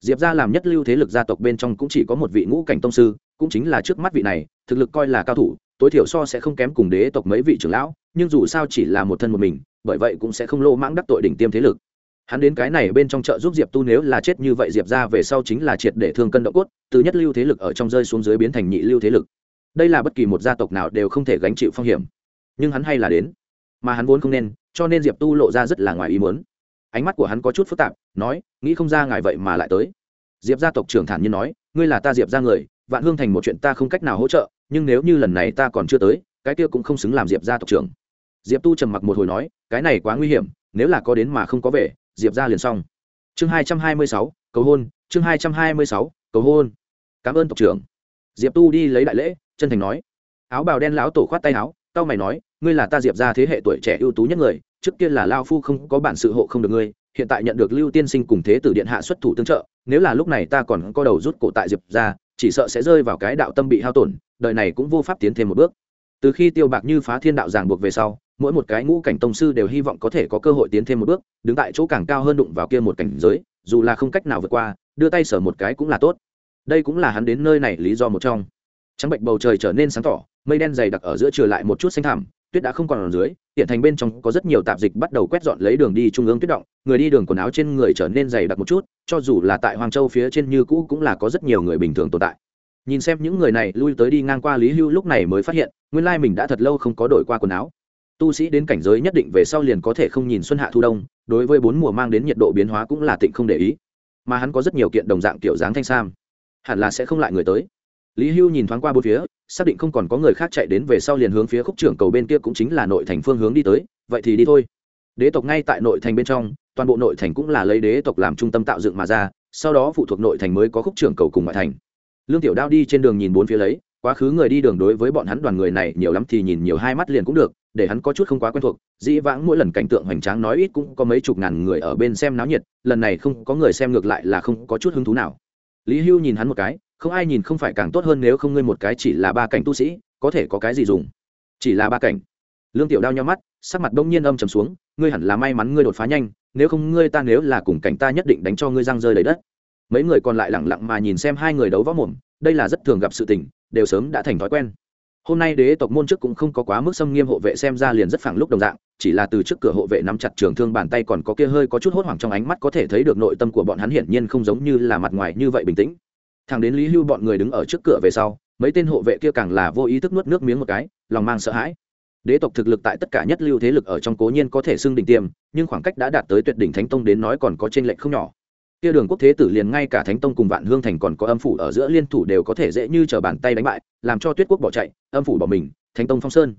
Diệp gia làm nhất lưu thế lực gia tộc bên trong cũng chỉ có một vị ngũ cảnh tông sư, cũng chính là trước mắt vị này, thực lực coi là cao thủ, tối thiểu so sẽ không kém cùng đế tộc mấy vị trưởng lão, nhưng dù sao chỉ là một thân một mình, bởi vậy cũng sẽ không lô mãng đắc tội đỉnh tiêm thế lực hắn đến cái này bên trong chợ giúp diệp tu nếu là chết như vậy diệp ra về sau chính là triệt để thương cân động cốt, từ nhất lưu thế lực ở trong rơi xuống dưới biến thành nhị lưu thế lực. Đây là bất kỳ một gia tộc nào đều không thể gánh chịu phong hiểm. Nhưng hắn hay là đến. Mà hắn vốn không nên, cho nên diệp tu lộ ra rất là ngoài ý muốn. Ánh mắt của hắn có chút phức tạp, nói, nghĩ không ra ngài vậy mà lại tới. Diệp gia tộc trưởng thản nhiên nói, ngươi là ta diệp ra người, vạn hương thành một chuyện ta không cách nào hỗ trợ, nhưng nếu như lần này ta còn chưa tới, cái kia cũng không xứng làm diệp gia tộc trưởng. Diệp tu trầm mặc một hồi nói, cái này quá nguy hiểm, nếu là có đến mà không có về diệp ra liền xong. Chương hai trăm hai mươi sáu, cầu hôn, chương hai trăm hai mươi sáu, cầu hôn. Cảm ơn tộc trưởng. Diệp tu đi lấy đại lễ, chân thành nói. Áo bào đen lão tổ khoát tay áo tao mày nói, ngươi là ta diệp ra thế hệ tuổi trẻ ưu tú nhất người, trước kia là lao phu không có bản sự hộ không được ngươi, hiện tại nhận được lưu tiên sinh cùng thế tử điện hạ xuất thủ tương trợ, nếu là lúc này ta còn có đầu rút cổ tại diệp ra chỉ sợ sẽ rơi vào cái đạo tâm bị hao tổn, đời này cũng vô pháp tiến thêm một bước. Từ khi tiêu bạc như phá thiên đạo giảng buộc về sau mỗi một cái ngũ cảnh tông sư đều hy vọng có thể có cơ hội tiến thêm một bước, đứng tại chỗ càng cao hơn đụng vào kia một cảnh giới, dù là không cách nào vượt qua, đưa tay sở một cái cũng là tốt. Đây cũng là hắn đến nơi này lý do một trong. Trắng bệnh bầu trời trở nên sáng tỏ, mây đen dày đặc ở giữa trừ lại một chút xanh thảm tuyết đã không còn ở dưới, hiện thành bên trong có rất nhiều tạp dịch bắt đầu quét dọn lấy đường đi trung ương tuyết động, người đi đường quần áo trên người trở nên dày đặc một chút, cho dù là tại hoàng châu phía trên như cũ cũng là có rất nhiều người bình thường tồn tại. Nhìn xem những người này lui tới đi ngang qua lý hưu lúc này mới phát hiện, nguyên lai mình đã thật lâu không có đổi qua quần áo tu sĩ đến cảnh giới nhất định về sau liền có thể không nhìn xuân hạ thu đông, đối với bốn mùa mang đến nhiệt độ biến hóa cũng là tịnh không để ý. Mà hắn có rất nhiều kiện đồng dạng kiểu dáng thanh sam. Hẳn là sẽ không lại người tới. Lý hưu nhìn thoáng qua bốn phía, xác định không còn có người khác chạy đến về sau liền hướng phía khúc trưởng cầu bên kia cũng chính là nội thành phương hướng đi tới, vậy thì đi thôi. Đế tộc ngay tại nội thành bên trong, toàn bộ nội thành cũng là lấy đế tộc làm trung tâm tạo dựng mà ra, sau đó phụ thuộc nội thành mới có khúc trưởng cầu cùng ngoại thành. Lương tiểu đao đi trên đường nhìn bốn phía lấy quá khứ người đi đường đối với bọn hắn đoàn người này nhiều lắm thì nhìn nhiều hai mắt liền cũng được, để hắn có chút không quá quen thuộc. Dĩ vãng mỗi lần cảnh tượng hoành tráng nói ít cũng có mấy chục ngàn người ở bên xem náo nhiệt, lần này không có người xem ngược lại là không có chút hứng thú nào. Lý hưu nhìn hắn một cái, không ai nhìn không phải càng tốt hơn nếu không ngươi một cái chỉ là ba cảnh tu sĩ, có thể có cái gì dùng? Chỉ là ba cảnh. Lương tiểu đao nhau mắt, sắc mặt đông nhiên âm trầm xuống, ngươi hẳn là may mắn ngươi đột phá nhanh, nếu không ngươi ta nếu là cùng cảnh ta nhất định đánh cho ngươi răng rơi lấy đất mấy người còn lại lẳng lặng mà nhìn xem hai người đấu võ mồm, đây là rất thường gặp sự tình, đều sớm đã thành thói quen. Hôm nay đế tộc môn trước cũng không có quá mức xâm nghiêm hộ vệ xem ra liền rất phẳng lúc đồng dạng, chỉ là từ trước cửa hộ vệ nắm chặt trường thương bàn tay còn có kia hơi có chút hốt hoảng trong ánh mắt có thể thấy được nội tâm của bọn hắn hiển nhiên không giống như là mặt ngoài như vậy bình tĩnh. Thằng đến lý hưu bọn người đứng ở trước cửa về sau, mấy tên hộ vệ kia càng là vô ý thức nuốt nước miếng một cái, lòng mang sợ hãi. Đế tộc thực lực tại tất cả nhất lưu thế lực ở trong cố nhiên có thể xưng đỉnh tiêm, nhưng khoảng cách đã đạt tới tuyệt đỉnh thánh tông đến nói còn có t r ê n lệch không nhỏ kia đường quốc thế tử liền ngay cả thánh tông cùng vạn hương thành còn có âm phủ ở giữa liên thủ đều có thể dễ như t bàn tay đánh bại, làm cho tuyết quốc bỏ chạy, âm phủ bỏ mình, thánh tông phong sơn.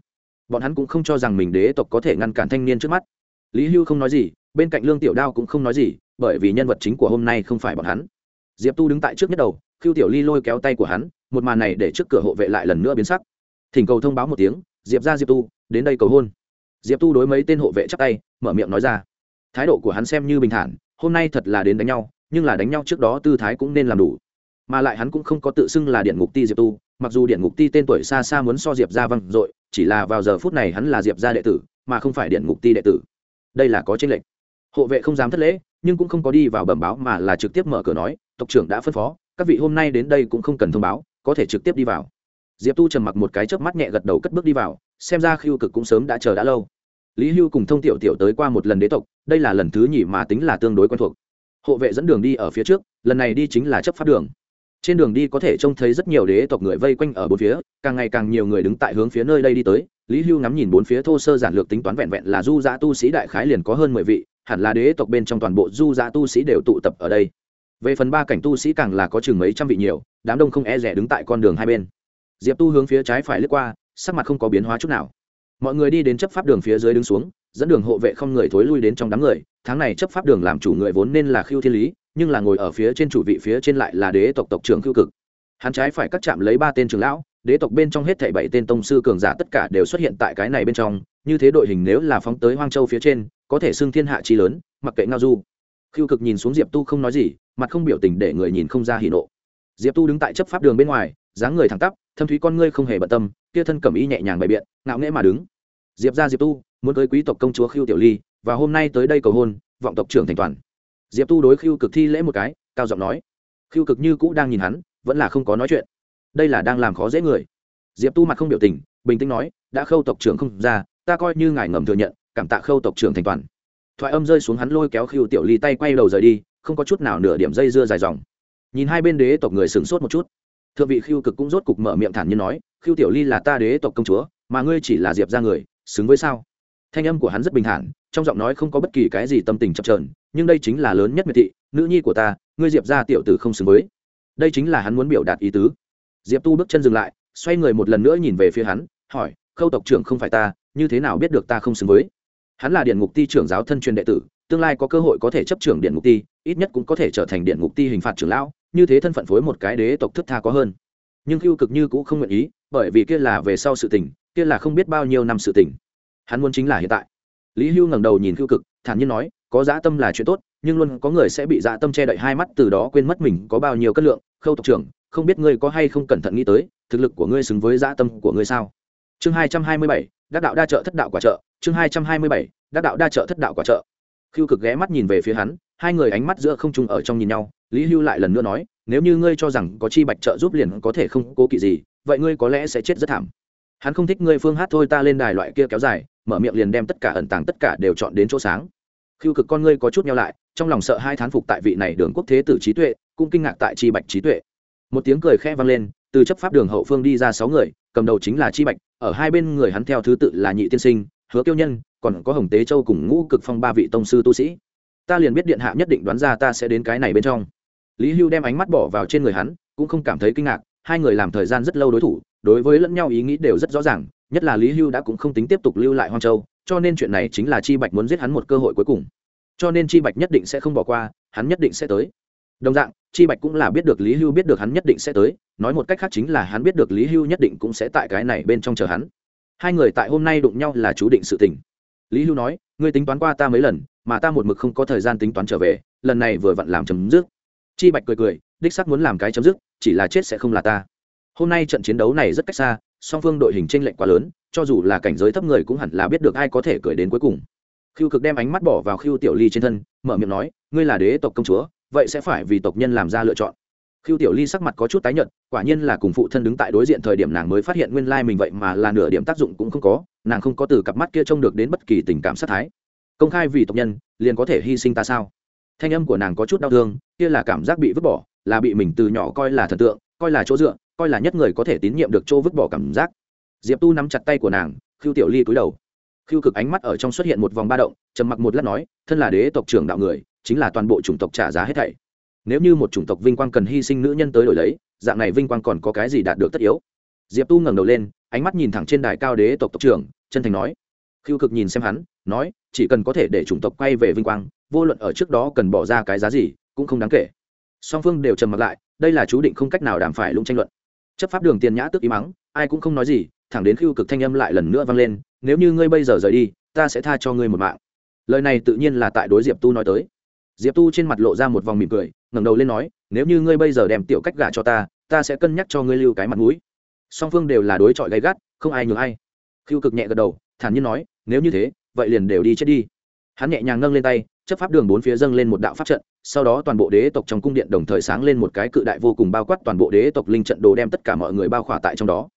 Bọn hắn cũng không cho rằng mình đế tộc có thể ngăn cản thanh niên trước mắt. Lý hưu không nói gì, bên cạnh lương tiểu đao cũng không nói gì, bởi vì nhân vật chính của hôm nay không phải bọn hắn. Diệp tu đứng tại trước nhất đầu khiêu tiểu ly lôi kéo tay của hắn, một màn này để trước cửa hộ vệ lại lần nữa biến sắc. Thỉnh cầu thông báo một tiếng, diệp ra diệp tu, đến đây cầu hôn. Diệp tu đối mấy tên hộ vệ chắp tay, mở miệng nói ra. Thái độ của hắn xem như bình thản, hôm nay thật là đến đánh nhau nhưng là đánh nhau trước đó tư thái cũng nên làm đủ. Mà lại hắn cũng không có tự xưng là điện ngục ti diệp tu, mặc dù điện ngục ti tên tuổi xa xa muốn so diệp ra văng dội, chỉ là vào giờ phút này hắn là diệp ra đệ tử, mà không phải điện ngục ti đệ tử. Đây là có tranh lệch. Hộ vệ không dám thất lễ, nhưng cũng không có đi vào bẩm báo mà là trực tiếp mở cửa nói, tộc trưởng đã phân phó, các vị hôm nay đến đây cũng không cần thông báo, có thể trực tiếp đi vào. Diệp tu trầm mặc một cái chớp mắt nhẹ gật đầu cất bước đi vào, xem ra khiêu cực cũng sớm đã chờ đã lâu. Lý hưu cùng thông tiểu tiểu tới qua một lần đế tộc, đây là lần thứ nhì mà tính là tương đối quen thuộc hộ vệ dẫn đường đi ở phía trước, lần này đi chính là chấp pháp đường. Trên đường đi có thể trông thấy rất nhiều đế tộc người vây quanh ở bốn phía, càng ngày càng nhiều người đứng tại hướng phía nơi đây đi tới. Lý hưu ngắm nhìn bốn phía thô sơ giản lược tính toán vẹn vẹn là du giã tu sĩ đại khái liền có hơn mười vị, hẳn là đế tộc bên trong toàn bộ du giã tu sĩ đều tụ tập ở đây. Về phần ba cảnh tu sĩ càng là có chừng mấy trăm vị nhiều, đám đông không e rẻ đứng tại con đường hai bên. Diệp tu hướng phía trái phải lướt qua, sắc mặt không có biến hóa chút nào. Mọi người đi đến chấp pháp đường phía dưới đứng xuống dẫn đường hộ vệ không người thối lui đến trong đám người, tháng này chấp pháp đường làm chủ người vốn nên là khiêu thiên lý, nhưng là ngồi ở phía trên chủ vị phía trên lại là đế tộc tộc trưởng khiêu cực. Hắn trái phải cắt chạm lấy ba tên trưởng lão, đế tộc bên trong hết thảy bảy tên tông sư cường giả tất cả đều xuất hiện tại cái này bên trong, như thế đội hình nếu là phóng tới hoang châu phía trên, có thể xưng thiên hạ chi lớn, mặc kệ ngao du. Khiêu cực nhìn xuống diệp tu không nói gì, mặt không biểu tình để người nhìn không ra hỉ nộ. Diệp tu đứng tại chấp pháp đường bên ngoài, dáng người thẳng tắp, thâm thúy con ngươi không hề bận tâm, kia thân cẩm ý nhẹ nhàng bày biện, ngạo nghễ mà đứng. Diệp ra diệp tu muốn tới quý tộc công chúa khiêu tiểu ly, và hôm nay tới đây cầu hôn, vọng tộc trưởng thành toàn. Diệp tu đối khiêu cực thi lễ một cái, cao giọng nói. Khiêu cực như cũ đang nhìn hắn, vẫn là không có nói chuyện. Đây là đang làm khó dễ người. Diệp tu mặt không biểu tình, bình tĩnh nói, đã khâu tộc trưởng không ra, ta coi như ngài ngầm thừa nhận, cảm tạ khâu tộc trưởng thành toàn. Thoại âm rơi xuống hắn lôi kéo khiêu tiểu ly tay quay đầu rời đi, không có chút nào nửa điểm dây dưa dài dòng. Nhìn hai bên đế tộc người sửng sốt một chút. Thượng vị khiêu cực cũng rốt cục mở miệng thản nhiên nói khiêu tiểu ly là ta đế tộc công chúa, mà ngươi chỉ là diệp ra người, xứng với sao? Thanh âm của hắn rất bình thản, trong giọng nói không có bất kỳ cái gì tâm tình chập trờn nhưng đây chính là lớn nhất miệt thị, nữ nhi của ta, ngươi diệp ra tiểu tử không xứng với. Đây chính là hắn muốn biểu đạt ý tứ. Diệp tu bước chân dừng lại, xoay người một lần nữa nhìn về phía hắn, hỏi, khâu tộc trưởng không phải ta, như thế nào biết được ta không xứng với? Hắn là điện ngục ti trưởng giáo thân truyền đệ tử, tương lai có cơ hội có thể chấp trưởng điện ngục ti, ít nhất cũng có thể trở thành điện ngục ti hình phạt trưởng lão, như thế thân phận phối một cái đế tộc thức tha có hơn. Nhưng hưu cực như cũng không nguyện ý, bởi vì kia là về sau sự tình, kia là không biết bao nhiêu năm sự tình hắn muốn chính là hiện tại. Lý hưu ngẩng đầu nhìn hưu cực thản nhiên nói có dã tâm là chuyện tốt nhưng luôn có người sẽ bị dã tâm che đậy hai mắt từ đó quên mất mình có bao nhiêu cân lượng. Khâu tộc trưởng không biết ngươi có hay không cẩn thận nghĩ tới thực lực của ngươi xứng với dã tâm của ngươi sao? Chương hai trăm hai mươi bảy đắc đạo đa trợ thất đạo quả trợ. Chương hai trăm hai mươi bảy đắc đạo đa trợ thất đạo quả trợ. Khưu Cực ghé mắt nhìn về phía hắn, hai người ánh mắt giữa không trung ở trong nhìn nhau, Lý Hưu lại lần nữa nói, nếu như ngươi cho rằng có chi bạch trợ giúp liền có thể không cố kỵ gì, vậy ngươi có lẽ sẽ chết rất thảm. Hắn không thích ngươi phương hát thôi ta lên đài loại kia kéo dài, mở miệng liền đem tất cả ẩn tàng tất cả đều chọn đến chỗ sáng. khiêu Cực con ngươi có chút nhau lại, trong lòng sợ hai thán phục tại vị này đường quốc thế tử trí tuệ, cũng kinh ngạc tại chi bạch trí tuệ. Một tiếng cười khẽ vang lên, từ chấp pháp đường hậu phương đi ra sáu người, cầm đầu chính là chi bạch, ở hai bên người hắn theo thứ tự là nhị tiên sinh, hứa kiêu nhân, còn có hồng tế châu cùng ngũ cực phong ba vị tông sư tu sĩ ta liền biết điện hạ nhất định đoán ra ta sẽ đến cái này bên trong lý hưu đem ánh mắt bỏ vào trên người hắn cũng không cảm thấy kinh ngạc hai người làm thời gian rất lâu đối thủ đối với lẫn nhau ý nghĩ đều rất rõ ràng nhất là lý hưu đã cũng không tính tiếp tục lưu lại hoang châu, cho nên chuyện này chính là chi bạch muốn giết hắn một cơ hội cuối cùng. Cho nên chi bạch nhất định sẽ không bỏ qua, hắn nhất định sẽ tới. Đồng dạng, chi bạch cũng là biết được lý hưu biết được hắn nhất định sẽ tới, nói một cách khác chính là hắn biết được lý hưu nhất định cũng sẽ tại cái này bên trong chờ hắn. Hai người tại hôm nay đụng nhau là chú định sự tình. Lý hưu nói, ngươi tính toán qua ta mấy lần, mà ta một mực không có thời gian tính toán trở về, lần này vừa vặn làm chấm dứt. Chi bạch cười cười, đích sắc muốn làm cái chấm dứt, chỉ là chết sẽ không là ta. Hôm nay trận chiến đấu này rất cách xa song phương đội hình tranh lệch quá lớn, cho dù là cảnh giới thấp người cũng hẳn là biết được ai có thể cười đến cuối cùng. Khiêu cực đem ánh mắt bỏ vào khiêu tiểu ly trên thân, mở miệng nói, ngươi là đế tộc công chúa, vậy sẽ phải vì tộc nhân làm ra lựa chọn. Khiêu tiểu ly sắc mặt có chút tái nhợt, quả nhiên là cùng phụ thân đứng tại đối diện thời điểm nàng mới phát hiện nguyên lai mình vậy mà là nửa điểm tác dụng cũng không có, nàng không có từ cặp mắt kia trông được đến bất kỳ tình cảm sát thái. Công khai vì tộc nhân, liền có thể hy sinh ta sao? Thanh âm của nàng có chút đau thương, kia là cảm giác bị vứt bỏ, là bị mình từ nhỏ coi là thần tượng, coi là chỗ dựa coi là nhất người có thể tín nhiệm được chỗ vứt bỏ cảm giác. Diệp tu nắm chặt tay của nàng khiêu tiểu ly cúi đầu. Khiêu cực ánh mắt ở trong xuất hiện một vòng ba động, trầm mặc một lát nói, thân là đế tộc trưởng đạo người, chính là toàn bộ chủng tộc trả giá hết thảy. Nếu như một chủng tộc vinh quang cần hy sinh nữ nhân tới đổi lấy, dạng này vinh quang còn có cái gì đạt được tất yếu? Diệp tu ngẩng đầu lên, ánh mắt nhìn thẳng trên đài cao đế tộc tộc trưởng, chân thành nói. Khiêu cực nhìn xem hắn, nói, chỉ cần có thể để chủng tộc quay về vinh quang, vô luận ở trước đó cần bỏ ra cái giá gì, cũng không đáng kể. Song phương đều trầm mặc lại, đây là chú định không cách nào đảm phải lung tranh luận chấp pháp đường tiền nhã tức ý mắng, ai cũng không nói gì, thẳng đến khiêu cực thanh âm lại lần nữa vang lên, nếu như ngươi bây giờ rời đi, ta sẽ tha cho ngươi một mạng. Lời này tự nhiên là tại đối diệp tu nói tới. Diệp tu trên mặt lộ ra một vòng mỉm cười, ngẩng đầu lên nói, nếu như ngươi bây giờ đem tiểu cách gả cho ta ta sẽ cân nhắc cho ngươi lưu cái mặt mũi. Song phương đều là đối chọi gay gắt, không ai nhường ai. Khiêu cực nhẹ gật đầu, thản nhiên nói, nếu như thế, vậy liền đều đi chết đi. Hắn nhẹ nhàng nâng lên tay chấp pháp đường bốn phía dâng lên một đạo pháp trận, sau đó toàn bộ đế tộc trong cung điện đồng thời sáng lên một cái cự đại vô cùng bao quát toàn bộ đế tộc linh trận đồ đem tất cả mọi người bao khỏa tại trong đó.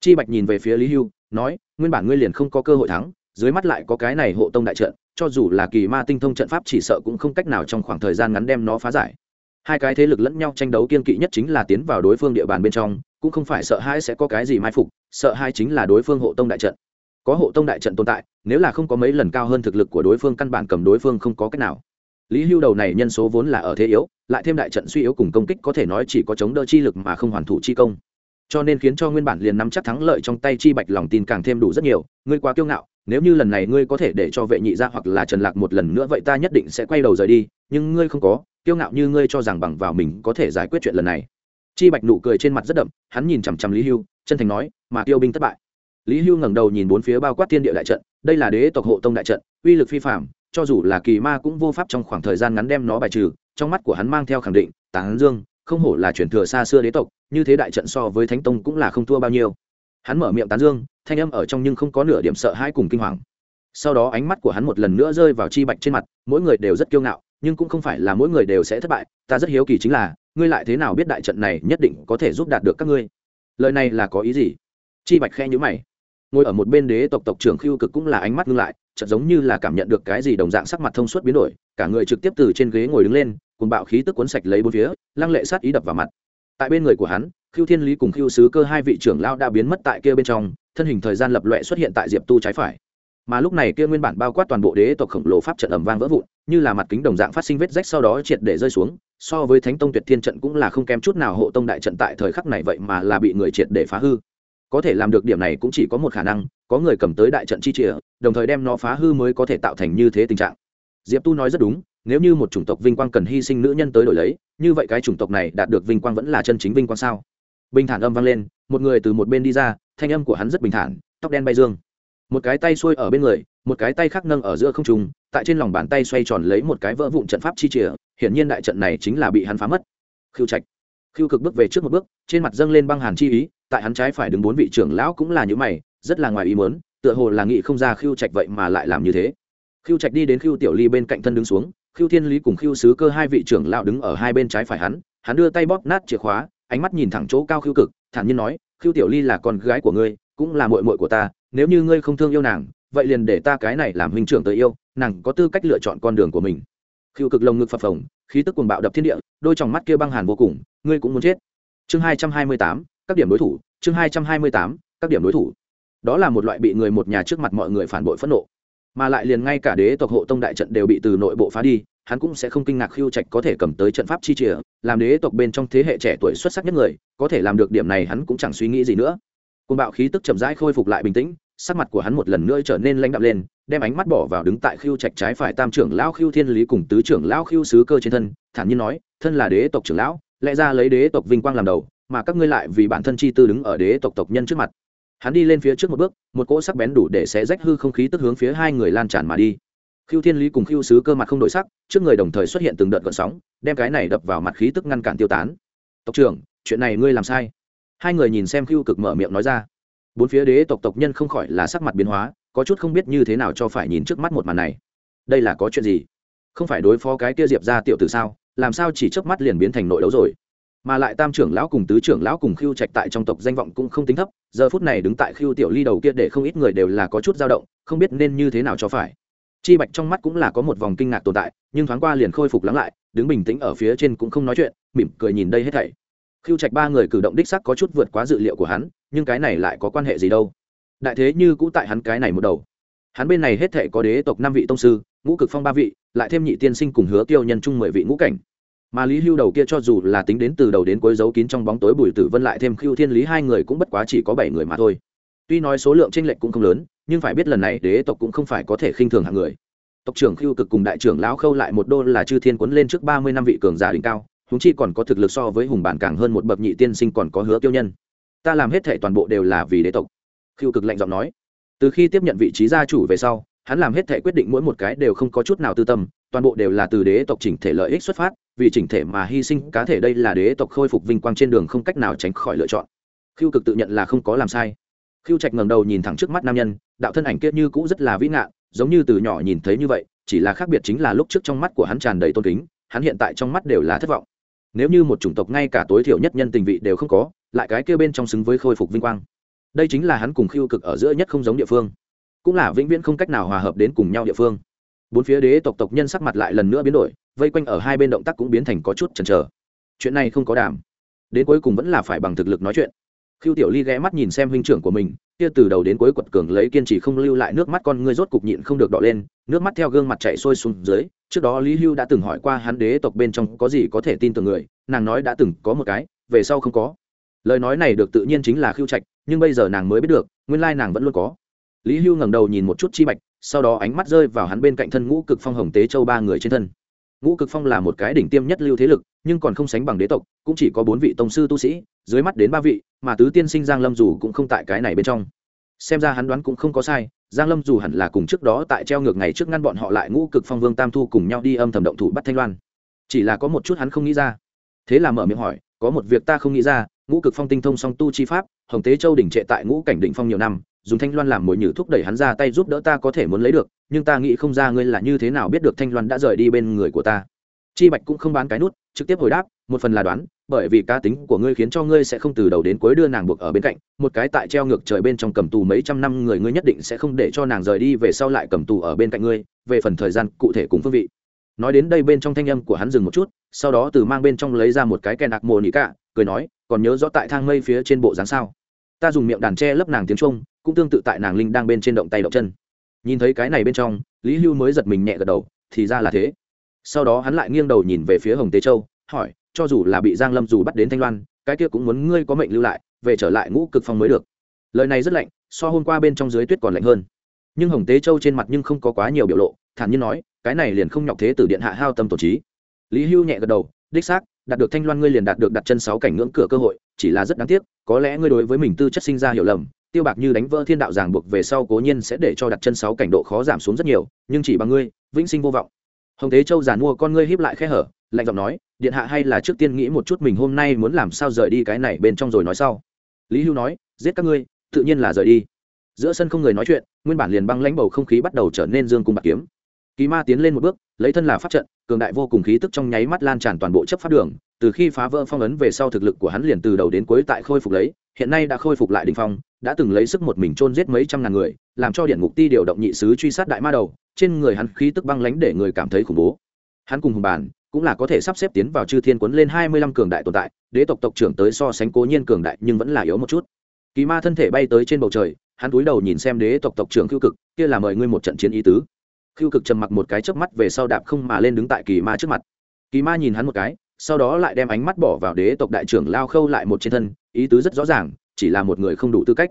Chi bạch nhìn về phía lý hưu, nói, nguyên bản ngươi liền không có cơ hội thắng, dưới mắt lại có cái này hộ tông đại trận, cho dù là kỳ ma tinh thông trận pháp chỉ sợ cũng không cách nào trong khoảng thời gian ngắn đem nó phá giải. Hai cái thế lực lẫn nhau tranh đấu kiên kỵ nhất chính là tiến vào đối phương địa bàn bên trong, cũng không phải sợ hai sẽ có cái gì mai phục, sợ hai chính là đối phương hộ tông đại trận có hộ tông đại trận tồn tại, nếu là không có mấy lần cao hơn thực lực của đối phương căn bản cầm đối phương không có cách nào. Lý hưu đầu này nhân số vốn là ở thế yếu, lại thêm đại trận suy yếu cùng công kích có thể nói chỉ có chống đỡ chi lực mà không hoàn thủ chi công. Cho nên khiến cho nguyên bản liền nắm chắc thắng lợi trong tay chi bạch lòng tin càng thêm đủ rất nhiều, ngươi quá kiêu ngạo, nếu như lần này ngươi có thể để cho vệ nhị ra hoặc là trần lạc một lần nữa vậy ta nhất định sẽ quay đầu rời đi, nhưng ngươi không có, kiêu ngạo như ngươi cho rằng bằng vào mình có thể giải quyết chuyện lần này. Chi bạch nụ cười trên mặt rất đậm, hắn nhìn chằm chằm lý hưu, chân thành nói, mà tiêu binh thất bại lý hưu ngẩng đầu nhìn bốn phía bao quát thiên địa đại trận, đây là đế tộc hộ tông đại trận, uy lực phi phạm cho dù là kỳ ma cũng vô pháp trong khoảng thời gian ngắn đem nó bài trừ, trong mắt của hắn mang theo khẳng định, tán dương, không hổ là chuyển thừa xa xưa đế tộc, như thế đại trận so với thánh tông cũng là không thua bao nhiêu. Hắn mở miệng tán dương, thanh âm ở trong nhưng không có nửa điểm sợ hãi cùng kinh hoàng. Sau đó ánh mắt của hắn một lần nữa rơi vào chi bạch trên mặt, mỗi người đều rất kiêu ngạo, nhưng cũng không phải là mỗi người đều sẽ thất bại, ta rất hiếu kỳ chính là, ngươi lại thế nào biết đại trận này nhất định có thể giúp đạt được các ngươi? Lời này là có ý gì? Chi bạch khe nhữ mày ngồi ở một bên đế tộc tộc trưởng khiêu cực cũng là ánh mắt ngưng lại, chợt giống như là cảm nhận được cái gì đồng dạng sắc mặt thông suốt biến đổi, cả người trực tiếp từ trên ghế ngồi đứng lên cùng bạo khí tức cuốn sạch lấy bốn phía, lăng lệ sát ý đập vào mặt. Tại bên người của hắn khiêu thiên lý cùng khiêu sứ cơ hai vị trưởng lao đã biến mất tại kia bên trong, thân hình thời gian lập loẹ xuất hiện tại diệp tu trái phải. Mà lúc này kia nguyên bản bao quát toàn bộ đế tộc khổng lồ pháp trận ẩm vang vỡ vụn, như là mặt kính đồng dạng phát sinh vết rách sau đó triệt để rơi xuống, so với thánh tông tuyệt thiên trận cũng là không kém chút nào hộ tông đại trận tại thời khắc này vậy mà là bị người triệt để phá hư có thể làm được điểm này cũng chỉ có một khả năng, có người cầm tới đại trận chi chìa đồng thời đem nó phá hư mới có thể tạo thành như thế tình trạng. Diệp tu nói rất đúng, nếu như một chủng tộc vinh quang cần hy sinh nữ nhân tới đổi lấy, như vậy cái chủng tộc này đạt được vinh quang vẫn là chân chính vinh quang sao? Bình thản âm vang lên, một người từ một bên đi ra, thanh âm của hắn rất bình thản, tóc đen bay dương. Một cái tay xuôi ở bên người, một cái tay khác nâng ở giữa không trung, tại trên lòng bàn tay xoay tròn lấy một cái vỡ vụn trận pháp chi chìa hiển nhiên đại trận này chính là bị hắn phá mất. Khiêu trạch khiêu cực bước về trước một bước, trên mặt dâng lên băng hàn chi ý, tại hắn trái phải đứng bốn vị trưởng lão cũng là những mày, rất là ngoài ý muốn, tựa hồ là nghị không ra khiêu trạch vậy mà lại làm như thế. Khiêu trạch đi đến khiêu tiểu ly bên cạnh thân đứng xuống khiêu thiên lý cùng khiêu sứ cơ hai vị trưởng lão đứng ở hai bên trái phải hắn hắn đưa tay bóp nát chìa khóa, ánh mắt nhìn thẳng chỗ cao khiêu cực, thản nhiên nói khiêu tiểu ly là con gái của ngươi, cũng là muội muội của ta, nếu như ngươi không thương yêu nàng, vậy liền để ta cái này làm huynh trưởng tới yêu, nàng có tư cách lựa chọn con đường của mình. Khiêu cực lồng ngực phập phồng khí tức cuồng bạo đập thiên địa, đôi tròng mắt kia băng hàn vô cùng, ngươi cũng muốn chết. Chương hai trăm hai mươi tám, các điểm đối thủ, chương hai trăm hai mươi tám, các điểm đối thủ. Đó là một loại bị người một nhà trước mặt mọi người phản bội phẫn nộ, mà lại liền ngay cả đế tộc hộ tông đại trận đều bị từ nội bộ phá đi, hắn cũng sẽ không kinh ngạc khiêu trạch có thể cầm tới trận pháp chi chìa làm đế tộc bên trong thế hệ trẻ tuổi xuất sắc nhất người, có thể làm được điểm này hắn cũng chẳng suy nghĩ gì nữa. Côn bạo khí tức chậm rãi khôi phục lại bình tĩnh, sắc mặt của hắn một lần nữa trở nên lãnh đạm lên đem ánh mắt bỏ vào đứng tại khiêu trạch trái phải tam trưởng lão khiêu thiên lý cùng tứ trưởng lão khiêu sứ cơ trên thân, thản nhiên nói, thân là đế tộc trưởng lão, lẽ ra lấy đế tộc vinh quang làm đầu, mà các ngươi lại vì bản thân chi tư đứng ở đế tộc tộc nhân trước mặt. Hắn đi lên phía trước một bước, một cỗ sắc bén đủ để xé rách hư không khí tức hướng phía hai người lan tràn mà đi. Khiêu thiên lý cùng khiêu sứ cơ mặt không đổi sắc, trước người đồng thời xuất hiện từng đợt gợn sóng, đem cái này đập vào mặt khí tức ngăn cản tiêu tán. Tộc trưởng, chuyện này ngươi làm sai. Hai người nhìn xem khiêu cực mở miệng nói ra. Bốn phía đế tộc tộc nhân không khỏi là sắc mặt biến hóa có chút không biết như thế nào cho phải nhìn trước mắt một màn này. Đây là có chuyện gì? Không phải đối phó cái kia diệp ra tiểu từ sao? Làm sao chỉ trước mắt liền biến thành nội đấu rồi? Mà lại tam trưởng lão cùng tứ trưởng lão cùng khiêu trạch tại trong tộc danh vọng cũng không tính thấp, giờ phút này đứng tại khiêu tiểu ly đầu kia để không ít người đều là có chút dao động, không biết nên như thế nào cho phải. Chi bạch trong mắt cũng là có một vòng kinh ngạc tồn tại, nhưng thoáng qua liền khôi phục lắng lại, đứng bình tĩnh ở phía trên cũng không nói chuyện, mỉm cười nhìn đây hết thảy. Khiêu trạch ba người cử động đích sắc có chút vượt quá dự liệu của hắn, nhưng cái này lại có quan hệ gì đâu? Đại thế như cũ tại hắn cái này một đầu. Hắn bên này hết thể có đế tộc năm vị tông sư, ngũ cực phong ba vị, lại thêm nhị tiên sinh cùng hứa tiêu nhân chung mười vị ngũ cảnh. Mà lý hưu đầu kia cho dù là tính đến từ đầu đến cuối dấu kín trong bóng tối bùi tử vân lại thêm khiêu thiên lý hai người cũng bất quá chỉ có bảy người mà thôi. Tuy nói số lượng tranh lệch cũng không lớn, nhưng phải biết lần này đế tộc cũng không phải có thể khinh thường hạng người. Tộc trưởng khiêu cực cùng đại trưởng lão khâu lại một đô là chư thiên quấn lên trước ba mươi năm vị cường giả đỉnh cao húng chi còn có thực lực so với hùng bản càng hơn một bậc nhị tiên sinh còn có hứa tiêu nhân. Ta làm hết thể toàn bộ đều là vì đế tộc khiêu cực lạnh giọng nói. Từ khi tiếp nhận vị trí gia chủ về sau, hắn làm hết thể quyết định mỗi một cái đều không có chút nào tư tâm, toàn bộ đều là từ đế tộc chỉnh thể lợi ích xuất phát, vì chỉnh thể mà hy sinh, cá thể đây là đế tộc khôi phục vinh quang trên đường không cách nào tránh khỏi lựa chọn. Khiêu cực tự nhận là không có làm sai. Khiêu trạch ngẩng đầu nhìn thẳng trước mắt nam nhân, đạo thân ảnh kiết như cũ rất là vĩ ngạn giống như từ nhỏ nhìn thấy như vậy, chỉ là khác biệt chính là lúc trước trong mắt của hắn tràn đầy tôn kính, hắn hiện tại trong mắt đều là thất vọng. Nếu như một chủng tộc ngay cả tối thiểu nhất nhân tình vị đều không có, lại cái kia bên trong xứng với khôi phục vinh quang đây chính là hắn cùng khiêu cực ở giữa nhất không giống địa phương. Cũng là vĩnh viễn không cách nào hòa hợp đến cùng nhau địa phương. Bốn phía đế tộc tộc nhân sắc mặt lại lần nữa biến đổi, vây quanh ở hai bên động tác cũng biến thành có chút chần chờ. Chuyện này không có đảm đến cuối cùng vẫn là phải bằng thực lực nói chuyện. Khiêu tiểu ly ghé mắt nhìn xem huynh trưởng của mình, kia từ đầu đến cuối quật cường lấy kiên trì không lưu lại nước mắt con ngươi rốt cục nhịn không được đỏ lên, nước mắt theo gương mặt chạy sôi xuống dưới, trước đó lý hưu đã từng hỏi qua hắn đế tộc bên trong có gì có thể tin tưởng người, nàng nói đã từng có một cái, về sau không có. Lời nói này được tự nhiên chính là khiêu trạch nhưng bây giờ nàng mới biết được, nguyên lai nàng vẫn luôn có. Lý hưu ngẩng đầu nhìn một chút chi bạch, sau đó ánh mắt rơi vào hắn bên cạnh thân ngũ cực phong hồng tế châu ba người trên thân. Ngũ cực phong là một cái đỉnh tiêm nhất lưu thế lực, nhưng còn không sánh bằng đế tộc, cũng chỉ có bốn vị tông sư tu sĩ, dưới mắt đến ba vị, mà tứ tiên sinh giang lâm dù cũng không tại cái này bên trong. Xem ra hắn đoán cũng không có sai, giang lâm dù hẳn là cùng trước đó tại treo ngược ngày trước ngăn bọn họ lại ngũ cực phong vương tam thu cùng nhau đi âm thầm động thủ bắt thanh loan. Chỉ là có một chút hắn không nghĩ ra. Thế là mở miệng hỏi, có một việc ta không nghĩ ra ngũ cực phong tinh thông song tu chi pháp, hồng tế châu đỉnh trệ tại ngũ cảnh đỉnh phong nhiều năm, dùng thanh loan làm mồi nhử thúc đẩy hắn ra tay giúp đỡ ta có thể muốn lấy được, nhưng ta nghĩ không ra ngươi là như thế nào biết được thanh loan đã rời đi bên người của ta. Chi bạch cũng không bán cái nút, trực tiếp hồi đáp, một phần là đoán, bởi vì cá tính của ngươi khiến cho ngươi sẽ không từ đầu đến cuối đưa nàng buộc ở bên cạnh, một cái tại treo ngược trời bên trong cầm tù mấy trăm năm người ngươi nhất định sẽ không để cho nàng rời đi về sau lại cầm tù ở bên cạnh ngươi, về phần thời gian cụ thể cùng phương vị. Nói đến đây bên trong thanh âm của hắn dừng một chút, sau đó từ mang bên trong lấy ra một cái kèn đặc mồ nỉ cả cười nói, còn nhớ rõ tại thang mây phía trên bộ dáng sao? Ta dùng miệng đàn tre lấp nàng tiếng trung, cũng tương tự tại nàng linh đang bên trên động tay động chân. Nhìn thấy cái này bên trong, lý hưu mới giật mình nhẹ gật đầu, thì ra là thế. Sau đó hắn lại nghiêng đầu nhìn về phía hồng tế châu, hỏi, cho dù là bị giang lâm dù bắt đến thanh loan, cái kia cũng muốn ngươi có mệnh lưu lại, về trở lại ngũ cực phong mới được. Lời này rất lạnh, so hôm qua bên trong dưới tuyết còn lạnh hơn. Nhưng hồng tế châu trên mặt nhưng không có quá nhiều biểu lộ, thản nhiên nói, cái này liền không nhọc thế tử điện hạ hao tâm tổ trí. Lý hưu nhẹ gật đầu, đích xác đạt được thanh loan ngươi liền đạt được đặt chân sáu cảnh ngưỡng cửa cơ hội, chỉ là rất đáng tiếc, có lẽ ngươi đối với mình tư chất sinh ra hiểu lầm, tiêu bạc như đánh vỡ thiên đạo ràng buộc về sau cố nhiên sẽ để cho đặt chân sáu cảnh độ khó giảm xuống rất nhiều, nhưng chỉ bằng ngươi, vĩnh sinh vô vọng. Hồng thế châu giàn mua con ngươi híp lại khe hở, lạnh giọng nói, điện hạ hay là trước tiên nghĩ một chút mình hôm nay muốn làm sao rời đi cái này bên trong rồi nói sau. Lý hưu nói, giết các ngươi, tự nhiên là rời đi. Giữa sân không người nói chuyện, nguyên bản liền băng lãnh bầu không khí bắt đầu trở nên dương cung bạc kiếm. Kỳ ma tiến lên một bước, lấy thân là pháp trận cường đại vô cùng khí tức trong nháy mắt lan tràn toàn bộ chấp pháp đường, từ khi phá vỡ phong ấn về sau thực lực của hắn liền từ đầu đến cuối tại khôi phục lấy, hiện nay đã khôi phục lại đ ỉ n h phong, đã từng lấy sức một mình chôn giết mấy trăm ngàn người, làm cho điện ngục ti điều động nhị sứ truy sát đại ma đầu, trên người hắn khí tức băng lánh để người cảm thấy khủng bố. Hắn cùng hùng bàn cũng là có thể sắp xếp tiến vào chư thiên quấn lên hai mươi lăm cường đại tồn tại, đế tộc tộc trưởng tới so sánh cố nhiên cường đại nhưng vẫn là yếu một chút. Kỳ ma thân thể bay tới trên bầu trời, hắn túi đầu nhìn xem đế tộc tộc trưởng cưu cực, kia là mời ngươi một trận chiến ý tứ khiêu cực trầm mặc một cái chớp mắt về sau đạp không mà lên đứng tại kỳ ma trước mặt. Kỳ ma nhìn hắn một cái, sau đó lại đem ánh mắt bỏ vào đế tộc đại trưởng lao khâu lại một trên thân, ý tứ rất rõ ràng, chỉ là một người không đủ tư cách.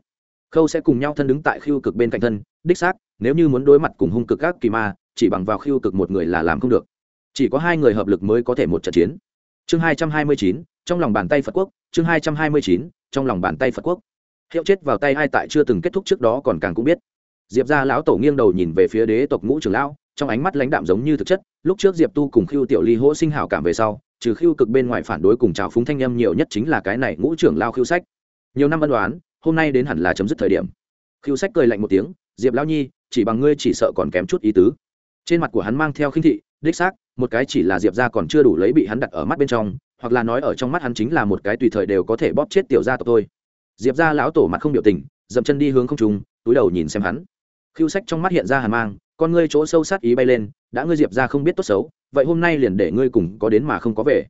Khâu sẽ cùng nhau thân đứng tại khiêu cực bên cạnh thân, đích xác, nếu như muốn đối mặt cùng hung cực các kỳ ma, chỉ bằng vào khiêu cực một người là làm không được. Chỉ có hai người hợp lực mới có thể một trận chiến. Chương hai trăm hai mươi chín, trong lòng bàn tay phật quốc, chương hai trăm hai mươi chín, trong lòng bàn tay phật quốc. Hiệu chết vào tay hai tại chưa từng kết thúc trước đó còn càng cũng biết diệp ra lão tổ nghiêng đầu nhìn về phía đế tộc ngũ trưởng lão, trong ánh mắt lãnh đạm giống như thực chất, lúc trước diệp tu cùng khiêu tiểu ly hỗ sinh hảo cảm về sau, trừ khiêu cực bên ngoài phản đối cùng trào phúng thanh âm nhiều nhất chính là cái này ngũ trưởng lao khiêu sách. Nhiều năm ân đoán hôm nay đến hẳn là chấm dứt thời điểm. Khiêu sách cười lạnh một tiếng, diệp lão nhi, chỉ bằng ngươi chỉ sợ còn kém chút ý tứ. Trên mặt của hắn mang theo khinh thị, đích xác, một cái chỉ là diệp ra còn chưa đủ lấy bị hắn đặt ở mắt bên trong, hoặc là nói ở trong mắt hắn chính là một cái tùy thời đều có thể bóp chết tiểu gia tộc thôi. diệp ra lão tổ mặt không biểu tình, dậm chân đi hướng không trùng túi đầu nhìn xem hắn khiêu sách trong mắt hiện ra hàn mang, con ngươi chỗ sâu sát ý bay lên, đã ngươi diệp ra không biết tốt xấu, vậy hôm nay liền để ngươi cùng có đến mà không có về.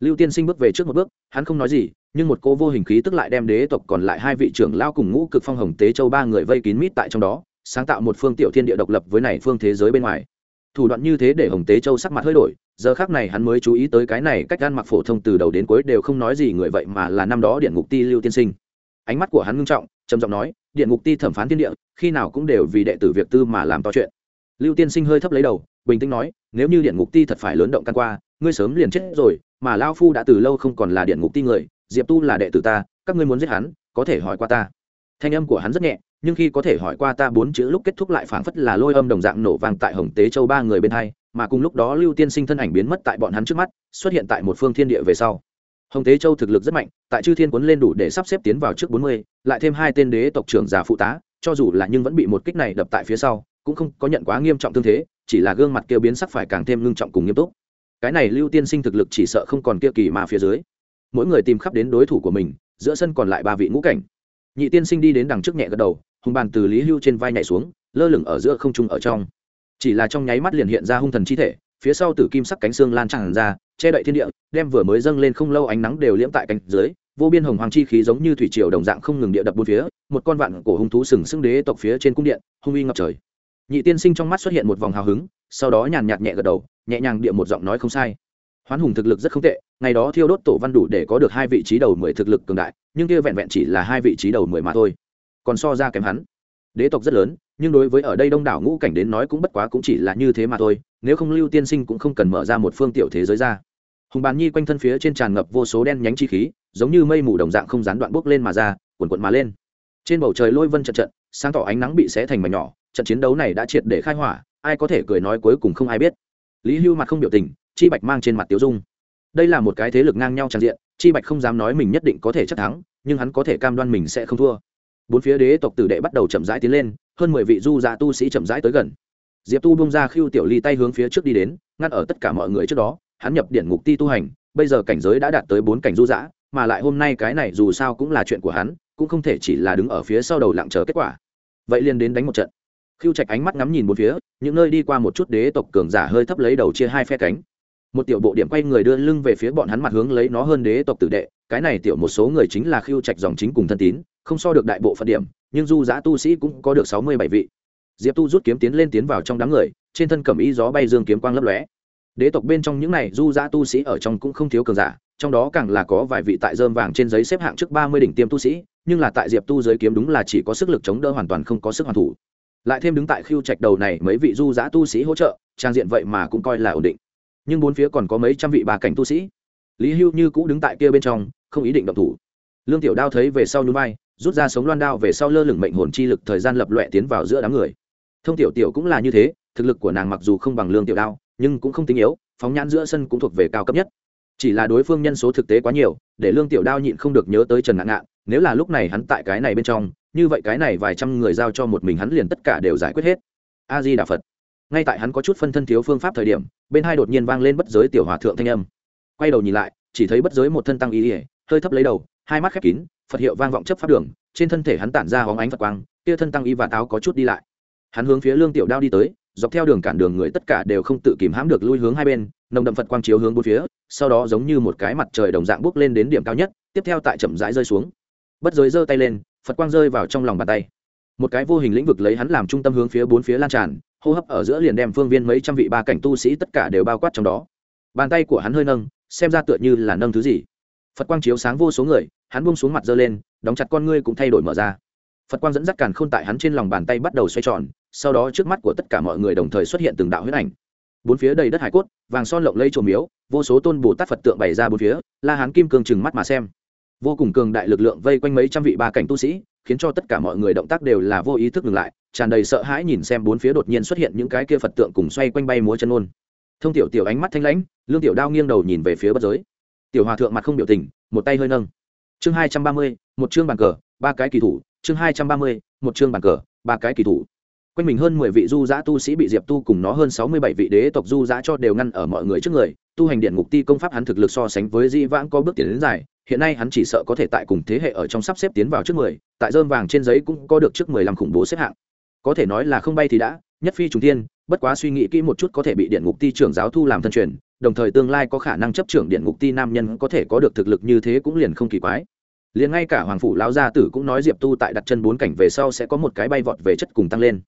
Lưu tiên sinh bước về trước một bước, hắn không nói gì, nhưng một cô vô hình khí tức lại đem đế tộc còn lại hai vị trưởng lao cùng ngũ cực phong hồng tế châu ba người vây kín mít tại trong đó, sáng tạo một phương tiểu thiên địa độc lập với này phương thế giới bên ngoài. Thủ đoạn như thế để hồng tế châu sắc mặt hơi đổi, giờ khác này hắn mới chú ý tới cái này cách gan mặc phổ thông từ đầu đến cuối đều không nói gì người vậy mà là năm đó điện ngục ti lưu tiên sinh. Ánh mắt của hắn ngưng trọng, trầm giọng nói điện ngục ti thẩm phán thiên địa, khi nào cũng đều vì đệ tử việc tư mà làm to chuyện. Lưu tiên sinh hơi thấp lấy đầu, bình tĩnh nói, nếu như điện ngục ti thật phải lớn động căn qua, ngươi sớm liền chết rồi, mà lao phu đã từ lâu không còn là điện ngục ti người, diệp tu là đệ tử ta, các ngươi muốn giết hắn, có thể hỏi qua ta. Thanh âm của hắn rất nhẹ, nhưng khi có thể hỏi qua ta bốn chữ lúc kết thúc lại phảng phất là lôi âm đồng dạng nổ vang tại hồng tế châu ba người bên hai, mà cùng lúc đó lưu tiên sinh thân ảnh biến mất tại bọn hắn trước mắt, xuất hiện tại một phương thiên địa về sau hồng tế châu thực lực rất mạnh, tại chư thiên quấn lên đủ để sắp xếp tiến vào trước bốn mươi, lại thêm hai tên đế tộc trưởng già phụ tá, cho dù là nhưng vẫn bị một kích này đập tại phía sau, cũng không có nhận quá nghiêm trọng tương thế, chỉ là gương mặt kia biến sắc phải càng thêm ngưng trọng cùng nghiêm túc. Cái này lưu tiên sinh thực lực chỉ sợ không còn kia kỳ mà phía dưới. Mỗi người tìm khắp đến đối thủ của mình, giữa sân còn lại ba vị ngũ cảnh. Nhị tiên sinh đi đến đằng trước nhẹ gật đầu hùng bàn từ lý hưu trên vai nhảy xuống, lơ lửng ở giữa không trung ở trong. Chỉ là trong nháy mắt liền hiện ra hung thần chi thể phía sau tử kim sắc cánh xương lan tràn ra, che đậy thiên địa, đem vừa mới dâng lên không lâu ánh nắng đều liễm tại cánh dưới, vô biên hồng hoàng chi khí giống như thủy triều đồng dạng không ngừng địa đập bốn phía, một con vạn cổ hung thú sừng sững đế tộc phía trên cung điện, hung uy ngập trời. Nhị tiên sinh trong mắt xuất hiện một vòng hào hứng, sau đó nhàn nhạt nhẹ gật đầu, nhẹ nhàng địa một giọng nói không sai. Hoán hùng thực lực rất không tệ, ngày đó thiêu đốt tổ văn đủ để có được hai vị trí đầu mười thực lực cường đại, nhưng kia vẹn vẹn chỉ là hai vị trí đầu mười mà thôi. Còn so ra kém hắn. Đế tộc rất lớn nhưng đối với ở đây đông đảo ngũ cảnh đến nói cũng bất quá cũng chỉ là như thế mà thôi, nếu không lưu tiên sinh cũng không cần mở ra một phương tiểu thế giới ra. Hùng bàn nhi quanh thân phía trên tràn ngập vô số đen nhánh chi khí, giống như mây mù đồng dạng không gián đoạn bốc lên mà ra quần quận mà lên. Trên bầu trời lôi vân trận trận, sáng tỏ ánh nắng bị xé thành mảnh nhỏ, trận chiến đấu này đã triệt để khai hỏa, ai có thể cười nói cuối cùng không ai biết. Lý hưu mặt không biểu tình, chi bạch mang trên mặt tiếu dung. Đây là một cái thế lực ngang nhau tràn diện, chi bạch không dám nói mình nhất định có thể chắc thắng, nhưng hắn có thể cam đoan mình sẽ không thua. Bốn phía đế tộc tử đệ bắt đầu chậm rãi tiến lên hơn mười vị du giả tu sĩ chậm rãi tới gần. Diệp tu bung ra khiêu tiểu ly tay hướng phía trước đi đến, ngăn ở tất cả mọi người trước đó, hắn nhập điện ngục ti tu hành, bây giờ cảnh giới đã đạt tới bốn cảnh du giã, mà lại hôm nay cái này dù sao cũng là chuyện của hắn, cũng không thể chỉ là đứng ở phía sau đầu lặng chờ kết quả. Vậy liền đến đánh một trận. Khiêu trạch ánh mắt ngắm nhìn bốn phía, những nơi đi qua một chút đế tộc cường giả hơi thấp lấy đầu chia hai phe cánh. Một tiểu bộ điểm quay người đưa lưng về phía bọn hắn mặt hướng lấy nó hơn đế tộc tử đệ, cái này tiểu một số người chính là khiêu trạch dòng chính cùng thân tín, không so được đại bộ phận điểm nhưng du giã tu sĩ cũng có được sáu mươi bảy vị. Diệp tu rút kiếm tiến lên tiến vào trong đám người, trên thân cầm y gió bay dương kiếm quang lấp lóe. Đế tộc bên trong những này du giã tu sĩ ở trong cũng không thiếu cường giả, trong đó càng là có vài vị tại dơm vàng trên giấy xếp hạng trước ba mươi đỉnh tiêm tu sĩ, nhưng là tại diệp tu giới kiếm đúng là chỉ có sức lực chống đỡ hoàn toàn không có sức hoàn thủ. Lại thêm đứng tại khiêu trạch đầu này mấy vị du giã tu sĩ hỗ trợ, trang diện vậy mà cũng coi là ổn định. Nhưng bốn phía còn có mấy trăm vị bà cảnh tu sĩ. Lý hưu như cũ đứng tại kia bên trong, không ý định động thủ. Lương tiểu đao thấy về sau núi vai rút ra sống loan đao về sau lơ lửng mệnh hồn chi lực thời gian lập loẹ tiến vào giữa đám người. Thông tiểu tiểu cũng là như thế, thực lực của nàng mặc dù không bằng lương tiểu đao, nhưng cũng không tinh yếu, phóng nhãn giữa sân cũng thuộc về cao cấp nhất. Chỉ là đối phương nhân số thực tế quá nhiều, để lương tiểu đao nhịn không được nhớ tới trần ngạn ngạn, nếu là lúc này hắn tại cái này bên trong, như vậy cái này vài trăm người giao cho một mình hắn liền tất cả đều giải quyết hết. A di đà phật. Ngay tại hắn có chút phân thân thiếu phương pháp thời điểm, bên hai đột nhiên vang lên bất giới tiểu hòa thượng thanh âm. Quay đầu nhìn lại, chỉ thấy bất giới một thân tăng ý ỉa hơi thấp lấy đầu, hai mắt khép kín phật hiệu vang vọng chấp pháp đường, trên thân thể hắn tản ra hóng ánh phật quang, kia thân tăng y và táo có chút đi lại. Hắn hướng phía lương tiểu đao đi tới, dọc theo đường cản đường người tất cả đều không tự kìm hãm được lui hướng hai bên, nồng đậm phật quang chiếu hướng bốn phía, sau đó giống như một cái mặt trời đồng dạng bước lên đến điểm cao nhất, tiếp theo tại chậm rãi rơi xuống. Bất giới giơ tay lên, phật quang rơi vào trong lòng bàn tay. Một cái vô hình lĩnh vực lấy hắn làm trung tâm hướng phía bốn phía lan tràn, hô hấp ở giữa liền đem phương viên mấy trăm vị ba cảnh tu sĩ tất cả đều bao quát trong đó. Bàn tay của hắn hơi nâng, xem ra tựa như là nâng thứ gì phật quang chiếu sáng vô số người, hắn buông xuống mặt giơ lên, đóng chặt con ngươi cũng thay đổi mở ra. Phật quang dẫn dắt càn k h ô n tại hắn trên lòng bàn tay bắt đầu xoay tròn, sau đó trước mắt của tất cả mọi người đồng thời xuất hiện từng đạo huyết ảnh. Bốn phía đầy đất hải cốt, vàng son lộng lây trổ miếu, vô số tôn bồ tát phật tượng bày ra bốn phía, la hán kim cương chừng mắt mà xem. Vô cùng cường đại lực lượng vây quanh mấy trăm vị ba cảnh tu sĩ, khiến cho tất cả mọi người động tác đều là vô ý thức ngừng lại, tràn đầy sợ hãi nhìn xem bốn phía đột nhiên xuất hiện những cái kia phật tượng cùng xoay quanh bay múa chân ôn. Thông tiểu tiểu ánh mắt thanh lãnh, lương tiểu đao nghiêng đầu nhìn về phía bất giới tiểu hòa thượng mặt không biểu tình, một tay hơi nâng. Chương hai trăm ba mươi, một chương bàn cờ, ba cái kỳ thủ. Chương hai trăm ba mươi, một chương bàn cờ, ba cái kỳ thủ. Quanh mình hơn mười vị du giã tu sĩ bị diệp tu cùng nó hơn sáu mươi bảy vị đế tộc du giã cho đều ngăn ở mọi người trước người. Tu hành điện ngục ti công pháp hắn thực lực so sánh với di vãng có bước tiến đến dài. Hiện nay hắn chỉ sợ có thể tại cùng thế hệ ở trong sắp xếp tiến vào trước mười, tại dơm vàng trên giấy cũng có được trước mười lăm khủng bố xếp hạng. Có thể nói là không bay thì đã, nhất phi trùng tiên bất quá suy nghĩ kỹ một chút có thể bị điện ngục ti trưởng giáo thu làm thân truyền đồng thời tương lai có khả năng chấp trưởng điện ngục ti nam nhân có thể có được thực lực như thế cũng liền không kỳ quái. Liền ngay cả hoàng phủ lão gia tử cũng nói diệp tu tại đặt chân bốn cảnh về sau sẽ có một cái bay vọt về chất cùng tăng lên.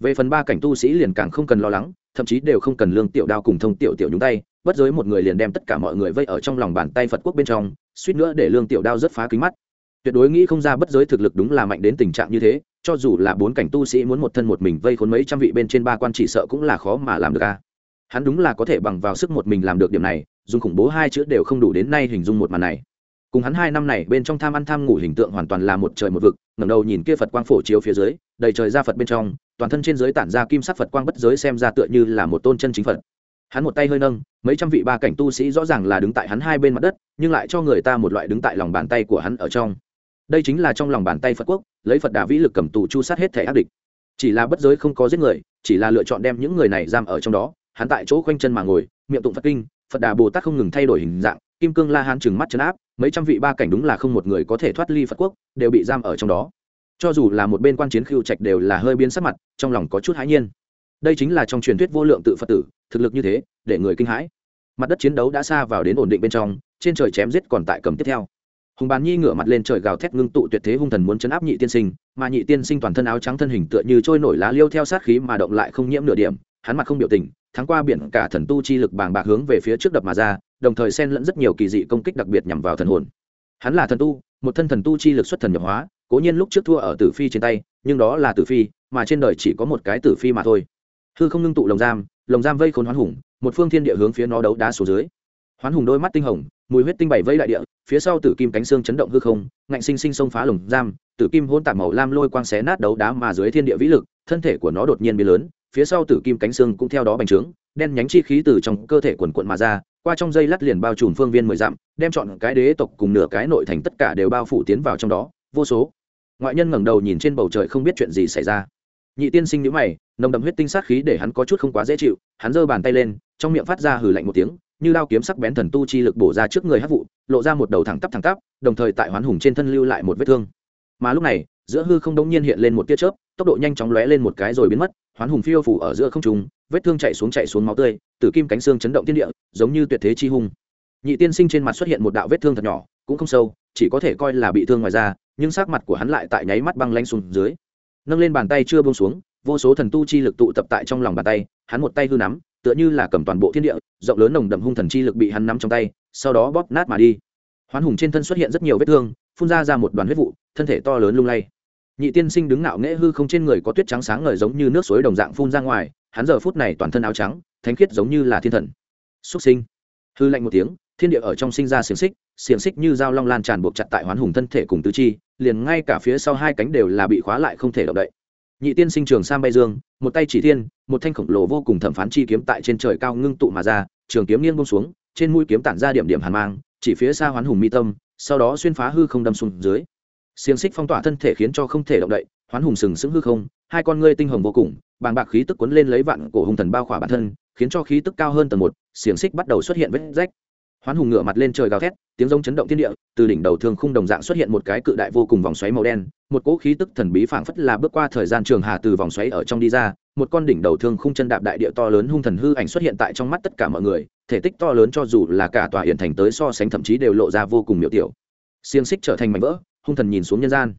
Về phần ba cảnh tu sĩ liền càng không cần lo lắng, thậm chí đều không cần lương tiểu đao cùng thông tiểu tiểu nhúng tay, bất giới một người liền đem tất cả mọi người vây ở trong lòng bàn tay phật quốc bên trong, suýt nữa để lương tiểu đao rất phá kính mắt. Tuyệt đối nghĩ không ra bất giới thực lực đúng là mạnh đến tình trạng như thế, cho dù là bốn cảnh tu sĩ muốn một thân một mình vây khốn mấy trăm vị bên trên ba quan chỉ sợ cũng là khó mà làm được a hắn đúng là có thể bằng vào sức một mình làm được điểm này, dùng khủng bố hai chữ đều không đủ đến nay hình dung một màn này. Cùng hắn hai năm này bên trong tham ăn tham ngủ hình tượng hoàn toàn là một trời một vực, ngẩng đầu nhìn kia phật quang phổ chiếu phía dưới, đầy trời ra phật bên trong, toàn thân trên dưới tản ra kim sắc phật quang bất giới xem ra tựa như là một tôn chân chính phật. Hắn một tay hơi nâng, mấy trăm vị ba cảnh tu sĩ rõ ràng là đứng tại hắn hai bên mặt đất, nhưng lại cho người ta một loại đứng tại lòng bàn tay của hắn ở trong. Đây chính là trong lòng bàn tay phật quốc, lấy phật đà vĩ lực cầm tù chu sát hết thể ác địch. Chỉ là bất giới không có giết người, chỉ là lựa chọn đem những người này giam ở trong đó hắn tại chỗ khoanh chân mà ngồi, miệng tụng phật kinh, phật đà bồ tát không ngừng thay đổi hình dạng, kim cương la hán trừng mắt chấn áp, mấy trăm vị ba cảnh đúng là không một người có thể thoát ly phật quốc, đều bị giam ở trong đó. Cho dù là một bên quan chiến khiêu trạch đều là hơi biến sắc mặt, trong lòng có chút hãi nhiên. Đây chính là trong truyền thuyết vô lượng tự phật tử, thực lực như thế, để người kinh hãi. Mặt đất chiến đấu đã xa vào đến ổn định bên trong, trên trời chém giết còn tại cầm tiếp theo. Hùng bàn nhi ngửa mặt lên trời gào thét ngưng tụ tuyệt thế hung thần muốn chấn áp nhị tiên sinh, mà nhị tiên sinh toàn thân áo trắng thân hình tựa như trôi nổi lá liêu theo sát khí mà động lại không nhiễm nửa điểm, hắn mặt không biểu tình thắng qua biển cả thần tu chi lực bàng bạc hướng về phía trước đập mà ra, đồng thời xen lẫn rất nhiều kỳ dị công kích đặc biệt nhằm vào thần hồn. Hắn là thần tu, một thân thần tu chi lực xuất thần nhập hóa, cố nhiên lúc trước thua ở tử phi trên tay, nhưng đó là tử phi, mà trên đời chỉ có một cái tử phi mà thôi. Hư không ngưng tụ lồng giam lồng giam vây khốn hoán hùng, một phương thiên địa hướng phía nó đấu đá xuống dưới. Hoán hùng đôi mắt tinh hồng, mùi huyết tinh bảy vây đại địa, phía sau tử kim cánh xương chấn động hư không, ngạnh sinh sinh xông phá lồng giam, tử kim hôn tạp màu lam lôi quang xé nát đấu đá mà dưới thiên địa vĩ lực, thân thể của nó đột nhiên biến lớn phía sau tử kim cánh xương cũng theo đó bành trướng, đen nhánh chi khí từ trong cơ thể quần quận mà ra, qua trong dây lát liền bao trùm phương viên mười dặm, đem chọn cái đế tộc cùng nửa cái nội thành tất cả đều bao phủ tiến vào trong đó, vô số. Ngoại nhân ngẩng đầu nhìn trên bầu trời không biết chuyện gì xảy ra. Nhị tiên sinh nhữ mày, nồng đậm huyết tinh sát khí để hắn có chút không quá dễ chịu, hắn giơ bàn tay lên, trong miệng phát ra hừ lạnh một tiếng, như đao kiếm sắc bén thần tu chi lực bổ ra trước người hát vụ, lộ ra một đầu thẳng tắp thẳng tắp, đồng thời tại hoán hùng trên thân lưu lại một vết thương. Mà lúc này, giữa hư không đông nhiên hiện lên một tia chớp, tốc độ nhanh chóng lóe lên một cái rồi biến mất hoán hùng phiêu phủ ở giữa không trung, vết thương chạy xuống chạy xuống máu tươi tử kim cánh xương chấn động thiên địa, giống như tuyệt thế chi hung. Nhị tiên sinh trên mặt xuất hiện một đạo vết thương thật nhỏ, cũng không sâu, chỉ có thể coi là bị thương ngoài da, nhưng sắc mặt của hắn lại tại nháy mắt băng lanh xuống dưới. Nâng lên bàn tay chưa buông xuống, vô số thần tu chi lực tụ tập tại trong lòng bàn tay, hắn một tay hư nắm, tựa như là cầm toàn bộ thiên địa, rộng lớn nồng đậm hung thần chi lực bị hắn nắm trong tay, sau đó bóp nát mà đi. Hoán hùng trên thân xuất hiện rất nhiều vết thương, phun ra ra một đoàn huyết vụ, thân thể to lớn lung lay nhị tiên sinh đứng ngạo nghễ hư không trên người có tuyết trắng sáng ngời giống như nước suối đồng dạng phun ra ngoài, hắn giờ phút này toàn thân áo trắng, thánh khiết giống như là thiên thần. Xuất sinh. Hư lạnh một tiếng, thiên địa ở trong sinh ra xiềng xích xiềng xích như dao long lan tràn buộc chặt tại hoán hùng thân thể cùng tứ chi, liền ngay cả phía sau hai cánh đều là bị khóa lại không thể động đậy. Nhị tiên sinh trường sam bay dương, một tay chỉ thiên, một thanh khổng lồ vô cùng thẩm phán chi kiếm tại trên trời cao ngưng tụ mà ra, trường kiếm nghiêng bông xuống, trên mũi kiếm tản ra điểm điểm hàn mang, chỉ phía xa hoán hùng mi tâm, sau đó xuyên phá hư không đâm xuống dưới xiềng xích phong tỏa thân thể khiến cho không thể động đậy, hoán hùng sừng sững hư không, hai con ngươi tinh hồng vô cùng, bàng bạc khí tức cuốn lên lấy vạn cổ hùng thần bao khỏa bản thân, khiến cho khí tức cao hơn tầng một, xiềng xích bắt đầu xuất hiện vết rách. Hoán hùng ngửa mặt lên trời gào thét, tiếng rông chấn động thiên địa, từ đỉnh đầu thương khung đồng dạng xuất hiện một cái cự đại vô cùng vòng xoáy màu đen, một cỗ khí tức thần bí phảng phất là bước qua thời gian trường hà từ vòng xoáy ở trong đi ra, một con đỉnh đầu thương khung chân đạp đại địa to lớn hung thần hư ảnh xuất hiện tại trong mắt tất cả mọi người, thể tích to lớn cho dù là cả tòa hiện thành tới so sánh thậm chí đều lộ ra vô cùng miểu tiểu. Xiềng xích trở thành mảnh vỡ hung thần nhìn xuống nhân gian.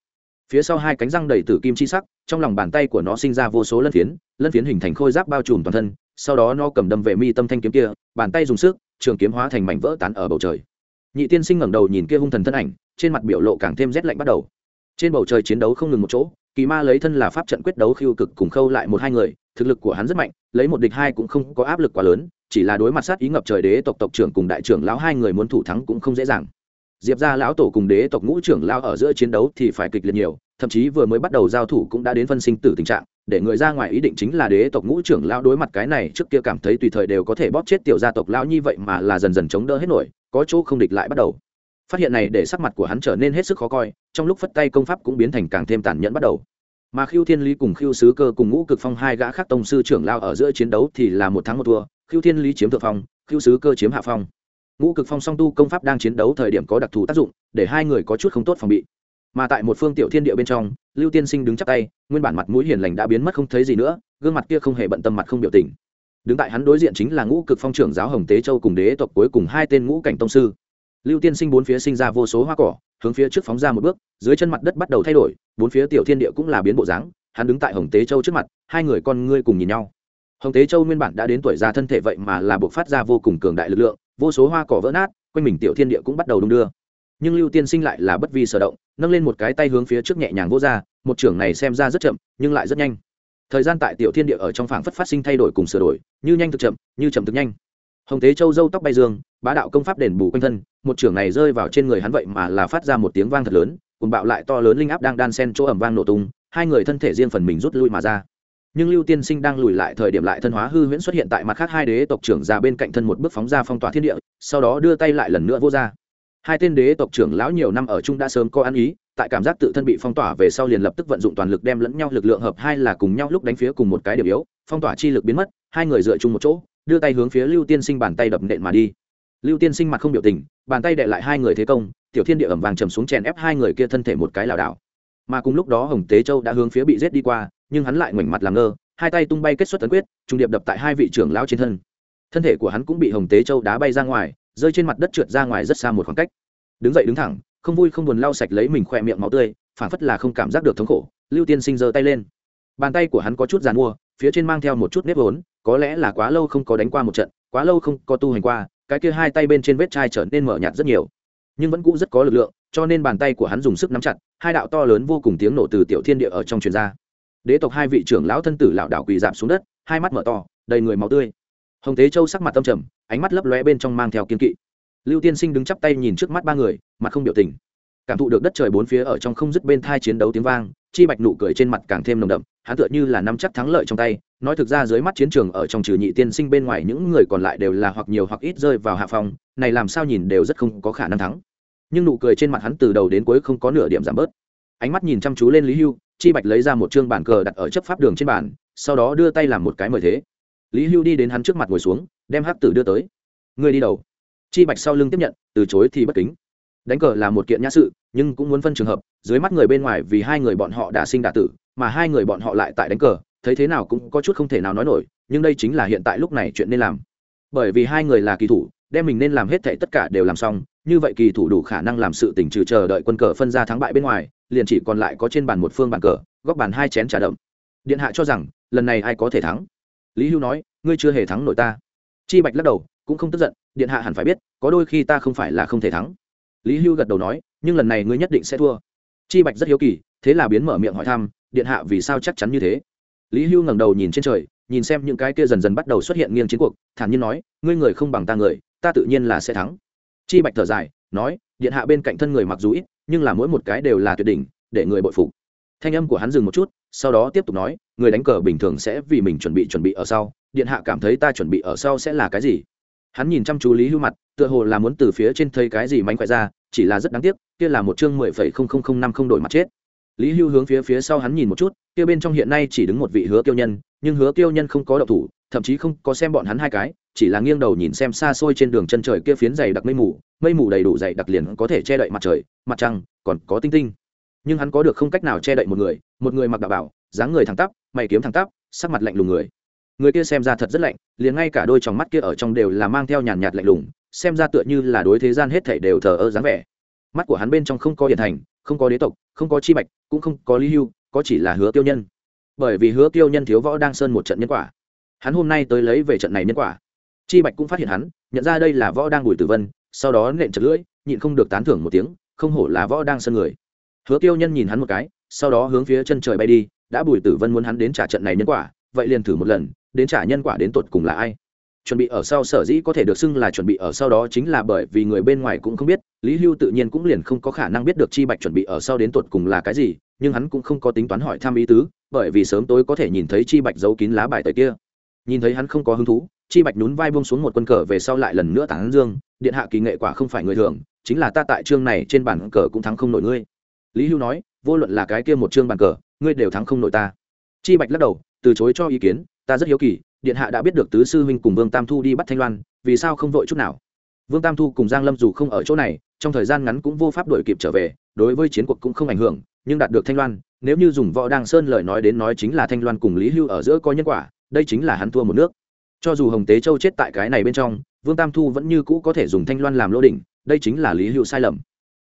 Phía sau hai cánh răng đầy tử kim chi sắc, trong lòng bàn tay của nó sinh ra vô số lân phiến lân phiến hình thành khôi giáp bao trùm toàn thân, sau đó nó cầm đâm về mi tâm thanh kiếm kia, bàn tay dùng sức, trường kiếm hóa thành mảnh vỡ tán ở bầu trời. Nhị tiên sinh ngẩng đầu nhìn kia hung thần thân ảnh, trên mặt biểu lộ càng thêm rét lạnh bắt đầu. Trên bầu trời chiến đấu không ngừng một chỗ, kỳ ma lấy thân là pháp trận quyết đấu khiêu cực cùng khâu lại một hai người, thực lực của hắn rất mạnh, lấy một địch hai cũng không có áp lực quá lớn, chỉ là đối mặt sát ý ngập trời đế tộc tộc trưởng cùng đại trưởng lão hai người muốn thủ thắng cũng không dễ dàng diệp ra lão tổ cùng đế tộc ngũ trưởng lao ở giữa chiến đấu thì phải kịch liệt nhiều, thậm chí vừa mới bắt đầu giao thủ cũng đã đến phân sinh tử tình trạng. Để người ra ngoài ý định chính là đế tộc ngũ trưởng lao đối mặt cái này, trước kia cảm thấy tùy thời đều có thể bóp chết tiểu gia tộc lao như vậy mà là dần dần chống đỡ hết nổi, có chỗ không địch lại bắt đầu. Phát hiện này để sắc mặt của hắn trở nên hết sức khó coi, trong lúc phất tay công pháp cũng biến thành càng thêm tàn nhẫn bắt đầu. Mà khiêu thiên lý cùng khiêu sứ cơ cùng ngũ cực phong hai gã khác tông sư trưởng lao ở giữa chiến đấu thì là một thắng một thua khiêu thiên lý chiếm thượng phong khiêu sứ cơ chiếm hạ phong ngũ cực phong song tu công pháp đang chiến đấu thời điểm có đặc thù tác dụng, để hai người có chút không tốt phòng bị. Mà tại một phương tiểu thiên địa bên trong, lưu tiên sinh đứng chắc tay, nguyên bản mặt mũi hiền lành đã biến mất không thấy gì nữa, gương mặt kia không hề bận tâm mặt không biểu tình. Đứng tại hắn đối diện chính là ngũ cực phong trưởng giáo hồng tế châu cùng đế tộc cuối cùng hai tên ngũ cảnh tông sư. Lưu tiên sinh bốn phía sinh ra vô số hoa cỏ, hướng phía trước phóng ra một bước, dưới chân mặt đất bắt đầu thay đổi, bốn phía tiểu thiên địa cũng là biến bộ dáng, hắn đứng tại hồng tế châu trước mặt, hai người con ngươi cùng nhìn nhau. Hồng tế châu nguyên bản đã đến tuổi già thân thể vậy mà là buộc phát ra vô cùng cường đại lực lượng vô số hoa cỏ vỡ nát, quanh mình tiểu thiên địa cũng bắt đầu đung đưa. Nhưng lưu tiên sinh lại là bất vi sở động, nâng lên một cái tay hướng phía trước nhẹ nhàng vô ra, một trưởng này xem ra rất chậm, nhưng lại rất nhanh. Thời gian tại tiểu thiên địa ở trong phảng phất phát sinh thay đổi cùng sửa đổi, như nhanh thực chậm, như chậm thực nhanh. Hồng tế châu dâu tóc bay dương, bá đạo công pháp đền bù quanh thân, một trưởng này rơi vào trên người hắn vậy mà là phát ra một tiếng vang thật lớn cùng bạo lại to lớn linh áp đang đan sen chỗ ẩm vang nổ tung, hai người thân thể riêng phần mình rút lui mà ra nhưng lưu tiên sinh đang lùi lại thời điểm lại thân hóa hư huyễn xuất hiện tại mặt khác hai đế tộc trưởng ra bên cạnh thân một bước phóng ra phong tỏa thiên địa, sau đó đưa tay lại lần nữa vô ra. Hai tên đế tộc trưởng lão nhiều năm ở chung đã sớm có ăn ý, tại cảm giác tự thân bị phong tỏa về sau liền lập tức vận dụng toàn lực đem lẫn nhau lực lượng hợp hai là cùng nhau lúc đánh phía cùng một cái điểm yếu, phong tỏa chi lực biến mất, hai người dựa chung một chỗ, đưa tay hướng phía lưu tiên sinh bàn tay đập nện mà đi. Lưu tiên sinh mặt không biểu tình, bàn tay đệ lại hai người thế công, tiểu thiên địa ẩm vàng trầm xuống chèn ép hai người kia thân thể một cái lảo đảo. Mà cùng lúc đó hồng tế châu đã hướng phía bị rết đi qua nhưng hắn lại ngoảnh mặt làm ngơ, hai tay tung bay kết xuất tấn quyết trung điệp đập tại hai vị trưởng lão trên thân. Thân thể của hắn cũng bị hồng tế châu đá bay ra ngoài, rơi trên mặt đất trượt ra ngoài rất xa một khoảng cách. Đứng dậy đứng thẳng, không vui không buồn lau sạch lấy mình khỏe miệng máu tươi phản phất là không cảm giác được thống khổ, lưu tiên sinh giơ tay lên. Bàn tay của hắn có chút g i à n mua, phía trên mang theo một chút nếp vốn, có lẽ là quá lâu không có đánh qua một trận, quá lâu không có tu hành qua, cái kia hai tay bên trên vết chai trở nên mở nhạt rất nhiều. Nhưng vẫn cũ rất có lực lượng, cho nên bàn tay của hắn dùng sức nắm chặt, hai đạo to lớn vô cùng tiếng nổ từ tiểu thiên địa ở trong truyền ra đế tộc hai vị trưởng lão thân tử lão đảo quỳ giảm xuống đất, hai mắt mở to, đầy người máu tươi. Hồng tế châu sắc mặt tâm trầm, ánh mắt lấp lóe bên trong mang theo kiên kỵ. Lưu tiên sinh đứng chắp tay nhìn trước mắt ba người, mặt không biểu tình. Cảm thụ được đất trời bốn phía ở trong không dứt bên thai chiến đấu tiếng vang, chi bạch nụ cười trên mặt càng thêm nồng đậm, hắn tựa như là nắm chắc thắng lợi trong tay, nói thực ra dưới mắt chiến trường ở trong trừ nhị tiên sinh bên ngoài những người còn lại đều là hoặc nhiều hoặc ít rơi vào hạ phòng này làm sao nhìn đều rất không có khả năng thắng. Nhưng nụ cười trên mặt hắn từ đầu đến cuối không có nửa điểm giảm bớt ánh mắt nhìn chăm chú lên lý hưu, chi bạch lấy ra một chương bản cờ đặt ở chấp pháp đường trên bàn, sau đó đưa tay làm một cái mời thế. Lý hưu đi đến hắn trước mặt ngồi xuống, đem hắc tử đưa tới. Người đi đầu. Chi bạch sau lưng tiếp nhận, từ chối thì bất kính. Đánh cờ là một kiện nhã sự, nhưng cũng muốn phân trường hợp, dưới mắt người bên ngoài vì hai người bọn họ đã sinh đả tử, mà hai người bọn họ lại tại đánh cờ, thấy thế nào cũng có chút không thể nào nói nổi, nhưng đây chính là hiện tại lúc này chuyện nên làm. Bởi vì hai người là kỳ thủ, đem mình nên làm hết thệ tất cả đều làm xong, như vậy kỳ thủ đủ khả năng làm sự tỉnh trừ chờ đợi quân cờ phân ra thắng bại bên ngoài liền chỉ còn lại có trên bàn một phương bàn cờ, góc bàn hai chén trà đậm. Điện hạ cho rằng, lần này ai có thể thắng? Lý hưu nói, ngươi chưa hề thắng nổi ta. Chi bạch lắc đầu, cũng không tức giận, điện hạ hẳn phải biết, có đôi khi ta không phải là không thể thắng. Lý hưu gật đầu nói, nhưng lần này ngươi nhất định sẽ thua. Chi bạch rất hiếu kỳ, thế là biến mở miệng hỏi thăm, điện hạ vì sao chắc chắn như thế? Lý hưu ngẩng đầu nhìn trên trời, nhìn xem những cái kia dần dần bắt đầu xuất hiện nghiêng chiến cuộc, thản nhiên nói, ngươi người không bằng ta người, ta tự nhiên là sẽ thắng. Chi bạch thở dài, nói, điện hạ bên cạnh thân người mặc dù ít nhưng là mỗi một cái đều là tuyệt đỉnh, để người bội phục. Thanh âm của hắn dừng một chút, sau đó tiếp tục nói, người đánh cờ bình thường sẽ vì mình chuẩn bị chuẩn bị ở sau, điện hạ cảm thấy ta chuẩn bị ở sau sẽ là cái gì? Hắn nhìn chăm chú lý hưu mặt, tựa hồ là muốn từ phía trên thấy cái gì mánh khỏe ra, chỉ là rất đáng tiếc, kia là một chương mười phẩy không không không năm không đổi mặt chết. Lý hưu hướng phía phía sau hắn nhìn một chút, kia bên trong hiện nay chỉ đứng một vị hứa tiêu nhân, nhưng hứa tiêu nhân không có độc thủ thậm chí không có xem bọn hắn hai cái, chỉ là nghiêng đầu nhìn xem xa xôi trên đường chân trời kia phiến dày đặc mây mù mây mù đầy đủ dày đặc liền có thể che đậy mặt trời, mặt trăng, còn có tinh tinh. Nhưng hắn có được không cách nào che đậy một người một người mặc đạo bảo, dáng người thẳng tắp, mày kiếm thẳng tắp, sắc mặt lạnh lùng người. Người kia xem ra thật rất lạnh, liền ngay cả đôi tròng mắt kia ở trong đều là mang theo nhàn nhạt lạnh lùng, xem ra tựa như là đối thế gian hết thảy đều thờ ơ dáng vẻ. Mắt của hắn bên trong không có hiển thành, không có đế tộc, không có chi bạch, cũng không có lý hưu, có chỉ là hứa tiêu nhân. Bởi vì hứa tiêu nhân thiếu võ đang sơn một trận nhân quả hắn hôm nay tới lấy về trận này nhân quả. Chi bạch cũng phát hiện hắn, nhận ra đây là võ đang bùi tử vân, sau đó nện chật lưỡi, nhịn không được tán thưởng một tiếng, không hổ là võ đang sân người. Hứa tiêu nhân nhìn hắn một cái, sau đó hướng phía chân trời bay đi, đã bùi tử vân muốn hắn đến trả trận này nhân quả, vậy liền thử một lần, đến trả nhân quả đến tột cùng là ai? Chuẩn bị ở sau sở dĩ có thể được xưng là chuẩn bị ở sau đó chính là bởi vì người bên ngoài cũng không biết, lý hưu tự nhiên cũng liền không có khả năng biết được chi bạch chuẩn bị ở sau đến tột cùng là cái gì, nhưng hắn cũng không có tính toán hỏi thăm ý tứ, bởi vì sớm tối có thể nhìn thấy chi bạch giấu kín lá bài tời kia nhìn thấy hắn không có hứng thú, chi bạch nhún vai buông xuống một quân cờ về sau lại lần nữa tán dương, điện hạ kỳ nghệ quả không phải người thường, chính là ta tại chương này trên bản cờ cũng thắng không nổi ngươi. Lý hưu nói, vô luận là cái kia một chương bàn cờ, ngươi đều thắng không nổi ta. Chi bạch lắc đầu, từ chối cho ý kiến, ta rất hiếu kỳ, điện hạ đã biết được tứ sư huynh cùng vương tam thu đi bắt thanh loan, vì sao không vội chút nào? Vương tam thu cùng giang lâm dù không ở chỗ này, trong thời gian ngắn cũng vô pháp đổi kịp trở về, đối với chiến cuộc cũng không ảnh hưởng, nhưng đạt được thanh loan, nếu như dùng võ đăng sơn lời nói đến nói chính là thanh loan cùng lý hưu ở giữa có nhân quả đây chính là hắn thua một nước. Cho dù hồng tế châu chết tại cái này bên trong, vương tam thu vẫn như cũ có thể dùng thanh loan làm lô đỉnh, đây chính là lý hưu sai lầm.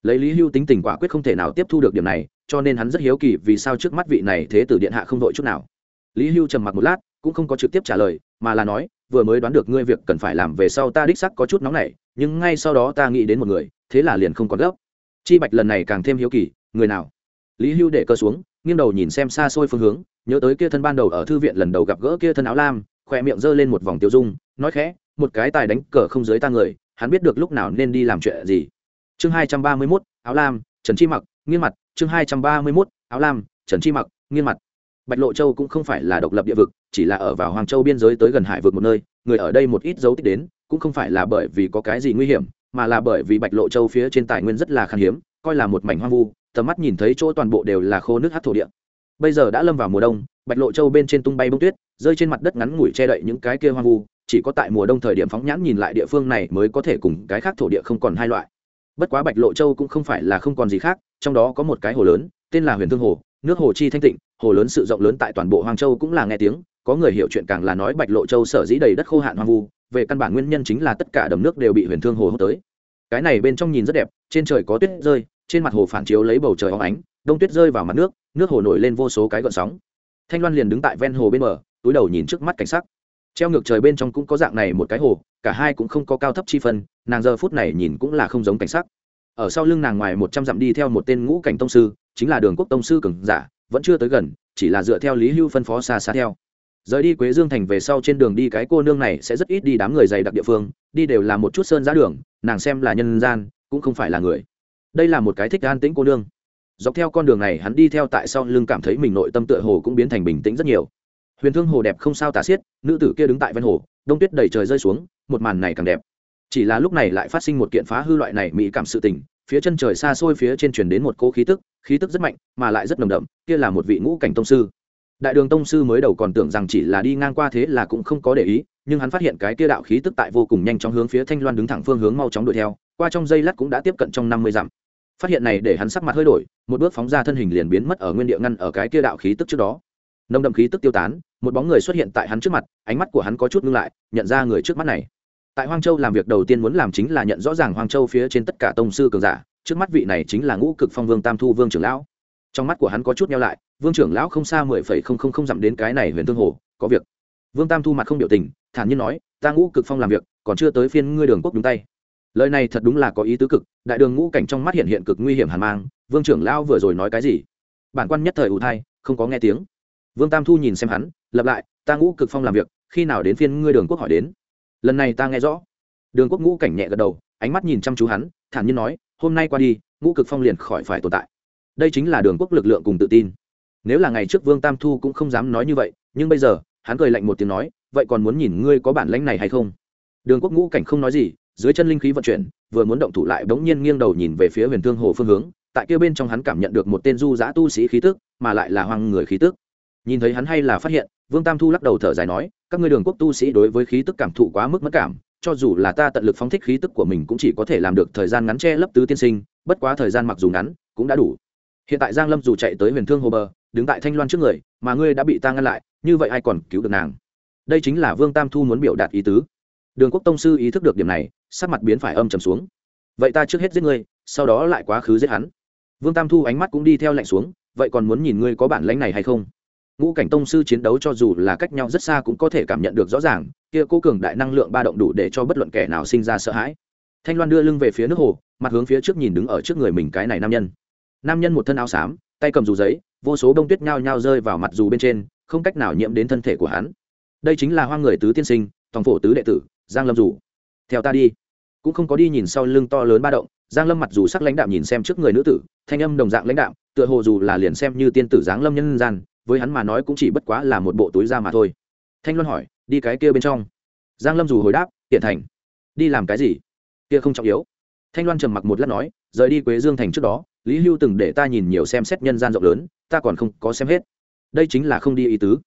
Lấy lý hưu tính tình quả quyết không thể nào tiếp thu được điểm này, cho nên hắn rất hiếu kỳ vì sao trước mắt vị này thế tử điện hạ không đội chút nào. Lý hưu trầm mặc một lát, cũng không có trực tiếp trả lời, mà là nói, vừa mới đoán được ngươi việc cần phải làm về sau ta đích sắc có chút nóng nảy, nhưng ngay sau đó ta nghĩ đến một người, thế là liền không còn gấp. Chi bạch lần này càng thêm hiếu kỳ, người nào? Lý hưu để cơ xuống, nghiêng đầu nhìn xem xa xôi phương hướng nhớ tới kia thân ban đầu ở thư viện lần đầu gặp gỡ kia thân áo lam khoe miệng giơ lên một vòng tiêu dung, nói khẽ, một cái tài đánh cờ không dưới ta người, hắn biết được lúc nào nên đi làm chuyện gì. Chương hai trăm ba mươi mốt, áo lam, trần chi mặc, nghiêng mặt. Chương hai trăm ba mươi mốt, áo lam, trần chi mặc, nghiêng mặt. Bạch lộ châu cũng không phải là độc lập địa vực, chỉ là ở vào hoàng châu biên giới tới gần hải vực một nơi, người ở đây một ít dấu tích đến, cũng không phải là bởi vì có cái gì nguy hiểm, mà là bởi vì bạch lộ châu phía trên tài nguyên rất là khan hiếm, coi là một mảnh hoang vu, tầm mắt nhìn thấy chỗ toàn bộ đều là khô nước hát thổ địa bây giờ đã lâm vào mùa đông, bạch lộ châu bên trên tung bay bông tuyết, rơi trên mặt đất ngắn ngủi che đậy những cái kia hoang vu, chỉ có tại mùa đông thời điểm phóng nhãn nhìn lại địa phương này mới có thể cùng cái khác thổ địa không còn hai loại. Bất quá bạch lộ châu cũng không phải là không còn gì khác, trong đó có một cái hồ lớn, tên là huyền thương hồ, nước hồ chi thanh tịnh, hồ lớn sự rộng lớn tại toàn bộ hoàng châu cũng là nghe tiếng, có người hiểu chuyện càng là nói bạch lộ châu sở dĩ đầy đất khô hạn hoang vu, về căn bản nguyên nhân chính là tất cả đầm nước đều bị huyền thương hồ hút tới. Cái này bên trong nhìn rất đẹp, trên trời có tuyết rơi, trên mặt hồ phản chiếu lấy bầu trời óng ánh đông tuyết rơi vào mặt nước nước hồ nổi lên vô số cái gợn sóng. Thanh loan liền đứng tại ven hồ bên bờ, túi đầu nhìn trước mắt cảnh sắc. Treo ngược trời bên trong cũng có dạng này một cái hồ, cả hai cũng không có cao thấp chi phân, nàng giờ phút này nhìn cũng là không giống cảnh sắc. Ở sau lưng nàng ngoài một trăm dặm đi theo một tên ngũ cảnh tông sư, chính là đường quốc tông sư cường giả, vẫn chưa tới gần, chỉ là dựa theo lý hưu phân phó xa xa theo. Rời đi quế dương thành về sau trên đường đi cái cô nương này sẽ rất ít đi đám người dày đặc địa phương, đi đều là một chút sơn giá đường, nàng xem là nhân gian, cũng không phải là người. Đây là một cái thích an tĩnh cô nương dọc theo con đường này hắn đi theo tại sau lưng cảm thấy mình nội tâm tựa hồ cũng biến thành bình tĩnh rất nhiều. Huyền thương hồ đẹp không sao tả xiết, nữ tử kia đứng tại ven hồ, đông tuyết đầy trời rơi xuống, một màn này càng đẹp. Chỉ là lúc này lại phát sinh một kiện phá hư loại này mỹ cảm sự tình, phía chân trời xa xôi phía trên truyền đến một cỗ khí tức khí tức rất mạnh, mà lại rất nồng đậm, kia là một vị ngũ cảnh tông sư. Đại đường tông sư mới đầu còn tưởng rằng chỉ là đi ngang qua thế là cũng không có để ý, nhưng hắn phát hiện cái kia đạo khí tức tại vô cùng nhanh trong hướng phía thanh loan đứng thẳng phương hướng mau chóng đuổi theo, qua trong giây lát cũng đã tiếp cận trong năm mươi dặm phát hiện này để hắn sắc mặt hơi đổi, một bước phóng ra thân hình liền biến mất ở nguyên địa ngăn ở cái kia đạo khí tức trước đó. Nồng đậm khí tức tiêu tán, một bóng người xuất hiện tại hắn trước mặt, ánh mắt của hắn có chút ngưng lại, nhận ra người trước mắt này. Tại hoang châu làm việc đầu tiên muốn làm chính là nhận rõ ràng hoang châu phía trên tất cả tông sư cường giả, trước mắt vị này chính là ngũ cực phong vương tam thu vương trưởng lão. Trong mắt của hắn có chút nhau lại, vương trưởng lão không xa mười phẩy không không không dặm đến cái này huyền thương hồ, có việc. Vương tam thu mặt không biểu tình, thản nhiên nói, ta ngũ cực phong làm việc, còn chưa tới phiên ngươi đường quốc đúng tay lời này thật đúng là có ý tứ cực, đại đường ngũ cảnh trong mắt hiện hiện cực nguy hiểm hàn mang, vương trưởng lão vừa rồi nói cái gì? Bản quan nhất thời ủ thai, không có nghe tiếng. Vương tam thu nhìn xem hắn lập lại, ta ngũ cực phong làm việc, khi nào đến phiên ngươi đường quốc hỏi đến? Lần này ta nghe rõ. Đường quốc ngũ cảnh nhẹ gật đầu, ánh mắt nhìn chăm chú hắn, thản nhiên nói, hôm nay qua đi, ngũ cực phong liền khỏi phải tồn tại. Đây chính là đường quốc lực lượng cùng tự tin. Nếu là ngày trước vương tam thu cũng không dám nói như vậy, nhưng bây giờ, hắn cười lạnh một tiếng nói, vậy còn muốn nhìn ngươi có bản lãnh này hay không? Đường quốc ngũ cảnh không nói gì dưới chân linh khí vận chuyển, vừa muốn động thủ lại bỗng nhiên nghiêng đầu nhìn về phía huyền thương hồ phương hướng, tại kia bên trong hắn cảm nhận được một tên du giã tu sĩ khí tức, mà lại là hoang người khí tức. Nhìn thấy hắn hay là phát hiện, vương tam thu lắc đầu thở dài nói, các ngươi đường quốc tu sĩ đối với khí tức cảm thụ quá mức mất cảm, cho dù là ta tận lực phóng thích khí tức của mình cũng chỉ có thể làm được thời gian ngắn che lấp tứ tiên sinh, bất quá thời gian mặc dù ngắn, cũng đã đủ. Hiện tại giang lâm dù chạy tới huyền thương hồ bờ, đứng tại thanh loan trước người, mà ngươi đã bị ta ngăn lại, như vậy ai còn cứu được nàng? Đây chính là vương tam thu muốn biểu đạt ý tứ đường quốc tông sư ý thức được điểm này, sắc mặt biến phải âm trầm xuống. Vậy ta trước hết giết ngươi, sau đó lại quá khứ giết hắn. Vương tam thu ánh mắt cũng đi theo lạnh xuống, vậy còn muốn nhìn ngươi có bản lãnh này hay không? Ngũ cảnh tông sư chiến đấu cho dù là cách nhau rất xa cũng có thể cảm nhận được rõ ràng, kia cô cường đại năng lượng ba động đủ để cho bất luận kẻ nào sinh ra sợ hãi. Thanh loan đưa lưng về phía nước hồ, mặt hướng phía trước nhìn đứng ở trước người mình cái này nam nhân. Nam nhân một thân áo xám, tay cầm dù giấy, vô số bông tuyết nhao nhao rơi vào mặt dù bên trên, không cách nào nhiễm đến thân thể của hắn. Đây chính là hoang người tứ tiên sinh, tòng phổ tứ đệ tử giang lâm dù. Theo ta đi. Cũng không có đi nhìn sau lưng to lớn ba động, giang lâm mặt dù sắc lãnh đạm nhìn xem trước người nữ tử, thanh âm đồng dạng lãnh đạm, tựa hồ dù là liền xem như tiên tử giáng lâm nhân gian, với hắn mà nói cũng chỉ bất quá là một bộ túi da mà thôi. Thanh luân hỏi, đi cái kia bên trong? Giang lâm dù hồi đáp hiện thành. Đi làm cái gì? Kia không trọng yếu. Thanh loan trầm mặc một lát nói, rời đi quế dương thành trước đó, lý hưu từng để ta nhìn nhiều xem xét nhân gian rộng lớn, ta còn không có xem hết. Đây chính là không đi ý tứ.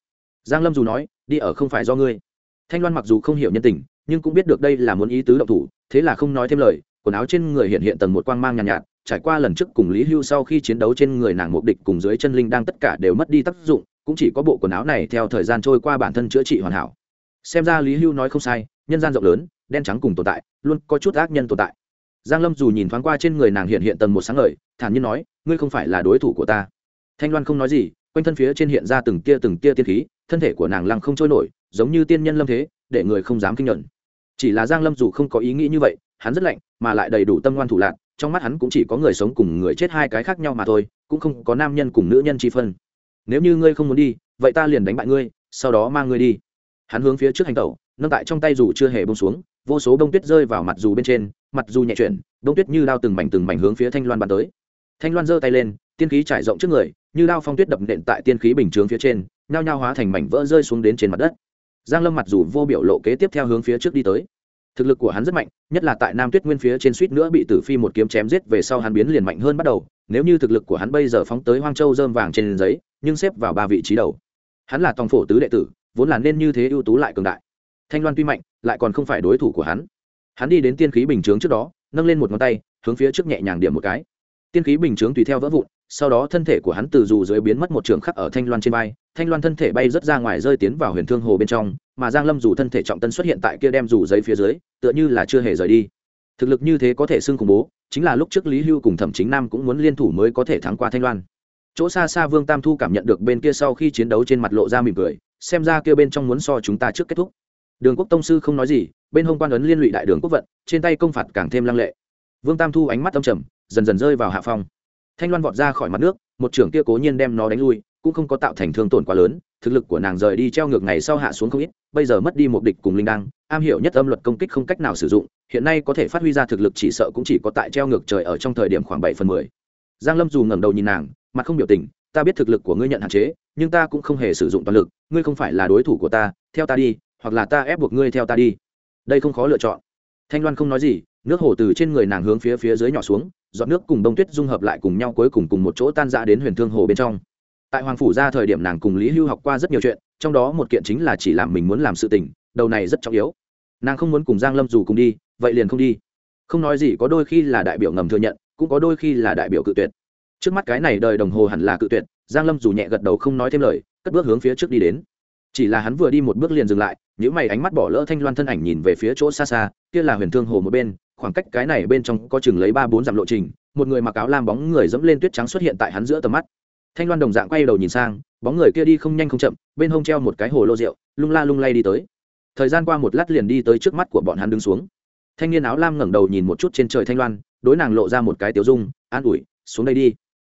Giang lâm dù nói, đi ở không phải do ngươi. Thanh loan mặc dù không hiểu nhân tình nhưng cũng biết được đây là muốn ý tứ động thủ thế là không nói thêm lời quần áo trên người hiện hiện tầng một quang mang nhàn nhạt, nhạt trải qua lần trước cùng lý hưu sau khi chiến đấu trên người nàng mục địch cùng dưới chân linh đang tất cả đều mất đi tác dụng cũng chỉ có bộ quần áo này theo thời gian trôi qua bản thân chữa trị hoàn hảo. Xem ra lý hưu nói không sai nhân gian rộng lớn đen trắng cùng tồn tại luôn có chút ác nhân tồn tại. Giang lâm dù nhìn thoáng qua trên người nàng hiện hiện tầng một sáng ngời thản nhiên nói ngươi không phải là đối thủ của ta. Thanh loan không nói gì quanh thân phía trên hiện ra từng tia từng tia tiên khí thân thể của nàng lăng không trôi nổi giống như tiên nhân lâm thế để người không dám kinh nhận chỉ là giang lâm dù không có ý nghĩ như vậy, hắn rất lạnh, mà lại đầy đủ tâm ngoan thủ lạc trong mắt hắn cũng chỉ có người sống cùng người chết hai cái khác nhau mà thôi, cũng không có nam nhân cùng nữ nhân chi phân. Nếu như ngươi không muốn đi, vậy ta liền đánh bại ngươi, sau đó mang ngươi đi. Hắn hướng phía trước hành tẩu, nâng tại trong tay dù chưa hề bông xuống, vô số bông tuyết rơi vào mặt dù bên trên, mặt dù nhẹ chuyển, bông tuyết như đao từng mảnh từng mảnh hướng phía thanh loan bàn tới. Thanh loan giơ tay lên, tiên khí trải rộng trước người, như đao phong tuyết đập nện tại tiên khí bình chướng phía trên, nhao nhao hóa thành mảnh vỡ rơi xuống đến trên mặt đất giang lâm mặt dù vô biểu lộ kế tiếp theo hướng phía trước đi tới. Thực lực của hắn rất mạnh, nhất là tại nam tuyết nguyên phía trên suýt nữa bị tử phi một kiếm chém giết về sau hắn biến liền mạnh hơn bắt đầu. Nếu như thực lực của hắn bây giờ phóng tới hoang châu dơm vàng trên giấy, nhưng xếp vào ba vị trí đầu. Hắn là tòng phổ tứ đệ tử, vốn là nên như thế ưu tú lại cường đại. Thanh loan tuy mạnh, lại còn không phải đối thủ của hắn. Hắn đi đến tiên khí bình chướng trước đó, nâng lên một ngón tay, hướng phía trước nhẹ nhàng điểm một cái. Tiên khí bình chướng tùy theo vỡ vụn sau đó thân thể của hắn từ dù dưới biến mất một trường khắc ở thanh loan trên vai, thanh loan thân thể bay rớt ra ngoài rơi tiến vào huyền thương hồ bên trong, mà giang lâm dù thân thể trọng tân xuất hiện tại kia đem dù giấy phía dưới, tựa như là chưa hề rời đi. Thực lực như thế có thể xưng khủng bố, chính là lúc trước lý hưu cùng thẩm chính nam cũng muốn liên thủ mới có thể thắng qua thanh loan. Chỗ xa xa vương tam thu cảm nhận được bên kia sau khi chiến đấu trên mặt lộ ra mỉm cười, xem ra kia bên trong muốn so chúng ta trước kết thúc. Đường quốc tông sư không nói gì, bên hông quan ấn liên lụy đại đường quốc vận, trên tay công phạt càng thêm lăng lệ. Vương tam thu ánh mắt âm trầm, dần dần rơi vào hạ phong thanh loan vọt ra khỏi mặt nước, một trưởng kia cố nhiên đem nó đánh lui, cũng không có tạo thành thương tổn quá lớn, thực lực của nàng rời đi treo ngược ngày sau hạ xuống không ít, bây giờ mất đi một địch cùng linh đăng, am hiểu nhất âm luật công kích không cách nào sử dụng, hiện nay có thể phát huy ra thực lực chỉ sợ cũng chỉ có tại treo ngược trời ở trong thời điểm khoảng bảy phần mười. Giang lâm dù ngẩng đầu nhìn nàng, mặt không biểu tình, ta biết thực lực của ngươi nhận hạn chế, nhưng ta cũng không hề sử dụng toàn lực, ngươi không phải là đối thủ của ta, theo ta đi, hoặc là ta ép buộc ngươi theo ta đi. Đây không khó lựa chọn. Thanh loan không nói gì nước hồ từ trên người nàng hướng phía phía dưới nhỏ xuống, giọt nước cùng bông tuyết dung hợp lại cùng nhau cuối cùng cùng một chỗ tan ra đến huyền thương hồ bên trong. Tại hoàng phủ ra thời điểm nàng cùng lý hưu học qua rất nhiều chuyện, trong đó một kiện chính là chỉ làm mình muốn làm sự tình, đầu này rất trọng yếu. Nàng không muốn cùng giang lâm dù cùng đi, vậy liền không đi. Không nói gì, có đôi khi là đại biểu ngầm thừa nhận, cũng có đôi khi là đại biểu cự tuyệt. Trước mắt cái này đời đồng hồ hẳn là cự tuyệt, giang lâm dù nhẹ gật đầu không nói thêm lời, cất bước hướng phía trước đi đến. Chỉ là hắn vừa đi một bước liền dừng lại những mày ánh mắt bỏ lỡ thanh loan thân ảnh nhìn về phía chỗ xa xa, kia là huyền thương hồ một bên khoảng cách cái này bên trong có chừng lấy ba bốn dặm lộ trình, một người mặc áo lam bóng người dẫm lên tuyết trắng xuất hiện tại hắn giữa tầm mắt. Thanh loan đồng dạng quay đầu nhìn sang, bóng người kia đi không nhanh không chậm, bên hông treo một cái hồ lô rượu, lung la lung lay đi tới. Thời gian qua một lát liền đi tới trước mắt của bọn hắn đứng xuống. Thanh niên áo lam ngẩng đầu nhìn một chút trên trời thanh loan, đối nàng lộ ra một cái tiếu dung, an ủi, xuống đây đi.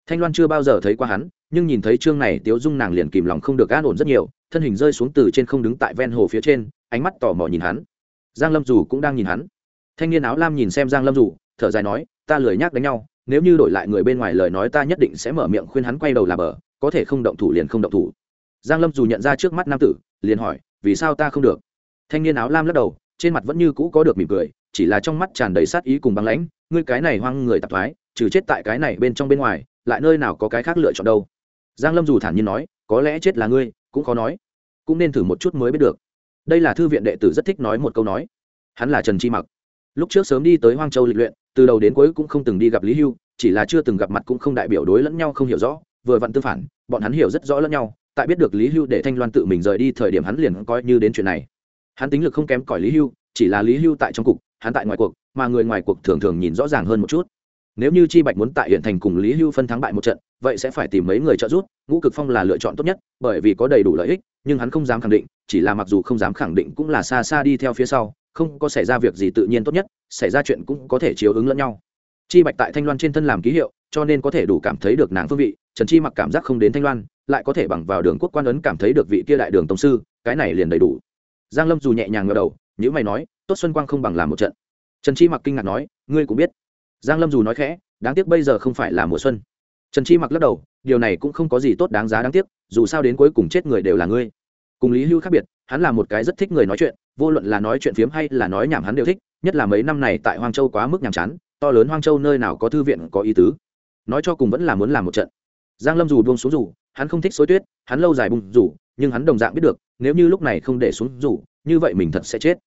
Thanh loan chưa bao giờ thấy qua hắn, nhưng nhìn thấy chương này tiếu dung nàng liền kìm lòng không được an ổn rất nhiều, thân hình rơi xuống từ trên không đứng tại ven hồ phía trên, ánh mắt tò mò nhìn hắn. Giang lâm dù cũng đang nhìn hắn thanh niên áo lam nhìn xem giang lâm dù thở dài nói, ta lười nhác đánh nhau, nếu như đổi lại người bên ngoài lời nói ta nhất định sẽ mở miệng khuyên hắn quay đầu là bờ, có thể không động thủ liền không động thủ. Giang lâm dù nhận ra trước mắt nam tử, liền hỏi, vì sao ta không được? Thanh niên áo lam lắc đầu, trên mặt vẫn như cũ có được mỉm cười, chỉ là trong mắt tràn đầy sát ý cùng băng lãnh, ngươi cái này hoang người tạp thoái, trừ chết tại cái này bên trong bên ngoài, lại nơi nào có cái khác lựa chọn đâu? Giang lâm dù thản nhiên nói, có lẽ chết là ngươi, cũng khó nói, cũng nên thử một chút mới biết được. Đây là thư viện đệ tử rất thích nói một câu nói. Hắn là trần chi mặc lúc trước sớm đi tới hoang châu lịch luyện, từ đầu đến cuối cũng không từng đi gặp lý hưu, chỉ là chưa từng gặp mặt cũng không đại biểu đối lẫn nhau không hiểu rõ, vừa vặn tương phản, bọn hắn hiểu rất rõ lẫn nhau, tại biết được lý hưu để thanh loan tự mình rời đi thời điểm hắn liền coi như đến chuyện này. Hắn tính lực không kém cỏi lý hưu, chỉ là lý hưu tại trong cục, hắn tại ngoài cuộc, mà người ngoài cuộc thường thường nhìn rõ ràng hơn một chút. Nếu như chi bạch muốn tại hiện thành cùng lý hưu phân thắng bại một trận, vậy sẽ phải tìm mấy người trợ giúp, ngũ cực phong là lựa chọn tốt nhất, bởi vì có đầy đủ lợi ích, nhưng hắn không dám khẳng định, chỉ là mặc dù không dám khẳng định cũng là xa xa đi theo phía sau không có xảy ra việc gì tự nhiên tốt nhất, xảy ra chuyện cũng có thể chiếu ứng lẫn nhau. Chi bạch tại thanh loan trên thân làm ký hiệu, cho nên có thể đủ cảm thấy được nàng phương vị, trần chi mặc cảm giác không đến thanh loan, lại có thể bằng vào đường quốc quan ấn cảm thấy được vị kia đại đường tổng sư, cái này liền đầy đủ. Giang lâm dù nhẹ nhàng ngờ đầu nếu mày nói, tốt xuân quang không bằng làm một trận. Trần chi mặc kinh ngạc nói, ngươi cũng biết. Giang lâm dù nói khẽ, đáng tiếc bây giờ không phải là mùa xuân. Trần chi mặc lắc đầu, điều này cũng không có gì tốt đáng giá đáng tiếc, dù sao đến cuối cùng chết người đều là ngươi. Cùng lý hưu khác biệt, hắn là một cái rất thích người nói chuyện vô luận là nói chuyện phiếm hay là nói nhảm hắn đều thích, nhất là mấy năm này tại hoang châu quá mức nhàm chán, to lớn hoang châu nơi nào có thư viện có ý tứ. Nói cho cùng vẫn là muốn làm một trận. Giang lâm dù buông xuống rủ hắn không thích xối tuyết, hắn lâu dài bùng rủ, nhưng hắn đồng dạng biết được, nếu như lúc này không để xuống rủ như vậy mình thật sẽ chết.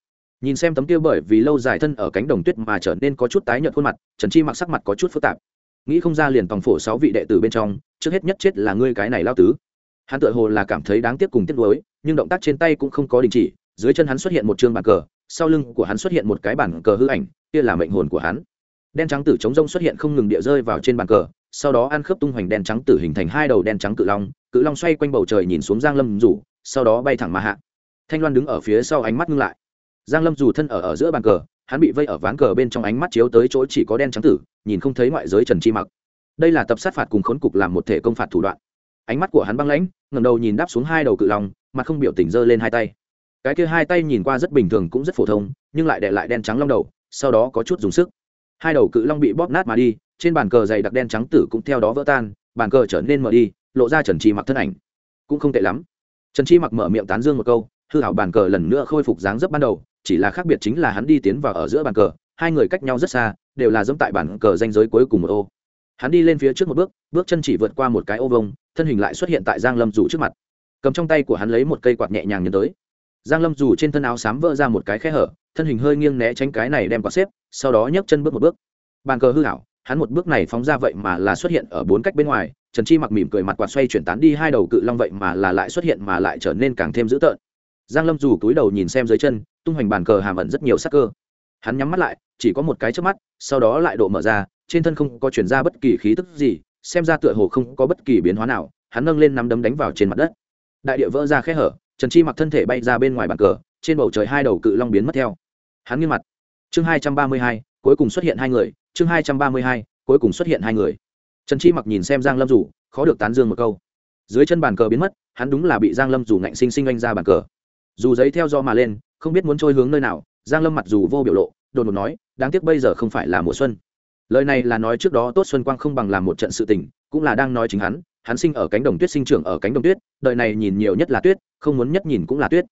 Nhìn xem tấm kia bởi vì lâu dài thân ở cánh đồng tuyết mà trở nên có chút tái nhợt khuôn mặt, trần chi mặc sắc mặt có chút phức tạp. Nghĩ không ra liền tòng phổ sáu vị đệ tử bên trong, trước hết nhất chết là ngươi cái này lao tứ. Hắn tự hồ là cảm thấy đáng tiếc cùng tiếc nuối, nhưng động tác trên tay cũng không có đình chỉ dưới chân hắn xuất hiện một chương bàn cờ, sau lưng của hắn xuất hiện một cái bàn cờ hư ảnh, kia là mệnh hồn của hắn. Đen trắng tử chống rông xuất hiện không ngừng địa rơi vào trên bàn cờ, sau đó ăn khớp tung hoành đen trắng tử hình thành hai đầu đen trắng cự long cự long xoay quanh bầu trời nhìn xuống giang lâm rủ sau đó bay thẳng mà hạ. Thanh loan đứng ở phía sau ánh mắt ngưng lại. Giang lâm dù thân ở ở giữa bàn cờ, hắn bị vây ở ván cờ bên trong ánh mắt chiếu tới chỗ chỉ có đen trắng tử, nhìn không thấy ngoại giới trần chi mặc. Đây là tập sát phạt cùng khốn cục làm một thể công phạt thủ đoạn. Ánh mắt của hắn băng lãnh, ngẩng đầu nhìn đáp xuống hai đầu cự long, mặt không biểu tình giơ lên hai tay cái kia hai tay nhìn qua rất bình thường cũng rất phổ thông, nhưng lại để lại đen trắng long đầu, sau đó có chút dùng sức. Hai đầu cự long bị bóp nát mà đi, trên bàn cờ dày đặc đen trắng tử cũng theo đó vỡ tan, bàn cờ trở nên mở đi, lộ ra trần chi mặc thân ảnh. Cũng không tệ lắm. Trần chi mặc mở miệng tán dương một câu, hư hảo bàn cờ lần nữa khôi phục dáng dấp ban đầu, chỉ là khác biệt chính là hắn đi tiến vào ở giữa bàn cờ, hai người cách nhau rất xa, đều là dẫm tại bàn cờ danh giới cuối cùng một ô. Hắn đi lên phía trước một bước bước chân chỉ vượt qua một cái ô vông thân hình lại xuất hiện tại giang lâm rủ trước mặt. Cầm trong tay của hắn lấy một cây quạt nhẹ nhàng nhấn tới giang lâm dù trên thân áo xám vỡ ra một cái khe hở, thân hình hơi nghiêng né tránh cái này đem quả xếp, sau đó nhấc chân bước một bước. Bàn cờ hư hảo, hắn một bước này phóng ra vậy mà là xuất hiện ở bốn cách bên ngoài, trần chi mặc mỉm cười mặt quạt xoay chuyển tán đi hai đầu cự long vậy mà là lại xuất hiện mà lại trở nên càng thêm dữ tợn. Giang lâm dù cúi đầu nhìn xem dưới chân, tung hoành bàn cờ hàm ẩn rất nhiều sắc cơ. Hắn nhắm mắt lại, chỉ có một cái trước mắt, sau đó lại độ mở ra, trên thân không có chuyển ra bất kỳ khí tức gì, xem ra tựa hồ không có bất kỳ biến hóa nào, hắn nâng lên nắm đấm đánh vào trên mặt đất. Đại địa vỡ ra khe hở trần chi mặc thân thể bay ra bên ngoài bàn cờ, trên bầu trời hai đầu cự long biến mất theo. Hắn nghiêm mặt. Chương hai trăm ba mươi hai, cuối cùng xuất hiện hai người, chương hai trăm ba mươi hai, cuối cùng xuất hiện hai người. Trần chi mặc nhìn xem giang lâm rủ khó được tán dương một câu. Dưới chân bàn cờ biến mất, hắn đúng là bị giang lâm rủ ngạnh sinh sinh oanh ra bàn cờ. Dù giấy theo do mà lên, không biết muốn trôi hướng nơi nào, giang lâm mặt dù vô biểu lộ, đột ngột nói, đáng tiếc bây giờ không phải là mùa xuân. Lời này là nói trước đó tốt xuân quang không bằng làm một trận sự tình, cũng là đang nói chính hắn hắn sinh ở cánh đồng tuyết sinh trưởng ở cánh đồng tuyết, đời này nhìn nhiều nhất là tuyết, không muốn nhất nhìn cũng là tuyết.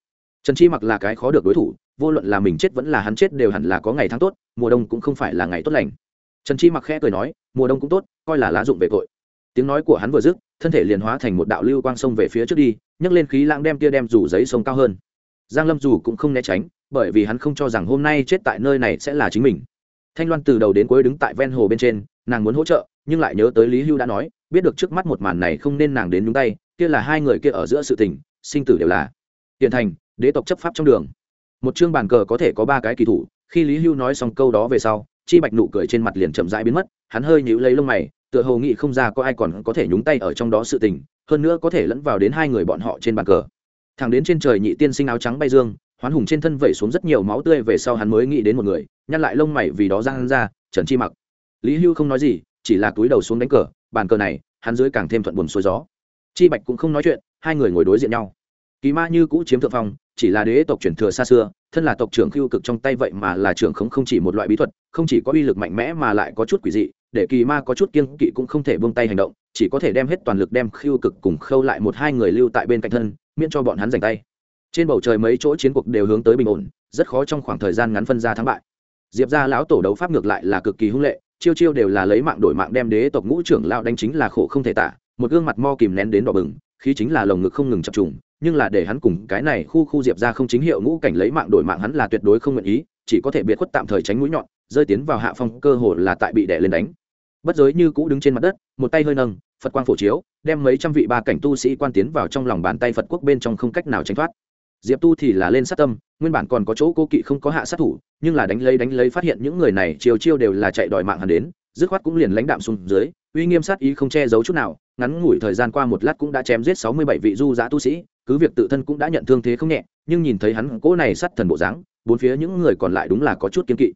Trần chi mặc là cái khó được đối thủ, vô luận là mình chết vẫn là hắn chết đều hẳn là có ngày tháng tốt, mùa đông cũng không phải là ngày tốt lành. Trần chi mặc khẽ cười nói, mùa đông cũng tốt, coi là lá dụng về tội. tiếng nói của hắn vừa dứt, thân thể liền hóa thành một đạo lưu quang sông về phía trước đi, nhấc lên khí lãng đem tia đem rủ giấy sông cao hơn. Giang lâm dù cũng không né tránh, bởi vì hắn không cho rằng hôm nay chết tại nơi này sẽ là chính mình. Thanh loan từ đầu đến cuối đứng tại ven hồ bên trên, nàng muốn hỗ trợ, nhưng lại nhớ tới lý hưu đã nói biết được trước mắt một màn này không nên nàng đến nhúng tay, kia là hai người kia ở giữa sự tình, sinh tử đều là. Hiện thành, đế tộc chấp pháp trong đường. Một chương bàn cờ có thể có ba cái kỳ thủ, khi lý hưu nói xong câu đó về sau, chi bạch nụ cười trên mặt liền chậm rãi biến mất, hắn hơi nhíu lấy lông mày, tựa hồ nghĩ không ra có ai còn có thể nhúng tay ở trong đó sự tình, hơn nữa có thể lẫn vào đến hai người bọn họ trên bàn cờ. Thẳng đến trên trời nhị tiên sinh áo trắng bay dương, hoán hùng trên thân vẩy xuống rất nhiều máu tươi về sau hắn mới nghĩ đến một người, nhăn lại lông mày vì đó ra hắn ra, trần chi mặc. Lý hưu không nói gì, chỉ là túi đầu xuống đánh cờ bàn cờ này, hắn dưới càng thêm thuận buồn xuôi gió. Chi bạch cũng không nói chuyện, hai người ngồi đối diện nhau. Kỳ ma như cũ chiếm thượng phong, chỉ là đế tộc truyền thừa xa xưa, thân là tộc trưởng Khưu cực trong tay vậy mà là trưởng không không chỉ một loại bí thuật, không chỉ có uy lực mạnh mẽ mà lại có chút quỷ dị, để kỳ ma có chút kiên kỵ cũng không thể buông tay hành động, chỉ có thể đem hết toàn lực đem Khưu cực cùng khâu lại một hai người lưu tại bên cạnh thân, miễn cho bọn hắn giành tay. Trên bầu trời mấy chỗ chiến cuộc đều hướng tới bình ổn, rất khó trong khoảng thời gian ngắn phân ra thắng bại. Diệp ra lão tổ đấu pháp ngược lại là cực kỳ hung lệ chiêu chiêu đều là lấy mạng đổi mạng đem đế tộc ngũ trưởng lao đánh chính là khổ không thể tả, một gương mặt mo kìm nén đến đỏ bừng, khí chính là lồng ngực không ngừng chập trùng, nhưng là để hắn cùng cái này khu khu diệp ra không chính hiệu ngũ cảnh lấy mạng đổi mạng hắn là tuyệt đối không nguyện ý, chỉ có thể biệt khuất tạm thời tránh mũi nhọn, rơi tiến vào hạ phong cơ hồ là tại bị đè lên đánh. Bất giới như cũ đứng trên mặt đất, một tay hơi nâng, phật quang phổ chiếu, đem mấy trăm vị ba cảnh tu sĩ quan tiến vào trong lòng bàn tay phật quốc bên trong không cách nào tránh thoát diệp tu thì là lên sát tâm, nguyên bản còn có chỗ cô kỵ không có hạ sát thủ, nhưng là đánh lấy đánh lấy phát hiện những người này chiều chiêu đều là chạy đòi mạng hắn đến, dứt khoát cũng liền lãnh đạm xuống dưới, uy nghiêm sát ý không che giấu chút nào, ngắn ngủi thời gian qua một lát cũng đã chém giết sáu mươi bảy vị du giã tu sĩ, cứ việc tự thân cũng đã nhận thương thế không nhẹ, nhưng nhìn thấy hắn cỗ này sát thần bộ dáng, bốn phía những người còn lại đúng là có chút kiên kỵ.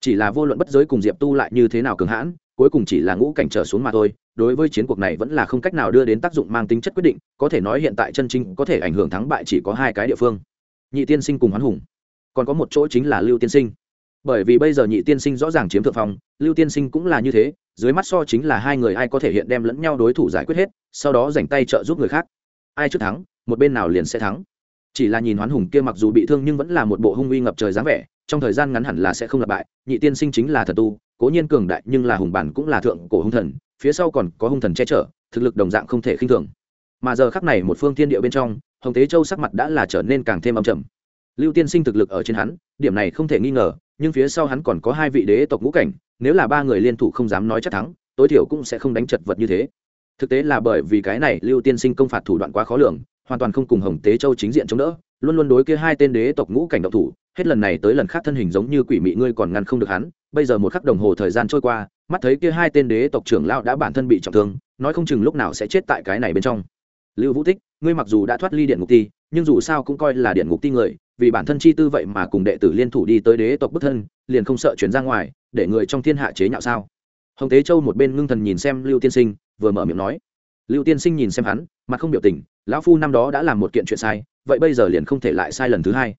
Chỉ là vô luận bất giới cùng diệp tu lại như thế nào cường hãn cuối cùng chỉ là ngũ cảnh trở xuống mà thôi, đối với chiến cuộc này vẫn là không cách nào đưa đến tác dụng mang tính chất quyết định, có thể nói hiện tại chân chính có thể ảnh hưởng thắng bại chỉ có hai cái địa phương. Nhị tiên sinh cùng hoán hùng. Còn có một chỗ chính là lưu tiên sinh. Bởi vì bây giờ nhị tiên sinh rõ ràng chiếm thượng phong, lưu tiên sinh cũng là như thế, dưới mắt so chính là hai người ai có thể hiện đem lẫn nhau đối thủ giải quyết hết, sau đó dành tay trợ giúp người khác. Ai trước thắng, một bên nào liền sẽ thắng. Chỉ là nhìn hoán hùng kia mặc dù bị thương nhưng vẫn là một bộ hung uy ngập trời dáng vẻ, trong thời gian ngắn hẳn là sẽ không lặp bại, nhị tiên sinh chính là thần tu cố nhiên cường đại nhưng là hùng bản cũng là thượng cổ hung thần, phía sau còn có hung thần che chở, thực lực đồng dạng không thể khinh thường. Mà giờ khắc này một phương thiên địa bên trong, hồng tế châu sắc mặt đã là trở nên càng thêm âm trầm. Lưu tiên sinh thực lực ở trên hắn, điểm này không thể nghi ngờ, nhưng phía sau hắn còn có hai vị đế tộc ngũ cảnh, nếu là ba người liên thủ không dám nói chắc thắng, tối thiểu cũng sẽ không đánh chật vật như thế. Thực tế là bởi vì cái này lưu tiên sinh công phạt thủ đoạn quá khó lường, hoàn toàn không cùng hồng tế châu chính diện chống đỡ, luôn luôn đối kia hai tên đế tộc ngũ cảnh độc thủ, hết lần này tới lần khác thân hình giống như quỷ mị ngươi còn ngăn không được hắn bây giờ một khắc đồng hồ thời gian trôi qua, mắt thấy kia hai tên đế tộc trưởng lão đã bản thân bị trọng thương, nói không chừng lúc nào sẽ chết tại cái này bên trong. Lưu vũ tích ngươi mặc dù đã thoát ly điện ngục ti, nhưng dù sao cũng coi là điện ngục ti người, vì bản thân chi tư vậy mà cùng đệ tử liên thủ đi tới đế tộc bức thân, liền không sợ chuyển ra ngoài, để người trong thiên hạ chế nhạo sao? Hồng tế châu một bên ngưng thần nhìn xem lưu tiên sinh, vừa mở miệng nói. Lưu tiên sinh nhìn xem hắn, mặt không biểu tình, lão phu năm đó đã làm một kiện chuyện sai, vậy bây giờ liền không thể lại sai lần thứ hai.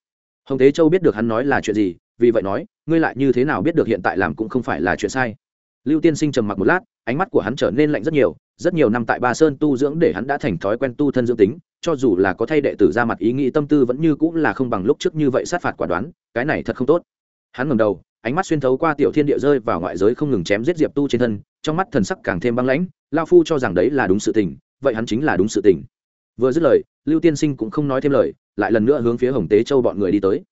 Hồng tế châu biết được hắn nói là chuyện gì vì vậy nói, ngươi lại như thế nào biết được hiện tại làm cũng không phải là chuyện sai. Lưu tiên sinh trầm mặc một lát, ánh mắt của hắn trở nên lạnh rất nhiều rất nhiều năm tại ba sơn tu dưỡng để hắn đã thành thói quen tu thân dưỡng tính, cho dù là có thay đệ tử ra mặt ý nghĩ tâm tư vẫn như cũng là không bằng lúc trước như vậy sát phạt quả đoán, cái này thật không tốt. Hắn ngầm đầu, ánh mắt xuyên thấu qua tiểu thiên địa rơi vào ngoại giới không ngừng chém giết diệp tu trên thân, trong mắt thần sắc càng thêm băng lãnh, lao phu cho rằng đấy là đúng sự tình, vậy hắn chính là đúng sự tình. Vừa dứt lời, lưu tiên sinh cũng không nói thêm lời, lại lần nữa hướng phía hồng tế châu bọn người đi tới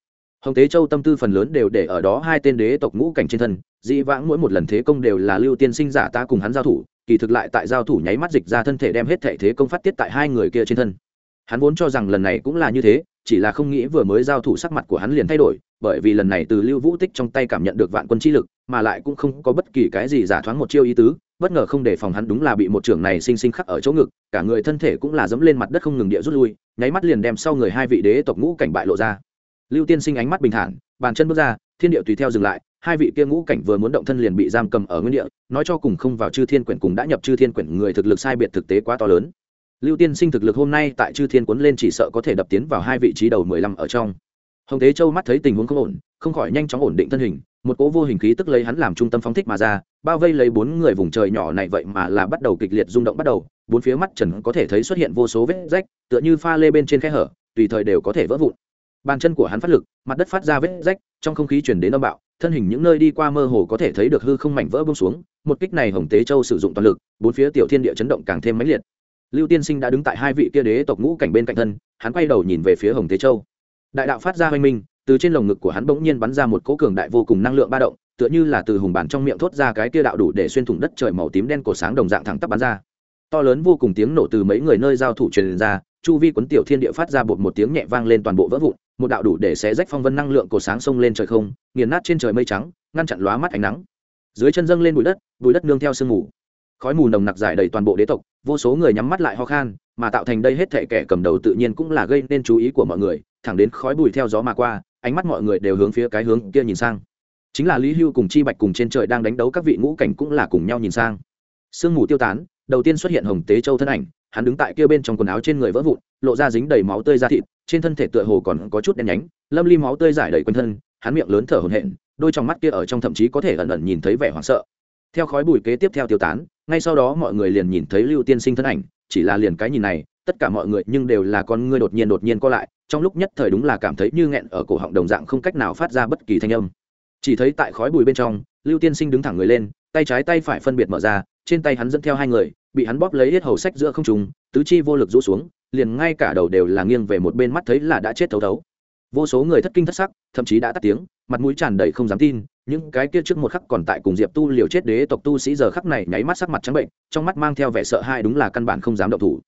hồng tế châu tâm tư phần lớn đều để ở đó hai tên đế tộc ngũ cảnh trên thân, dĩ vãng mỗi một lần thế công đều là lưu tiên sinh giả ta cùng hắn giao thủ, kỳ thực lại tại giao thủ nháy mắt dịch ra thân thể đem hết thể thế công phát tiết tại hai người kia trên thân. Hắn vốn cho rằng lần này cũng là như thế, chỉ là không nghĩ vừa mới giao thủ sắc mặt của hắn liền thay đổi, bởi vì lần này từ lưu vũ tích trong tay cảm nhận được vạn quân chi lực, mà lại cũng không có bất kỳ cái gì giả thoáng một chiêu ý tứ, bất ngờ không để phòng hắn đúng là bị một trưởng này sinh sinh khắc ở chỗ ngực, cả người thân thể cũng là dẫm lên mặt đất không ngừng địa rút lui, nháy mắt liền đem sau người hai vị đế tộc ngũ cảnh bại lộ ra lưu tiên sinh ánh mắt bình thản, bàn chân bước ra, thiên địa tùy theo dừng lại, hai vị kia ngũ cảnh vừa muốn động thân liền bị giam cầm ở nguyên địa, nói cho cùng không vào chư thiên quyển cùng đã nhập chư thiên quyển người thực lực sai biệt thực tế quá to lớn. Lưu tiên sinh thực lực hôm nay tại chư thiên cuốn lên chỉ sợ có thể đập tiến vào hai vị trí đầu mười lăm ở trong. Hồng tế châu mắt thấy tình huống không ổn, không khỏi nhanh chóng ổn định thân hình, một cỗ vô hình khí tức lấy hắn làm trung tâm phóng thích mà ra, bao vây lấy bốn người vùng trời nhỏ này vậy mà là bắt đầu kịch liệt rung động bắt đầu, bốn phía mắt trần có thể thấy xuất hiện vô số vết rách, tựa như pha lê bên trên khe hở, tùy thời đều có thể vỡ vụn bàn chân của hắn phát lực, mặt đất phát ra vết rách, trong không khí chuyển đến âm bạo, thân hình những nơi đi qua mơ hồ có thể thấy được hư không mảnh vỡ bông xuống, một kích này hồng tế châu sử dụng toàn lực, bốn phía tiểu thiên địa chấn động càng thêm mãnh liệt. Lưu tiên sinh đã đứng tại hai vị kia đế tộc ngũ cảnh bên cạnh thân, hắn quay đầu nhìn về phía hồng tế châu. Đại đạo phát ra hoanh minh, từ trên lồng ngực của hắn bỗng nhiên bắn ra một cỗ cường đại vô cùng năng lượng ba động, tựa như là từ hùng bản trong miệng thốt ra cái kia đạo đủ để xuyên thủng đất trời màu tím đen cổ sáng đồng dạng thẳng tắp bắn ra. To lớn vô cùng tiếng nổ từ mấy người nơi giao thủ truyền ra, chu vi quấn tiểu thiên địa phát ra bột một tiếng nhẹ vang lên toàn bộ vỡ vụn một đạo đủ để xé rách phong vân năng lượng cổ sáng sông lên trời không, nghiền nát trên trời mây trắng, ngăn chặn lóa mắt ánh nắng. Dưới chân dâng lên bụi đất bụi đất nương theo sương mù. Khói mù nồng nặc dài đầy toàn bộ đế tộc, vô số người nhắm mắt lại ho khan, mà tạo thành đây hết thể kẻ cầm đầu tự nhiên cũng là gây nên chú ý của mọi người, thẳng đến khói bụi theo gió mà qua, ánh mắt mọi người đều hướng phía cái hướng kia nhìn sang. Chính là lý hưu cùng chi bạch cùng trên trời đang đánh đấu các vị ngũ cảnh cũng là cùng nhau nhìn sang. Sương mù tiêu tán, đầu tiên xuất hiện hồng tế châu thân ảnh hắn đứng tại kia bên trong quần áo trên người vỡ vụn, lộ ra dính đầy máu tươi ra thịt, trên thân thể tựa hồ còn có chút đen nhánh, lâm ly máu tươi giải đầy quanh thân, hắn miệng lớn thở hổn hển, đôi trong mắt kia ở trong thậm chí có thể ẩn ẩn nhìn thấy vẻ hoảng sợ. Theo khói bụi kế tiếp theo tiêu tán, ngay sau đó mọi người liền nhìn thấy lưu tiên sinh thân ảnh, chỉ là liền cái nhìn này, tất cả mọi người nhưng đều là con ngươi đột nhiên đột nhiên co lại, trong lúc nhất thời đúng là cảm thấy như nghẹn ở cổ họng đồng dạng không cách nào phát ra bất kỳ thanh âm. Chỉ thấy tại khói bụi bên trong, lưu tiên sinh đứng thẳng người lên, tay trái tay phải phân biệt mở ra, trên tay hắn dẫn theo hai người bị hắn bóp lấy hết hầu sách giữa không trùng tứ chi vô lực rũ xuống, liền ngay cả đầu đều là nghiêng về một bên mắt thấy là đã chết thấu thấu. Vô số người thất kinh thất sắc, thậm chí đã tắt tiếng, mặt mũi tràn đầy không dám tin, những cái kia trước một khắc còn tại cùng diệp tu liều chết đế tộc tu sĩ giờ khắc này nháy mắt sắc mặt trắng bệnh, trong mắt mang theo vẻ sợ hãi đúng là căn bản không dám động thủ.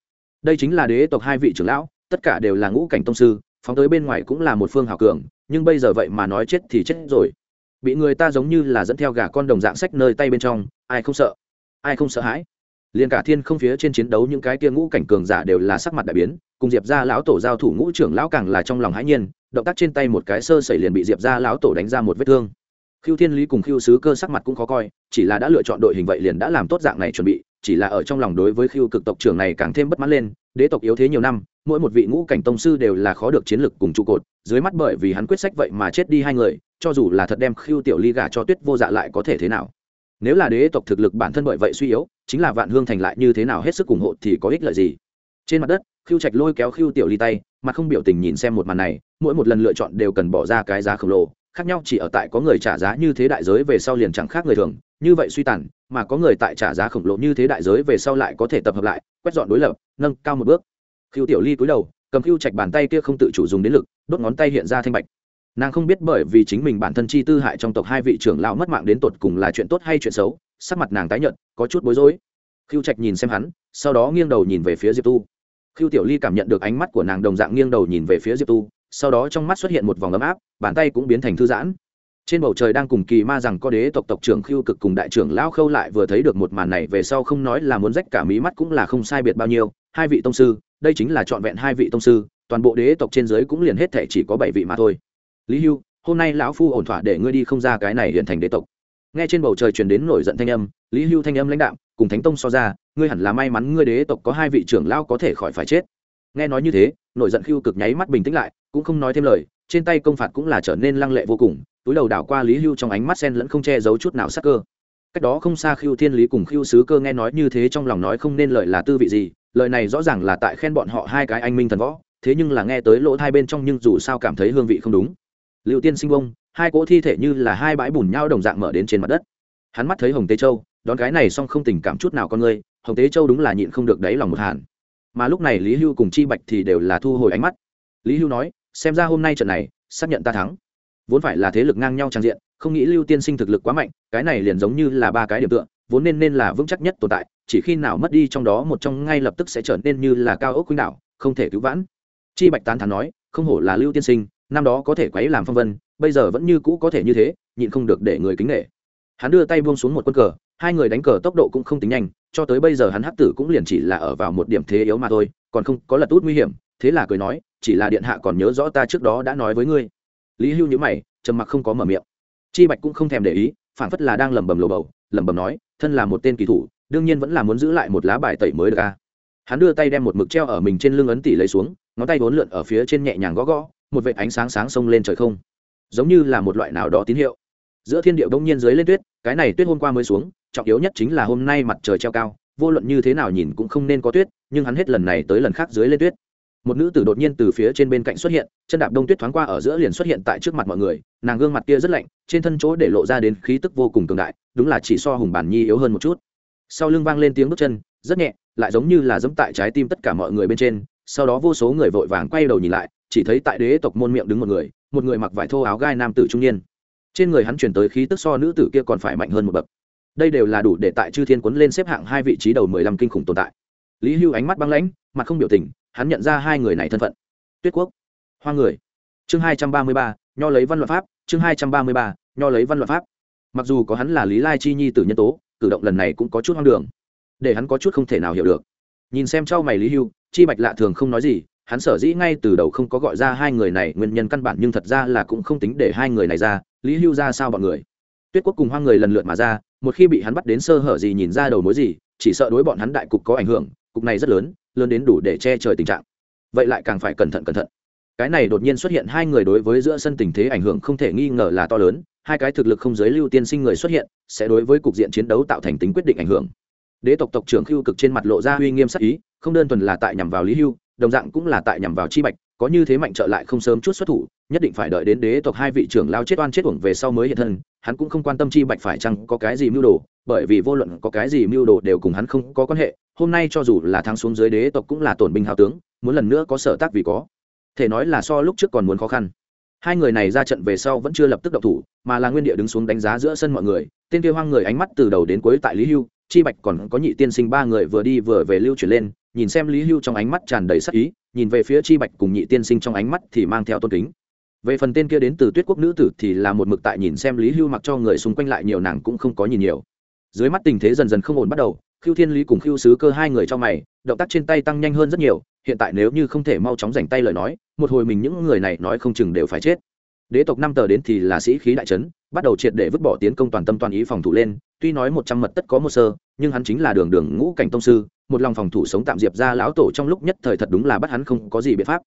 Đây chính là đế tộc hai vị trưởng lão, tất cả đều là ngũ cảnh tông sư, phóng tới bên ngoài cũng là một phương hào cường, nhưng bây giờ vậy mà nói chết thì chết rồi. Bị người ta giống như là dẫn theo gà con đồng dạng sách nơi tay bên trong, ai không sợ? Ai không sợ hãi? Liền cả thiên không phía trên chiến đấu những cái kia ngũ cảnh cường giả đều là sắc mặt đại biến, cùng diệp ra lão tổ giao thủ ngũ trưởng lão càng là trong lòng hãi nhiên, động tác trên tay một cái sơ sẩy liền bị diệp ra lão tổ đánh ra một vết thương. Khiêu thiên lý cùng khiêu sứ cơ sắc mặt cũng khó coi, chỉ là đã lựa chọn đội hình vậy liền đã làm tốt dạng này chuẩn bị, chỉ là ở trong lòng đối với khiêu cực tộc trưởng này càng thêm bất mãn lên, đế tộc yếu thế nhiều năm, mỗi một vị ngũ cảnh tông sư đều là khó được chiến lực cùng trụ cột, dưới mắt bởi vì hắn quyết sách vậy mà chết đi hai người, cho dù là thật đem khiêu tiểu ly gà cho tuyết vô dạ lại có thể thế nào? Nếu là đế tộc thực lực bản thân bởi vậy suy yếu, chính là vạn hương thành lại như thế nào hết sức ủng hộ thì có ích lợi gì? Trên mặt đất khiêu trạch lôi kéo khiêu tiểu ly tay, mà không biểu tình nhìn xem một màn này, mỗi một lần lựa chọn đều cần bỏ ra cái giá khổng lồ, khác nhau chỉ ở tại có người trả giá như thế đại giới về sau liền chẳng khác người thường, như vậy suy tàn, mà có người tại trả giá khổng lồ như thế đại giới về sau lại có thể tập hợp lại, quét dọn đối lập, nâng cao một bước. Khiêu tiểu ly cúi đầu, cầm khiêu trạch bàn tay kia không tự chủ dùng đến lực, đốt ngón tay hiện ra thanh bạch nàng không biết bởi vì chính mình bản thân chi tư hại trong tộc hai vị trưởng lão mất mạng đến tột cùng là chuyện tốt hay chuyện xấu, sắc mặt nàng tái nhợt, có chút bối rối. Khiêu trạch nhìn xem hắn, sau đó nghiêng đầu nhìn về phía diệp tu. Khiêu tiểu ly cảm nhận được ánh mắt của nàng đồng dạng nghiêng đầu nhìn về phía diệp tu, sau đó trong mắt xuất hiện một vòng ấm áp, bàn tay cũng biến thành thư giãn. Trên bầu trời đang cùng kỳ ma rằng có đế tộc tộc trưởng khiêu cực cùng đại trưởng lão khâu lại vừa thấy được một màn này về sau không nói là muốn rách cả mí mắt cũng là không sai biệt bao nhiêu, hai vị tông sư, đây chính là trọn vẹn hai vị tông sư, toàn bộ đế tộc trên giới cũng liền hết thể chỉ có bảy vị mà thôi lý hưu, hôm nay lão phu ổn thỏa để ngươi đi không ra cái này hiện thành đế tộc. Nghe trên bầu trời truyền đến nổi giận thanh âm, lý hưu thanh âm lãnh đạo cùng thánh tông so ra, ngươi hẳn là may mắn ngươi đế tộc có hai vị trưởng lao có thể khỏi phải chết. Nghe nói như thế, nổi giận khiêu cực nháy mắt bình tĩnh lại, cũng không nói thêm lời, trên tay công phạt cũng là trở nên lăng lệ vô cùng, túi đầu đảo qua lý hưu trong ánh mắt sen lẫn không che giấu chút nào sắc cơ. Cách đó không xa khiêu thiên lý cùng khiêu sứ cơ nghe nói như thế trong lòng nói không nên lời là tư vị gì, lời này rõ ràng là tại khen bọn họ hai cái anh minh thần võ, thế nhưng là nghe tới lỗ thai bên trong nhưng dù sao cảm thấy hương vị không đúng liệu tiên sinh bông, hai cỗ thi thể như là hai bãi bùn nhau đồng dạng mở đến trên mặt đất. Hắn mắt thấy hồng tế châu, đón cái này xong không tình cảm chút nào con người, hồng tế châu đúng là nhịn không được đáy lòng một hàn. Mà lúc này lý hưu cùng chi bạch thì đều là thu hồi ánh mắt. Lý hưu nói, xem ra hôm nay trận này, xác nhận ta thắng. Vốn phải là thế lực ngang nhau trang diện, không nghĩ lưu tiên sinh thực lực quá mạnh, cái này liền giống như là ba cái điểm tựa, vốn nên nên là vững chắc nhất tồn tại, chỉ khi nào mất đi trong đó một trong ngay lập tức sẽ trở nên như là cao ốc khuynh đảo, không thể cứu vãn. Chi bạch tán thán nói, không hổ là lưu tiên sinh năm đó có thể quấy làm phong vân, bây giờ vẫn như cũ có thể như thế, nhịn không được để người kính nghệ hắn đưa tay buông xuống một quân cờ, hai người đánh cờ tốc độ cũng không tính nhanh, cho tới bây giờ hắn hắc tử cũng liền chỉ là ở vào một điểm thế yếu mà thôi, còn không có lật út nguy hiểm, thế là cười nói, chỉ là điện hạ còn nhớ rõ ta trước đó đã nói với ngươi. Lý hưu nhữ mày, trầm mặc không có mở miệng. Chi bạch cũng không thèm để ý phản phất là đang lẩm bẩm lồ bầu, lẩm bẩm nói, thân là một tên kỳ thủ, đương nhiên vẫn là muốn giữ lại một lá bài tẩy mới được a. Hắn đưa tay đem một mực treo ở mình trên lưng ấn tỷ lấy xuống, ngón tay vốn lượn ở phía trên nhẹ nhàng gõ gõ một vệt ánh sáng sáng sông lên trời không. Giống như là một loại nào đó tín hiệu. Giữa thiên điệu đông nhiên dưới lên tuyết, cái này tuyết hôm qua mới xuống, trọng yếu nhất chính là hôm nay mặt trời treo cao, vô luận như thế nào nhìn cũng không nên có tuyết, nhưng hắn hết lần này tới lần khác dưới lên tuyết. Một nữ tử đột nhiên từ phía trên bên cạnh xuất hiện, chân đạp đông tuyết thoáng qua ở giữa liền xuất hiện tại trước mặt mọi người, nàng gương mặt kia rất lạnh, trên thân chỗ để lộ ra đến khí tức vô cùng cường đại, đúng là chỉ so hùng bản nhi yếu hơn một chút. Sau lưng vang lên tiếng bước chân, rất nhẹ, lại giống như là dẫm tại trái tim tất cả mọi người bên trên, sau đó vô số người vội vàng quay đầu nhìn lại chỉ thấy tại đế tộc môn miệng đứng một người một người mặc vải thô áo gai nam tử trung niên. Trên người hắn chuyển tới khí tức so nữ tử kia còn phải mạnh hơn một bậc. Đây đều là đủ để tại chư thiên quấn lên xếp hạng hai vị trí đầu mười lăm kinh khủng tồn tại. Lý hưu ánh mắt băng lãnh, mặt không biểu tình, hắn nhận ra hai người này thân phận. Tuyết quốc, hoa người. Chương hai trăm ba mươi ba, nho lấy văn luật pháp, chương hai trăm ba mươi ba, nho lấy văn luật pháp. Mặc dù có hắn là lý lai chi nhi tử nhân tố, cử động lần này cũng có chút hoang đường, để hắn có chút không thể nào hiểu được. Nhìn xem trao mày lý hưu, chi bạch lạ thường không nói gì hắn sở dĩ ngay từ đầu không có gọi ra hai người này, nguyên nhân căn bản nhưng thật ra là cũng không tính để hai người này ra, lý hưu ra sao bọn người? Tuyết quốc cùng hoang người lần lượt mà ra, một khi bị hắn bắt đến sơ hở gì nhìn ra đầu mối gì, chỉ sợ đối bọn hắn đại cục có ảnh hưởng, cục này rất lớn lớn đến đủ để che trời tình trạng. Vậy lại càng phải cẩn thận cẩn thận. Cái này đột nhiên xuất hiện hai người đối với giữa sân tình thế ảnh hưởng không thể nghi ngờ là to lớn, hai cái thực lực không giới lưu tiên sinh người xuất hiện, sẽ đối với cục diện chiến đấu tạo thành tính quyết định ảnh hưởng. Đế tộc tộc trưởng khưu cực trên mặt lộ ra uy nghiêm sắc ý, không đơn thuần là tại nhằm vào lý hưu đồng dạng cũng là tại nhằm vào chi bạch, có như thế mạnh trợ lại không sớm chút xuất thủ, nhất định phải đợi đến đế tộc hai vị trưởng lao chết oan chết uổng về sau mới hiện thân, hắn cũng không quan tâm chi bạch phải chăng có cái gì mưu đồ, bởi vì vô luận có cái gì mưu đồ đều cùng hắn không có quan hệ, hôm nay cho dù là thắng xuống dưới đế tộc cũng là tổn binh hào tướng, muốn lần nữa có sở tác vì có. Thể nói là so lúc trước còn muốn khó khăn. Hai người này ra trận về sau vẫn chưa lập tức động thủ, mà là nguyên địa đứng xuống đánh giá giữa sân mọi người, tên kia hoang người ánh mắt từ đầu đến cuối tại lý hưu chi bạch còn có nhị tiên sinh ba người vừa đi vừa về lưu chuyển lên, nhìn xem lý hưu trong ánh mắt tràn đầy sắc ý, nhìn về phía chi bạch cùng nhị tiên sinh trong ánh mắt thì mang theo tôn kính. Về phần tên kia đến từ tuyết quốc nữ tử thì là một mực tại nhìn xem lý hưu mặc cho người xung quanh lại nhiều, nàng cũng không có nhìn nhiều. Dưới mắt tình thế dần dần không ổn bắt đầu khiêu thiên lý cùng khiêu sứ cơ hai người cho mày, động tác trên tay tăng nhanh hơn rất nhiều, hiện tại nếu như không thể mau chóng giành tay lời nói, một hồi mình những người này nói không chừng đều phải chết đế tộc năm tờ đến thì là sĩ khí đại trấn bắt đầu triệt để vứt bỏ tiến công toàn tâm toàn ý phòng thủ lên. Tuy nói một trăm mật tất có một sơ, nhưng hắn chính là đường đường ngũ cảnh tông sư, một lòng phòng thủ sống tạm diệp ra lão tổ trong lúc nhất thời thật đúng là bắt hắn không có gì biện pháp.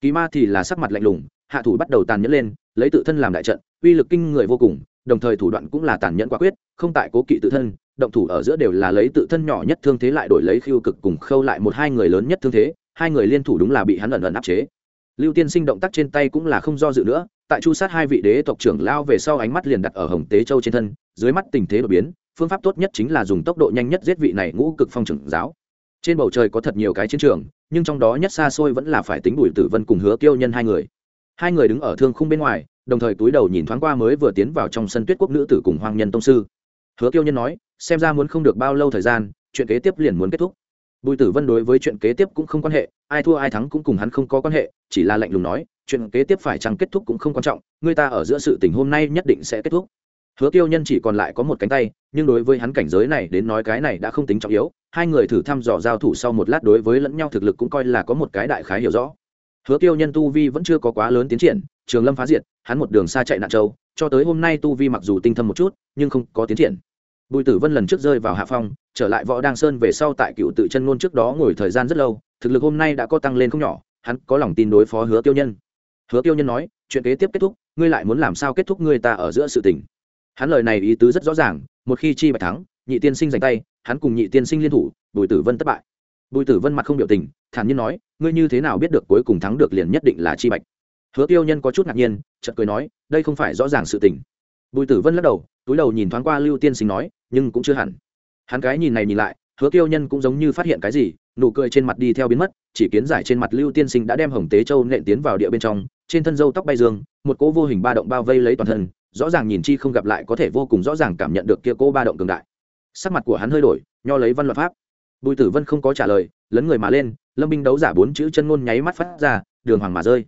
Kỳ ma thì là sắc mặt lạnh lùng, hạ thủ bắt đầu tàn nhẫn lên, lấy tự thân làm đại trận, uy lực kinh người vô cùng, đồng thời thủ đoạn cũng là tàn nhẫn quả quyết, không tại cố kỵ tự thân, động thủ ở giữa đều là lấy tự thân nhỏ nhất thương thế lại đổi lấy khiêu cực cùng khâu lại một hai người lớn nhất thương thế, hai người liên thủ đúng là bị hắn ẩn ẩn áp chế lưu tiên sinh động tác trên tay cũng là không do dự nữa, tại chu sát hai vị đế tộc trưởng lao về sau ánh mắt liền đặt ở hồng tế châu trên thân, dưới mắt tình thế đột biến, phương pháp tốt nhất chính là dùng tốc độ nhanh nhất giết vị này ngũ cực phong trưởng giáo. Trên bầu trời có thật nhiều cái chiến trường, nhưng trong đó nhất xa xôi vẫn là phải tính bùi tử vân cùng hứa tiêu nhân hai người. Hai người đứng ở thương khung bên ngoài, đồng thời túi đầu nhìn thoáng qua mới vừa tiến vào trong sân tuyết quốc nữ tử cùng hoàng nhân tông sư. Hứa tiêu nhân nói, xem ra muốn không được bao lâu thời gian, chuyện kế tiếp liền muốn kết thúc bùi tử vân đối với chuyện kế tiếp cũng không quan hệ, ai thua ai thắng cũng cùng hắn không có quan hệ, chỉ là lạnh lùng nói, chuyện kế tiếp phải chăng kết thúc cũng không quan trọng, người ta ở giữa sự tình hôm nay nhất định sẽ kết thúc. Hứa tiêu nhân chỉ còn lại có một cánh tay, nhưng đối với hắn cảnh giới này đến nói cái này đã không tính trọng yếu, hai người thử thăm dò giao thủ sau một lát đối với lẫn nhau thực lực cũng coi là có một cái đại khái hiểu rõ. Hứa tiêu nhân tu vi vẫn chưa có quá lớn tiến triển, trường lâm phá diệt, hắn một đường xa chạy nạn châu, cho tới hôm nay tu vi mặc dù tinh thâm một chút, nhưng không có tiến triển. Bùi tử vân lần trước rơi vào hạ phong trở lại võ đăng sơn về sau tại cựu tự chân ngôn trước đó ngồi thời gian rất lâu, thực lực hôm nay đã có tăng lên không nhỏ, hắn có lòng tin đối phó hứa tiêu nhân. Hứa tiêu nhân nói, chuyện kế tiếp kết thúc, ngươi lại muốn làm sao kết thúc ngươi ta ở giữa sự tình. Hắn lời này ý tứ rất rõ ràng, một khi chi bạch thắng, nhị tiên sinh giành tay, hắn cùng nhị tiên sinh liên thủ, bùi tử vân thất bại. Bùi tử vân mặt không biểu tình, thản nhiên nói, ngươi như thế nào biết được cuối cùng thắng được liền nhất định là chi bạch. Hứa tiêu nhân có chút ngạc nhiên, chợt cười nói, đây không phải rõ ràng sự tình. Bùi tử vân lắc đầu, túi đầu nhìn thoáng qua lưu tiên sinh nói, nhưng cũng chưa hẳn hắn cái nhìn này nhìn lại, hứa tiêu nhân cũng giống như phát hiện cái gì, nụ cười trên mặt đi theo biến mất, chỉ kiến giải trên mặt lưu tiên sinh đã đem hồng tế châu nện tiến vào địa bên trong, trên thân dâu tóc bay dương, một cỗ vô hình ba động bao vây lấy toàn thân, rõ ràng nhìn chi không gặp lại có thể vô cùng rõ ràng cảm nhận được kia cỗ ba động cường đại. Sắc mặt của hắn hơi đổi, nho lấy văn luật pháp. Bùi tử vân không có trả lời, lấn người mà lên, lâm binh đấu giả bốn chữ chân ngôn nháy mắt phát ra, đường hoàng mà rơi.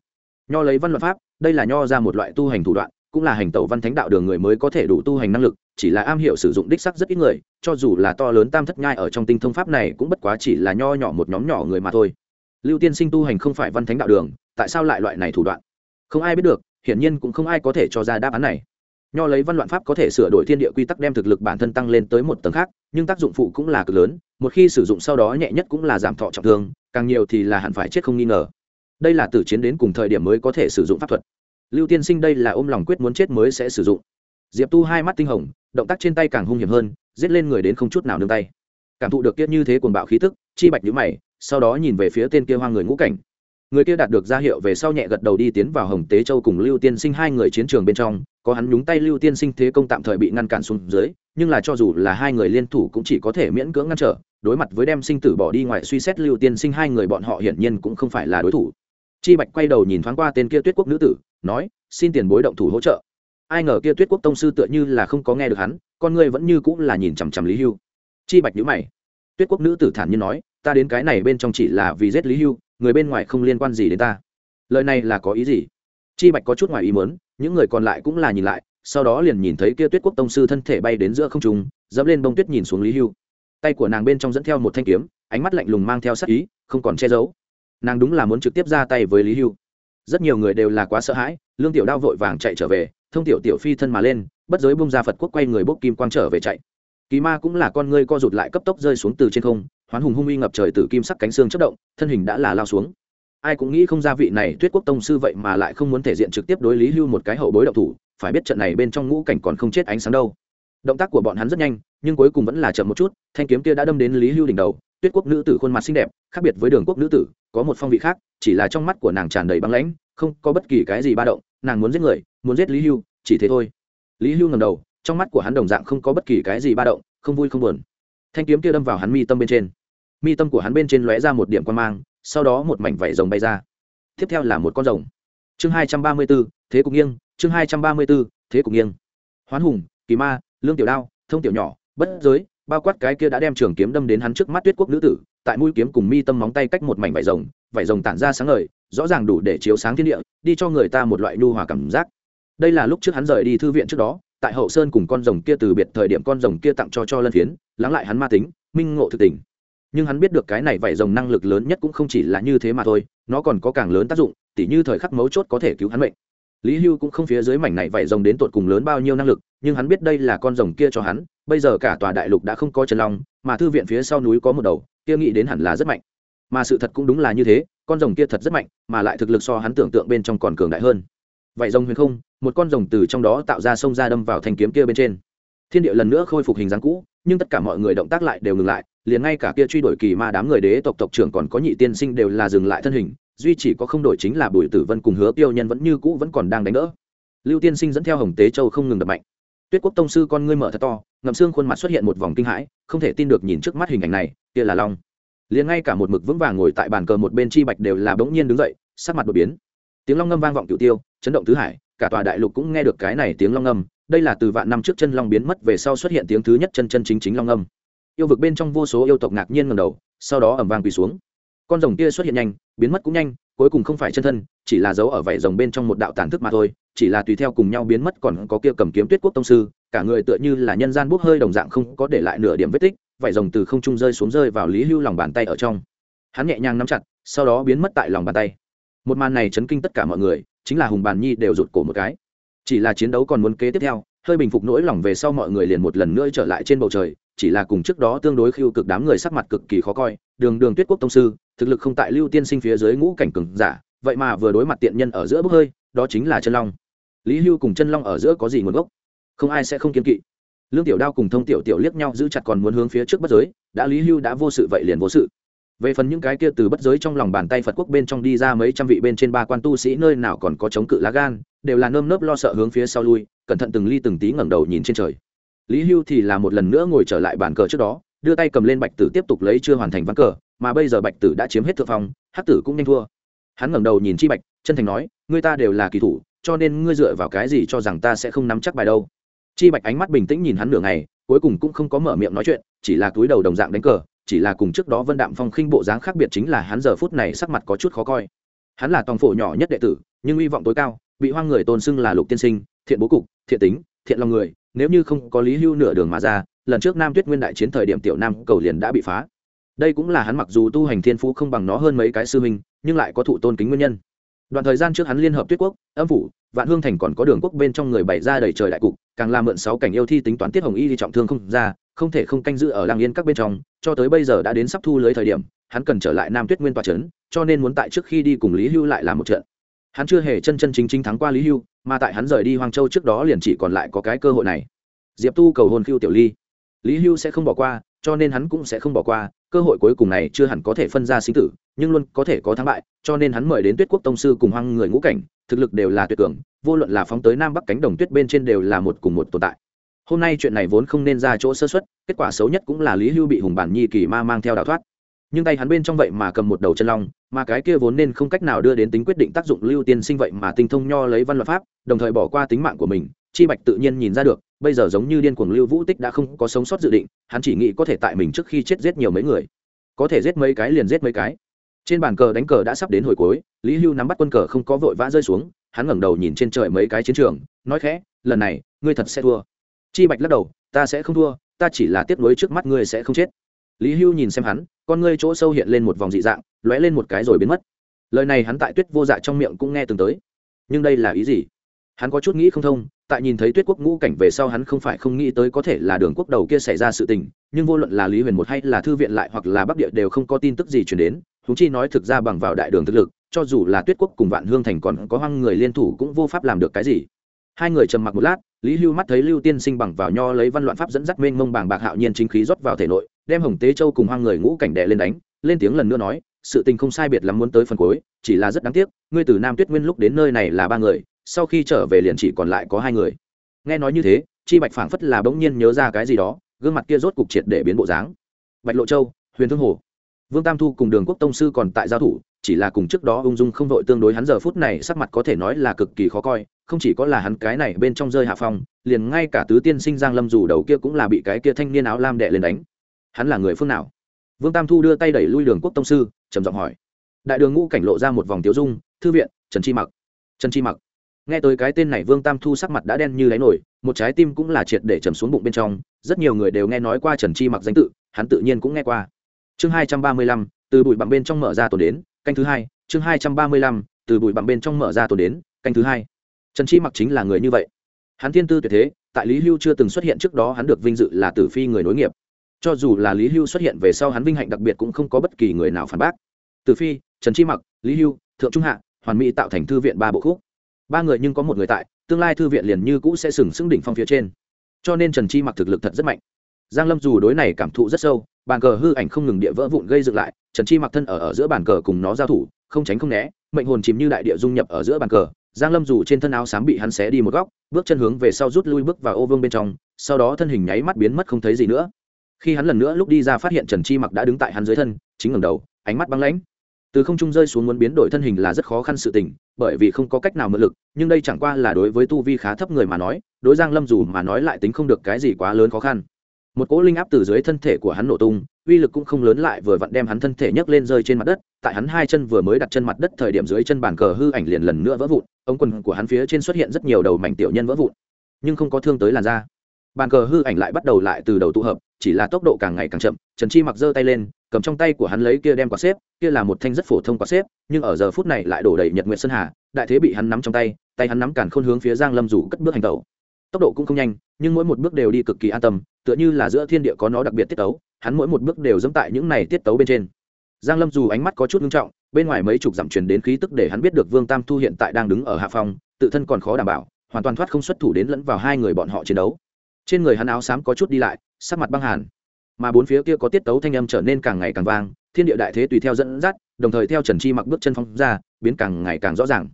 Nho lấy văn luật pháp, đây là nho ra một loại tu hành thủ đoạn, cũng là hành tẩu văn thánh đạo đường người mới có thể đủ tu hành năng lực chỉ là am hiểu sử dụng đích sắc rất ít người, cho dù là to lớn tam thất nhai ở trong tinh thông pháp này cũng bất quá chỉ là nho nhỏ một nhóm nhỏ người mà thôi. Lưu tiên sinh tu hành không phải văn thánh đạo đường, tại sao lại loại này thủ đoạn? Không ai biết được, hiển nhiên cũng không ai có thể cho ra đáp án này. Nho lấy văn loạn pháp có thể sửa đổi thiên địa quy tắc đem thực lực bản thân tăng lên tới một tầng khác, nhưng tác dụng phụ cũng là cực lớn, một khi sử dụng sau đó nhẹ nhất cũng là giảm thọ trọng thương, càng nhiều thì là hẳn phải chết không nghi ngờ. Đây là từ chiến đến cùng thời điểm mới có thể sử dụng pháp thuật. Lưu tiên sinh đây là ôm lòng quyết muốn chết mới sẽ sử dụng diệp tu hai mắt tinh hồng, động tác trên tay càng hung hiểm hơn, giết lên người đến không chút nào nương tay. Cảm thụ được kiết như thế cuồng bạo khí tức, chi bạch nhữ mày, sau đó nhìn về phía tên kia hoang người ngũ cảnh. Người kia đạt được ra hiệu về sau nhẹ gật đầu đi tiến vào hồng tế châu cùng lưu tiên sinh hai người chiến trường bên trong, có hắn nhúng tay lưu tiên sinh thế công tạm thời bị ngăn cản xuống dưới, nhưng là cho dù là hai người liên thủ cũng chỉ có thể miễn cưỡng ngăn trở, đối mặt với đem sinh tử bỏ đi ngoài suy xét lưu tiên sinh hai người bọn họ hiển nhiên cũng không phải là đối thủ. Chi bạch quay đầu nhìn thoáng qua tên kia tuyết quốc nữ tử, nói, xin tiền bối động thủ hỗ trợ ai ngờ kia tuyết quốc tông sư tựa như là không có nghe được hắn, con ngươi vẫn như cũng là nhìn chằm chằm lý hưu. Chi bạch nhữ mày. Tuyết quốc nữ tử thản nhiên nói, ta đến cái này bên trong chỉ là vì giết lý hưu, người bên ngoài không liên quan gì đến ta. Lời này là có ý gì? Chi bạch có chút ngoài ý mớn những người còn lại cũng là nhìn lại, sau đó liền nhìn thấy kia tuyết quốc tông sư thân thể bay đến giữa không trung, dẫm lên bông tuyết nhìn xuống lý hưu. Tay của nàng bên trong dẫn theo một thanh kiếm, ánh mắt lạnh lùng mang theo sắc ý, không còn che giấu. Nàng đúng là muốn trực tiếp ra tay với lý hưu. Rất nhiều người đều là quá sợ hãi, lương tiểu đao vội vàng chạy trở về thông tiểu tiểu phi thân mà lên, bất giới bung ra phật quốc quay người bốc kim quang trở về chạy. Kỳ ma cũng là con ngươi co rụt lại cấp tốc rơi xuống từ trên không, hoán hùng hung uy ngập trời từ kim sắc cánh xương chất động, thân hình đã là lao xuống. Ai cũng nghĩ không ra vị này tuyết quốc tông sư vậy mà lại không muốn thể diện trực tiếp đối lý hưu một cái hậu bối động thủ, phải biết trận này bên trong ngũ cảnh còn không chết ánh sáng đâu. Động tác của bọn hắn rất nhanh, nhưng cuối cùng vẫn là chậm một chút, thanh kiếm kia đã đâm đến lý hưu đỉnh đầu, tuyết quốc nữ tử khuôn mặt xinh đẹp, khác biệt với đường quốc nữ tử, có một phong vị khác, chỉ là trong mắt của nàng tràn đầy băng lãnh, không có bất kỳ cái gì ba động, nàng muốn giết người muốn giết lý hưu, chỉ thế thôi. Lý hưu ngầm đầu, trong mắt của hắn đồng dạng không có bất kỳ cái gì ba động, không vui không buồn. Thanh kiếm kia đâm vào hắn mi tâm bên trên. Mi tâm của hắn bên trên lóe ra một điểm quan mang, sau đó một mảnh vảy rồng bay ra. Tiếp theo là một con rồng. Chương hai trăm ba mươi b ố thế cục nghiêng, chương hai trăm ba mươi b ố thế cục nghiêng. Hoán hùng, kỳ ma, lương tiểu đao, thông tiểu nhỏ, bất giới, bao quát cái kia đã đem trường kiếm đâm đến hắn trước mắt tuyết quốc nữ tử, tại mũi kiếm cùng mi tâm móng tay cách một mảnh vải rồng vải rồng tản ra sáng ngời, rõ ràng đủ để chiếu sáng thiên địa, đi cho người ta một loại nhu hòa cảm giác đây là lúc trước hắn rời đi thư viện trước đó, tại hậu sơn cùng con rồng kia từ biệt thời điểm con rồng kia tặng cho cho lân phiến, lắng lại hắn ma tính, minh ngộ thực tình. Nhưng hắn biết được cái này vảy rồng năng lực lớn nhất cũng không chỉ là như thế mà thôi, nó còn có càng lớn tác dụng, tỉ như thời khắc mấu chốt có thể cứu hắn mệnh. Lý hưu cũng không phía dưới mảnh này vảy rồng đến tột cùng lớn bao nhiêu năng lực, nhưng hắn biết đây là con rồng kia cho hắn, bây giờ cả tòa đại lục đã không có trần long, mà thư viện phía sau núi có một đầu, kia nghĩ đến hẳn là rất mạnh. Mà sự thật cũng đúng là như thế, con rồng kia thật rất mạnh, mà lại thực lực so hắn tưởng tượng bên trong còn cường đại hơn. Vậy rồng huyền không một con rồng từ trong đó tạo ra sông ra đâm vào thanh kiếm kia bên trên. Thiên địa lần nữa khôi phục hình dáng cũ, nhưng tất cả mọi người động tác lại đều ngừng lại, liền ngay cả kia truy đuổi kỳ ma đám người đế tộc tộc trưởng còn có nhị tiên sinh đều là dừng lại thân hình, duy chỉ có không đổi chính là bùi tử vân cùng hứa tiêu nhân vẫn như cũ vẫn còn đang đánh đỡ. Lưu tiên sinh dẫn theo hồng tế châu không ngừng đập mạnh. Tuyết quốc tông sư con ngươi mở thật to, ngậm xương khuôn mặt xuất hiện một vòng kinh hãi, không thể tin được nhìn trước mắt hình ảnh này, kia là long. Liền ngay cả một mực vững vàng ngồi tại bàn cờ một bên chi bạch đều là bỗng nhiên đứng dậy, sắc mặt đột biến. Tiếng long ngâm vang vọng cửu tiêu, chấn động tứ hải cả tòa đại lục cũng nghe được cái này tiếng long âm, đây là từ vạn năm trước chân long biến mất về sau xuất hiện tiếng thứ nhất chân chân chính chính long âm. yêu vực bên trong vô số yêu tộc ngạc nhiên ngầm đầu sau đó ẩm vàng quỳ xuống. Con rồng kia xuất hiện nhanh biến mất cũng nhanh cuối cùng không phải chân thân chỉ là dấu ở vảy rồng bên trong một đạo tàn thức mà thôi chỉ là tùy theo cùng nhau biến mất còn có kia cầm kiếm tuyết quốc tông sư cả người tựa như là nhân gian bốc hơi đồng dạng không có để lại nửa điểm vết tích vảy rồng từ không trung rơi xuống rơi vào lý hưu lòng bàn tay ở trong. Hắn nhẹ nhàng nắm chặt sau đó biến mất tại lòng bàn tay. Một màn này chấn kinh tất cả mọi người chính là hùng bàn nhi đều rụt cổ một cái. Chỉ là chiến đấu còn muốn kế tiếp theo, hơi bình phục nỗi lòng về sau mọi người liền một lần nữa trở lại trên bầu trời, chỉ là cùng trước đó tương đối khiêu cực đám người sắc mặt cực kỳ khó coi, đường đường tuyết quốc tông sư, thực lực không tại lưu tiên sinh phía dưới ngũ cảnh cường giả, vậy mà vừa đối mặt tiện nhân ở giữa bốc hơi, đó chính là chân long. Lý hưu cùng chân long ở giữa có gì nguồn gốc? Không ai sẽ không kiên kỵ. Lương tiểu đao cùng thông tiểu tiểu liếc nhau giữ chặt còn muốn hướng phía trước bất giới, đã lý hưu đã vô sự vậy liền vô sự về phần những cái kia từ bất giới trong lòng bàn tay phật quốc bên trong đi ra mấy trăm vị bên trên ba quan tu sĩ nơi nào còn có chống cự lá gan, đều là nơm nớp lo sợ hướng phía sau lui, cẩn thận từng ly từng tí ngẩng đầu nhìn trên trời. Lý hưu thì là một lần nữa ngồi trở lại bàn cờ trước đó, đưa tay cầm lên bạch tử tiếp tục lấy chưa hoàn thành ván cờ, mà bây giờ bạch tử đã chiếm hết thượng phong hát tử cũng nhanh thua. Hắn ngẩng đầu nhìn chi bạch, chân thành nói, ngươi ta đều là kỳ thủ, cho nên ngươi dựa vào cái gì cho rằng ta sẽ không nắm chắc bài đâu? Chi bạch ánh mắt bình tĩnh nhìn hắn nửa ngày, cuối cùng cũng không có mở miệng nói chuyện, chỉ là túi đầu đồng dạng đánh cờ chỉ là cùng trước đó vân đạm phong khinh bộ dáng khác biệt chính là hắn giờ phút này sắc mặt có chút khó coi. Hắn là tòng phổ nhỏ nhất đệ tử, nhưng hy vọng tối cao, bị hoang người tôn xưng là lục tiên sinh, thiện bố cục, thiện tính, thiện lòng người, nếu như không có lý hưu nửa đường mà ra, lần trước nam tuyết nguyên đại chiến thời điểm tiểu nam cầu liền đã bị phá. Đây cũng là hắn mặc dù tu hành thiên phú không bằng nó hơn mấy cái sư minh nhưng lại có thụ tôn kính nguyên nhân. Đoạn thời gian trước hắn liên hợp tuyết quốc, âm phủ, vạn hương thành còn có đường quốc bên trong người bày ra đầy trời đại cục, càng làm mượn sáu cảnh yêu thi tính toán tiết hồng y thì trọng thương không ra không thể không canh giữ ở làng yên các bên trong, cho tới bây giờ đã đến sắp thu lưới thời điểm, hắn cần trở lại nam tuyết nguyên tòa trấn, cho nên muốn tại trước khi đi cùng lý hưu lại làm một trận. Hắn chưa hề chân chân chính chính thắng qua lý hưu, mà tại hắn rời đi Hoàng châu trước đó liền chỉ còn lại có cái cơ hội này. Diệp tu cầu hôn khiêu tiểu ly. Lý hưu sẽ không bỏ qua, cho nên hắn cũng sẽ không bỏ qua, cơ hội cuối cùng này chưa hẳn có thể phân ra sinh tử, nhưng luôn có thể có thắng bại, cho nên hắn mời đến tuyết quốc tông sư cùng hoang người ngũ cảnh, thực lực đều là tuyệt cường, vô luận là phóng tới nam bắc cánh đồng tuyết bên trên đều là một cùng một tồn tại hôm nay chuyện này vốn không nên ra chỗ sơ xuất kết quả xấu nhất cũng là lý hưu bị hùng bản nhi kỳ ma mang theo đào thoát. Nhưng tay hắn bên trong vậy mà cầm một đầu chân long, mà cái kia vốn nên không cách nào đưa đến tính quyết định tác dụng lưu tiên sinh vậy mà tinh thông nho lấy văn luật pháp, đồng thời bỏ qua tính mạng của mình, chi bạch tự nhiên nhìn ra được, bây giờ giống như điên cuồng lưu vũ tích đã không có sống sót dự định, hắn chỉ nghĩ có thể tại mình trước khi chết giết nhiều mấy người. Có thể giết mấy cái liền giết mấy cái. Trên bàn cờ đánh cờ đã sắp đến hồi cuối, lý hưu nắm bắt quân cờ không có vội vã rơi xuống, hắn ngẩng đầu nhìn trên trời mấy cái chiến trường, nói khẽ, lần này, ngươi thật sẽ thua chi bạch lắc đầu, ta sẽ không thua, ta chỉ là tiếp nối trước mắt ngươi sẽ không chết. Lý hưu nhìn xem hắn, con ngươi chỗ sâu hiện lên một vòng dị dạng, lóe lên một cái rồi biến mất. Lời này hắn tại tuyết vô dạ trong miệng cũng nghe từng tới. Nhưng đây là ý gì? Hắn có chút nghĩ không thông, tại nhìn thấy tuyết quốc ngũ cảnh về sau hắn không phải không nghĩ tới có thể là đường quốc đầu kia xảy ra sự tình, nhưng vô luận là lý huyền một hay là thư viện lại hoặc là bắc địa đều không có tin tức gì chuyển đến húng chi nói thực ra bằng vào đại đường thực lực, cho dù là tuyết quốc cùng vạn hương thành còn có hoang người liên thủ cũng vô pháp làm được cái gì. Hai người trầm mặc một lát lý hưu mắt thấy lưu tiên sinh bằng vào nho lấy văn loạn pháp dẫn dắt mênh mông bàng bạc hạo nhiên chính khí rót vào thể nội, đem hồng tế châu cùng hoang người ngũ cảnh đệ lên đánh, lên tiếng lần nữa nói, sự tình không sai biệt lắm muốn tới phần cuối, chỉ là rất đáng tiếc, ngươi từ nam tuyết nguyên lúc đến nơi này là ba người, sau khi trở về liền chỉ còn lại có hai người. Nghe nói như thế, chi bạch phảng phất là bỗng nhiên nhớ ra cái gì đó, gương mặt kia rốt cục triệt để biến bộ dáng. Bạch lộ châu, huyền thương hồ, vương tam thu cùng đường quốc tông sư còn tại giao thủ chỉ là cùng trước đó ung dung không vội tương đối hắn giờ phút này sắc mặt có thể nói là cực kỳ khó coi, không chỉ có là hắn cái này bên trong rơi hạ phong, liền ngay cả tứ tiên sinh giang lâm dù đầu kia cũng là bị cái kia thanh niên áo lam đệ lên đánh. Hắn là người phương nào? Vương tam thu đưa tay đẩy lui đường quốc tông sư, trầm giọng hỏi. Đại đường ngũ cảnh lộ ra một vòng tiếu dung, thư viện, trần chi mặc. Trần chi mặc. Nghe tới cái tên này, vương tam thu sắc mặt đã đen như đáy nổi, một trái tim cũng là triệt để trầm xuống bụng bên trong, rất nhiều người đều nghe nói qua trần chi mặc danh tự, hắn tự nhiên cũng nghe qua. Chương hai trăm ba mươi lăm, từ bụi bặm bên trong mở ra tồn đến canh thứ hai, chương hai trăm ba mươi lăm, từ bụi bặm bên trong mở ra tồn đến, canh thứ hai. Trần chi mặc chính là người như vậy. Hắn thiên tư tuyệt thế, tại lý hưu chưa từng xuất hiện trước đó hắn được vinh dự là tử phi người nối nghiệp. Cho dù là lý hưu xuất hiện về sau hắn vinh hạnh đặc biệt cũng không có bất kỳ người nào phản bác. Tử phi, trần chi mặc, lý hưu, thượng trung hạ, hoàn mỹ tạo thành thư viện ba bộ khúc. Ba người nhưng có một người tại, tương lai thư viện liền như cũ sẽ sừng sững đỉnh phong phía trên. Cho nên trần chi mặc thực lực thật rất mạnh giang lâm dù đối này cảm thụ rất sâu, bàn cờ hư ảnh không ngừng địa vỡ vụn gây dựng lại, trần chi mặc thân ở ở giữa bàn cờ cùng nó giao thủ, không tránh không né, mệnh hồn chìm như đại địa dung nhập ở giữa bàn cờ. Giang lâm dù trên thân áo xám bị hắn xé đi một góc, bước chân hướng về sau rút lui bước vào ô vương bên trong, sau đó thân hình nháy mắt biến mất không thấy gì nữa. Khi hắn lần nữa lúc đi ra phát hiện trần chi mặc đã đứng tại hắn dưới thân, chính ngẩng đầu, ánh mắt băng lãnh. Từ không trung rơi xuống muốn biến đổi thân hình là rất khó khăn sự tình, bởi vì không có cách nào mượn lực, nhưng đây chẳng qua là đối với tu vi khá thấp người mà nói, đối giang lâm dù mà nói lại tính không được cái gì quá lớn khó khăn một cỗ linh áp từ dưới thân thể của hắn nổ tung, uy lực cũng không lớn lại vừa vặn đem hắn thân thể nhấc lên rơi trên mặt đất, tại hắn hai chân vừa mới đặt chân mặt đất thời điểm dưới chân bàn cờ hư ảnh liền lần nữa vỡ vụn, ống quần của hắn phía trên xuất hiện rất nhiều đầu mảnh tiểu nhân vỡ vụn, nhưng không có thương tới làn da. Bàn cờ hư ảnh lại bắt đầu lại từ đầu tụ hợp, chỉ là tốc độ càng ngày càng chậm, trần chi mặc giơ tay lên, cầm trong tay của hắn lấy kia đem quả xếp, kia là một thanh rất phổ thông quả xếp, nhưng ở giờ phút này lại đổ đầy nhật nguyện sơn hà, đại thế bị hắn nắm trong tay tay hắn nắm càn khôn hướng phía giang lâm rủ cất bước hành tẩu. Tốc độ cũng không nhanh, nhưng mỗi một bước đều đi cực kỳ an tâm tựa như là giữa thiên địa có nó đặc biệt tiết tấu, hắn mỗi một bước đều dẫm tại những này tiết tấu bên trên. Giang lâm dù ánh mắt có chút nghiêm trọng, bên ngoài mấy chục dặm truyền đến khí tức để hắn biết được vương tam thu hiện tại đang đứng ở hạ phòng, tự thân còn khó đảm bảo, hoàn toàn thoát không xuất thủ đến lẫn vào hai người bọn họ chiến đấu. Trên người hắn áo xám có chút đi lại, sắc mặt băng hàn. Mà bốn phía kia có tiết tấu thanh âm trở nên càng ngày càng vang, thiên địa đại thế tùy theo dẫn dắt, đồng thời theo trần chi mặc bước chân phong ra, biến càng ngày càng rõ ràng.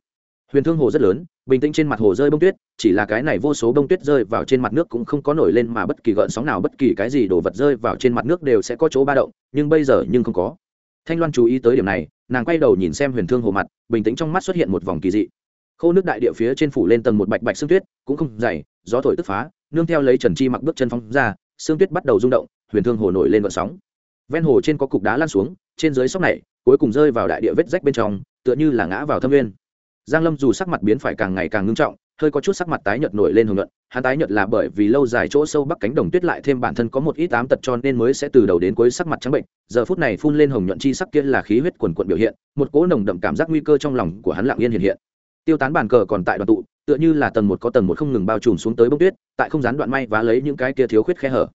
Huyền thương hồ rất lớn bình tĩnh trên mặt hồ rơi bông tuyết, chỉ là cái này vô số bông tuyết rơi vào trên mặt nước cũng không có nổi lên mà bất kỳ gợn sóng nào, bất kỳ cái gì đồ vật rơi vào trên mặt nước đều sẽ có chỗ ba động, nhưng bây giờ nhưng không có. Thanh loan chú ý tới điểm này, nàng quay đầu nhìn xem huyền thương hồ mặt, bình tĩnh trong mắt xuất hiện một vòng kỳ dị. Khô nước đại địa phía trên phủ lên tầng một bạch bạch xương tuyết, cũng không dày, gió thổi tức phá, nương theo lấy trần chi mặc bước chân phóng ra xương tuyết bắt đầu rung động, huyền thương hồ nổi lên vận sóng. Ven hồ trên có cục đá lan xuống, trên dưới sóc này, cuối cùng rơi vào đại địa vết rách bên trong, tựa như là ngã vào thâm nguyên giang lâm dù sắc mặt biến phải càng ngày càng ngưng trọng, hơi có chút sắc mặt tái nhợt nổi lên hồng luận hắn tái nhợt là bởi vì lâu dài chỗ sâu bắc cánh đồng tuyết lại thêm bản thân có một ít ám tật cho nên mới sẽ từ đầu đến cuối sắc mặt trắng bệnh, giờ phút này phun lên hồng nhuận chi sắc kia là khí huyết quần quận biểu hiện, một cỗ nồng đậm cảm giác nguy cơ trong lòng của hắn lặng yên hiện hiện. Tiêu tán bàn cờ còn tại đoàn tụ, tựa như là tầng một có tầng một không ngừng bao trùm xuống tới bông tuyết, tại không gián đoạn may và lấy những cái kia thiếu khuyết khe hở.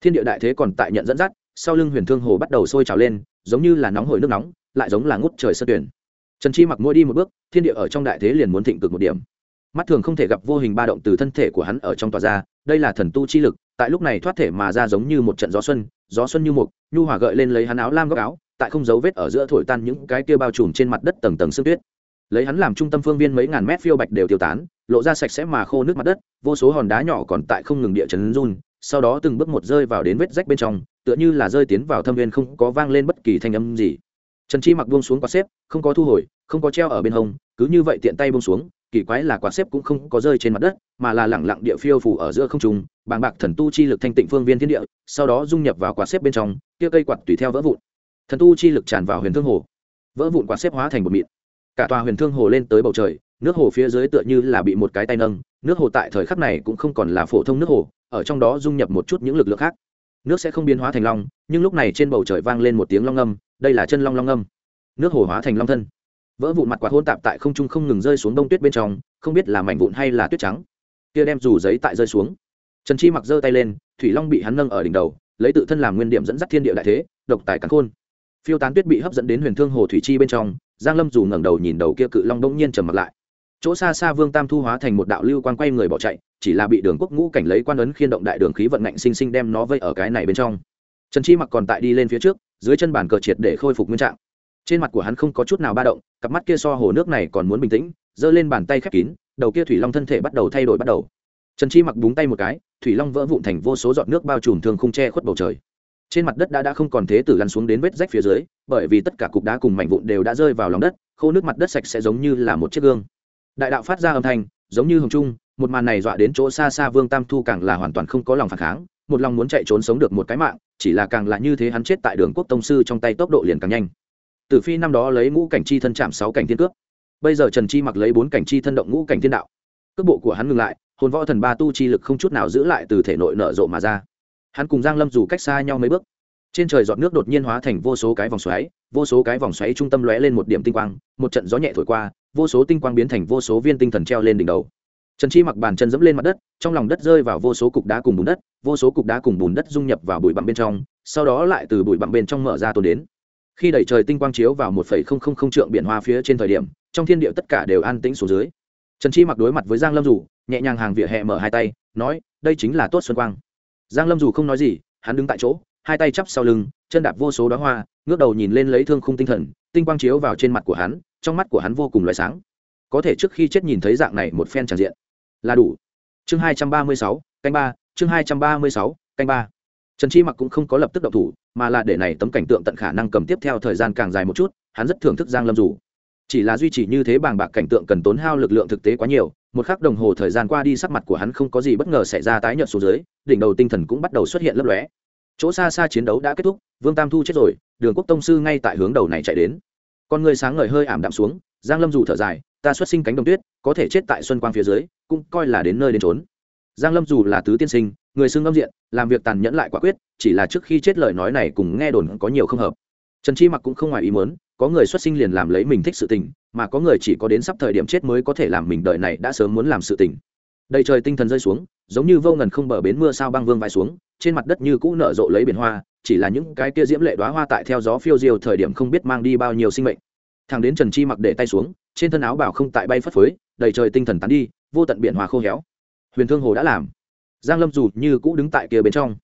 Thiên địa đại thế còn tại nhận dẫn dắt, sau lưng huyền thương hồ bắt đầu sôi trào lên, giống như là nóng hổi nước nóng, lại giống là ngút trời sơ tuyển trần chi mặc mỗi đi một bước, thiên địa ở trong đại thế liền muốn thịnh cực một điểm. Mắt thường không thể gặp vô hình ba động từ thân thể của hắn ở trong tòa ra, đây là thần tu chi lực, tại lúc này thoát thể mà ra giống như một trận gió xuân gió xuân như mục, nhu hòa gợi lên lấy hắn áo lam góc áo, tại không dấu vết ở giữa thổi tan những cái kia bao trùm trên mặt đất tầng tầng sương tuyết. Lấy hắn làm trung tâm phương viên mấy ngàn mét phiêu bạch đều tiêu tán, lộ ra sạch sẽ mà khô nước mặt đất, vô số hòn đá nhỏ còn tại không ngừng địa chấn run, sau đó từng bước một rơi vào đến vết rách bên trong, tựa như là rơi tiến vào thâm viên không có vang lên bất kỳ thanh âm gì trần chi mặc buông xuống quạt xếp, không có thu hồi, không có treo ở bên hông, cứ như vậy tiện tay buông xuống, kỳ quái là quạt xếp cũng không có rơi trên mặt đất, mà là lẳng lặng địa phiêu phủ ở giữa không trung, bàng bạc thần tu chi lực thanh tịnh phương viên thiên địa, sau đó dung nhập vào quạt xếp bên trong, kia cây quạt tùy theo vỡ vụn. Thần tu chi lực tràn vào huyền thương hồ, vỡ vụn quạt xếp hóa thành một mịn. Cả tòa huyền thương hồ lên tới bầu trời, nước hồ phía dưới tựa như là bị một cái tay nâng, nước hồ tại thời khắc này cũng không còn là phổ thông nước hồ, ở trong đó dung nhập một chút những lực lượng khác. Nước sẽ không biến hóa thành long, nhưng lúc này trên bầu trời vang lên một tiếng long âm đây là chân long long âm. Nước hồ hóa thành long thân. Vỡ vụn mặt quạt hôn tạp tại không trung không ngừng rơi xuống đông tuyết bên trong, không biết là mảnh vụn hay là tuyết trắng. Kia đem dù giấy tại rơi xuống. Trần chi mặc giơ tay lên, thủy long bị hắn nâng ở đỉnh đầu, lấy tự thân làm nguyên điểm dẫn dắt thiên địa đại thế, độc tài cắn khôn. Phiêu tán tuyết bị hấp dẫn đến huyền thương hồ thủy chi bên trong, giang lâm dù ngẩng đầu nhìn đầu kia cự long đông nhiên trầm mặt lại. Chỗ xa xa vương tam thu hóa thành một đạo lưu quan quay người bỏ chạy, chỉ là bị đường quốc ngũ cảnh lấy quan ấn khiên động đại đường khí vận ngạnh sinh sinh đem nó vây ở cái này bên trong. Trần chi mặc còn tại đi lên phía trước dưới chân bàn cờ triệt để khôi phục nguyên trạng. Trên mặt của hắn không có chút nào ba động, cặp mắt kia so hồ nước này còn muốn bình tĩnh, giơ lên bàn tay khép kín, đầu kia thủy long thân thể bắt đầu thay đổi bắt đầu. Trần chi mặc búng tay một cái, thủy long vỡ vụn thành vô số giọt nước bao trùm thường khung che khuất bầu trời. Trên mặt đất đã đã không còn thế tử lăn xuống đến vết rách phía dưới, bởi vì tất cả cục đá cùng mảnh vụn đều đã rơi vào lòng đất, khô nước mặt đất sạch sẽ giống như là một chiếc gương. Đại đạo phát ra âm thanh, giống như hồng trung, một màn này dọa đến chỗ xa xa vương tam thu càng là hoàn toàn không có lòng phản kháng một lòng muốn chạy trốn sống được một cái mạng, chỉ là càng là như thế hắn chết tại đường quốc tông sư trong tay tốc độ liền càng nhanh. Tử phi năm đó lấy ngũ cảnh chi thân chạm sáu cảnh thiên cước, bây giờ trần chi mặc lấy bốn cảnh chi thân động ngũ cảnh thiên đạo. Cước bộ của hắn ngừng lại, hồn võ thần ba tu chi lực không chút nào giữ lại từ thể nội nở rộ mà ra. Hắn cùng giang lâm dù cách xa nhau mấy bước, trên trời giọt nước đột nhiên hóa thành vô số cái vòng xoáy, vô số cái vòng xoáy trung tâm lóe lên một điểm tinh quang, một trận gió nhẹ thổi qua, vô số tinh quang biến thành vô số viên tinh thần treo lên đỉnh đầu trần chi mặc bàn chân dẫm lên mặt đất, trong lòng đất rơi vào vô số cục đá cùng bùn đất, vô số cục đá cùng bùn đất dung nhập vào bụi bặm bên trong, sau đó lại từ bụi bặm bên trong mở ra tồn đến. Khi đẩy trời tinh quang chiếu vào một phẩy không không không trượng biển hoa phía trên thời điểm, trong thiên địa tất cả đều an tĩnh xuống dưới. Trần chi mặc đối mặt với giang lâm dù, nhẹ nhàng hàng vỉa hè mở hai tay, nói, đây chính là tốt xuân quang. Giang lâm dù không nói gì, hắn đứng tại chỗ, hai tay chắp sau lưng, chân đạp vô số đóa hoa, ngước đầu nhìn lên lấy thương khung tinh thần, tinh quang chiếu vào trên mặt của hắn, trong mắt của hắn vô cùng loại sáng. Có thể trước khi chết nhìn thấy dạng này một phen tràn diện là đủ. Chương hai trăm ba mươi sáu, canh ba, chương hai trăm ba mươi sáu, canh ba. Trần chi mặc cũng không có lập tức động thủ, mà là để này tấm cảnh tượng tận khả năng cầm tiếp theo thời gian càng dài một chút, hắn rất thưởng thức giang lâm dù. Chỉ là duy trì như thế bàng bạc cảnh tượng cần tốn hao lực lượng thực tế quá nhiều, một khắc đồng hồ thời gian qua đi sắc mặt của hắn không có gì bất ngờ xảy ra tái nhợt xuống dưới, đỉnh đầu tinh thần cũng bắt đầu xuất hiện lấp lóe. Chỗ xa xa chiến đấu đã kết thúc, vương tam thu chết rồi, đường quốc tông sư ngay tại hướng đầu này chạy đến. Con người sáng ngời hơi ảm đạm xuống, giang lâm dù thở dài ta xuất sinh cánh đồng tuyết, có thể chết tại xuân quang phía dưới, cũng coi là đến nơi đến trốn giang lâm dù là tứ tiên sinh, người xưng âm diện, làm việc tàn nhẫn lại quả quyết, chỉ là trước khi chết lời nói này cùng nghe đồn có nhiều không hợp. Trần chi mặc cũng không ngoài ý muốn, có người xuất sinh liền làm lấy mình thích sự tình, mà có người chỉ có đến sắp thời điểm chết mới có thể làm mình đợi này đã sớm muốn làm sự tình. Đầy trời tinh thần rơi xuống, giống như vô ngần không bờ bến mưa sao băng vương vai xuống, trên mặt đất như cũ nở rộ lấy biển hoa, chỉ là những cái kia diễm lệ đóa hoa tại theo gió phiêu diêu thời điểm không biết mang đi bao nhiêu sinh mệnh thằng đến trần chi mặc để tay xuống, trên thân áo bảo không tại bay phất phới, đầy trời tinh thần tán đi, vô tận biển hòa khô héo. Huyền thương hồ đã làm. Giang lâm dù như cũ đứng tại kia bên trong.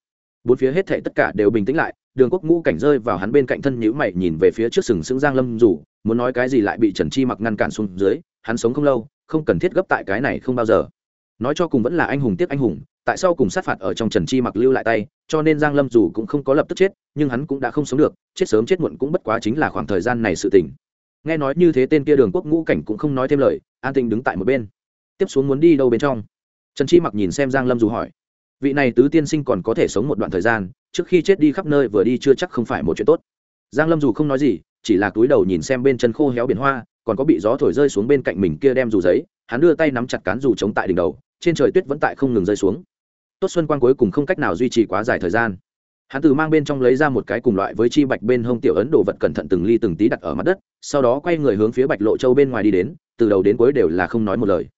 Bốn phía hết thảy tất cả đều bình tĩnh lại, đường quốc ngũ cảnh rơi vào hắn bên cạnh thân nhữ mày nhìn về phía trước sừng sững giang lâm dù, muốn nói cái gì lại bị trần chi mặc ngăn cản xuống dưới, hắn sống không lâu, không cần thiết gấp tại cái này không bao giờ. Nói cho cùng vẫn là anh hùng tiếc anh hùng, tại sao cùng sát phạt ở trong trần chi mặc lưu lại tay, cho nên giang lâm dù cũng không có lập tức chết, nhưng hắn cũng đã không sống được, chết sớm chết muộn cũng bất quá chính là khoảng thời gian này sự tình nghe nói như thế tên kia đường quốc ngũ cảnh cũng không nói thêm lời, an tình đứng tại một bên. Tiếp xuống muốn đi đâu bên trong? Trần chi mặc nhìn xem giang lâm dù hỏi. Vị này tứ tiên sinh còn có thể sống một đoạn thời gian, trước khi chết đi khắp nơi vừa đi chưa chắc không phải một chuyện tốt. Giang lâm dù không nói gì, chỉ là túi đầu nhìn xem bên chân khô héo biển hoa, còn có bị gió thổi rơi xuống bên cạnh mình kia đem dù giấy, hắn đưa tay nắm chặt cán dù chống tại đỉnh đầu, trên trời tuyết vẫn tại không ngừng rơi xuống. Tốt xuân quang cuối cùng không cách nào duy trì quá dài thời gian hắn từ mang bên trong lấy ra một cái cùng loại với chi bạch bên hông tiểu ấn đồ vật cẩn thận từng ly từng tí đặt ở mặt đất, sau đó quay người hướng phía bạch lộ châu bên ngoài đi đến, từ đầu đến cuối đều là không nói một lời.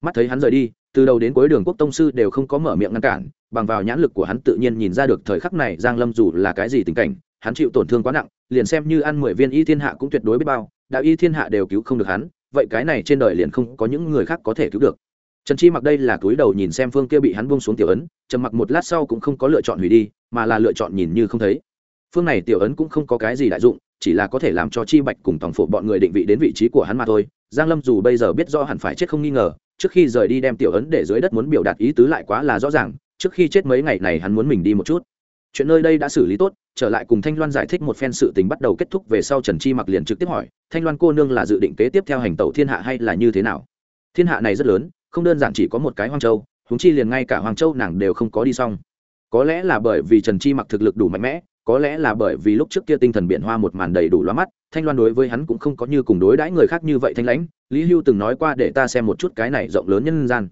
Mắt thấy hắn rời đi, từ đầu đến cuối đường quốc tông sư đều không có mở miệng ngăn cản, bằng vào nhãn lực của hắn tự nhiên nhìn ra được thời khắc này giang lâm dù là cái gì tình cảnh, hắn chịu tổn thương quá nặng, liền xem như ăn mười viên y thiên hạ cũng tuyệt đối biết bao đạo y thiên hạ đều cứu không được hắn, vậy cái này trên đời liền không có những người khác có thể cứu được. Trần chi mặc đây là túi đầu nhìn xem phương kia bị hắn buông xuống tiểu ấn, trầm mặc một lát sau cũng không có lựa chọn hủy đi mà là lựa chọn nhìn như không thấy. Phương này tiểu ấn cũng không có cái gì đại dụng, chỉ là có thể làm cho chi bạch cùng tổng phổ bọn người định vị đến vị trí của hắn mà thôi. Giang lâm dù bây giờ biết rõ hẳn phải chết không nghi ngờ, trước khi rời đi đem tiểu ấn để dưới đất muốn biểu đạt ý tứ lại quá là rõ ràng, trước khi chết mấy ngày này hắn muốn mình đi một chút. Chuyện nơi đây đã xử lý tốt, trở lại cùng thanh loan giải thích một phen sự tình bắt đầu kết thúc về sau trần chi mặc liền trực tiếp hỏi, thanh loan cô nương là dự định kế tiếp theo hành tẩu thiên hạ hay là như thế nào? Thiên hạ này rất lớn, không đơn giản chỉ có một cái hoang châu húng chi liền ngay cả hoàng châu nàng đều không có đi xong có lẽ là bởi vì trần chi mặc thực lực đủ mạnh mẽ, có lẽ là bởi vì lúc trước kia tinh thần biển hoa một màn đầy đủ loa mắt, thanh loan đối với hắn cũng không có như cùng đối đãi người khác như vậy thanh lãnh, lý hưu từng nói qua để ta xem một chút cái này rộng lớn nhân gian.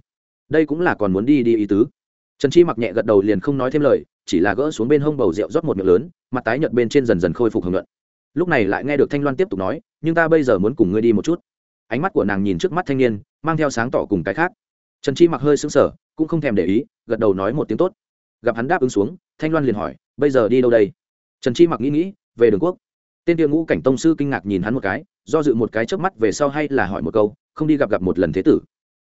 Đây cũng là còn muốn đi đi ý tứ. Trần chi mặc nhẹ gật đầu liền không nói thêm lời, chỉ là gỡ xuống bên hông bầu rượu rót một miệng lớn, mặt tái nhợt bên trên dần dần khôi phục hưởng luận lúc này lại nghe được thanh loan tiếp tục nói, nhưng ta bây giờ muốn cùng ngươi đi một chút. Ánh mắt của nàng nhìn trước mắt thanh niên, mang theo sáng tỏ cùng cái khác. Trần chi mặc hơi sững sờ, cũng không thèm để ý, gật đầu nói một tiếng tốt gặp hắn đáp ứng xuống, thanh loan liền hỏi, bây giờ đi đâu đây? Trần chi mặc nghĩ nghĩ, về đường quốc. Tên tiêu ngũ cảnh tông sư kinh ngạc nhìn hắn một cái, do dự một cái trước mắt về sau hay là hỏi một câu, không đi gặp gặp một lần thế tử?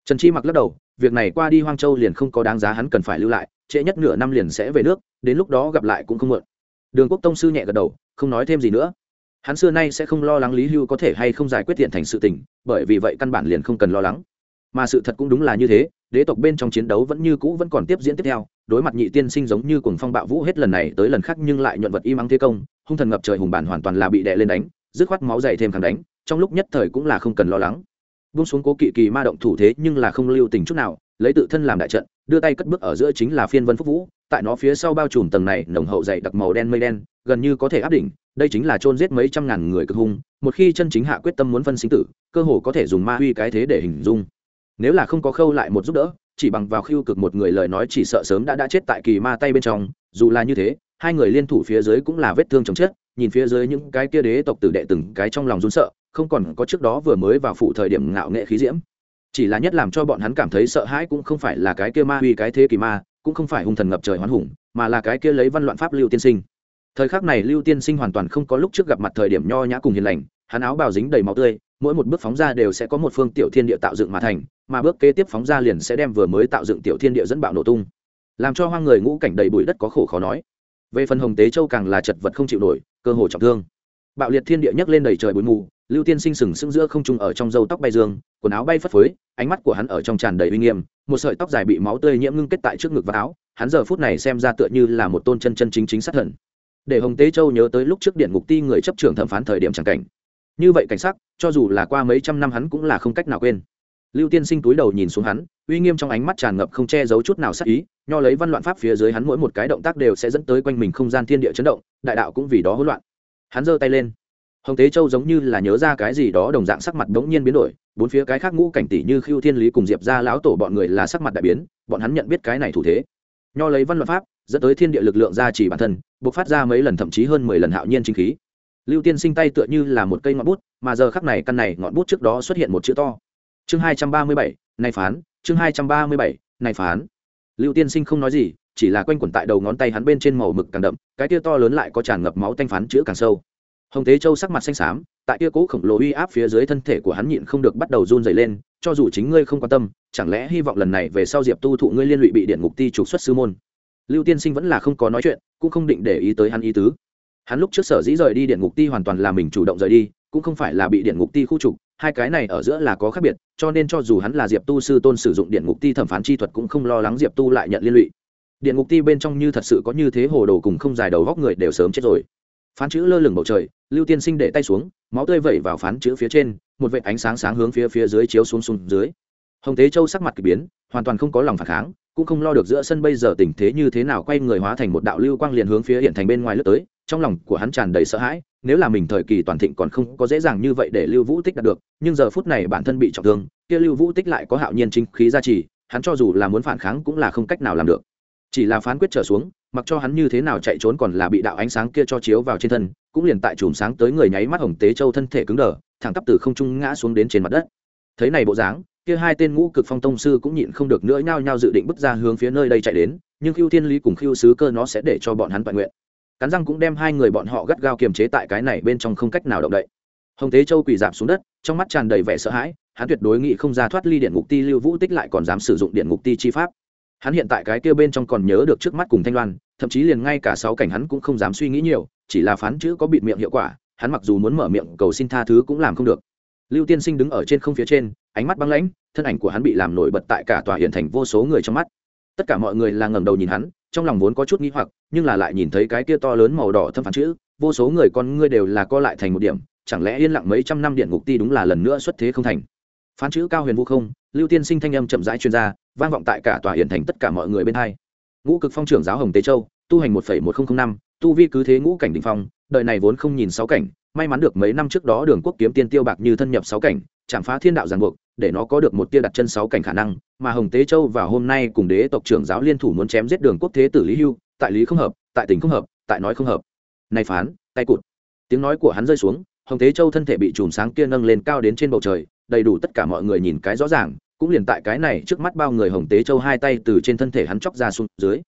Trần chi mặc lắc đầu, việc này qua đi hoang châu liền không có đáng giá hắn cần phải lưu lại, trễ nhất nửa năm liền sẽ về nước, đến lúc đó gặp lại cũng không muộn. Đường quốc tông sư nhẹ gật đầu, không nói thêm gì nữa. Hắn xưa nay sẽ không lo lắng lý hưu có thể hay không giải quyết tiện thành sự tình, bởi vì vậy căn bản liền không cần lo lắng mà sự thật cũng đúng là như thế, đế tộc bên trong chiến đấu vẫn như cũ vẫn còn tiếp diễn tiếp theo, đối mặt nhị tiên sinh giống như cùng phong bạo vũ hết lần này tới lần khác nhưng lại nhuận vật y ắng thế công, hung thần ngập trời hùng bản hoàn toàn là bị đè lên đánh, dứt khoát máu dày thêm càng đánh, trong lúc nhất thời cũng là không cần lo lắng. Buông xuống cố kỵ kỳ ma động thủ thế nhưng là không lưu tình chút nào, lấy tự thân làm đại trận, đưa tay cất bước ở giữa chính là phiên vân phúc vũ, tại nó phía sau bao trùm tầng này nồng hậu dày đặc màu đen mây đen, gần như có thể áp đỉnh, đây chính là chôn giết mấy trăm ngàn người cực hung, một khi chân chính hạ quyết tâm muốn phân sinh tử, cơ hồ có thể dùng ma huy cái thế để hình dung nếu là không có khâu lại một giúp đỡ, chỉ bằng vào khiêu cực một người lời nói chỉ sợ sớm đã đã chết tại kỳ ma tay bên trong, dù là như thế, hai người liên thủ phía dưới cũng là vết thương chồng chết, nhìn phía dưới những cái kia đế tộc tử đệ từng cái trong lòng run sợ, không còn có trước đó vừa mới vào phủ thời điểm ngạo nghệ khí diễm. Chỉ là nhất làm cho bọn hắn cảm thấy sợ hãi cũng không phải là cái kia ma uy cái thế kỳ ma, cũng không phải hung thần ngập trời hoán hùng, mà là cái kia lấy văn loạn pháp lưu tiên sinh. Thời khắc này lưu tiên sinh hoàn toàn không có lúc trước gặp mặt thời điểm nho nhã cùng hiền lành, hắn áo bào dính đầy máu tươi mỗi một bước phóng ra đều sẽ có một phương tiểu thiên địa tạo dựng mà thành, mà bước kế tiếp phóng ra liền sẽ đem vừa mới tạo dựng tiểu thiên địa dẫn bạo nổ tung. Làm cho hoang người ngũ cảnh đầy bụi đất có khổ khó nói. Về phần hồng tế châu càng là chật vật không chịu nổi, cơ hồ trọng thương. Bạo liệt thiên địa nhấc lên đầy trời bụi mù, lưu tiên sinh sừng sững giữa không trung ở trong dâu tóc bay dương, quần áo bay phất phới, ánh mắt của hắn ở trong tràn đầy uy nghiêm, một sợi tóc dài bị máu tươi nhiễm ngưng kết tại trước ngực và áo, hắn giờ phút này xem ra tựa như là một tôn chân chân chính chính sát thần. Để hồng tế châu nhớ tới lúc trước điện ngục ti người chấp trưởng thẩm phán thời điểm chẳng cảnh như vậy cảnh sắc, cho dù là qua mấy trăm năm hắn cũng là không cách nào quên. Lưu tiên sinh túi đầu nhìn xuống hắn, uy nghiêm trong ánh mắt tràn ngập không che giấu chút nào sắc ý, nho lấy văn loạn pháp phía dưới hắn mỗi một cái động tác đều sẽ dẫn tới quanh mình không gian thiên địa chấn động, đại đạo cũng vì đó hỗn loạn. Hắn giơ tay lên. Hồng tế châu giống như là nhớ ra cái gì đó đồng dạng sắc mặt đống nhiên biến đổi, bốn phía cái khác ngũ cảnh tỷ như khiêu thiên lý cùng diệp ra lão tổ bọn người là sắc mặt đại biến, bọn hắn nhận biết cái này thủ thế. Nho lấy văn loạn pháp, dẫn tới thiên địa lực lượng ra chỉ bản thân buộc phát ra mấy lần thậm chí hơn mười lần hạo nhiên chính khí lưu tiên sinh tay tựa như là một cây ngọn bút, mà giờ khắc này căn này ngọn bút trước đó xuất hiện một chữ to. Chương hai trăm ba mươi bảy, này phán, chương hai trăm ba mươi bảy, này phán. Lưu tiên sinh không nói gì, chỉ là quanh quẩn tại đầu ngón tay hắn bên trên màu mực càng đậm, cái tia to lớn lại có tràn ngập máu tanh phán chữ càng sâu. Hồng tế châu sắc mặt xanh xám, tại tia cố khổng lồ uy áp phía dưới thân thể của hắn nhịn không được bắt đầu run dày lên, cho dù chính ngươi không quan tâm, chẳng lẽ hy vọng lần này về sau diệp tu thụ ngươi liên lụy bị điện ngục ti trục xuất sư môn. Lưu tiên sinh vẫn là không có nói chuyện, cũng không định để ý tới hắn ý tứ hắn lúc trước sở dĩ rời đi điện ngục ti hoàn toàn là mình chủ động rời đi, cũng không phải là bị điện ngục ti khu trục, hai cái này ở giữa là có khác biệt, cho nên cho dù hắn là diệp tu sư tôn sử dụng điện ngục ti thẩm phán chi thuật cũng không lo lắng diệp tu lại nhận liên lụy. Điện ngục ti bên trong như thật sự có như thế hồ đồ cùng không dài đầu góc người đều sớm chết rồi. Phán chữ lơ lửng bầu trời, lưu tiên sinh để tay xuống, máu tươi vẩy vào phán chữ phía trên, một vệt ánh sáng sáng hướng phía phía dưới chiếu xuống xuống dưới. Hồng tế châu sắc mặt k ỳ biến, hoàn toàn không có lòng phản kháng, cũng không lo được giữa sân bây giờ tình thế như thế nào quay người hóa thành một đạo lưu quang liền hướng phía hiện thành bên ngoài lướt tới trong lòng của hắn tràn đầy sợ hãi, nếu là mình thời kỳ toàn thịnh còn không có dễ dàng như vậy để lưu vũ tích đạt được, nhưng giờ phút này bản thân bị trọng thương, kia lưu vũ tích lại có hạo nhiên chính khí gia trì, hắn cho dù là muốn phản kháng cũng là không cách nào làm được. Chỉ là phán quyết trở xuống, mặc cho hắn như thế nào chạy trốn còn là bị đạo ánh sáng kia cho chiếu vào trên thân, cũng liền tại chùm sáng tới người nháy mắt hồng tế châu thân thể cứng đờ, thẳng tắp từ không trung ngã xuống đến trên mặt đất. Thấy này bộ dáng, kia hai tên ngũ cực phong tông sư cũng nhịn không được nữa nhao nhao dự định bước ra hướng phía nơi đây chạy đến, nhưng khiêu thiên lý cùng khiêu sứ cơ nó sẽ để cho bọn hắn toàn nguyện cắn răng cũng đem hai người bọn họ gắt gao kiềm chế tại cái này bên trong không cách nào động đậy. Hồng tế châu quỳ giảm xuống đất, trong mắt tràn đầy vẻ sợ hãi, hắn tuyệt đối nghĩ không ra thoát ly điện ngục ti lưu vũ tích lại còn dám sử dụng điện ngục ti chi pháp. Hắn hiện tại cái kia bên trong còn nhớ được trước mắt cùng thanh loan, thậm chí liền ngay cả sáu cảnh hắn cũng không dám suy nghĩ nhiều, chỉ là phán chữ có bịt miệng hiệu quả, hắn mặc dù muốn mở miệng cầu xin tha thứ cũng làm không được. Lưu tiên sinh đứng ở trên không phía trên, ánh mắt băng lãnh, thân ảnh của hắn bị làm nổi bật tại cả tòa hiện thành vô số người trong mắt tất cả mọi người là ngẩng đầu nhìn hắn, trong lòng vốn có chút nghĩ hoặc, nhưng là lại nhìn thấy cái kia to lớn màu đỏ thâm phán chữ, vô số người con ngươi đều là co lại thành một điểm, chẳng lẽ yên lặng mấy trăm năm điện ngục ti đúng là lần nữa xuất thế không thành? Phán chữ cao huyền vũ không, lưu tiên sinh thanh âm chậm rãi chuyên gia vang vọng tại cả tòa hiện thành tất cả mọi người bên hai. Ngũ cực phong trưởng giáo hồng tế châu, tu hành một một nghìn năm, tu vi cứ thế ngũ cảnh đình phong, đời này vốn không nhìn sáu cảnh, may mắn được mấy năm trước đó đường quốc kiếm tiên tiêu bạc như thân nhập sáu cảnh, chạm phá thiên đạo giàn buộc để nó có được một tia đặt chân sáu cảnh khả năng, mà hồng tế châu vào hôm nay cùng đế tộc trưởng giáo liên thủ muốn chém giết đường quốc thế tử lý hưu, tại lý không hợp, tại tình không hợp, tại nói không hợp. Này phán, tay cụt. Tiếng nói của hắn rơi xuống, hồng tế châu thân thể bị chùm sáng kia nâng lên cao đến trên bầu trời, đầy đủ tất cả mọi người nhìn cái rõ ràng, cũng liền tại cái này trước mắt bao người hồng tế châu hai tay từ trên thân thể hắn chóc ra xuống dưới.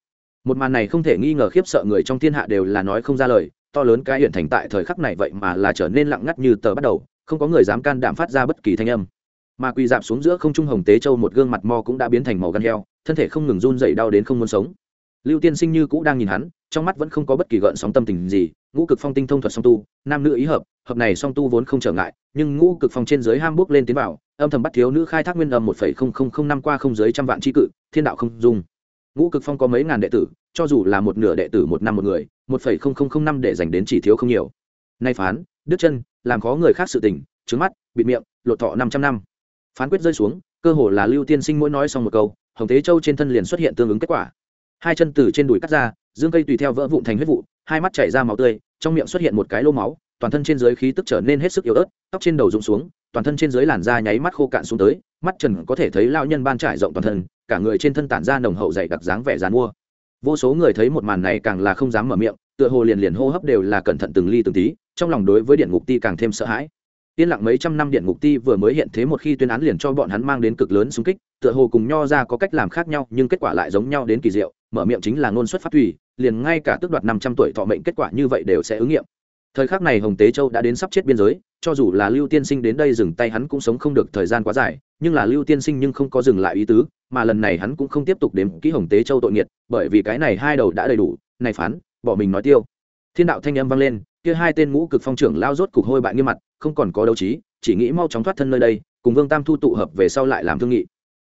Một màn này không thể nghi ngờ khiếp sợ người trong thiên hạ đều là nói không ra lời, to lớn cái hiện thành tại thời khắc này vậy mà là trở nên lặng ngắt như tờ bắt đầu, không có người dám can đảm phát ra bất kỳ thanh âm mà quỳ dạp xuống giữa không trung hồng tế châu một gương mặt mo cũng đã biến thành màu gan heo, thân thể không ngừng run dậy đau đến không muốn sống. Lưu tiên sinh như cũ đang nhìn hắn, trong mắt vẫn không có bất kỳ gợn sóng tâm tình gì, ngũ cực phong tinh thông thuật song tu, nam nữ ý hợp hợp này song tu vốn không trở ngại, nhưng ngũ cực phong trên dưới ham bước lên tiến vào, âm thầm bắt thiếu nữ khai thác nguyên âm một phẩy không không không năm qua không dưới trăm vạn tri cự, thiên đạo không dung. Ngũ cực phong có mấy ngàn đệ tử, cho dù là một nửa đệ tử một năm một người, một phẩy không không không năm để dành đến chỉ thiếu không nhiều. Nay phán, đứt chân, làm khó người khác sự tình trứng mắt, bịt miệng, lột thọ năm trăm năm phán quyết rơi xuống, cơ hồ là lưu tiên sinh mỗi nói xong một câu, hồng thế châu trên thân liền xuất hiện tương ứng kết quả. Hai chân từ trên đùi cắt ra, dương cây tùy theo vỡ vụn thành huyết vụ, hai mắt chảy ra máu tươi, trong miệng xuất hiện một cái lô máu, toàn thân trên dưới khí tức trở nên hết sức yếu ớt, tóc trên đầu rụng xuống, toàn thân trên dưới làn da nháy mắt khô cạn xuống tới, mắt trần có thể thấy lao nhân ban trải rộng toàn thân, cả người trên thân tản ra nồng hậu dày đặc dáng vẻ dán mua. Vô số người thấy một màn này càng là không dám mở miệng, tựa hồ liền liền hô hấp đều là cẩn thận từng ly từng tí, trong lòng đối với điện ngục ti càng thêm sợ hãi yên lặng mấy trăm năm điện ngục ti vừa mới hiện thế một khi tuyên án liền cho bọn hắn mang đến cực lớn xung kích, tựa hồ cùng nho ra có cách làm khác nhau, nhưng kết quả lại giống nhau đến kỳ diệu, mở miệng chính là ngôn xuất phát thủy, liền ngay cả tước đoạt năm trăm tuổi thọ mệnh kết quả như vậy đều sẽ ứng nghiệm. Thời khắc này hồng tế châu đã đến sắp chết biên giới, cho dù là lưu tiên sinh đến đây dừng tay hắn cũng sống không được thời gian quá dài, nhưng là lưu tiên sinh nhưng không có dừng lại ý tứ, mà lần này hắn cũng không tiếp tục đếm kỹ hồng tế châu tội nghiệt, bởi vì cái này hai đầu đã đầy đủ, này phán, bỏ mình nói tiêu. Thiên đạo thanh âm vang lên kia hai tên ngũ cực phong trưởng lao rốt cục hôi bại nghiêm mặt, không còn có đấu trí, chỉ nghĩ mau chóng thoát thân nơi đây, cùng vương tam thu tụ hợp về sau lại làm thương nghị.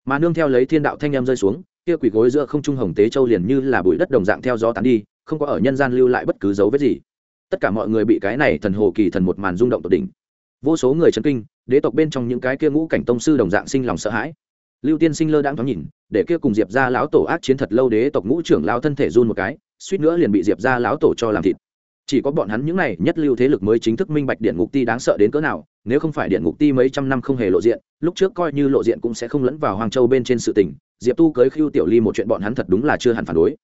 Mà nương theo lấy thiên đạo thanh em rơi xuống, kia quỷ gối giữa không trung hồng tế châu liền như là bụi đất đồng dạng theo gió tán đi, không có ở nhân gian lưu lại bất cứ dấu vết gì. Tất cả mọi người bị cái này thần hồ kỳ thần một màn rung động tột đỉnh. Vô số người chấn kinh, đế tộc bên trong những cái kia ngũ cảnh tông sư đồng dạng sinh lòng sợ hãi. Lưu tiên sinh lơ đãng thoáng nhìn, để kia cùng diệp ra lão tổ ác chiến thật lâu đế tộc ngũ trưởng lao thân thể run một cái, suýt nữa liền bị diệp ra lão tổ cho làm thịt chỉ có bọn hắn những này nhất lưu thế lực mới chính thức minh bạch điện ngục ti đáng sợ đến cỡ nào, nếu không phải điện ngục ti mấy trăm năm không hề lộ diện, lúc trước coi như lộ diện cũng sẽ không lẫn vào hoàng châu bên trên sự tình, diệp tu cưới khiêu tiểu ly một chuyện bọn hắn thật đúng là chưa hẳn phản đối.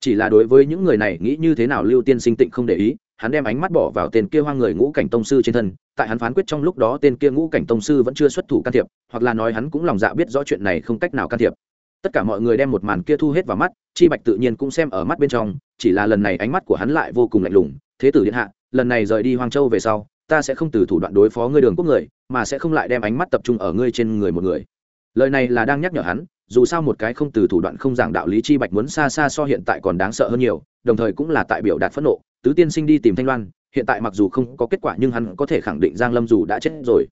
Chỉ là đối với những người này nghĩ như thế nào lưu tiên sinh tịnh không để ý, hắn đem ánh mắt bỏ vào tên kia hoang người ngũ cảnh tông sư trên thân, tại hắn phán quyết trong lúc đó tên kia ngũ cảnh tông sư vẫn chưa xuất thủ can thiệp, hoặc là nói hắn cũng lòng dạ biết rõ chuyện này không cách nào can thiệp. Tất cả mọi người đem một màn kia thu hết vào mắt, chi bạch tự nhiên cũng xem ở mắt bên trong, chỉ là lần này ánh mắt của hắn lại vô cùng lạnh lùng thế tử điện hạ, lần này rời đi hoang châu về sau, ta sẽ không từ thủ đoạn đối phó ngươi đường quốc người, mà sẽ không lại đem ánh mắt tập trung ở ngươi trên người một người. Lời này là đang nhắc nhở hắn, dù sao một cái không từ thủ đoạn không giảng đạo lý chi bạch muốn xa xa so hiện tại còn đáng sợ hơn nhiều, đồng thời cũng là tại biểu đạt phẫn nộ, tứ tiên sinh đi tìm thanh loan, hiện tại mặc dù không có kết quả nhưng hắn có thể khẳng định giang lâm dù đã chết rồi.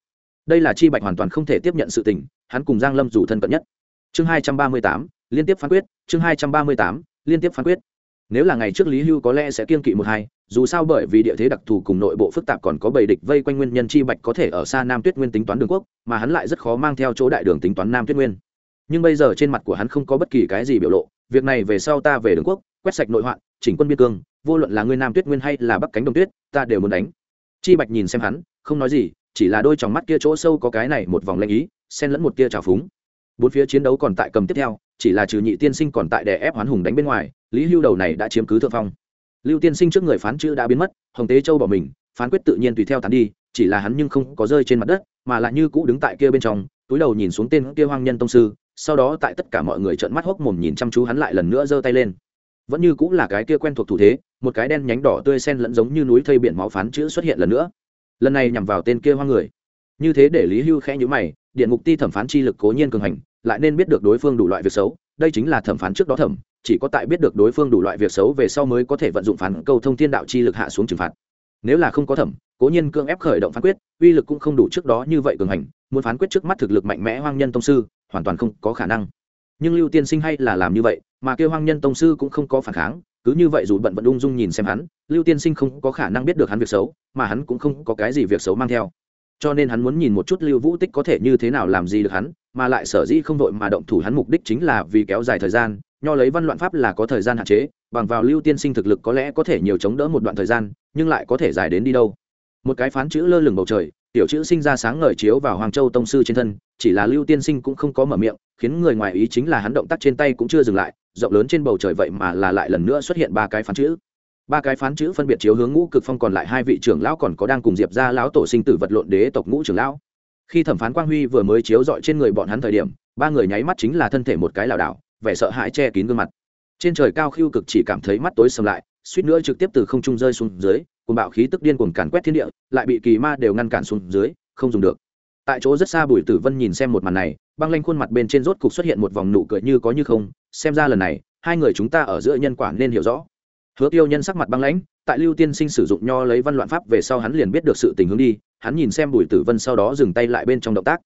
Đây là chi bạch hoàn toàn không thể tiếp nhận sự tình, hắn cùng giang lâm dù thân cận nhất. Chương hai trăm ba mươi tám, liên tiếp phán quyết, chương hai trăm ba mươi tám, liên tiếp phán quyết nếu là ngày trước lý hưu có lẽ sẽ kiên kỵ một hai, dù sao bởi vì địa thế đặc thù cùng nội bộ phức tạp còn có bầy địch vây quanh nguyên nhân chi bạch có thể ở xa nam tuyết nguyên tính toán đường quốc, mà hắn lại rất khó mang theo chỗ đại đường tính toán nam tuyết nguyên. Nhưng bây giờ trên mặt của hắn không có bất kỳ cái gì biểu lộ, việc này về sau ta về đường quốc, quét sạch nội hoạn, chỉnh quân biên cương, vô luận là người nam tuyết nguyên hay là bắc cánh đồng tuyết, ta đều muốn đánh. Chi bạch nhìn xem hắn, không nói gì, chỉ là đôi tròng mắt kia chỗ sâu có cái này một vòng lanh ý, xen lẫn một tia trào phúng. Bốn phía chiến đấu còn tại cầm tiếp theo, chỉ là trừ nhị tiên sinh còn tại đè ép hoán hùng đánh bên ngoài lý hưu đầu này đã chiếm cứ thượng phong. Lưu tiên sinh trước người phán chữ đã biến mất, hồng tế châu bỏ mình, phán quyết tự nhiên tùy theo tán đi, chỉ là hắn nhưng không có rơi trên mặt đất, mà lại như cũ đứng tại kia bên trong, túi đầu nhìn xuống tên kia hoang nhân tông sư, sau đó tại tất cả mọi người trợn mắt hốc mồm nhìn chăm chú hắn lại lần nữa giơ tay lên. Vẫn như cũng là cái kia quen thuộc thủ thế, một cái đen nhánh đỏ tươi sen lẫn giống như núi thây biển máu phán chữ xuất hiện lần nữa. Lần này nhằm vào tên kia hoang người. Như thế để lý hưu khẽ nhữ mày, điện mục ti thẩm phán chi lực cố nhiên cường hành, lại nên biết được đối phương đủ loại việc xấu, đây chính là thẩm phán trước đó thẩm chỉ có tại biết được đối phương đủ loại việc xấu về sau mới có thể vận dụng phán câu thông thiên đạo chi lực hạ xuống trừng phạt. Nếu là không có thẩm, cố nhiên cương ép khởi động phán quyết, uy lực cũng không đủ trước đó như vậy cường hành, muốn phán quyết trước mắt thực lực mạnh mẽ hoang nhân tông sư, hoàn toàn không có khả năng. Nhưng lưu tiên sinh hay là làm như vậy, mà kêu hoang nhân tông sư cũng không có phản kháng, cứ như vậy dù bận vận ung dung nhìn xem hắn, lưu tiên sinh không có khả năng biết được hắn việc xấu, mà hắn cũng không có cái gì việc xấu mang theo. Cho nên hắn muốn nhìn một chút lưu vũ tích có thể như thế nào làm gì được hắn, mà lại sở dĩ không đội mà động thủ hắn mục đích chính là vì kéo dài thời gian nho lấy văn loạn pháp là có thời gian hạn chế, bằng vào lưu tiên sinh thực lực có lẽ có thể nhiều chống đỡ một đoạn thời gian, nhưng lại có thể dài đến đi đâu. Một cái phán chữ lơ lửng bầu trời, tiểu chữ sinh ra sáng ngời chiếu vào hoàng châu tông sư trên thân, chỉ là lưu tiên sinh cũng không có mở miệng, khiến người ngoài ý chính là hắn động tác trên tay cũng chưa dừng lại, rộng lớn trên bầu trời vậy mà là lại lần nữa xuất hiện ba cái phán chữ. Ba cái phán chữ phân biệt chiếu hướng ngũ cực phong còn lại hai vị trưởng lão còn có đang cùng diệp ra lão tổ sinh tử vật lộn đế tộc ngũ trưởng lão. Khi thẩm phán quang huy vừa mới chiếu dọi trên người bọn hắn thời điểm, ba người nháy mắt chính là thân thể một cái lảo đảo vẻ sợ hãi che kín gương mặt. Trên trời cao khiêu cực chỉ cảm thấy mắt tối sầm lại, suýt nữa trực tiếp từ không trung rơi xuống dưới cùng bạo khí tức điên cuồng càn quét thiên địa, lại bị kỳ ma đều ngăn cản xuống dưới, không dùng được. Tại chỗ rất xa bùi tử vân nhìn xem một màn này, băng lanh khuôn mặt bên trên rốt cục xuất hiện một vòng nụ cười như có như không, xem ra lần này, hai người chúng ta ở giữa nhân quả nên hiểu rõ. Hứa tiêu nhân sắc mặt băng lãnh, tại lưu tiên sinh sử dụng nho lấy văn loạn pháp về sau hắn liền biết được sự tình hướng đi, hắn nhìn xem bùi tử vân sau đó dừng tay lại bên trong động tác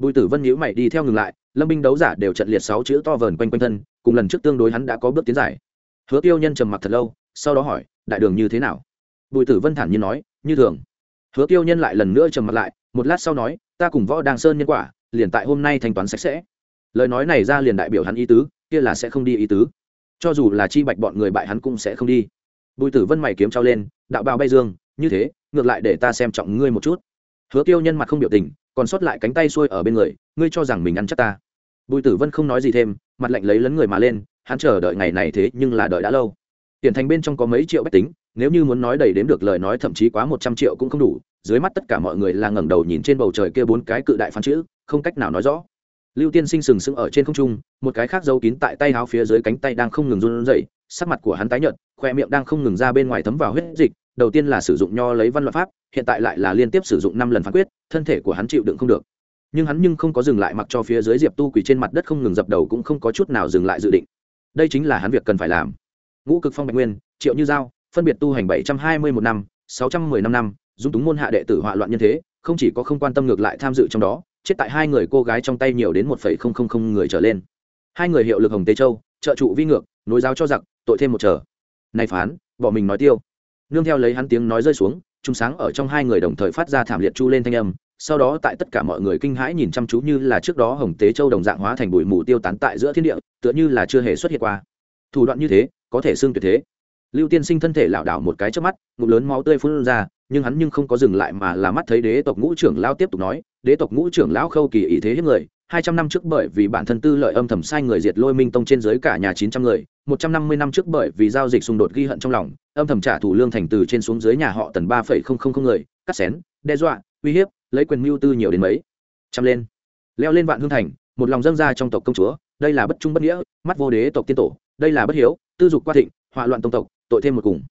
bùi tử vân nhíu mày đi theo ngừng lại, lâm binh đấu giả đều trận liệt sáu chữ to vờn quanh quanh thân, cùng lần trước tương đối hắn đã có bước tiến giải. Hứa tiêu nhân trầm mặc thật lâu, sau đó hỏi, đại đường như thế nào? Bùi tử vân thản nhiên nói, như thường. Hứa tiêu nhân lại lần nữa trầm mặc lại, một lát sau nói, ta cùng võ đàng sơn nhân quả, liền tại hôm nay thanh toán sạch sẽ. Lời nói này ra liền đại biểu hắn ý tứ, kia là sẽ không đi ý tứ. Cho dù là chi bạch bọn người bại hắn cũng sẽ không đi. Bùi tử vân mày kiếm trao lên, đạo bào bay dương, như thế, ngược lại để ta xem trọng ngươi một chút. Hứa tiêu nhân mặt không biểu tình còn sót lại cánh tay xuôi ở bên người, ngươi cho rằng mình ăn chắc ta. Bùi tử vân không nói gì thêm, mặt lạnh lấy lấn người mà lên, hắn chờ đợi ngày này thế nhưng là đợi đã lâu. Tiền thành bên trong có mấy triệu bách tính, nếu như muốn nói đầy đếm được lời nói thậm chí quá một trăm triệu cũng không đủ, dưới mắt tất cả mọi người là ngẩng đầu nhìn trên bầu trời kia bốn cái cự đại phán chữ, không cách nào nói rõ. Lưu tiên sinh sừng sững ở trên không trung, một cái khác giấu kín tại tay háo phía dưới cánh tay đang không ngừng run rẩy, sắc mặt của hắn tái nhợt, khoe miệng đang không ngừng ra bên ngoài thấm vào huyết dịch, đầu tiên là sử dụng nho lấy văn luật pháp, hiện tại lại là liên tiếp sử dụng năm lần phán quyết thân thể của hắn chịu đựng không được. Nhưng hắn nhưng không có dừng lại mặc cho phía dưới diệp tu quỳ trên mặt đất không ngừng dập đầu cũng không có chút nào dừng lại dự định. Đây chính là hắn việc cần phải làm. Ngũ cực phong bạch nguyên, triệu như giao phân biệt tu hành bảy trăm hai mươi một năm, sáu trăm mười năm năm, dung túng môn hạ đệ tử họa loạn nhân thế, không chỉ có không quan tâm ngược lại tham dự trong đó, chết tại hai người cô gái trong tay nhiều đến một phẩy không không không người trở lên. Hai người hiệu lực hồng tế châu, trợ trụ vi ngược, nối giáo cho giặc, tội thêm một trở. Này phán, bỏ mình nói tiêu. Nương theo lấy hắn tiếng nói rơi xuống trung sáng ở trong hai người đồng thời phát ra thảm liệt chu lên thanh âm, sau đó tại tất cả mọi người kinh hãi nhìn chăm chú như là trước đó hồng tế châu đồng dạng hóa thành bụi mù tiêu tán tại giữa thiên địa, tựa như là chưa hề xuất hiện qua. Thủ đoạn như thế, có thể xương tuyệt thế. Lưu tiên sinh thân thể lảo đảo một cái trước mắt, ngụm lớn máu tươi phun ra, nhưng hắn nhưng không có dừng lại mà là mắt thấy đế tộc ngũ trưởng lao tiếp tục nói, đế tộc ngũ trưởng lão khâu kỳ ý thế hết người hai trăm năm trước bởi vì bản thân tư lợi âm thầm sai người diệt lôi minh tông trên dưới cả nhà chín trăm người, một trăm năm mươi năm trước bởi vì giao dịch xung đột ghi hận trong lòng, âm thầm trả thù lương thành từ trên xuống dưới nhà họ tần ba phẩy không không không người, cắt xén, đe dọa, uy hiếp, lấy quyền mưu tư nhiều đến mấy trăm lên. Leo lên vạn hương thành, một lòng dâng ra trong tộc công chúa, đây là bất trung bất nghĩa, mắt vô đế tộc tiên tổ, đây là bất hiếu, tư dục qua thịnh, họa loạn tông tộc, tội thêm một cùng.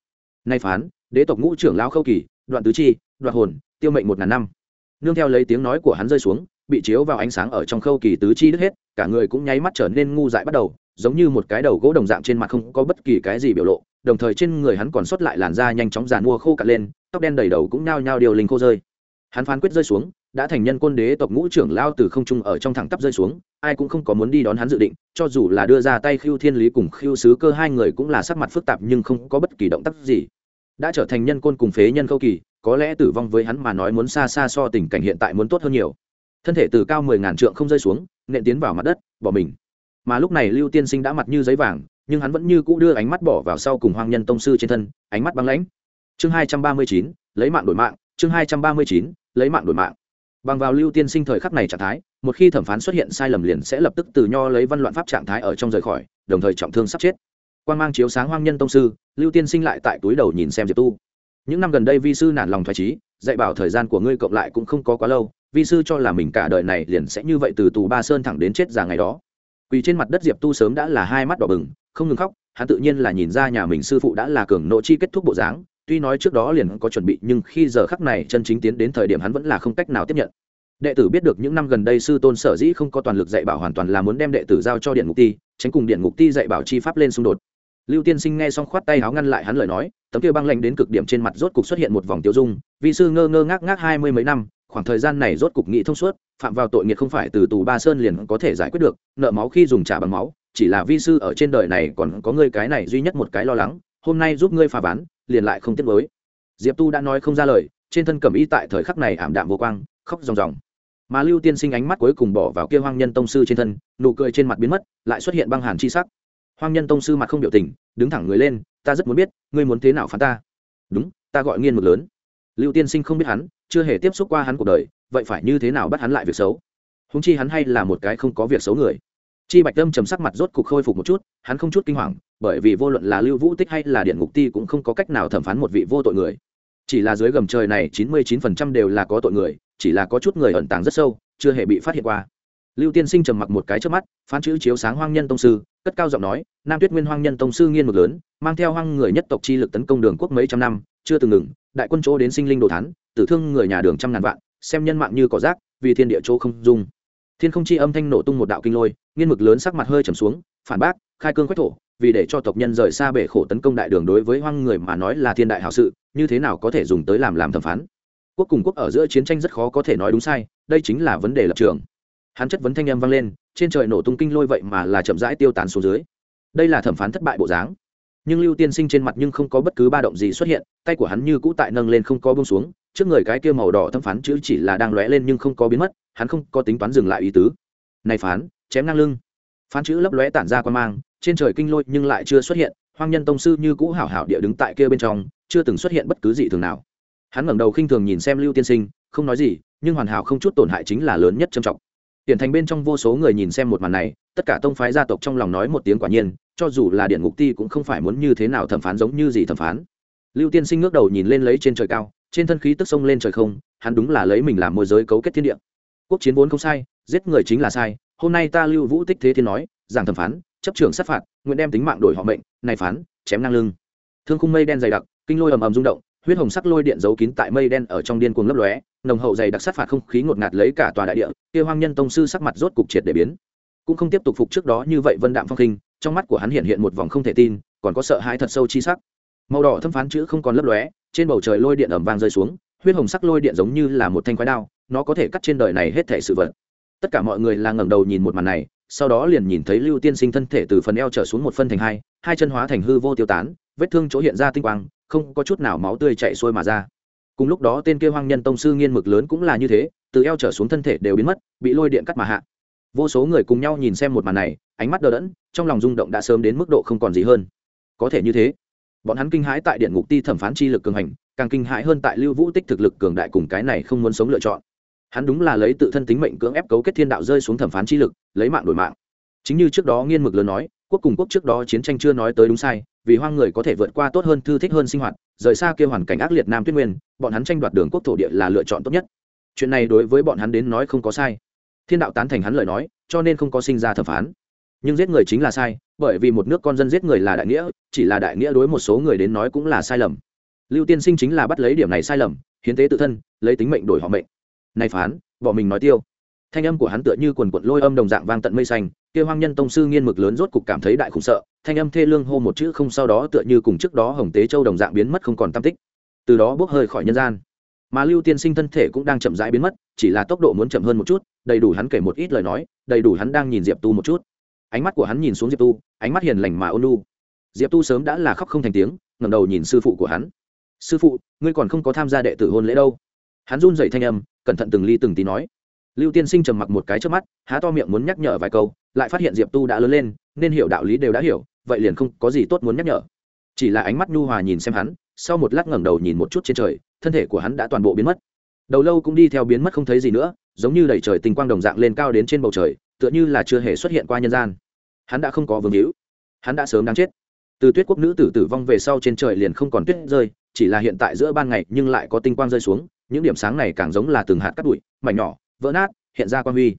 Nay phán, đế tộc ngũ trưởng lão khâu kỳ, đoạn tứ chi, đoạn hồn, tiêu mệnh một ngàn năm. Nương theo lấy tiếng nói của hắn rơi xuống bị chiếu vào ánh sáng ở trong khâu kỳ tứ chi đứt hết, cả người cũng nháy mắt trở nên ngu dại bắt đầu, giống như một cái đầu gỗ đồng dạng trên mặt không có bất kỳ cái gì biểu lộ, đồng thời trên người hắn còn xuất lại làn da nhanh chóng giàn mua khô cạn lên, tóc đen đầy đầu cũng nao nhao điều linh khô rơi. Hắn phán quyết rơi xuống, đã thành nhân quân đế tộc ngũ trưởng lao từ không trung ở trong thẳng tắp rơi xuống, ai cũng không có muốn đi đón hắn dự định, cho dù là đưa ra tay khiêu thiên lý cùng khiêu sứ cơ hai người cũng là sắc mặt phức tạp nhưng không có bất kỳ động tác gì. Đã trở thành nhân côn cùng phế nhân khâu kỳ, có lẽ tử vong với hắn mà nói muốn xa xa so tình cảnh hiện tại muốn tốt hơn nhiều thân thể từ cao mười ngàn trượng không rơi xuống, nện tiến vào mặt đất, bỏ mình. Mà lúc này lưu tiên sinh đã mặt như giấy vàng, nhưng hắn vẫn như cũ đưa ánh mắt bỏ vào sau cùng hoang nhân tông sư trên thân, ánh mắt băng lãnh. Chương hai trăm ba mươi chín, lấy mạng đổi mạng, chương hai trăm ba mươi chín, lấy mạng đổi mạng. Bằng vào lưu tiên sinh thời khắc này trạng thái, một khi thẩm phán xuất hiện sai lầm liền sẽ lập tức từ nho lấy văn loạn pháp trạng thái ở trong rời khỏi, đồng thời trọng thương sắp chết. Quan mang chiếu sáng hoang nhân tông sư, lưu tiên sinh lại tại túi đầu nhìn xem diệp tu. Những năm gần đây vi sư nản lòng thoải trí dạy bảo thời gian của ngươi cộng lại cũng không có quá lâu vi sư cho là mình cả đời này liền sẽ như vậy từ tù ba sơn thẳng đến chết già ngày đó. Quỳ trên mặt đất diệp tu sớm đã là hai mắt đỏ bừng, không ngừng khóc, hắn tự nhiên là nhìn ra nhà mình sư phụ đã là cường nộ chi kết thúc bộ dáng, tuy nói trước đó liền có chuẩn bị, nhưng khi giờ khắc này chân chính tiến đến thời điểm hắn vẫn là không cách nào tiếp nhận. Đệ tử biết được những năm gần đây sư tôn sở dĩ không có toàn lực dạy bảo hoàn toàn là muốn đem đệ tử giao cho điện ngục ti, tránh cùng điện ngục ti dạy bảo chi pháp lên xung đột. Lưu tiên sinh nghe xong khoát tay áo ngăn lại hắn lời nói, tấm kia băng lạnh đến cực điểm trên mặt rốt cục xuất hiện một vòng tiêu dung vì sư ngơ ngơ ngác ngác hai mươi mấy năm khoảng thời gian này rốt cục nghị thông suốt, phạm vào tội nghiệt không phải từ tù ba sơn liền có thể giải quyết được, nợ máu khi dùng trả bằng máu, chỉ là vi sư ở trên đời này còn có ngươi cái này duy nhất một cái lo lắng, hôm nay giúp ngươi phá ván, liền lại không tiếc với diệp tu đã nói không ra lời, trên thân cẩm y tại thời khắc này ảm đạm vô quang, khóc ròng ròng. Mà lưu tiên sinh ánh mắt cuối cùng bỏ vào kia hoang nhân tông sư trên thân, nụ cười trên mặt biến mất, lại xuất hiện băng hàn chi sắc. Hoang nhân tông sư mặt không biểu tình, đứng thẳng người lên, ta rất muốn biết, ngươi muốn thế nào phán ta? Đúng, ta gọi nghiên mực lớn. Lưu tiên sinh không biết hắn chưa hề tiếp xúc qua hắn cuộc đời, vậy phải như thế nào bắt hắn lại việc xấu? Húng chi hắn hay là một cái không có việc xấu người. Chi bạch tâm trầm sắc mặt rốt cục khôi phục một chút, hắn không chút kinh hoàng, bởi vì vô luận là lưu vũ tích hay là điện ngục ti cũng không có cách nào thẩm phán một vị vô tội người. Chỉ là dưới gầm trời này chín mươi chín phần trăm đều là có tội người, chỉ là có chút người ẩn tàng rất sâu, chưa hề bị phát hiện qua. Lưu tiên sinh trầm mặc một cái trước mắt, phán chữ chiếu sáng hoang nhân tông sư, cất cao giọng nói, nam tuyết nguyên hoang nhân tông sư nghiên mực lớn, mang theo hoang người nhất tộc chi lực tấn công đường quốc mấy trăm năm chưa từng ngừng, đại quân chỗ đến sinh linh đồ thán, tử thương người nhà đường trăm ngàn vạn, xem nhân mạng như cỏ rác, vì thiên địa chỗ không dung. Thiên không chi âm thanh nổ tung một đạo kinh lôi, nghiên mực lớn sắc mặt hơi trầm xuống, phản bác, khai cương quách thổ, vì để cho tộc nhân rời xa bể khổ tấn công đại đường đối với hoang người mà nói là thiên đại hảo sự, như thế nào có thể dùng tới làm làm thẩm phán? Quốc cùng quốc ở giữa chiến tranh rất khó có thể nói đúng sai, đây chính là vấn đề lập trường. Hắn chất vấn thanh âm vang lên, trên trời nổ tung kinh lôi vậy mà là chậm rãi tiêu tán xuống dưới. Đây là thẩm phán thất bại bộ dáng nhưng lưu tiên sinh trên mặt nhưng không có bất cứ ba động gì xuất hiện tay của hắn như cũ tại nâng lên không có bông xuống trước người cái kia màu đỏ thâm phán chữ chỉ là đang lóe lên nhưng không có biến mất hắn không có tính toán dừng lại ý tứ. Này phán chém ngang lưng. Phán chữ lấp lóe tản ra qua mang trên trời kinh lôi nhưng lại chưa xuất hiện hoang nhân tông sư như cũ hảo hảo địa đứng tại kia bên trong chưa từng xuất hiện bất cứ gì thường nào. Hắn ngẩng đầu khinh thường nhìn xem lưu tiên sinh không nói gì nhưng hoàn hảo không chút tổn hại chính là lớn nhất trầm trọng. Tiền thành bên trong vô số người nhìn xem một màn này, tất cả tông phái gia tộc trong lòng nói một tiếng quả nhiên, cho dù là điện ngục ti cũng không phải muốn như thế nào thẩm phán giống như gì thẩm phán. Lưu Tiên Sinh ngước đầu nhìn lên lấy trên trời cao, trên thân khí tức sông lên trời không, hắn đúng là lấy mình làm môi giới cấu kết thiên địa. Quốc chiến vốn không sai, giết người chính là sai, hôm nay ta Lưu Vũ Tích thế thiên nói, giảng thẩm phán, chấp trưởng sát phạt, nguyện đem tính mạng đổi họ mệnh, này phán, chém ngang lưng. Thương khung mây đen dày đặc, kinh lôi ầm ầm rung động, huyết hồng sắc lôi điện giấu kín tại mây đen ở trong điên cuồng lấp lóe nồng hậu dày đặc sát phạt không khí ngột ngạt lấy cả tòa đại địa kia hoang nhân tông sư sắc mặt rốt cục triệt để biến cũng không tiếp tục phục trước đó như vậy vân đạm phong khinh trong mắt của hắn hiện hiện một vòng không thể tin, còn có sợ hãi thật sâu chi sắc. Màu đỏ thâm phán chữ không còn lấp lóe, trên bầu trời lôi điện ẩm vang rơi xuống, huyết hồng sắc lôi điện giống như là một thanh khoái đao, nó có thể cắt trên đời này hết thể sự vật. Tất cả mọi người là ngẩng đầu nhìn một màn này, sau đó liền nhìn thấy lưu tiên sinh thân thể từ phần eo trở xuống một phân thành hai hai chân hóa thành hư vô tiêu tán, vết thương chỗ hiện ra tinh quang, không có chút nào máu tươi chạy xuôi mà ra. Cùng lúc đó tên kia hoang nhân tông sư nghiên mực lớn cũng là như thế, từ eo trở xuống thân thể đều biến mất, bị lôi điện cắt mà hạ. Vô số người cùng nhau nhìn xem một màn này ánh mắt đờ đẫn, trong lòng rung động đã sớm đến mức độ không còn gì hơn. Có thể như thế, bọn hắn kinh hãi tại điện ngục ti thẩm phán chi lực cường hành, càng kinh hãi hơn tại lưu vũ tích thực lực cường đại cùng cái này không muốn sống lựa chọn. Hắn đúng là lấy tự thân tính mệnh cưỡng ép cấu kết thiên đạo rơi xuống thẩm phán chi lực, lấy mạng đổi mạng. Chính như trước đó nghiên mực lớn nói, quốc cùng quốc trước đó chiến tranh chưa nói tới đúng sai, vì hoang người có thể vượt qua tốt hơn, thư thích hơn sinh hoạt, rời xa kia hoàn cảnh ác liệt nam tuyết nguyên, bọn hắn tranh đoạt đường quốc thổ địa là lựa chọn tốt nhất. Chuyện này đối với bọn hắn đến nói không có sai. Thiên đạo tán thành hắn lời nói, cho nên không có sinh ra thẩm phán nhưng giết người chính là sai, bởi vì một nước con dân giết người là đại nghĩa, chỉ là đại nghĩa đối một số người đến nói cũng là sai lầm. Lưu tiên sinh chính là bắt lấy điểm này sai lầm, hiến tế tự thân, lấy tính mệnh đổi họ mệnh. Này phán bỏ mình nói tiêu. Thanh âm của hắn tựa như quần quận lôi âm đồng dạng vang tận mây xanh, kia hoang nhân tông sư nghiên mực lớn rốt cục cảm thấy đại khủng sợ, thanh âm thê lương hô một chữ không sau đó tựa như cùng trước đó hồng tế châu đồng dạng biến mất không còn tam tích. Từ đó bốc hơi khỏi nhân gian. Mà lưu tiên sinh thân thể cũng đang chậm rãi biến mất, chỉ là tốc độ muốn chậm hơn một chút, đầy đủ hắn kể một ít lời nói, đầy đủ hắn đang nhìn diệp tu một chút ánh mắt của hắn nhìn xuống diệp tu, ánh mắt hiền lành mà ôn lu diệp tu sớm đã là khóc không thành tiếng, ngẩng đầu nhìn sư phụ của hắn. Sư phụ, ngươi còn không có tham gia đệ tử hôn lễ đâu. Hắn run dậy thanh âm, cẩn thận từng ly từng tí nói. Lưu tiên sinh trầm mặc một cái trước mắt, há to miệng muốn nhắc nhở vài câu, lại phát hiện diệp tu đã lớn lên, nên hiểu đạo lý đều đã hiểu, vậy liền không có gì tốt muốn nhắc nhở. Chỉ là ánh mắt nhu hòa nhìn xem hắn, sau một lát ngẩng đầu nhìn một chút trên trời, thân thể của hắn đã toàn bộ biến mất. Đầu lâu cũng đi theo biến mất không thấy gì nữa, giống như đẩy trời tình quang đồng dạng lên cao đến trên bầu trời tựa như là chưa hề xuất hiện qua nhân gian. Hắn đã không có vương hữu. Hắn đã sớm đáng chết. Từ tuyết quốc nữ tử tử vong về sau trên trời liền không còn tuyết rơi, chỉ là hiện tại giữa ban ngày nhưng lại có tinh quang rơi xuống, những điểm sáng này càng giống là từng hạt cắt bụi, mảnh nhỏ, vỡ nát, hiện ra quan huy.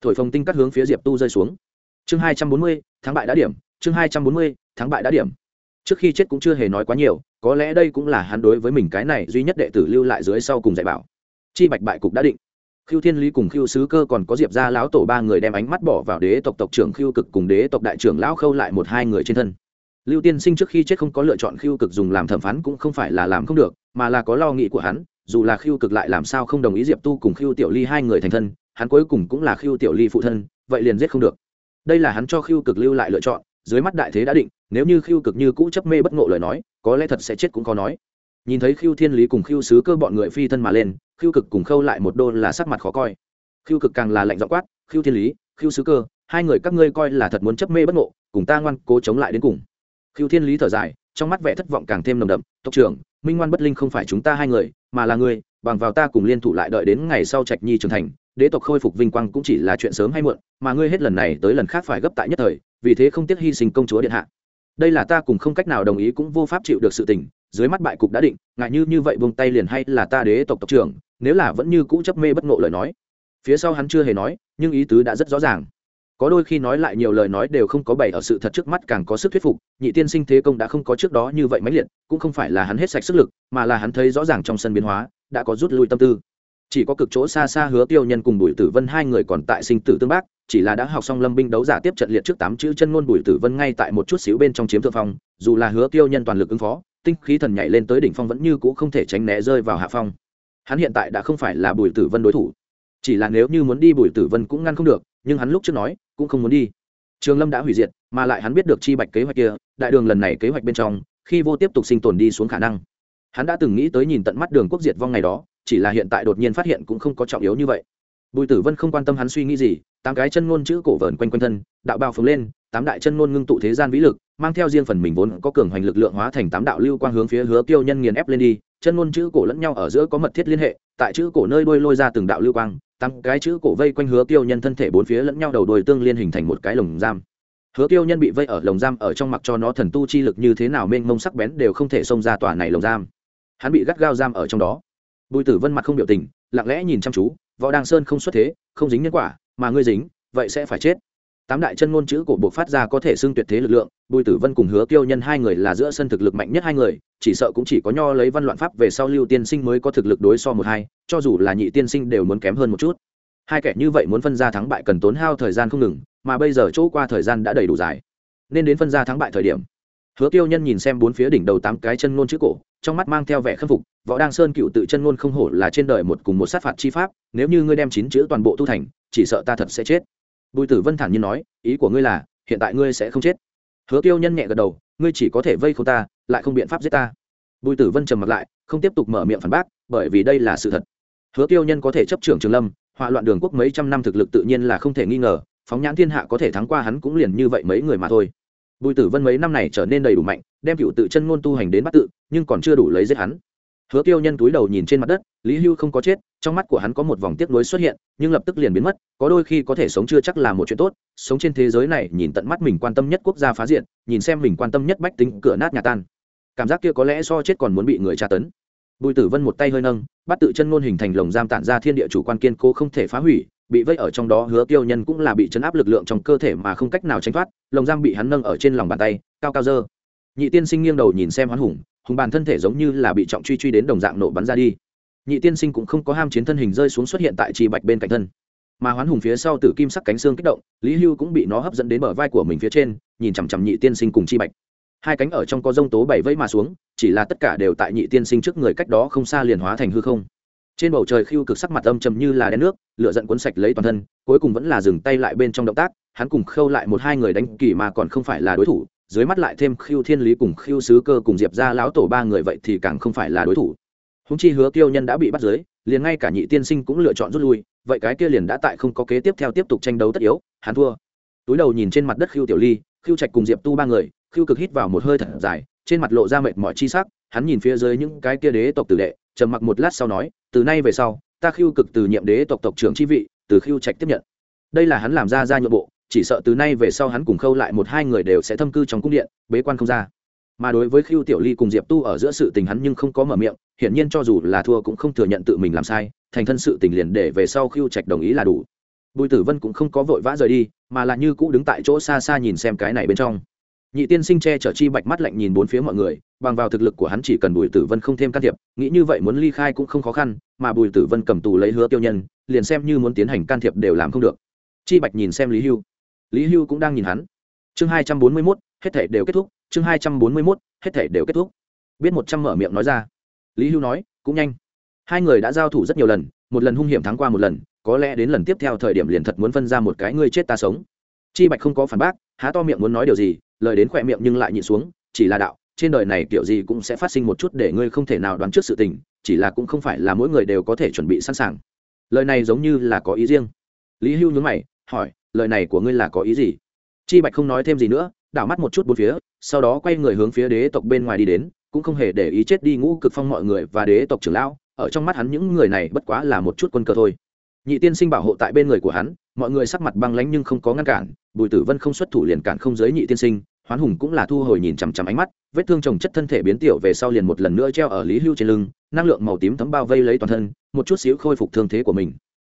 Thổi phồng tinh cắt hướng phía diệp tu rơi xuống. Chương hai trăm bốn mươi tháng bại đã điểm, chương hai trăm bốn mươi tháng bại đã điểm. Trước khi chết cũng chưa hề nói quá nhiều, có lẽ đây cũng là hắn đối với mình cái này duy nhất đệ tử lưu lại dưới sau cùng dạy bảo. Chi bạch bại cục đã định. Khưu thiên lý cùng Khưu sứ cơ còn có diệp gia lão tổ ba người đem ánh mắt bỏ vào đế tộc tộc trưởng Khưu cực cùng đế tộc đại trưởng lão khâu lại một hai người trên thân. Lưu tiên sinh trước khi chết không có lựa chọn Khưu cực dùng làm thẩm phán cũng không phải là làm không được, mà là có lo nghĩ của hắn, dù là Khưu cực lại làm sao không đồng ý diệp tu cùng Khưu tiểu ly hai người thành thân, hắn cuối cùng cũng là Khưu tiểu ly phụ thân, vậy liền giết không được. Đây là hắn cho Khưu cực lưu lại lựa chọn, dưới mắt đại thế đã định, nếu như Khưu cực như cũ chấp mê bất ngộ lời nói, có lẽ thật sẽ chết cũng có nói nhìn thấy khiêu thiên lý cùng khiêu sứ cơ bọn người phi thân mà lên khiêu cực cùng khâu lại một đô là sắc mặt khó coi. Khiêu cực càng là lạnh dọ quát khiêu thiên lý khiêu sứ cơ, hai người các ngươi coi là thật muốn chấp mê bất ngộ, cùng ta ngoan cố chống lại đến cùng. Khiêu thiên lý thở dài, trong mắt vẻ thất vọng càng thêm nồng đậm, tộc trưởng, minh ngoan bất linh không phải chúng ta hai người, mà là ngươi, bằng vào ta cùng liên thủ lại đợi đến ngày sau trạch nhi trưởng thành, đế tộc khôi phục vinh quang cũng chỉ là chuyện sớm hay muộn, mà ngươi hết lần này tới lần khác phải gấp tại nhất thời, vì thế không tiếc hy sinh công chúa điện hạ. Đây là ta cùng không cách nào đồng ý cũng vô pháp chịu được sự tình dưới mắt bại cục đã định, ngại như như vậy buông tay liền hay là ta đế tộc tộc trưởng, nếu là vẫn như cũ chấp mê bất ngộ lời nói. Phía sau hắn chưa hề nói, nhưng ý tứ đã rất rõ ràng. Có đôi khi nói lại nhiều lời nói đều không có bày ở sự thật trước mắt càng có sức thuyết phục, nhị tiên sinh thế công đã không có trước đó như vậy mãnh liệt, cũng không phải là hắn hết sạch sức lực, mà là hắn thấy rõ ràng trong sân biến hóa, đã có rút lui tâm tư. Chỉ có cực chỗ xa xa hứa tiêu nhân cùng bùi tử vân hai người còn tại sinh tử tương bác, chỉ là đã học xong lâm binh đấu giả tiếp trận liệt trước tám chữ chân ngôn bùi tử vân ngay tại một chút xíu bên trong chiếm thượng phong, dù là hứa tiêu nhân toàn lực ứng phó tinh khí thần nhảy lên tới đỉnh phong vẫn như cũ không thể tránh né rơi vào hạ phong. Hắn hiện tại đã không phải là bùi tử vân đối thủ. Chỉ là nếu như muốn đi, bùi tử vân cũng ngăn không được, nhưng hắn lúc trước nói, cũng không muốn đi. Trường lâm đã hủy diệt, mà lại hắn biết được chi bạch kế hoạch kia, đại đường lần này kế hoạch bên trong, khi vô tiếp tục sinh tồn đi xuống khả năng. Hắn đã từng nghĩ tới nhìn tận mắt đường quốc diệt vong ngày đó, chỉ là hiện tại đột nhiên phát hiện cũng không có trọng yếu như vậy. Bùi tử vân không quan tâm hắn suy nghĩ gì, tám cái chân ngôn chữ cổ vờn quanh quanh thân, đạo bao phồng lên, tám đại chân ngôn ngưng tụ thế gian vĩ lực mang theo riêng phần mình vốn có cường hoành lực lượng hóa thành tám đạo lưu quang hướng phía hứa tiêu nhân nghiền ép lên đi, chân ngôn chữ cổ lẫn nhau ở giữa có mật thiết liên hệ, tại chữ cổ nơi đuôi lôi ra từng đạo lưu quang, tám cái chữ cổ vây quanh hứa tiêu nhân thân thể bốn phía lẫn nhau đầu đuôi tương liên hình thành một cái lồng giam. Hứa tiêu nhân bị vây ở lồng giam ở trong mặt cho nó thần tu chi lực như thế nào mênh mông sắc bén đều không thể xông ra tòa này lồng giam. Hắn bị gắt gao giam ở trong đó. Bùi tử vân mặt không biểu tình, lặng lẽ nhìn chăm chú, võ đăng sơn không xuất thế, không dính nhân quả, mà ngươi dính, vậy sẽ phải chết tám đại chân ngôn chữ cổ buộc phát ra có thể xưng tuyệt thế lực lượng, bùi tử vân cùng hứa tiêu nhân hai người là giữa sân thực lực mạnh nhất hai người, chỉ sợ cũng chỉ có nho lấy văn loạn pháp về sau lưu tiên sinh mới có thực lực đối so một hai, cho dù là nhị tiên sinh đều muốn kém hơn một chút. Hai kẻ như vậy muốn phân ra thắng bại cần tốn hao thời gian không ngừng, mà bây giờ chỗ qua thời gian đã đầy đủ dài. Nên đến phân ra thắng bại thời điểm, hứa tiêu nhân nhìn xem bốn phía đỉnh đầu tám cái chân ngôn chữ cổ, trong mắt mang theo vẻ khâm phục, võ đăng sơn cựu tự chân ngôn không hổ là trên đời một cùng một sát phạt chi pháp, nếu như ngươi đem chín chữ toàn bộ tu thành, chỉ sợ ta thật sẽ chết bùi tử vân thản nhiên nói, ý của ngươi là, hiện tại ngươi sẽ không chết. Hứa tiêu nhân nhẹ gật đầu, ngươi chỉ có thể vây không ta, lại không biện pháp giết ta. Bùi tử vân trầm mặt lại, không tiếp tục mở miệng phản bác, bởi vì đây là sự thật. Hứa tiêu nhân có thể chấp trưởng trường lâm họa loạn đường quốc mấy trăm năm thực lực tự nhiên là không thể nghi ngờ, phóng nhãn thiên hạ có thể thắng qua hắn cũng liền như vậy mấy người mà thôi. Bùi tử vân mấy năm này trở nên đầy đủ mạnh, đem cựu tự chân ngôn tu hành đến bắt tự, nhưng còn chưa đủ lấy giết hắn hứa tiêu nhân túi đầu nhìn trên mặt đất, lý hưu không có chết, trong mắt của hắn có một vòng tiếc nuối xuất hiện, nhưng lập tức liền biến mất, có đôi khi có thể sống chưa chắc là một chuyện tốt, sống trên thế giới này nhìn tận mắt mình quan tâm nhất quốc gia phá diện, nhìn xem mình quan tâm nhất bách tính cửa nát nhà tan. Cảm giác kia có lẽ so chết còn muốn bị người tra tấn. Bùi tử vân một tay hơi nâng, bắt tự chân ngôn hình thành lồng giam tản ra thiên địa chủ quan kiên cố không thể phá hủy, bị vây ở trong đó hứa tiêu nhân cũng là bị chấn áp lực lượng trong cơ thể mà không cách nào tránh thoát, lồng giam bị hắn nâng ở trên lòng bàn tay, cao cao dơ. Nhị tiên sinh nghiêng đầu nhìn xem hoán hùng hùng bàn thân thể giống như là bị trọng truy truy đến đồng dạng nổ bắn ra đi. Nhị tiên sinh cũng không có ham chiến thân hình rơi xuống xuất hiện tại trì bạch bên cạnh thân. Mà hoán hùng phía sau tử kim sắc cánh xương kích động, lý hưu cũng bị nó hấp dẫn đến bờ vai của mình phía trên, nhìn chằm chằm nhị tiên sinh cùng chi bạch. Hai cánh ở trong có rông tố bảy vẫy mà xuống, chỉ là tất cả đều tại nhị tiên sinh trước người cách đó không xa liền hóa thành hư không. Trên bầu trời khiêu cực sắc mặt âm trầm như là đen nước, lửa giận cuốn sạch lấy toàn thân, cuối cùng vẫn là dừng tay lại bên trong động tác, hắn cùng khâu lại một hai người đánh kỳ mà còn không phải là đối thủ dưới mắt lại thêm khiêu thiên lý cùng khiêu sứ cơ cùng diệp ra lão tổ ba người vậy thì càng không phải là đối thủ. Húng chi hứa kiêu nhân đã bị bắt dưới, liền ngay cả nhị tiên sinh cũng lựa chọn rút lui, vậy cái kia liền đã tại không có kế tiếp theo tiếp tục tranh đấu tất yếu, hắn thua. Túi đầu nhìn trên mặt đất khiêu tiểu ly khiêu trạch cùng diệp tu ba người khiêu cực hít vào một hơi thật dài, trên mặt lộ ra mệt mỏi chi sắc, hắn nhìn phía dưới những cái kia đế tộc tử đệ, trầm mặc một lát sau nói, từ nay về sau, ta khiêu cực từ nhiệm đế tộc tộc trưởng chi vị, từ khiêu trạch tiếp nhận. Đây là hắn làm ra ra nhượng bộ chỉ sợ từ nay về sau hắn cùng khâu lại một hai người đều sẽ thâm cư trong cung điện, bế quan không ra. Mà đối với khiêu tiểu ly cùng diệp tu ở giữa sự tình hắn nhưng không có mở miệng, hiển nhiên cho dù là thua cũng không thừa nhận tự mình làm sai, thành thân sự tình liền để về sau khiêu trạch đồng ý là đủ. Bùi tử vân cũng không có vội vã rời đi, mà là như cũ đứng tại chỗ xa xa nhìn xem cái này bên trong. Nhị tiên sinh che chở chi bạch mắt lạnh nhìn bốn phía mọi người, bằng vào thực lực của hắn chỉ cần bùi tử vân không thêm can thiệp, nghĩ như vậy muốn ly khai cũng không khó khăn, mà bùi tử vân cầm tù lấy hứa tiêu nhân, liền xem như muốn tiến hành can thiệp đều làm không được. Chi bạch nhìn xem lý hưu lý hưu cũng đang nhìn hắn. Chương hai trăm bốn mươi mốt, hết thể đều kết thúc. Chương hai trăm bốn mươi mốt, hết thể đều kết thúc. Biết một trăm mở miệng nói ra. Lý hưu nói, cũng nhanh. Hai người đã giao thủ rất nhiều lần, một lần hung hiểm thắng qua một lần, có lẽ đến lần tiếp theo thời điểm liền thật muốn phân ra một cái ngươi chết ta sống. Chi bạch không có phản bác, há to miệng muốn nói điều gì, lời đến khỏe miệng nhưng lại nhịn xuống, chỉ là đạo, trên đời này kiểu gì cũng sẽ phát sinh một chút để ngươi không thể nào đoán trước sự tình, chỉ là cũng không phải là mỗi người đều có thể chuẩn bị sẵn sàng. Lời này giống như là có ý riêng. Lý hưu nhún mày, hỏi lời này của ngươi là có ý gì? Chi bạch không nói thêm gì nữa, đảo mắt một chút bốn phía, sau đó quay người hướng phía đế tộc bên ngoài đi đến, cũng không hề để ý chết đi ngũ cực phong mọi người và đế tộc trưởng lão, ở trong mắt hắn những người này bất quá là một chút quân cờ thôi. Nhị tiên sinh bảo hộ tại bên người của hắn, mọi người sắc mặt băng lánh nhưng không có ngăn cản, bùi tử vân không xuất thủ liền cản không giới nhị tiên sinh, hoán hùng cũng là thu hồi nhìn chằm chằm ánh mắt, vết thương trồng chất thân thể biến tiểu về sau liền một lần nữa treo ở lý hưu trên lưng, năng lượng màu tím thấm bao vây lấy toàn thân, một chút xíu khôi phục thương thế của mình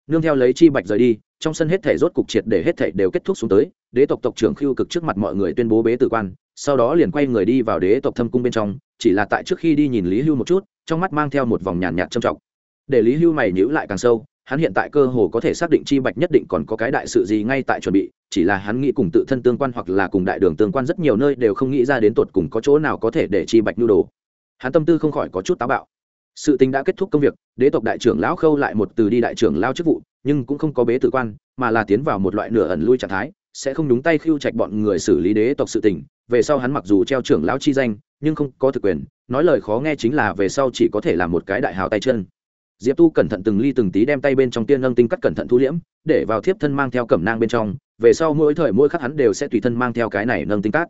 nương theo lấy chi bạch rời đi, trong sân hết thể rốt cục triệt để hết thể đều kết thúc xuống tới, đế tộc tộc trưởng khiêu cực trước mặt mọi người tuyên bố bế tử quan, sau đó liền quay người đi vào đế tộc thâm cung bên trong, chỉ là tại trước khi đi nhìn lý hưu một chút, trong mắt mang theo một vòng nhàn nhạt trầm trọng. Để lý hưu mày nhữ lại càng sâu, hắn hiện tại cơ hồ có thể xác định chi bạch nhất định còn có cái đại sự gì ngay tại chuẩn bị, chỉ là hắn nghĩ cùng tự thân tương quan hoặc là cùng đại đường tương quan rất nhiều nơi đều không nghĩ ra đến tột cùng có chỗ nào có thể để chi bạch nhu đồ. Hắn tâm tư không khỏi có chút táo bạo sự tình đã kết thúc công việc, đế tộc đại trưởng lão khâu lại một từ đi đại trưởng lao chức vụ, nhưng cũng không có bế tử quan, mà là tiến vào một loại nửa ẩn lui trạng thái, sẽ không đúng tay khiêu trạch bọn người xử lý đế tộc sự tình. Về sau hắn mặc dù treo trưởng lão chi danh, nhưng không có thực quyền, nói lời khó nghe chính là về sau chỉ có thể là một cái đại hào tay chân. Diệp tu cẩn thận từng ly từng tí đem tay bên trong tiên nâng tinh cắt cẩn thận thu liễm, để vào thiếp thân mang theo cẩm nang bên trong. Về sau mỗi thời mỗi khắc hắn đều sẽ tùy thân mang theo cái này nâng tinh cắt.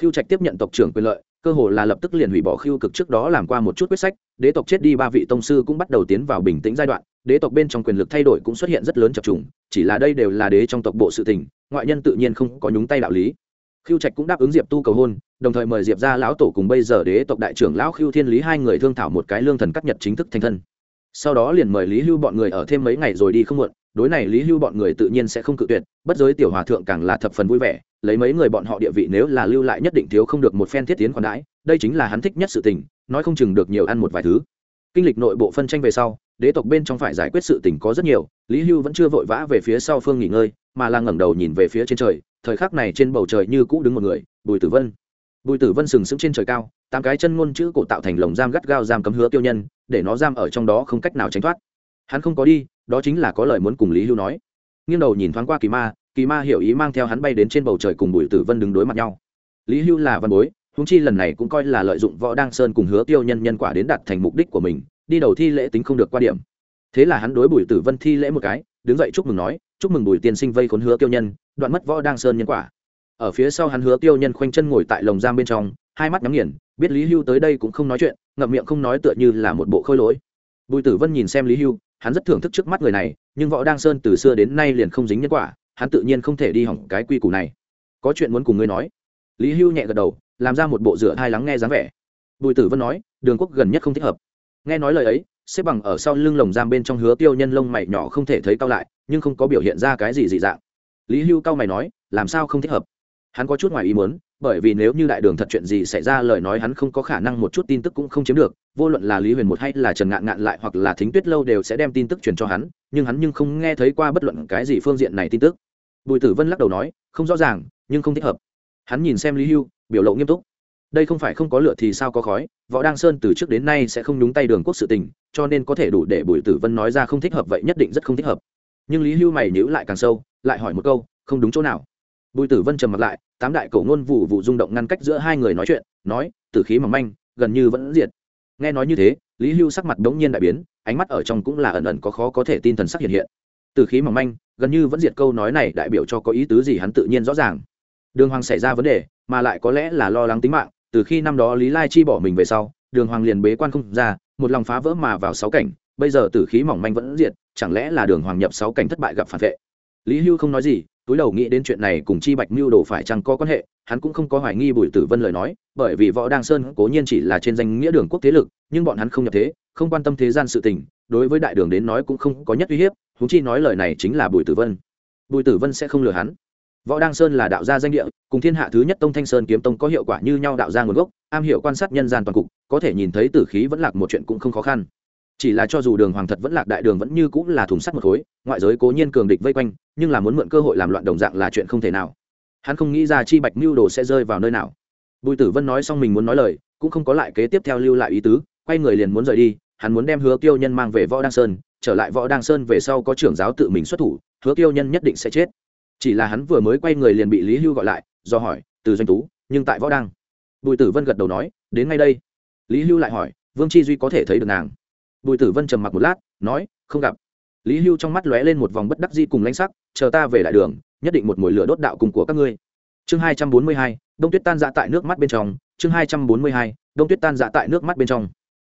Khiêu trạch tiếp nhận tộc trưởng quyền lợi cơ hồ là lập tức liền hủy bỏ khiêu cực trước đó làm qua một chút quyết sách, đế tộc chết đi ba vị tông sư cũng bắt đầu tiến vào bình tĩnh giai đoạn, đế tộc bên trong quyền lực thay đổi cũng xuất hiện rất lớn chập trùng, chỉ là đây đều là đế trong tộc bộ sự tình, ngoại nhân tự nhiên không có nhúng tay đạo lý. Khiêu trạch cũng đáp ứng diệp tu cầu hôn, đồng thời mời diệp ra lão tổ cùng bây giờ đế tộc đại trưởng lão khiêu thiên lý hai người thương thảo một cái lương thần cắt nhật chính thức thành thân. Sau đó liền mời lý hưu bọn người ở thêm mấy ngày rồi đi không muộn đối này lý hưu bọn người tự nhiên sẽ không cự tuyệt, bất giới tiểu hòa thượng càng là thập phần vui vẻ, lấy mấy người bọn họ địa vị nếu là lưu lại nhất định thiếu không được một phen thiết tiến khoản đãi, đây chính là hắn thích nhất sự tình, nói không chừng được nhiều ăn một vài thứ. Kinh lịch nội bộ phân tranh về sau, đế tộc bên trong phải giải quyết sự tình có rất nhiều, lý hưu vẫn chưa vội vã về phía sau phương nghỉ ngơi, mà là ngẩng đầu nhìn về phía trên trời, thời khắc này trên bầu trời như cũ đứng một người, bùi tử vân. Bùi tử vân sừng sững trên trời cao, tám cái chân ngôn chữ cổ tạo thành lồng giam gắt gao giam cấm hứa tiêu nhân, để nó giam ở trong đó không cách nào tránh thoát. Hắn không có đi đó chính là có lời muốn cùng lý hưu nói. Nghiêng đầu nhìn thoáng qua kỳ ma kỳ ma hiểu ý mang theo hắn bay đến trên bầu trời cùng bùi tử vân đứng đối mặt nhau. Lý hưu là văn bối húng chi lần này cũng coi là lợi dụng võ đăng sơn cùng hứa tiêu nhân nhân quả đến đạt thành mục đích của mình, đi đầu thi lễ tính không được qua điểm. Thế là hắn đối bùi tử vân thi lễ một cái, đứng dậy chúc mừng nói, chúc mừng bùi tiên sinh vây khốn hứa tiêu nhân, đoạn mất võ đăng sơn nhân quả. Ở phía sau hắn hứa tiêu nhân khoanh chân ngồi tại lồng giam bên trong, hai mắt nhắm nghiền, biết lý hưu tới đây cũng không nói chuyện, ngậm miệng không nói tựa như là một bộ khôi lỗi. Bùi tử vân nhìn xem lý hưu hắn rất thưởng thức trước mắt người này, nhưng võ đăng sơn từ xưa đến nay liền không dính nhân quả, hắn tự nhiên không thể đi hỏng cái quy củ này. Có chuyện muốn cùng ngươi nói. Lý hưu nhẹ gật đầu, làm ra một bộ rửa thai lắng nghe dáng vẻ. Bùi tử vân nói, đường quốc gần nhất không thích hợp. Nghe nói lời ấy, xếp bằng ở sau lưng lồng giam bên trong hứa tiêu nhân lông mày nhỏ không thể thấy cao lại, nhưng không có biểu hiện ra cái gì dị dạng. Lý hưu cao mày nói, làm sao không thích hợp? Hắn có chút ngoài ý muốn bởi vì nếu như đại đường thật chuyện gì xảy ra, lời nói hắn không có khả năng một chút tin tức cũng không chiếm được, vô luận là lý huyền một hay là trần ngạn ngạn lại hoặc là thính tuyết lâu đều sẽ đem tin tức truyền cho hắn, nhưng hắn nhưng không nghe thấy qua bất luận cái gì phương diện này tin tức. Bùi tử vân lắc đầu nói, không rõ ràng, nhưng không thích hợp. Hắn nhìn xem lý hưu, biểu lộ nghiêm túc. Đây không phải không có lựa thì sao có khói, võ đăng sơn từ trước đến nay sẽ không nhúng tay đường quốc sự tình, cho nên có thể đủ để bùi tử vân nói ra không thích hợp vậy nhất định rất không thích hợp. Nhưng lý hưu mày nhữ lại càng sâu, lại hỏi một câu, không đúng chỗ nào? Bùi tử vân trầm mặt lại, tám đại cổ ngôn vụ vụ rung động ngăn cách giữa hai người nói chuyện, nói, tử khí mỏng manh, gần như vẫn diệt. Nghe nói như thế, lý hưu sắc mặt đ ố n g nhiên đại biến, ánh mắt ở trong cũng là ẩn ẩn có khó có thể tin thần sắc hiện hiện. Tử khí mỏng manh, gần như vẫn diệt câu nói này đại biểu cho có ý tứ gì hắn tự nhiên rõ ràng. Đường hoàng xảy ra vấn đề, mà lại có lẽ là lo lắng tính mạng, từ khi năm đó lý lai chi bỏ mình về sau, đường hoàng liền bế quan không ra, một lòng phá vỡ mà vào sáu cảnh, bây giờ tử khí mỏng manh vẫn diệt, chẳng lẽ là đường hoàng nhập sáu cảnh thất bại gặp phản vệ? Lý hưu không nói gì túi đầu nghĩ đến chuyện này cùng chi bạch mưu đồ phải chăng có quan hệ, hắn cũng không có hoài nghi bùi tử vân lời nói, bởi vì võ đăng sơn cố nhiên chỉ là trên danh nghĩa đường quốc thế lực, nhưng bọn hắn không nhập thế, không quan tâm thế gian sự tình, đối với đại đường đến nói cũng không có nhất uy hiếp húng chi nói lời này chính là bùi tử vân. Bùi tử vân sẽ không lừa hắn. Võ đăng sơn là đạo gia danh địa, cùng thiên hạ thứ nhất tông thanh sơn kiếm tông có hiệu quả như nhau đạo gia nguồn gốc, am hiểu quan sát nhân gian toàn cục, có thể nhìn thấy tử khí vẫn lạc một chuyện cũng không khó khăn chỉ là cho dù đường hoàng thật vẫn lạc đại đường vẫn như cũng là thùng sắt một khối, ngoại giới cố nhiên cường địch vây quanh, nhưng là muốn mượn cơ hội làm loạn đồng dạng là chuyện không thể nào. Hắn không nghĩ ra chi bạch mưu đồ sẽ rơi vào nơi nào. Bùi tử vân nói xong mình muốn nói lời, cũng không có lại kế tiếp theo lưu lại ý tứ, quay người liền muốn rời đi, hắn muốn đem hứa tiêu nhân mang về võ đăng sơn, trở lại võ đăng sơn về sau có trưởng giáo tự mình xuất thủ, hứa tiêu nhân nhất định sẽ chết. Chỉ là hắn vừa mới quay người liền bị lý hưu gọi lại, do hỏi, từ doanh tú, nhưng tại võ đăng? Bùi tử vân gật đầu nói, đến ngay đây. Lý hưu lại hỏi, vương chi duy có thể thấy được nàng? Bùi tử vân trầm mặc một lát, nói, không gặp. Lý hưu trong mắt lóe lên một vòng bất đắc di cùng lãnh sắc, chờ ta về lại đường, nhất định một mồi lửa đốt đạo cùng của các ngươi. Chương hai trăm bốn mươi hai, đông tuyết tan dạ tại nước mắt bên trong. Chương hai trăm bốn mươi hai, đông tuyết tan dạ tại nước mắt bên trong.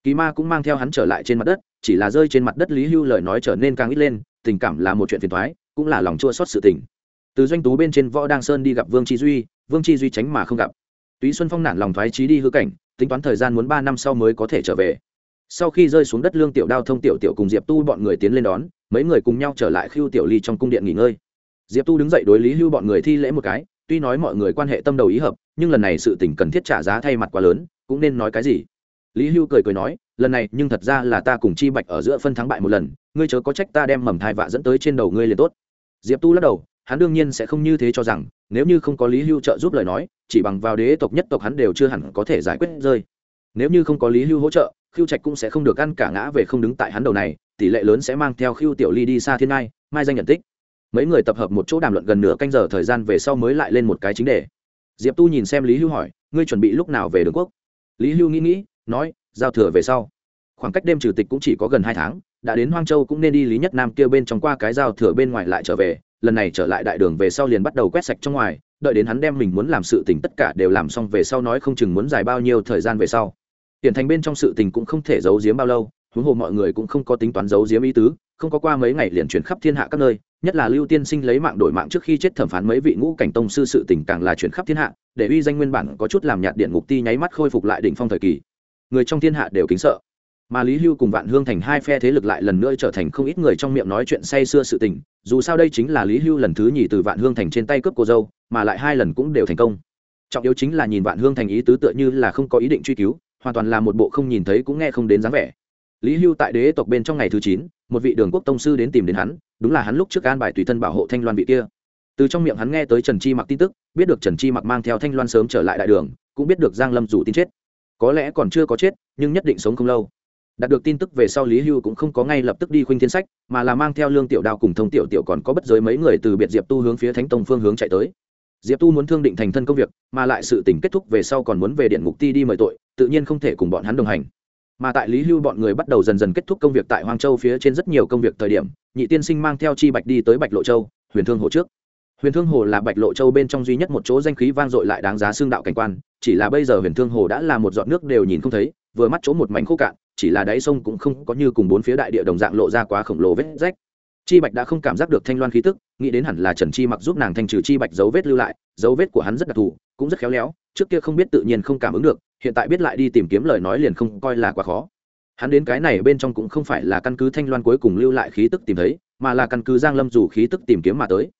Kỳ ma cũng mang theo hắn trở lại trên mặt đất, chỉ là rơi trên mặt đất lý hưu lời nói trở nên càng ít lên, tình cảm là một chuyện phiền thoái cũng là lòng chua xót sự tình. Từ doanh tú bên trên võ đăng sơn đi gặp vương chi duy, vương chi duy tránh mà không gặp. Túy xuân phong nản lòng thoái trí đi hư cảnh, tính toán thời gian muốn ba năm sau mới có thể trở về sau khi rơi xuống đất lương tiểu đao thông tiểu tiểu cùng diệp tu bọn người tiến lên đón, mấy người cùng nhau trở lại khiêu tiểu ly trong cung điện nghỉ ngơi. Diệp tu đứng dậy đối lý hưu bọn người thi lễ một cái, tuy nói mọi người quan hệ tâm đầu ý hợp, nhưng lần này sự tình cần thiết trả giá thay mặt quá lớn, cũng nên nói cái gì? Lý hưu cười cười nói, lần này, nhưng thật ra là ta cùng chi bạch ở giữa phân thắng bại một lần, ngươi chớ có trách ta đem mầm thai vạ dẫn tới trên đầu ngươi liền tốt. Diệp tu lắc đầu, hắn đương nhiên sẽ không như thế cho rằng, nếu như không có lý hưu trợ giúp lời nói, chỉ bằng vào đế tộc nhất tộc hắn đều chưa hẳn có thể giải quyết rơi. Nếu như không có lý hưu hỗ trợ khiêu trạch cũng sẽ không được ăn cả ngã về không đứng tại hắn đầu này, tỷ lệ lớn sẽ mang theo khiêu tiểu ly đi xa thiên mai mai danh nhận tích. Mấy người tập hợp một chỗ đàm luận gần nửa canh giờ thời gian về sau mới lại lên một cái chính đề. Diệp tu nhìn xem lý hưu hỏi, ngươi chuẩn bị lúc nào về đường quốc? Lý hưu nghĩ nghĩ, nói, giao thừa về sau. Khoảng cách đêm trừ tịch cũng chỉ có gần hai tháng, đã đến hoang châu cũng nên đi lý nhất nam kia bên trong qua cái giao thừa bên ngoài lại trở về, lần này trở lại đại đường về sau liền bắt đầu quét sạch trong ngoài, đợi đến hắn đem mình muốn làm sự tình tất cả đều làm xong về sau nói không chừng muốn dài bao nhiêu thời gian về sau tiền thành bên trong sự tình cũng không thể giấu giếm bao lâu, huống hồ mọi người cũng không có tính toán giấu giếm ý tứ, không có qua mấy ngày liền chuyển khắp thiên hạ các nơi, nhất là lưu tiên sinh lấy mạng đổi mạng trước khi chết thẩm phán mấy vị ngũ cảnh tông sư sự tình càng là chuyển khắp thiên hạ, để uy danh nguyên bản có chút làm nhạt điện ngục ti nháy mắt khôi phục lại đỉnh phong thời kỳ. Người trong thiên hạ đều kính sợ. Mà lý hưu cùng vạn hương thành hai phe thế lực lại lần nữa trở thành không ít người trong miệng nói chuyện say xưa sự tình, dù sao đây chính là lý hưu lần thứ nhì từ vạn hương thành trên tay cướp cô dâu, mà lại hai lần cũng đều thành công. Trọng yếu chính là nhìn vạn hương thành ý tứ tựa như là không có ý định truy cứu hoàn toàn là một bộ không nhìn thấy cũng nghe không đến dáng vẻ. Lý hưu tại đế tộc bên trong ngày thứ chín, một vị đường quốc tông sư đến tìm đến hắn, đúng là hắn lúc trước an bài tùy thân bảo hộ thanh loan vị kia. Từ trong miệng hắn nghe tới trần chi mặc tin tức, biết được trần chi mặc mang theo thanh loan sớm trở lại đại đường, cũng biết được giang lâm dù tin chết. Có lẽ còn chưa có chết, nhưng nhất định sống không lâu. Đạt được tin tức về sau lý hưu cũng không có ngay lập tức đi khuynh thiên sách, mà là mang theo lương tiểu đao cùng thông tiểu tiểu còn có bất giới mấy người từ biệt diệp tu hướng phía thánh tông phương hướng chạy tới diệp tu muốn thương định thành thân công việc, mà lại sự tình kết thúc về sau còn muốn về điện ngục ti đi mời tội, tự nhiên không thể cùng bọn hắn đồng hành. Mà tại lý hưu bọn người bắt đầu dần dần kết thúc công việc tại hoang châu phía trên rất nhiều công việc thời điểm, nhị tiên sinh mang theo chi bạch đi tới bạch lộ châu, huyền thương hồ trước. Huyền thương hồ là bạch lộ châu bên trong duy nhất một chỗ danh khí vang dội lại đáng giá xương đạo cảnh quan, chỉ là bây giờ huyền thương hồ đã là một giọt nước đều nhìn không thấy, vừa mắt chỗ một mảnh khô cạn, chỉ là đáy sông cũng không có như cùng bốn phía đại địa đồng dạng lộ ra quá khổng lồ vết rách chi bạch đã không cảm giác được thanh loan khí tức, nghĩ đến hẳn là trần chi mặc giúp nàng thanh trừ chi bạch dấu vết lưu lại, dấu vết của hắn rất đặc thù, cũng rất khéo léo, trước kia không biết tự nhiên không cảm ứng được, hiện tại biết lại đi tìm kiếm lời nói liền không coi là quá khó. Hắn đến cái này bên trong cũng không phải là căn cứ thanh loan cuối cùng lưu lại khí tức tìm thấy, mà là căn cứ giang lâm dù khí tức tìm kiếm mà tới.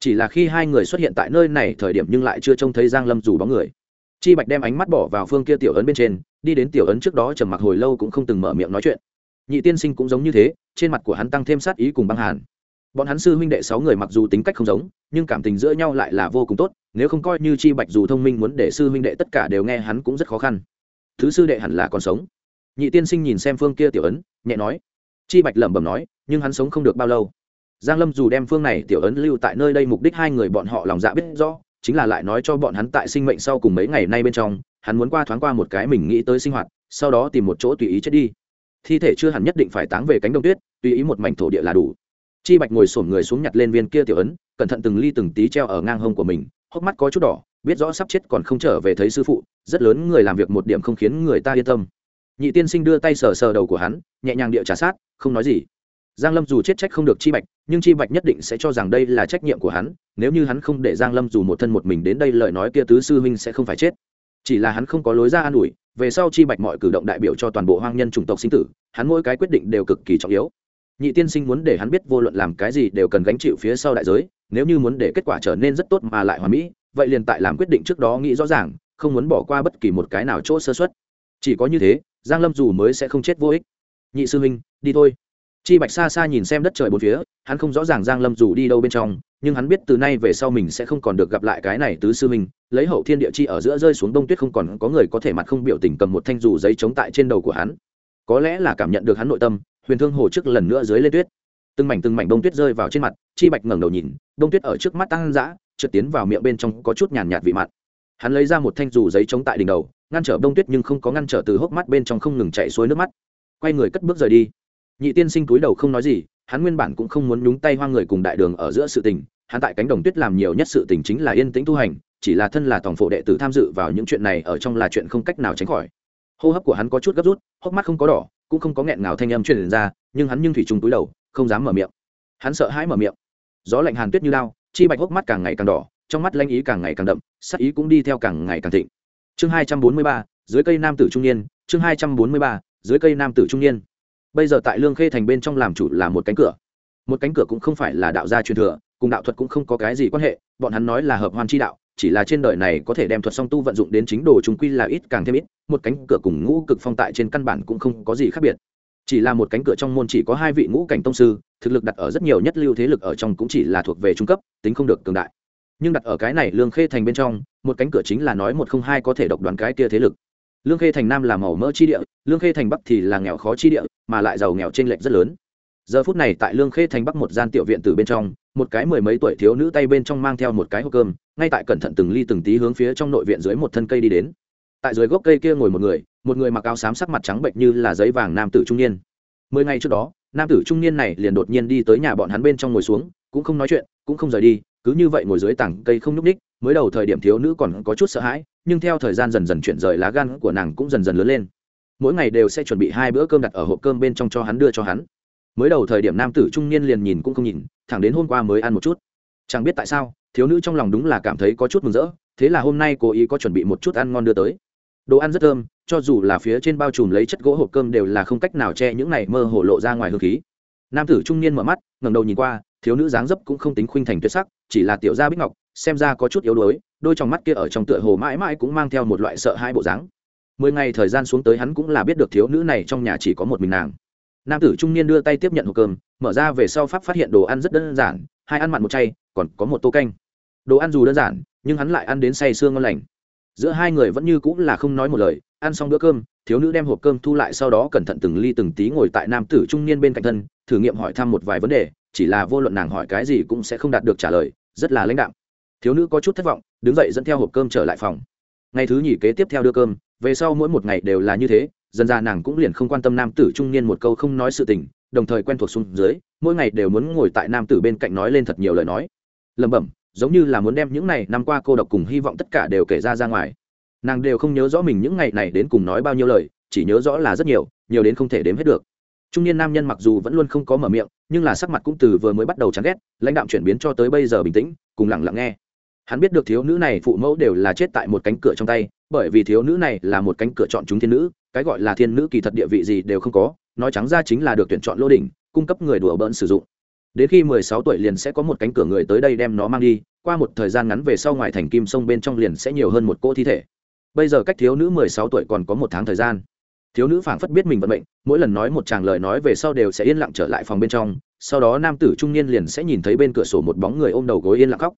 Chỉ là khi hai người xuất hiện tại nơi này thời điểm nhưng lại chưa trông thấy giang lâm dù bóng người. Chi bạch đem ánh mắt bỏ vào phương kia tiểu ấn bên trên, đi đến tiểu ấn trước đó trầm mặc hồi lâu cũng không từng mở miệng nói chuyện nhị tiên sinh cũng giống như thế, trên mặt của hắn tăng thêm sát ý cùng băng hàn. Bọn hắn sư huynh đệ sáu người mặc dù tính cách không giống, nhưng cảm tình giữa nhau lại là vô cùng tốt, nếu không coi như chi bạch dù thông minh muốn để sư huynh đệ tất cả đều nghe hắn cũng rất khó khăn. Thứ sư đệ hẳn là còn sống. Nhị tiên sinh nhìn xem phương kia tiểu ấn, nhẹ nói. Chi bạch lẩm bẩm nói, nhưng hắn sống không được bao lâu. Giang lâm dù đem phương này tiểu ấn lưu tại nơi đây mục đích hai người bọn họ lòng dạ biết rõ, chính là lại nói cho bọn hắn tại sinh mệnh sau cùng mấy ngày nay bên trong, hắn muốn qua thoáng qua một cái mình nghĩ tới sinh hoạt, sau đó tìm một chỗ tùy ý chết đi thi thể chưa hẳn nhất định phải táng về cánh đồng tuyết, tùy ý một mảnh thổ địa là đủ. Chi bạch ngồi sổm người xuống nhặt lên viên kia tiểu ấn, cẩn thận từng ly từng tí treo ở ngang hông của mình, hốc mắt có chút đỏ, biết rõ sắp chết còn không trở về thấy sư phụ, rất lớn người làm việc một điểm không khiến người ta yên tâm. Nhị tiên sinh đưa tay sờ sờ đầu của hắn, nhẹ nhàng địa trả sát, không nói gì. Giang lâm dù chết trách không được chi bạch, nhưng chi bạch nhất định sẽ cho rằng đây là trách nhiệm của hắn, nếu như hắn không để giang lâm dù một thân một mình đến đây lời nói kia tứ sư huynh sẽ không phải chết. Chỉ là hắn không có lối ra an ủi về sau chi bạch mọi cử động đại biểu cho toàn bộ hoang nhân chủng tộc sinh tử, hắn mỗi cái quyết định đều cực kỳ trọng yếu. Nhị tiên sinh muốn để hắn biết vô luận làm cái gì đều cần gánh chịu phía sau đại giới, nếu như muốn để kết quả trở nên rất tốt mà lại hoàn mỹ, vậy liền tại làm quyết định trước đó nghĩ rõ ràng, không muốn bỏ qua bất kỳ một cái nào chỗ sơ xuất chỉ có như thế, giang lâm dù mới sẽ không chết vô ích. Nhị sư huynh, đi thôi. Chi bạch xa xa nhìn xem đất trời bốn phía, hắn không rõ ràng giang lâm dù đi đâu bên trong nhưng hắn biết từ nay về sau mình sẽ không còn được gặp lại cái này tứ sư mình lấy hậu thiên địa chi ở giữa rơi xuống đông tuyết không còn có người có thể mặt không biểu tình cầm một thanh dù giấy chống tại trên đầu của hắn. Có lẽ là cảm nhận được hắn nội tâm, huyền thương hồ trước lần nữa dưới lên tuyết. Từng mảnh từng mảnh đông tuyết rơi vào trên mặt, chi bạch ngẩng đầu nhìn, đông tuyết ở trước mắt tăng dã trượt tiến vào miệng bên trong có chút nhàn nhạt vị mặn. Hắn lấy ra một thanh dù giấy chống tại đỉnh đầu, ngăn trở đông tuyết nhưng không có ngăn trở từ hốc mắt bên trong không ngừng chạy xuôi nước mắt. Quay người cất bước rời đi. Nhị tiên sinh túi đầu không nói gì, hắn nguyên bản cũng không muốn nhúng tay hoa người cùng đại đường ở giữa sự tình hắn tại cánh đồng tuyết làm nhiều nhất sự tình chính là yên tĩnh tu hành, chỉ là thân là tổng phổ đệ tử tham dự vào những chuyện này ở trong là chuyện không cách nào tránh khỏi. Hô hấp của hắn có chút gấp rút, hốc mắt không có đỏ, cũng không có nghẹn ngào thanh âm truyền ra, nhưng hắn nhưng thủy trùng túi đầu, không dám mở miệng. Hắn sợ hãi mở miệng. Gió lạnh hàn tuyết như lao, chi bạch hốc mắt càng ngày càng đỏ, trong mắt lanh ý càng ngày càng đậm, sắc ý cũng đi theo càng ngày càng thịnh. Chương hai trăm bốn mươi ba, dưới cây nam tử trung niên, chương hai trăm bốn mươi ba, dưới cây nam tử trung niên. Bây giờ tại lương khê thành bên trong làm chủ là một cánh cửa. Một cánh cửa cũng không phải là đạo gia truyền thừa cùng đạo thuật cũng không có cái gì quan hệ, bọn hắn nói là hợp hoan chi đạo, chỉ là trên đời này có thể đem thuật song tu vận dụng đến chính đồ chúng quy là ít càng thêm ít, một cánh cửa cùng ngũ cực phong tại trên căn bản cũng không có gì khác biệt. Chỉ là một cánh cửa trong môn chỉ có hai vị ngũ cảnh tông sư, thực lực đặt ở rất nhiều nhất lưu thế lực ở trong cũng chỉ là thuộc về trung cấp, tính không được cường đại. Nhưng đặt ở cái này lương khê thành bên trong, một cánh cửa chính là nói một không hai có thể độc đoán cái kia thế lực. Lương khê thành nam là màu mỡ chi địa, lương khê thành bắc thì là nghèo khó chi địa, mà lại giàu nghèo t r ê n lệch rất lớn giờ phút này tại lương khê thành bắc một gian tiểu viện từ bên trong, một cái mười mấy tuổi thiếu nữ tay bên trong mang theo một cái hộp cơm, ngay tại cẩn thận từng ly từng tí hướng phía trong nội viện dưới một thân cây đi đến. Tại dưới gốc cây kia ngồi một người một người mặc áo xám sắc mặt trắng bệnh như là giấy vàng nam tử trung niên. Mười ngày trước đó, nam tử trung niên này liền đột nhiên đi tới nhà bọn hắn bên trong ngồi xuống, cũng không nói chuyện, cũng không rời đi, cứ như vậy ngồi dưới tảng cây không nhúc ních mới đầu thời điểm thiếu nữ còn có chút sợ hãi, nhưng theo thời gian dần dần chuyển rời lá gan của nàng cũng dần dần lớn lên. Mỗi ngày đều sẽ chuẩn bị hai bữa cơm đặt ở hộp cơm bên trong cho hắn đưa cho hắn mới đầu thời điểm nam tử trung niên liền nhìn cũng không nhìn, thẳng đến hôm qua mới ăn một chút. Chẳng biết tại sao, thiếu nữ trong lòng đúng là cảm thấy có chút mừng rỡ, thế là hôm nay cố ý có chuẩn bị một chút ăn ngon đưa tới. Đồ ăn rất thơm, cho dù là phía trên bao trùm lấy chất gỗ hộp cơm đều là không cách nào che những này mơ hồ lộ ra ngoài hương khí. Nam tử trung niên mở mắt, ngẩng đầu nhìn qua, thiếu nữ dáng dấp cũng không tính khuynh thành tuyệt sắc, chỉ là tiểu gia bích ngọc, xem ra có chút yếu đuối, đôi trong mắt kia ở trong tựa hồ mãi mãi cũng mang theo một loại sợ hai bộ dáng. Mười ngày thời gian xuống tới hắn cũng là biết được thiếu nữ này trong nhà chỉ có một mình nàng nam tử trung niên đưa tay tiếp nhận hộp cơm, mở ra về sau pháp phát hiện đồ ăn rất đơn giản, hai ăn mặn một chay, còn có một tô canh. Đồ ăn dù đơn giản, nhưng hắn lại ăn đến say sương ngon lành. Giữa hai người vẫn như cũng là không nói một lời, ăn xong bữa cơm, thiếu nữ đem hộp cơm thu lại sau đó cẩn thận từng ly từng tí ngồi tại nam tử trung niên bên cạnh thân, thử nghiệm hỏi thăm một vài vấn đề, chỉ là vô luận nàng hỏi cái gì cũng sẽ không đạt được trả lời, rất là lãnh đạm. Thiếu nữ có chút thất vọng, đứng dậy dẫn theo hộp cơm trở lại phòng. Ngày thứ nhì kế tiếp theo đưa cơm, về sau mỗi một ngày đều là như thế dần ra nàng cũng liền không quan tâm nam tử trung niên một câu không nói sự tình, đồng thời quen thuộc xuống dưới, mỗi ngày đều muốn ngồi tại nam tử bên cạnh nói lên thật nhiều lời nói. Lẩm bẩm, giống như là muốn đem những ngày năm qua cô độc cùng hy vọng tất cả đều kể ra ra ngoài. Nàng đều không nhớ rõ mình những ngày này đến cùng nói bao nhiêu lời, chỉ nhớ rõ là rất nhiều nhiều đến không thể đếm hết được. Trung niên nam nhân mặc dù vẫn luôn không có mở miệng, nhưng là sắc mặt cũng từ vừa mới bắt đầu chán ghét, lãnh đạm chuyển biến cho tới bây giờ bình tĩnh, cùng lặng lặng nghe. Hắn biết được thiếu nữ này phụ mẫu đều là chết tại một cánh cửa trong tay, bởi vì thiếu nữ này là một cánh cửa chọn chúng thiên nữ cái gọi là thiên nữ kỳ thật địa vị gì đều không có, nói trắng ra chính là được tuyển chọn lô đỉnh, cung cấp người đùa bỡn sử dụng. Đến khi mười sáu tuổi liền sẽ có một cánh cửa người tới đây đem nó mang đi, qua một thời gian ngắn về sau ngoài thành kim sông bên trong liền sẽ nhiều hơn một cô thi thể. Bây giờ cách thiếu nữ mười sáu tuổi còn có một tháng thời gian. Thiếu nữ phảng phất biết mình vận mệnh, mỗi lần nói một tràng lời nói về sau đều sẽ yên lặng trở lại phòng bên trong, sau đó nam tử trung niên liền sẽ nhìn thấy bên cửa sổ một bóng người ôm đầu gối yên lặng khóc.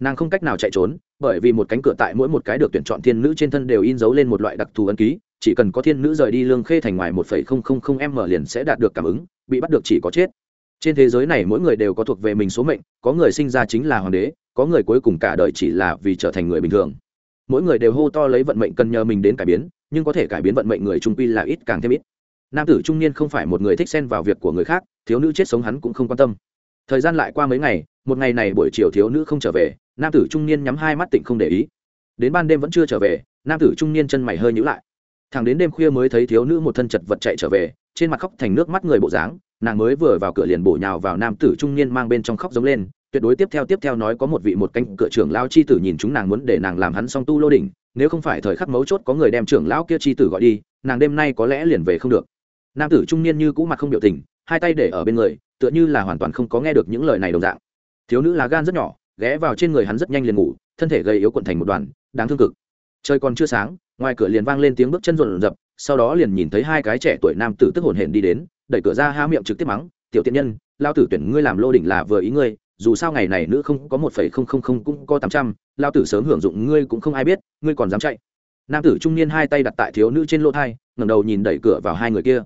Nàng không cách nào chạy trốn, bởi vì một cánh cửa tại mỗi một cái được tuyển chọn thiên nữ trên thân đều in dấu lên một loại đặc thù ấn ký chỉ cần có thiên nữ rời đi lương khê thành ngoài một phẩy không không không m liền sẽ đạt được cảm ứng, bị bắt được chỉ có chết. Trên thế giới này mỗi người đều có thuộc về mình số mệnh, có người sinh ra chính là hoàng đế, có người cuối cùng cả đời chỉ là vì trở thành người bình thường. Mỗi người đều hô to lấy vận mệnh cần nhờ mình đến cải biến, nhưng có thể cải biến vận mệnh người trung pi là ít càng thêm ít. Nam tử trung niên không phải một người thích xen vào việc của người khác, thiếu nữ chết sống hắn cũng không quan tâm. Thời gian lại qua mấy ngày, một ngày này buổi chiều thiếu nữ không trở về, nam tử trung niên nhắm hai mắt tịnh không để ý. Đến ban đêm vẫn chưa trở về, nam tử trung niên chân mày hơi nhữ lại thằng đến đêm khuya mới thấy thiếu nữ một thân chật vật chạy trở về, trên mặt khóc thành nước mắt người bộ dáng, nàng mới vừa vào cửa liền bổ nhào vào nam tử trung niên mang bên trong khóc giống lên, tuyệt đối tiếp theo tiếp theo nói có một vị một canh cửa trưởng lao chi tử nhìn chúng nàng muốn để nàng làm hắn song tu lô đỉnh, nếu không phải thời khắc mấu chốt có người đem trưởng lão kia chi tử gọi đi, nàng đêm nay có lẽ liền về không được. Nam tử trung niên như cũ mặt không biểu tình, hai tay để ở bên người, tựa như là hoàn toàn không có nghe được những lời này đồng dạng. Thiếu nữ lá gan rất nhỏ, ghé vào trên người hắn rất nhanh liền ngủ, thân thể gầy yếu cuộn thành một đoàn, đáng thương cực. Trời còn chưa sáng ngoài cửa liền vang lên tiếng bước chân rộn rập, sau đó liền nhìn thấy hai cái trẻ tuổi nam tử tức hồn hển đi đến, đẩy cửa ra há miệng trực tiếp mắng, tiểu tiện nhân, lao tử tuyển ngươi làm lô đỉnh là vừa ý ngươi, dù sao ngày này nữ không có một phẩy không không không cũng có tám trăm, lao tử sớm hưởng dụng ngươi cũng không ai biết, ngươi còn dám chạy. Nam tử trung niên hai tay đặt tại thiếu nữ trên lỗ thai, ngẩng đầu nhìn đẩy cửa vào hai người kia.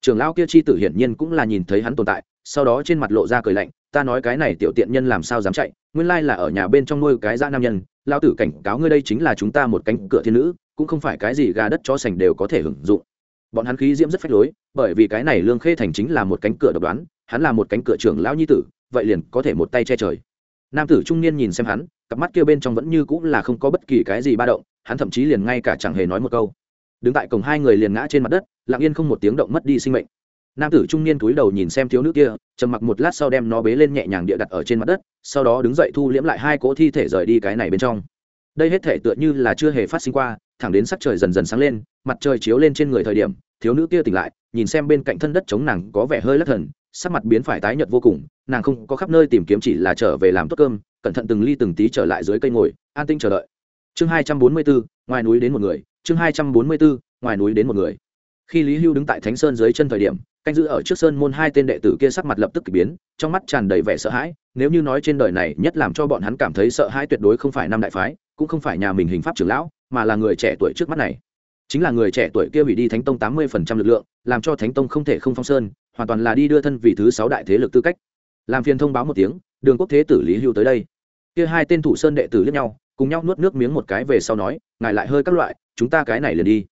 Trưởng lão kia chi tử hiển nhiên cũng là nhìn thấy hắn tồn tại, sau đó trên mặt lộ ra cười lạnh, ta nói cái này tiểu tiện nhân làm sao dám chạy, nguyên lai là ở nhà bên trong nuôi cái dã nam nhân, lao tử cảnh cáo ngươi đây chính là chúng ta một cánh cửa thiên nữ cũng không phải cái gì gà đất cho sành đều có thể hưởng dụng. Bọn hắn khí diễm rất phách lối, bởi vì cái này lương khê thành chính là một cánh cửa độc đoán, hắn là một cánh cửa trưởng lão nhi tử, vậy liền có thể một tay che trời. Nam tử trung niên nhìn xem hắn, cặp mắt kia bên trong vẫn như cũng là không có bất kỳ cái gì ba động, hắn thậm chí liền ngay cả chẳng hề nói một câu. Đứng tại cổng hai người liền ngã trên mặt đất, lặng yên không một tiếng động mất đi sinh mệnh. Nam tử trung niên cúi đầu nhìn xem thiếu nữ kia, trầm mặc một lát sau đem nó bế lên nhẹ nhàng địa đặt ở trên mặt đất, sau đó đứng dậy thu liễm lại hai cỗ thi thể rời đi cái này bên trong. Đây hết thể tựa như là chưa hề phát sinh qua thẳng đến sắc trời dần dần sáng lên, mặt trời chiếu lên trên người thời điểm, thiếu nữ kia tỉnh lại, nhìn xem bên cạnh thân đất chống nàng có vẻ hơi lất thần, sắc mặt biến phải tái nhợt vô cùng, nàng không có khắp nơi tìm kiếm chỉ là trở về làm tốt cơm, cẩn thận từng ly từng tí trở lại dưới cây ngồi, an tinh chờ đợi. Chương hai trăm bốn mươi bốn, ngoài núi đến một người, chương hai trăm bốn mươi bốn, ngoài núi đến một người. Khi lý hưu đứng tại thánh sơn dưới chân thời điểm, canh giữ ở trước sơn môn hai tên đệ tử kia sắc mặt lập tức k ỳ biến, trong mắt tràn đầy vẻ sợ hãi, nếu như nói trên đời này nhất làm cho bọn hắn cảm thấy sợ hãi tuyệt đối không phải năm đại phái, cũng không phải nhà mình hình pháp trưởng lão mà là người trẻ tuổi trước mắt này. Chính là người trẻ tuổi kia hủy đi thánh tông tám mươi phần trăm lực lượng, làm cho thánh tông không thể không phong sơn, hoàn toàn là đi đưa thân vì thứ sáu đại thế lực tư cách. Làm phiền thông báo một tiếng, đường quốc thế tử lý hưu tới đây. Kia hai tên thủ sơn đệ tử lẫn nhau, cùng nhau nuốt nước miếng một cái về sau nói, ngài lại hơi các loại, chúng ta cái này liền đi.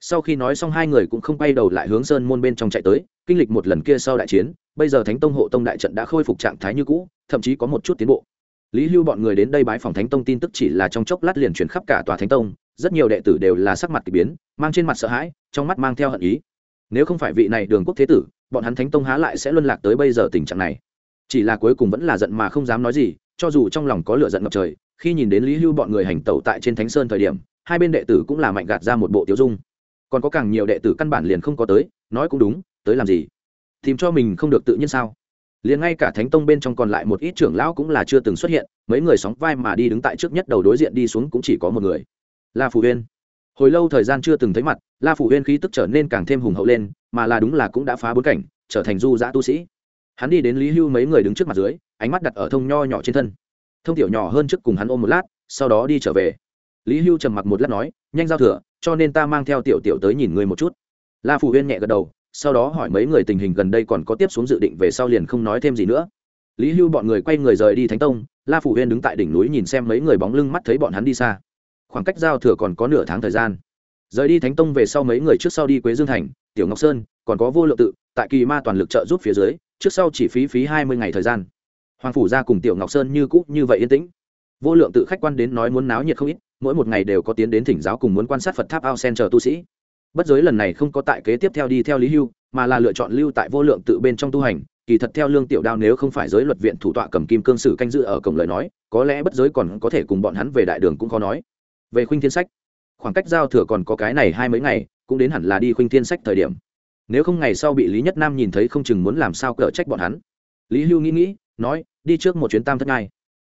Sau khi nói xong hai người cũng không bay đầu lại hướng sơn môn bên trong chạy tới, kinh lịch một lần kia sau đại chiến, bây giờ thánh tông hộ tông đại trận đã khôi phục trạng thái như cũ, thậm chí có một chút tiến bộ lý hưu bọn người đến đây bái phòng thánh tông tin tức chỉ là trong chốc lát liền chuyển khắp cả tòa thánh tông, rất nhiều đệ tử đều là sắc mặt k ỳ biến, mang trên mặt sợ hãi, trong mắt mang theo hận ý. Nếu không phải vị này đường quốc thế tử, bọn hắn thánh tông há lại sẽ luân lạc tới bây giờ tình trạng này. Chỉ là cuối cùng vẫn là giận mà không dám nói gì, cho dù trong lòng có lửa giận ngập trời, khi nhìn đến lý hưu bọn người hành tẩu tại trên thánh sơn thời điểm, hai bên đệ tử cũng là mạnh gạt ra một bộ tiêu dung. Còn có càng nhiều đệ tử căn bản liền không có tới, nói cũng đúng, tới làm gì? Tìm cho mình không được tự nhiên sao? Liền ngay cả thánh tông bên trong còn lại một ít trưởng lão cũng là chưa từng xuất hiện, mấy người sóng vai mà đi đứng tại trước nhất đầu đối diện đi xuống cũng chỉ có một người. La phủ huyên. Hồi lâu thời gian chưa từng thấy mặt, la phủ huyên khí tức trở nên càng thêm hùng hậu lên, mà là đúng là cũng đã phá bối cảnh, trở thành du giã tu sĩ. Hắn đi đến lý hưu mấy người đứng trước mặt dưới, ánh mắt đặt ở thông nho nhỏ trên thân. Thông tiểu nhỏ hơn trước cùng hắn ôm một lát, sau đó đi trở về. Lý hưu trầm mặc một lát nói, nhanh giao thừa, cho nên ta mang theo tiểu tiểu tới nhìn ngươi một chút. La phủ huyên nhẹ gật đầu sau đó hỏi mấy người tình hình gần đây còn có tiếp xuống dự định về sau liền không nói thêm gì nữa. Lý hưu bọn người quay người rời đi thánh tông, la phủ huyên đứng tại đỉnh núi nhìn xem mấy người bóng lưng mắt thấy bọn hắn đi xa. Khoảng cách giao thừa còn có nửa tháng thời gian. Rời đi thánh tông về sau mấy người trước sau đi quế dương thành, tiểu ngọc sơn, còn có vô lượng tự, tại kỳ ma toàn lực trợ giúp phía dưới, trước sau chỉ phí phí hai mươi ngày thời gian. Hoàng phủ ra cùng tiểu ngọc sơn như cũ, như vậy yên tĩnh. Vô lượng tự khách quan đến nói muốn náo nhiệt không ít, mỗi một ngày đều có tiến đến thỉnh giáo cùng muốn quan sát phật tháp ao sen chờ tu sĩ bất giới lần này không có tại kế tiếp theo đi theo lý hưu, mà là lựa chọn lưu tại vô lượng tự bên trong tu hành, kỳ thật theo lương tiểu đao nếu không phải giới luật viện thủ tọa cầm kim cương sử canh dự ở cổng lời nói, có lẽ bất giới còn có thể cùng bọn hắn về đại đường cũng khó nói. Về khuynh thiên sách, khoảng cách giao thừa còn có cái này hai mấy ngày, cũng đến hẳn là đi khuynh thiên sách thời điểm. Nếu không ngày sau bị lý nhất nam nhìn thấy không chừng muốn làm sao cỡ trách bọn hắn. Lý hưu nghĩ nghĩ, nói, đi trước một chuyến tam thất ngai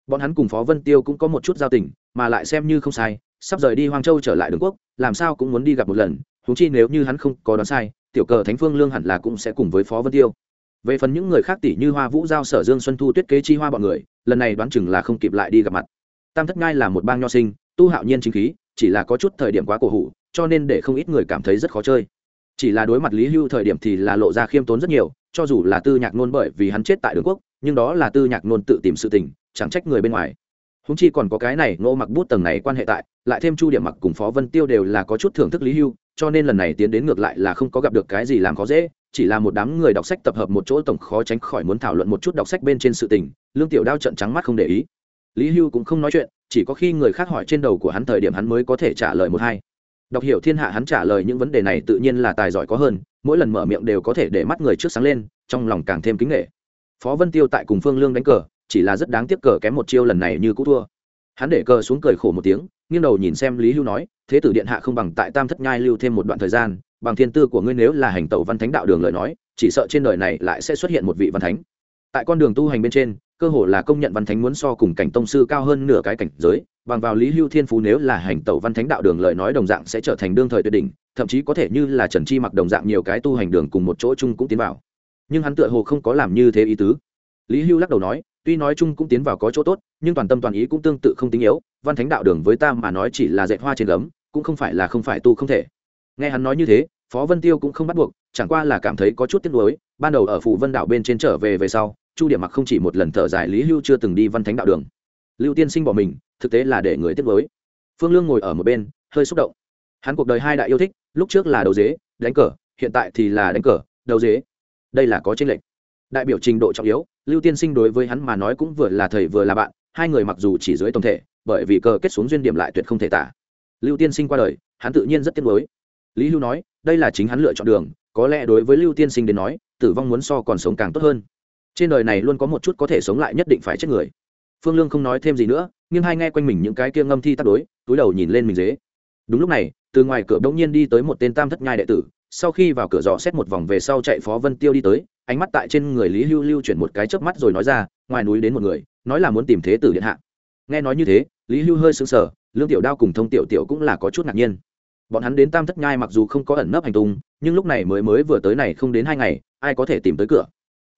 bọn hắn cùng phó vân tiêu cũng có một chút giao tình, mà lại xem như không sai, sắp rời đi hoang châu trở lại đường quốc, làm sao cũng muốn đi gặp một lần thú chi nếu như hắn không có đoán sai, tiểu cờ thánh phương lương hẳn là cũng sẽ cùng với phó vân tiêu. Về phần những người khác tỷ như hoa vũ giao, sở dương xuân thu, tuyết kế chi hoa bọn người, lần này đoán chừng là không kịp lại đi gặp mặt. Tam thất ngai là một bang nho sinh, tu hạo nhiên chính khí, chỉ là có chút thời điểm quá cổ hủ, cho nên để không ít người cảm thấy rất khó chơi. Chỉ là đối mặt lý hưu thời điểm thì là lộ ra khiêm tốn rất nhiều, cho dù là tư nhạc nôn bởi vì hắn chết tại đường quốc, nhưng đó là tư nhạc nôn tự tìm sự tình, chẳng trách người bên ngoài húng chi còn có cái này, ngô mặc bút tầng này quan hệ tại, lại thêm chu điểm mặc cùng phó vân tiêu đều là có chút thưởng thức lý hưu, cho nên lần này tiến đến ngược lại là không có gặp được cái gì làm khó dễ, chỉ là một đám người đọc sách tập hợp một chỗ tổng khó tránh khỏi muốn thảo luận một chút đọc sách bên trên sự tình, lương tiểu đao trận trắng mắt không để ý. Lý hưu cũng không nói chuyện, chỉ có khi người khác hỏi trên đầu của hắn thời điểm hắn mới có thể trả lời một hai. Đọc hiểu thiên hạ hắn trả lời những vấn đề này tự nhiên là tài giỏi có hơn, mỗi lần mở miệng đều có thể để mắt người trước sáng lên, trong lòng càng thêm kính nghệ. Phó vân tiêu tại cùng phương lương đánh cờ chỉ là rất đáng tiếc cờ kém một chiêu lần này như cũ thua. Hắn để cờ xuống cười khổ một tiếng, nghiêng đầu nhìn xem lý hưu nói, thế tử điện hạ không bằng tại tam thất nhai lưu thêm một đoạn thời gian, bằng thiên tư của ngươi nếu là hành tẩu văn thánh đạo đường lời nói, chỉ sợ trên đời này lại sẽ xuất hiện một vị văn thánh. Tại con đường tu hành bên trên, cơ hồ là công nhận văn thánh muốn so cùng cảnh tông sư cao hơn nửa cái cảnh giới, bằng vào lý hưu thiên phú nếu là hành tẩu văn thánh đạo đường lời nói đồng dạng sẽ trở thành đương thời tuyệt đỉnh, thậm chí có thể như là trần chi mặc đồng dạng nhiều cái tu hành đường cùng một chỗ chung cũng tiến vào. Nhưng hắn tựa hồ không có làm như thế ý tứ. Lý hưu lắc đầu nói tuy nói chung cũng tiến vào có chỗ tốt, nhưng toàn tâm toàn ý cũng tương tự không tính yếu, văn thánh đạo đường với ta mà nói chỉ là dạy hoa trên gấm, cũng không phải là không phải tu không thể. Nghe hắn nói như thế, phó vân tiêu cũng không bắt buộc, chẳng qua là cảm thấy có chút tiếc nuối, ban đầu ở phủ vân đạo bên trên trở về về sau, chu điểm mặc không chỉ một lần thở dài lý hưu chưa từng đi văn thánh đạo đường. Lưu tiên sinh bỏ mình, thực tế là để người tiếc nuối. Phương lương ngồi ở một bên, hơi xúc động. Hắn cuộc đời hai đại yêu thích, lúc trước là đầu dế, đánh cờ, hiện tại thì là đánh cờ, đầu dế. Đây là có tranh lệch đại biểu trình độ trọng yếu, lưu tiên sinh đối với hắn mà nói cũng vừa là thầy vừa là bạn, hai người mặc dù chỉ dưới tổng thể, bởi vì cờ kết xuống duyên điểm lại tuyệt không thể tả. Lưu tiên sinh qua đời, hắn tự nhiên rất tiếc nuối. Lý hưu nói, đây là chính hắn lựa chọn đường, có lẽ đối với lưu tiên sinh đến nói, tử vong muốn so còn sống càng tốt hơn. Trên đời này luôn có một chút có thể sống lại nhất định phải chết người. Phương lương không nói thêm gì nữa nhưng hai nghe quanh mình những cái kia ngâm thi tắt đối, túi đầu nhìn lên mình dế. Đúng lúc này, từ ngoài cửa bỗng nhiên đi tới một tên tam thất nhai đệ tử, sau khi vào cửa dò xét một vòng về sau chạy phó vân tiêu đi tới ánh mắt tại trên người lý hưu lưu chuyển một cái chớp mắt rồi nói ra, ngoài núi đến một người, nói là muốn tìm thế tử điện hạ. Nghe nói như thế, lý hưu hơi sững sờ, lương tiểu đao cùng thông tiểu tiểu cũng là có chút ngạc nhiên. Bọn hắn đến tam thất nhai mặc dù không có ẩn nấp hành tung, nhưng lúc này mới mới vừa tới này không đến hai ngày, ai có thể tìm tới cửa?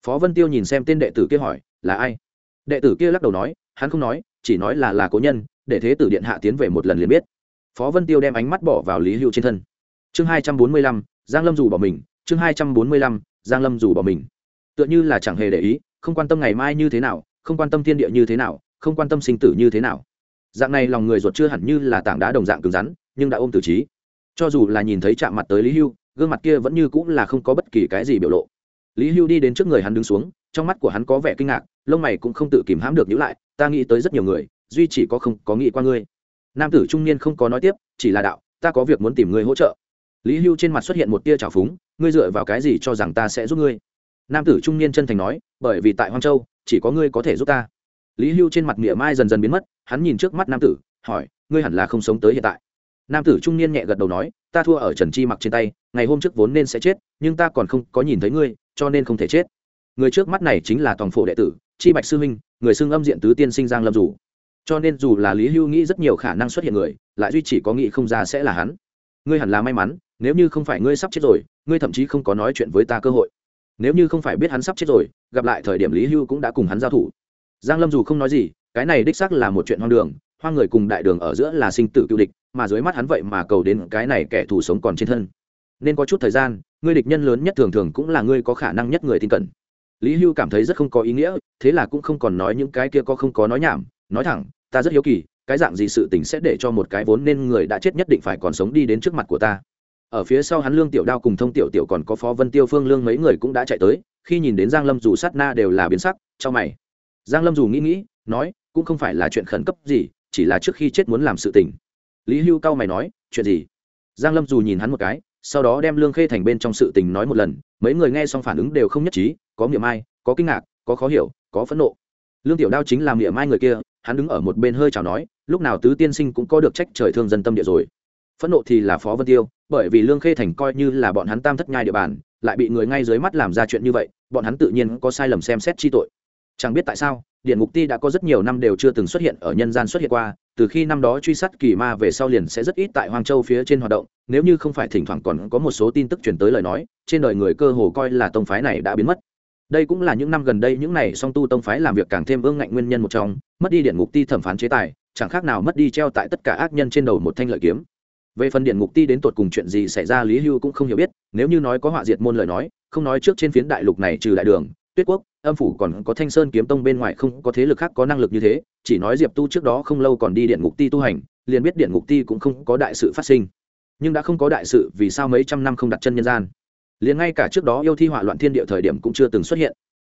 Phó vân tiêu nhìn xem tên đệ tử kia hỏi, là ai? Đệ tử kia lắc đầu nói, hắn không nói, chỉ nói là là cố nhân, để thế tử điện hạ tiến về một lần liền biết. Phó vân tiêu đem ánh mắt bỏ vào lý hưu trên thân. Chương hai trăm bốn mươi lăm, giang lâm dù bỏ mình, chương hai trăm bốn mươi lăm giang lâm dù bỏ mình. Tựa như là chẳng hề để ý, không quan tâm ngày mai như thế nào, không quan tâm thiên địa như thế nào, không quan tâm sinh tử như thế nào. Dạng này lòng người ruột chưa hẳn như là tảng đá đồng dạng cứng rắn, nhưng đã ôm tử trí. Cho dù là nhìn thấy chạm mặt tới lý hưu, gương mặt kia vẫn như cũng là không có bất kỳ cái gì biểu lộ. Lý hưu đi đến trước người hắn đứng xuống, trong mắt của hắn có vẻ kinh ngạc, lông mày cũng không tự kìm hãm được nhữ lại, ta nghĩ tới rất nhiều người, duy chỉ có không có nghĩ qua ngươi. Nam tử trung niên không có nói tiếp, chỉ là đạo, ta có việc muốn tìm ngươi hỗ trợ. Lý hưu trên mặt xuất hiện một tia trào phúng ngươi dựa vào cái gì cho rằng ta sẽ giúp ngươi? Nam tử trung niên chân thành nói, bởi vì tại hoang châu, chỉ có ngươi có thể giúp ta. Lý hưu trên mặt nghĩa mai dần dần biến mất, hắn nhìn trước mắt nam tử, hỏi, ngươi hẳn là không sống tới hiện tại. Nam tử trung niên nhẹ gật đầu nói, ta thua ở trần chi mặc trên tay, ngày hôm trước vốn nên sẽ chết, nhưng ta còn không có nhìn thấy ngươi, cho nên không thể chết. Người trước mắt này chính là toàn phổ đệ tử, chi bạch sư huynh, người xưng âm diện tứ tiên sinh giang lâm dù. Cho nên dù là lý hưu nghĩ rất nhiều khả năng xuất hiện người, lại duy chỉ có nghĩ không ra sẽ là hắn. Ngươi hẳn là may mắn, nếu như không phải ngươi sắp chết rồi ngươi thậm chí không có nói chuyện với ta cơ hội. Nếu như không phải biết hắn sắp chết rồi, gặp lại thời điểm lý hưu cũng đã cùng hắn giao thủ. Giang lâm dù không nói gì, cái này đích xác là một chuyện hoang đường, hoang người cùng đại đường ở giữa là sinh tử cựu địch, mà dưới mắt hắn vậy mà cầu đến cái này kẻ thù sống còn trên thân. Nên có chút thời gian, ngươi địch nhân lớn nhất thường thường cũng là ngươi có khả năng nhất người tin cẩn. Lý hưu cảm thấy rất không có ý nghĩa, thế là cũng không còn nói những cái kia có không có nói nhảm, nói thẳng, ta rất hiếu kỳ, cái dạng gì sự tình sẽ để cho một cái vốn nên người đã chết nhất định phải còn sống đi đến trước mặt của ta ở phía sau hắn lương tiểu đao cùng thông tiểu tiểu còn có phó vân tiêu phương lương mấy người cũng đã chạy tới, khi nhìn đến giang lâm dù sát na đều là biến sắc cho mày. Giang lâm dù nghĩ nghĩ, nói, cũng không phải là chuyện khẩn cấp gì, chỉ là trước khi chết muốn làm sự tình. Lý hưu cao mày nói, chuyện gì? Giang lâm dù nhìn hắn một cái, sau đó đem lương khê thành bên trong sự tình nói một lần, mấy người nghe xong phản ứng đều không nhất trí, có miệng ai, có kinh ngạc, có khó hiểu, có phẫn nộ. Lương tiểu đao chính là miệng mai người kia, hắn đứng ở một bên hơi chào nói, lúc nào tứ tiên sinh cũng có được trách trời thương dân tâm địa rồi phẫn nộ thì là phó vân tiêu, bởi vì lương khê thành coi như là bọn hắn tam thất nhai địa bàn, lại bị người ngay dưới mắt làm ra chuyện như vậy, bọn hắn tự nhiên có sai lầm xem xét chi tội. Chẳng biết tại sao, điện ngục ti đã có rất nhiều năm đều chưa từng xuất hiện ở nhân gian xuất hiện qua, từ khi năm đó truy sát kỳ ma về sau liền sẽ rất ít tại hoàng châu phía trên hoạt động, nếu như không phải thỉnh thoảng còn có một số tin tức chuyển tới lời nói, trên đời người cơ hồ coi là tông phái này đã biến mất. Đây cũng là những năm gần đây những này song tu tông phái làm việc càng thêm ương ngạnh nguyên nhân một trong, mất đi điện ngục ti thẩm phán chế tài, chẳng khác nào mất đi treo tại tất cả ác nhân trên đầu một thanh lợi kiếm về phần điện ngục ti đến tột cùng chuyện gì xảy ra, lý hưu cũng không hiểu biết. Nếu như nói có họa diệt môn lời nói, không nói trước trên phiến đại lục này trừ đại đường, tuyết quốc, âm phủ còn có thanh sơn kiếm tông bên ngoài không có thế lực khác có năng lực như thế. Chỉ nói diệp tu trước đó không lâu còn đi điện ngục ti tu hành, liền biết điện ngục ti cũng không có đại sự phát sinh. Nhưng đã không có đại sự, vì sao mấy trăm năm không đặt chân nhân gian? Liền ngay cả trước đó yêu thi hỏa loạn thiên địa thời điểm cũng chưa từng xuất hiện.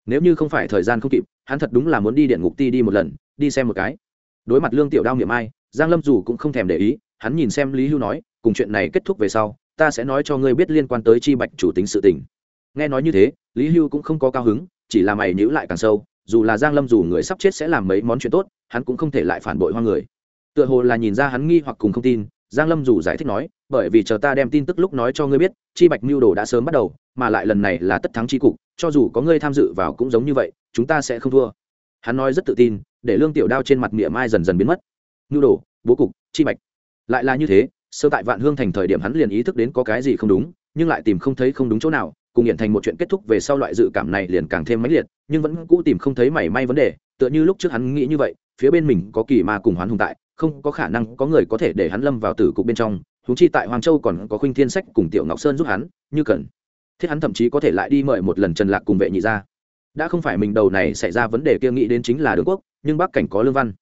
Nếu như không phải thời gian không kịp, hắn thật đúng là muốn đi điện ngục ti đi một lần, đi xem một cái. Đối mặt lương tiểu đao niệm ai, giang lâm dù cũng không thèm để ý hắn nhìn xem lý hưu nói, cùng chuyện này kết thúc về sau, ta sẽ nói cho ngươi biết liên quan tới chi bạch chủ tính sự tình. Nghe nói như thế, lý hưu cũng không có cao hứng, chỉ là mày nhữ lại càng sâu, dù là giang lâm dù người sắp chết sẽ làm mấy món chuyện tốt, hắn cũng không thể lại phản bội hoa người. Tựa hồ là nhìn ra hắn nghi hoặc cùng không tin, giang lâm dù giải thích nói, bởi vì chờ ta đem tin tức lúc nói cho ngươi biết, chi bạch mưu đồ đã sớm bắt đầu, mà lại lần này là tất thắng chi cục, cho dù có ngươi tham dự vào cũng giống như vậy, chúng ta sẽ không thua. Hắn nói rất tự tin, để lương tiểu đao trên mặt miệng mai dần dần biến mất. Mưu đồ, bố cục, chi bạch lại là như thế sơ tại vạn hương thành thời điểm hắn liền ý thức đến có cái gì không đúng, nhưng lại tìm không thấy không đúng chỗ nào, cùng hiện thành một chuyện kết thúc về sau loại dự cảm này liền càng thêm mãnh liệt, nhưng vẫn cũ tìm không thấy mảy may vấn đề, tựa như lúc trước hắn nghĩ như vậy, phía bên mình có kỳ ma cùng hoán hùng tại, không có khả năng có người có thể để hắn lâm vào tử cục bên trong húng chi tại hoàng châu còn có khuynh thiên sách cùng tiểu ngọc sơn giúp hắn, như cần. Thiết hắn thậm chí có thể lại đi mời một lần trần lạc cùng vệ nhị ra đã không phải mình đầu này xảy ra vấn đề kia nghĩ đến chính là đường quốc, nhưng bắc cảnh có lương văn,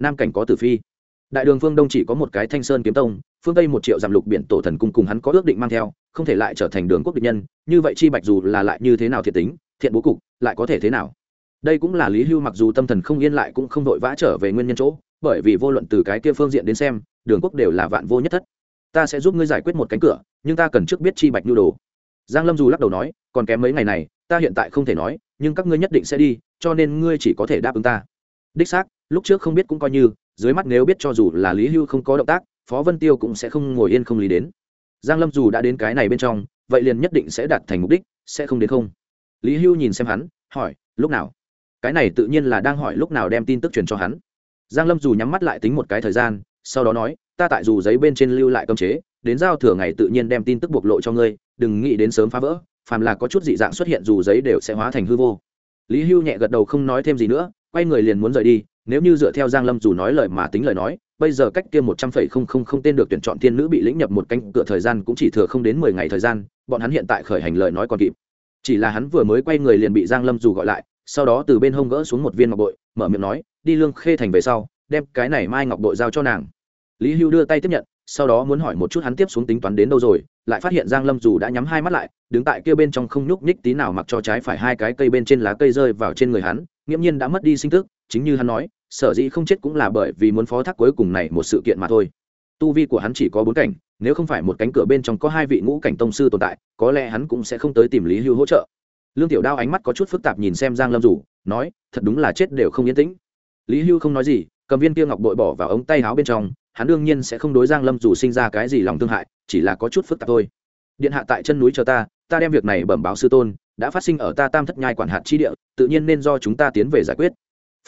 nam cảnh có tử phi đại đường phương đông chỉ có một cái thanh sơn kiếm tông, phương tây một triệu giảm lục biển tổ thần cung cùng hắn có ước định mang theo, không thể lại trở thành đường quốc địch nhân, như vậy chi bạch dù là lại như thế nào thiệt tính, thiện bố cục lại có thể thế nào? Đây cũng là lý hưu mặc dù tâm thần không yên lại cũng không đội vã trở về nguyên nhân chỗ, bởi vì vô luận từ cái kia phương diện đến xem, đường quốc đều là vạn vô nhất thất. Ta sẽ giúp ngươi giải quyết một cánh cửa, nhưng ta cần trước biết chi bạch nhu đồ. Giang lâm dù lắc đầu nói, còn kém mấy ngày này, ta hiện tại không thể nói, nhưng các ngươi nhất định sẽ đi, cho nên ngươi chỉ có thể đáp ứng ta. Đích xác, lúc trước không biết cũng coi như dưới mắt nếu biết cho dù là lý hưu không có động tác, phó vân tiêu cũng sẽ không ngồi yên không lý đến. Giang lâm dù đã đến cái này bên trong, vậy liền nhất định sẽ đạt thành mục đích, sẽ không đến không. Lý hưu nhìn xem hắn, hỏi, lúc nào? Cái này tự nhiên là đang hỏi lúc nào đem tin tức truyền cho hắn. Giang lâm dù nhắm mắt lại tính một cái thời gian, sau đó nói, ta tại dù giấy bên trên lưu lại cơm chế, đến giao thừa ngày tự nhiên đem tin tức bộc lộ cho ngươi, đừng nghĩ đến sớm phá vỡ, phàm là có chút dị dạng xuất hiện dù giấy đều sẽ hóa thành hư vô. Lý hưu nhẹ gật đầu không nói thêm gì nữa quay người liền muốn rời đi, nếu như dựa theo giang lâm dù nói lời mà tính lời nói, bây giờ cách kia một trăm phẩy không không không tên được tuyển chọn thiên nữ bị lĩnh nhập một canh cửa thời gian cũng chỉ thừa không đến mười ngày thời gian, bọn hắn hiện tại khởi hành lời nói còn kịp. Chỉ là hắn vừa mới quay người liền bị giang lâm dù gọi lại, sau đó từ bên hông gỡ xuống một viên ngọc bội, mở miệng nói, đi lương khê thành về sau, đem cái này mai ngọc bội giao cho nàng. Lý hưu đưa tay tiếp nhận, sau đó muốn hỏi một chút hắn tiếp xuống tính toán đến đâu rồi, lại phát hiện giang lâm dù đã nhắm hai mắt lại, đứng tại kia bên trong không nhúc nhích tí nào mặc cho trái phải hai cái cây bên trên lá cây rơi vào trên người hắn nghiễm nhiên đã mất đi sinh tức, chính như hắn nói, sở dĩ không chết cũng là bởi vì muốn phó thác cuối cùng này một sự kiện mà thôi. Tu vi của hắn chỉ có bốn cảnh, nếu không phải một cánh cửa bên trong có hai vị ngũ cảnh tông sư tồn tại, có lẽ hắn cũng sẽ không tới tìm lý hưu hỗ trợ. Lương tiểu đao ánh mắt có chút phức tạp nhìn xem giang lâm rủ nói, thật đúng là chết đều không yên tĩnh. Lý hưu không nói gì, cầm viên kia ngọc bội bỏ vào ống tay áo bên trong, hắn đương nhiên sẽ không đối giang lâm rủ sinh ra cái gì lòng thương hại, chỉ là có chút phức tạp thôi. Điện hạ tại chân núi chờ ta ta đem việc này bẩm báo sư tôn đã phát sinh ở ta tam thất nhai quản hạt chi địa, tự nhiên nên do chúng ta tiến về giải quyết.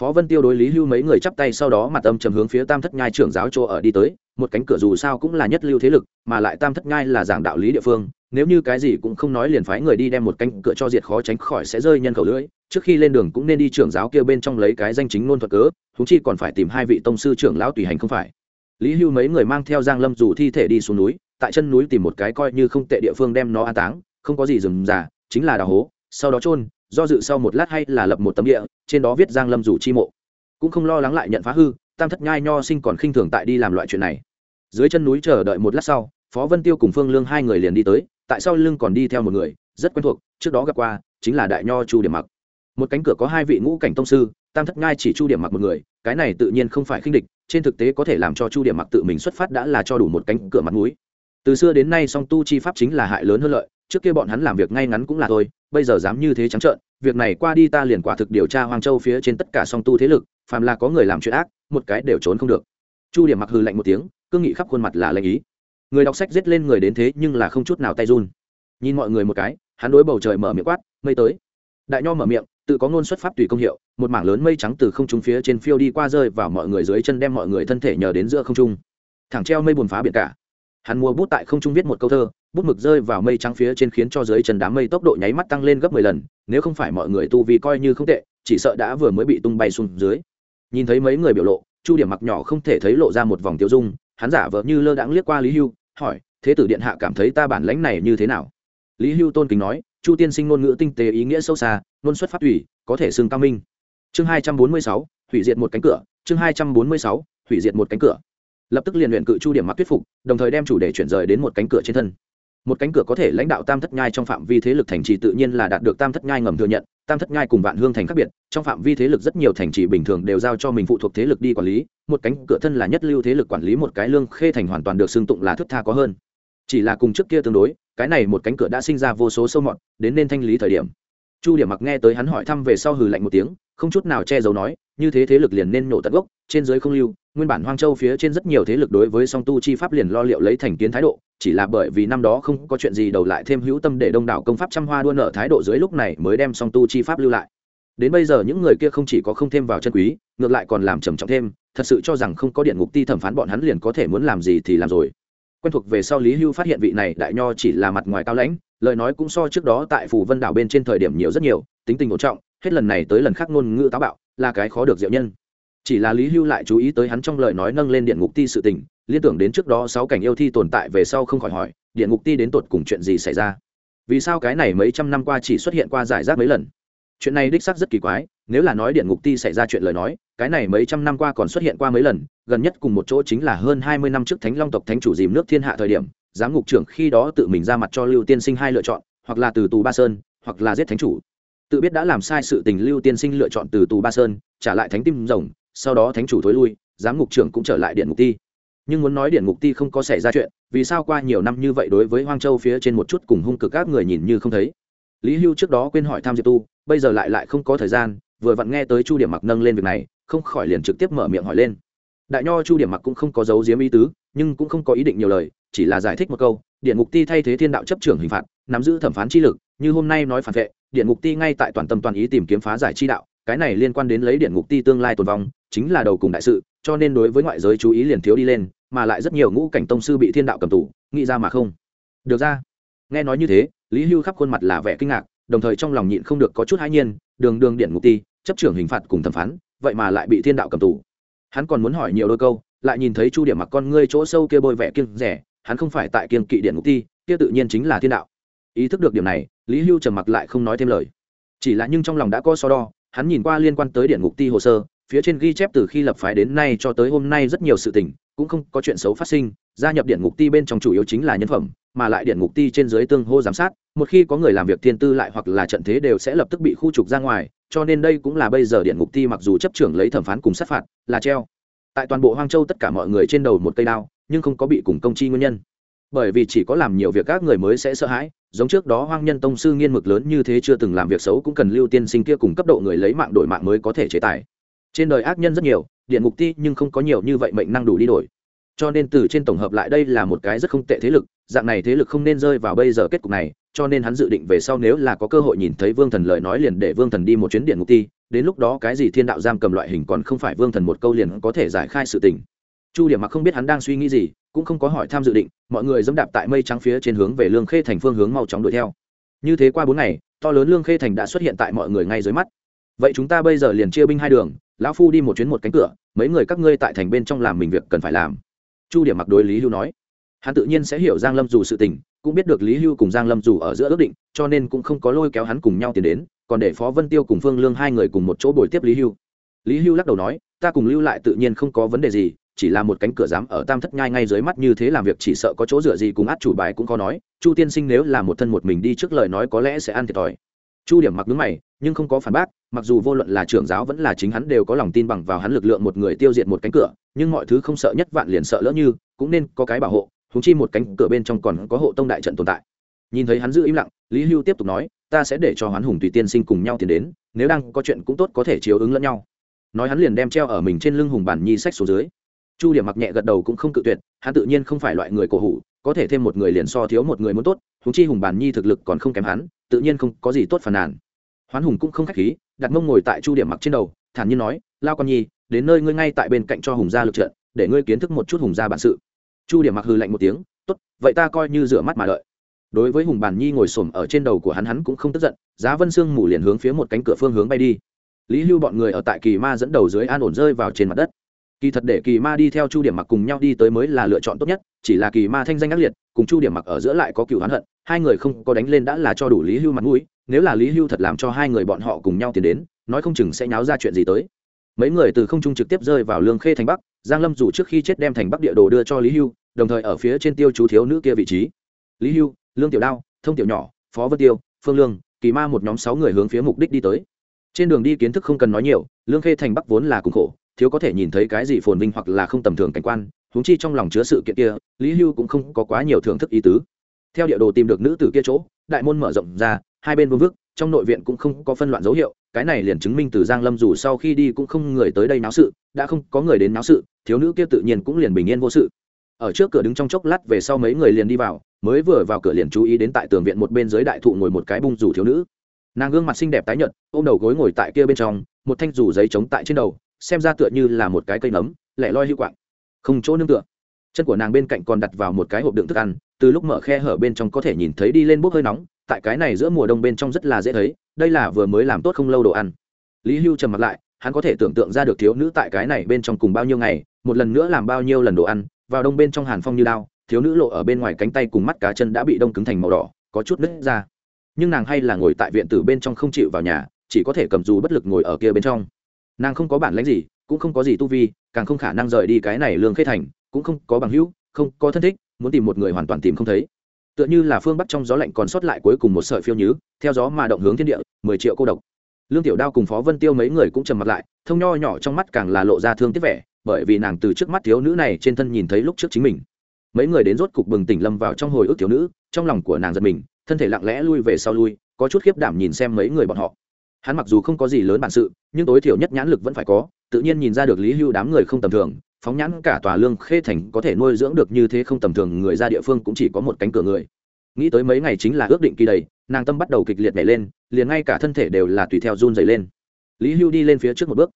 Phó vân tiêu đối lý hưu mấy người chắp tay sau đó mặt âm trầm hướng phía tam thất nhai trưởng giáo chỗ ở đi tới, một cánh cửa dù sao cũng là nhất lưu thế lực, mà lại tam thất nhai là giảng đạo lý địa phương, nếu như cái gì cũng không nói liền phái người đi đem một cánh cửa cho diệt khó tránh khỏi sẽ rơi nhân khẩu lưỡi, trước khi lên đường cũng nên đi trưởng giáo kia bên trong lấy cái danh chính ngôn thuật cớ thú chi còn phải tìm hai vị tông sư trưởng lão tùy hành không phải. Lý hưu mấy người mang theo giang lâm dù thi thể đi xuống núi, tại chân núi tìm một cái coi như không tệ địa phương đem nó an táng, không có gì rừng già chính là đào hố sau đó trôn, do dự sau một lát hay là lập một tấm địa trên đó viết giang lâm dù chi mộ. Cũng không lo lắng lại nhận phá hư tam thất nhai nho sinh còn khinh thường tại đi làm loại chuyện này. Dưới chân núi chờ đợi một lát sau phó vân tiêu cùng phương lương hai người liền đi tới tại sau lưng còn đi theo một người rất quen thuộc trước đó gặp qua chính là đại nho chu điểm mặc. Một cánh cửa có hai vị ngũ cảnh tông sư tam thất nhai chỉ chu điểm mặc một người cái này tự nhiên không phải khinh địch trên thực tế có thể làm cho chu điểm mặc tự mình xuất phát đã là cho đủ một cánh cửa mặt núi từ xưa đến nay song tu chi pháp chính là hại lớn hơn lợi trước kia bọn hắn làm việc ngay ngắn cũng là thôi, bây giờ dám như thế trắng trợn, việc này qua đi ta liền quả thực điều tra hoang châu phía trên tất cả song tu thế lực, phàm là có người làm chuyện ác, một cái đều trốn không được. Chu điểm mặc hư lạnh một tiếng cương nghị khắp khuôn mặt là lệnh ý. Người đọc sách giết lên người đến thế nhưng là không chút nào tay run. Nhìn mọi người một cái, hắn đối bầu trời mở miệng quát, mây tới. Đại nho mở miệng, tự có ngôn xuất pháp tùy công hiệu, một mảng lớn mây trắng từ không trung phía trên phiêu đi qua rơi vào mọi người dưới chân đem mọi người thân thể nhờ đến giữa không trung. Thẳng treo mây buồn phá biển cả. Hắn mua bút tại không trung viết một câu thơ bút mực rơi vào mây trắng phía trên khiến cho dưới chân đám mây tốc độ nháy mắt tăng lên gấp mười lần, nếu không phải mọi người tu vi coi như không tệ, chỉ sợ đã vừa mới bị tung bay xuống dưới. Nhìn thấy mấy người biểu lộ, chu điểm mặc nhỏ không thể thấy lộ ra một vòng tiêu dung, hắn giả vờ như lơ đãng liếc qua lý hưu, hỏi, thế tử điện hạ cảm thấy ta bản lãnh này như thế nào? Lý hưu tôn kính nói, chu tiên sinh ngôn ngữ tinh tế ý nghĩa sâu xa, ngôn xuất phát thủy có thể xưng cao minh. Chương hai trăm bốn mươi sáu, hủy diệt một cánh cửa, chương hai trăm bốn mươi sáu, hủy diệt một cánh cửa. Lập tức liền luyện cự chu điểm mặc thuyết phục, đồng thời đem chủ đề chuyển rời đến một cánh cửa trên thân một cánh cửa có thể lãnh đạo tam thất nhai trong phạm vi thế lực thành trì tự nhiên là đạt được tam thất nhai ngầm thừa nhận, tam thất nhai cùng vạn hương thành khác biệt, trong phạm vi thế lực rất nhiều thành trì bình thường đều giao cho mình phụ thuộc thế lực đi quản lý, một cánh cửa thân là nhất lưu thế lực quản lý, một cái lương khê thành hoàn toàn được xưng tụng là thức tha có hơn. Chỉ là cùng trước kia tương đối, cái này một cánh cửa đã sinh ra vô số sâu mọt, đến nên thanh lý thời điểm. Chu điểm mặc nghe tới hắn hỏi thăm về sau hừ lạnh một tiếng, không chút nào che giấu nói, như thế thế lực liền nên nổ tận gốc, trên dưới không lưu nguyên bản hoang châu phía trên rất nhiều thế lực đối với song tu chi pháp liền lo liệu lấy thành kiến thái độ, chỉ là bởi vì năm đó không có chuyện gì đầu lại thêm hữu tâm để đông đảo công pháp trăm hoa đua nợ thái độ dưới lúc này mới đem song tu chi pháp lưu lại. Đến bây giờ những người kia không chỉ có không thêm vào chân quý, ngược lại còn làm trầm trọng thêm, thật sự cho rằng không có điện ngục ti thẩm phán bọn hắn liền có thể muốn làm gì thì làm rồi. Quen thuộc về sau lý hưu phát hiện vị này đại nho chỉ là mặt ngoài cao lãnh, lời nói cũng so trước đó tại phủ vân đảo bên trên thời điểm nhiều rất nhiều, tính tình ổn trọng, hết lần này tới lần khác ngôn ngữ táo bạo, là cái khó được diệu nhân chỉ là lý hưu lại chú ý tới hắn trong lời nói nâng lên điện ngục ti sự tình, liên tưởng đến trước đó sáu cảnh yêu thi tồn tại về sau không khỏi hỏi, điện ngục ti đến tột cùng chuyện gì xảy ra? Vì sao cái này mấy trăm năm qua chỉ xuất hiện qua giải rác mấy lần? Chuyện này đích xác rất kỳ quái, nếu là nói điện ngục ti xảy ra chuyện lời nói, cái này mấy trăm năm qua còn xuất hiện qua mấy lần, gần nhất cùng một chỗ chính là hơn hai mươi năm trước thánh long tộc thánh chủ dìm nước thiên hạ thời điểm, giám ngục trưởng khi đó tự mình ra mặt cho lưu tiên sinh hai lựa chọn, hoặc là từ tù ba sơn, hoặc là giết thánh chủ. Tự biết đã làm sai sự tình lưu tiên sinh lựa chọn từ tù ba sơn, trả lại thánh tim rồng sau đó thánh chủ thối lui, giám ngục trưởng cũng trở lại điện ngục ti. Nhưng muốn nói điện ngục ti không có xảy ra chuyện, vì sao qua nhiều năm như vậy đối với hoang châu phía trên một chút cùng hung cực các người nhìn như không thấy? Lý hưu trước đó quên hỏi tham diệp tu, bây giờ lại lại không có thời gian, vừa vặn nghe tới chu điểm mặc nâng lên việc này, không khỏi liền trực tiếp mở miệng hỏi lên. Đại nho chu điểm mặc cũng không có dấu diếm ý tứ, nhưng cũng không có ý định nhiều lời, chỉ là giải thích một câu, điện ngục ti thay thế thiên đạo chấp trưởng hình phạt, nắm giữ thẩm phán chi lực, như hôm nay nói phản vệ, điện ngục ti ngay tại toàn tâm toàn ý tìm kiếm phá giải chi đạo cái này liên quan đến lấy điện ngục ti tương lai tồn vong, chính là đầu cùng đại sự, cho nên đối với ngoại giới chú ý liền thiếu đi lên, mà lại rất nhiều ngũ cảnh tông sư bị thiên đạo cầm tủ nghĩ ra mà không. Được ra. Nghe nói như thế, lý hưu khắp khuôn mặt là vẻ kinh ngạc, đồng thời trong lòng nhịn không được có chút hãi nhiên, đường đường điện ngục ti, chấp trưởng hình phạt cùng thẩm phán, vậy mà lại bị thiên đạo cầm tù. Hắn còn muốn hỏi nhiều đôi câu, lại nhìn thấy chu điểm mặc con ngươi chỗ sâu kia bôi vẻ kiêng rẻ, hắn không phải tại kiêng kỵ điện ngục ti, kia tự nhiên chính là thiên đạo. Ý thức được điểm này, lý hưu trầm mặc lại không nói thêm lời. Chỉ là nhưng trong lòng đã có so đo hắn nhìn qua liên quan tới điện ngục ti hồ sơ, phía trên ghi chép từ khi lập phái đến nay cho tới hôm nay rất nhiều sự tình, cũng không có chuyện xấu phát sinh, gia nhập điện ngục ti bên trong chủ yếu chính là nhân phẩm, mà lại điện ngục ti trên dưới tương hô giám sát, một khi có người làm việc thiên tư lại hoặc là trận thế đều sẽ lập tức bị khu trục ra ngoài, cho nên đây cũng là bây giờ điện ngục ti mặc dù chấp trưởng lấy thẩm phán cùng sát phạt, là treo. Tại toàn bộ hoang châu tất cả mọi người trên đầu một cây đao, nhưng không có bị cùng công chi nguyên nhân bởi vì chỉ có làm nhiều việc các người mới sẽ sợ hãi, giống trước đó hoang nhân tông sư nghiên mực lớn như thế chưa từng làm việc xấu cũng cần lưu tiên sinh kia cùng cấp độ người lấy mạng đổi mạng mới có thể chế tài. Trên đời ác nhân rất nhiều, điện ngục ti nhưng không có nhiều như vậy mệnh năng đủ đi đổi. Cho nên từ trên tổng hợp lại đây là một cái rất không tệ thế lực, dạng này thế lực không nên rơi vào bây giờ kết cục này, cho nên hắn dự định về sau nếu là có cơ hội nhìn thấy vương thần lời nói liền để vương thần đi một chuyến điện ngục ti, đến lúc đó cái gì thiên đạo giam cầm loại hình còn không phải vương thần một câu liền có thể giải khai sự tình. Chu điểm mặc không biết hắn đang suy nghĩ gì cũng không có hỏi tham dự định, mọi người dẫm đạp tại mây trắng phía trên hướng về lương khê thành phương hướng mau chóng đuổi theo. Như thế qua bốn ngày, to lớn lương khê thành đã xuất hiện tại mọi người ngay dưới mắt. Vậy chúng ta bây giờ liền chia binh hai đường, lão phu đi một chuyến một cánh cửa, mấy người các ngươi tại thành bên trong làm mình việc cần phải làm. Chu điểm mặc đối lý hưu nói. Hắn tự nhiên sẽ hiểu giang lâm dù sự tình, cũng biết được lý hưu cùng giang lâm dù ở giữa ước định, cho nên cũng không có lôi kéo hắn cùng nhau tiến đến, còn để phó vân tiêu cùng phương lương hai người cùng một chỗ bồi tiếp lý hưu. Lý hưu lắc đầu nói, ta cùng lưu lại tự nhiên không có vấn đề gì chỉ là một cánh cửa dám ở tam thất nhai ngay dưới mắt như thế làm việc chỉ sợ có chỗ dựa gì cùng át chủ bài cũng có nói. Chu tiên sinh nếu là một thân một mình đi trước lời nói có lẽ sẽ ăn thiệt thòi. Chu điểm mặc đứng mày, nhưng không có phản bác, mặc dù vô luận là trưởng giáo vẫn là chính hắn đều có lòng tin bằng vào hắn lực lượng một người tiêu diệt một cánh cửa, nhưng mọi thứ không sợ nhất vạn liền sợ lỡ như, cũng nên có cái bảo hộ húng chi một cánh cửa bên trong còn có hộ tông đại trận tồn tại. Nhìn thấy hắn giữ im lặng, lý hưu tiếp tục nói, ta sẽ để cho hắn hùng tùy tiên sinh cùng nhau tiến đến, nếu đang có chuyện cũng tốt có thể chiếu ứng lẫn nhau. Nói hắn liền đem treo ở mình trên lưng hùng bản nhi sách số dưới chu điểm mặc nhẹ gật đầu cũng không cự tuyệt, hắn tự nhiên không phải loại người cổ hủ, có thể thêm một người liền so thiếu một người muốn tốt húng chi hùng bản nhi thực lực còn không kém hắn, tự nhiên không có gì tốt phàn nàn. Hoán hùng cũng không khách khí, đặt mông ngồi tại chu điểm mặc trên đầu, thản nhiên nói, lao con nhi, đến nơi ngươi ngay tại bên cạnh cho hùng gia lực trận, để ngươi kiến thức một chút hùng gia bản sự. Chu điểm mặc hư lạnh một tiếng, tốt, vậy ta coi như rửa mắt mà đợi. Đối với hùng bản nhi ngồi xổm ở trên đầu của hắn hắn cũng không tức giận, giá vân sương mù liền hướng phía một cánh cửa phương hướng bay đi. Lý hưu bọn người ở tại kỳ ma dẫn đầu dưới an ổn rơi vào trên mặt đất kỳ thật để kỳ ma đi theo chu điểm mặc cùng nhau đi tới mới là lựa chọn tốt nhất, chỉ là kỳ ma thanh danh ác liệt, cùng chu điểm mặc ở giữa lại có cựu hắn hận, hai người không có đánh lên đã là cho đủ lý hưu mặt mũi, nếu là lý hưu thật làm cho hai người bọn họ cùng nhau tiến đến, nói không chừng sẽ nháo ra chuyện gì tới. Mấy người từ không trung trực tiếp rơi vào lương khê thành bắc, giang lâm dù trước khi chết đem thành bắc địa đồ đưa cho lý hưu, đồng thời ở phía trên tiêu chú thiếu nữ kia vị trí. Lý hưu, lương tiểu đao, thông tiểu nhỏ, phó vân tiêu, phương lương, kỳ ma một nhóm sáu người hướng phía mục đích đi tới. Trên đường đi kiến thức không cần nói nhiều, lương khê thành bắc vốn là cùng khổ thiếu có thể nhìn thấy cái gì phồn vinh hoặc là không tầm thường cảnh quan, huống chi trong lòng chứa sự kiện kia, lý hưu cũng không có quá nhiều thưởng thức ý tứ. Theo địa đồ tìm được nữ tử kia chỗ, đại môn mở rộng ra, hai bên vương vức, trong nội viện cũng không có phân loạn dấu hiệu, cái này liền chứng minh từ giang lâm dù sau khi đi cũng không người tới đây náo sự, đã không có người đến náo sự, thiếu nữ kia tự nhiên cũng liền bình yên vô sự. Ở trước cửa đứng trong chốc lát về sau mấy người liền đi vào, mới vừa vào cửa liền chú ý đến tại tường viện một bên dưới đại thụ ngồi một cái bung rủ thiếu nữ. Nàng gương mặt xinh đẹp tái nhợt, ôm đầu gối ngồi tại kia bên trong, một thanh rủ giấy trống tại trên đầu xem ra tựa như là một cái cây nấm, lẻ loi hữu quạng. Không chỗ nương tựa. Chân của nàng bên cạnh còn đặt vào một cái hộp đựng thức ăn, từ lúc mở khe hở bên trong có thể nhìn thấy đi lên bốc hơi nóng, tại cái này giữa mùa đông bên trong rất là dễ thấy, đây là vừa mới làm tốt không lâu đồ ăn. Lý hưu trầm mặt lại, hắn có thể tưởng tượng ra được thiếu nữ tại cái này bên trong cùng bao nhiêu ngày, một lần nữa làm bao nhiêu lần đồ ăn, vào đông bên trong hàn phong như đao, thiếu nữ lộ ở bên ngoài cánh tay cùng mắt cá chân đã bị đông cứng thành màu đỏ, có chút nứt ra. Nhưng nàng hay là ngồi tại viện tử bên trong không chịu vào nhà, chỉ có thể cầm dù bất lực ngồi ở kia bên trong nàng không có bản lãnh gì, cũng không có gì tu vi, càng không khả năng rời đi cái này lương khê thành, cũng không có bằng hữu, không có thân thích, muốn tìm một người hoàn toàn tìm không thấy. Tựa như là phương bắc trong gió lạnh còn sót lại cuối cùng một sợi phiêu nhứ, theo gió mà động hướng thiên địa, mười triệu cô độc. Lương tiểu đao cùng phó vân tiêu mấy người cũng trầm mặt lại, thông nho nhỏ trong mắt càng là lộ ra thương tiếc vẻ, bởi vì nàng từ trước mắt thiếu nữ này trên thân nhìn thấy lúc trước chính mình. Mấy người đến rốt cục bừng tỉnh lâm vào trong hồi ức thiếu nữ, trong lòng của nàng giật mình, thân thể lặng lẽ lui về sau lui, có chút khiếp đảm nhìn xem mấy người bọn họ hắn mặc dù không có gì lớn bản sự, nhưng tối thiểu nhất nhãn lực vẫn phải có, tự nhiên nhìn ra được lý hưu đám người không tầm thường, phóng nhãn cả tòa lương khê thành có thể nuôi dưỡng được như thế không tầm thường người ra địa phương cũng chỉ có một cánh cửa người. Nghĩ tới mấy ngày chính là ước định kỳ đầy, nàng tâm bắt đầu kịch liệt nhảy lên, liền ngay cả thân thể đều là tùy theo run dày lên. Lý hưu đi lên phía trước một bước.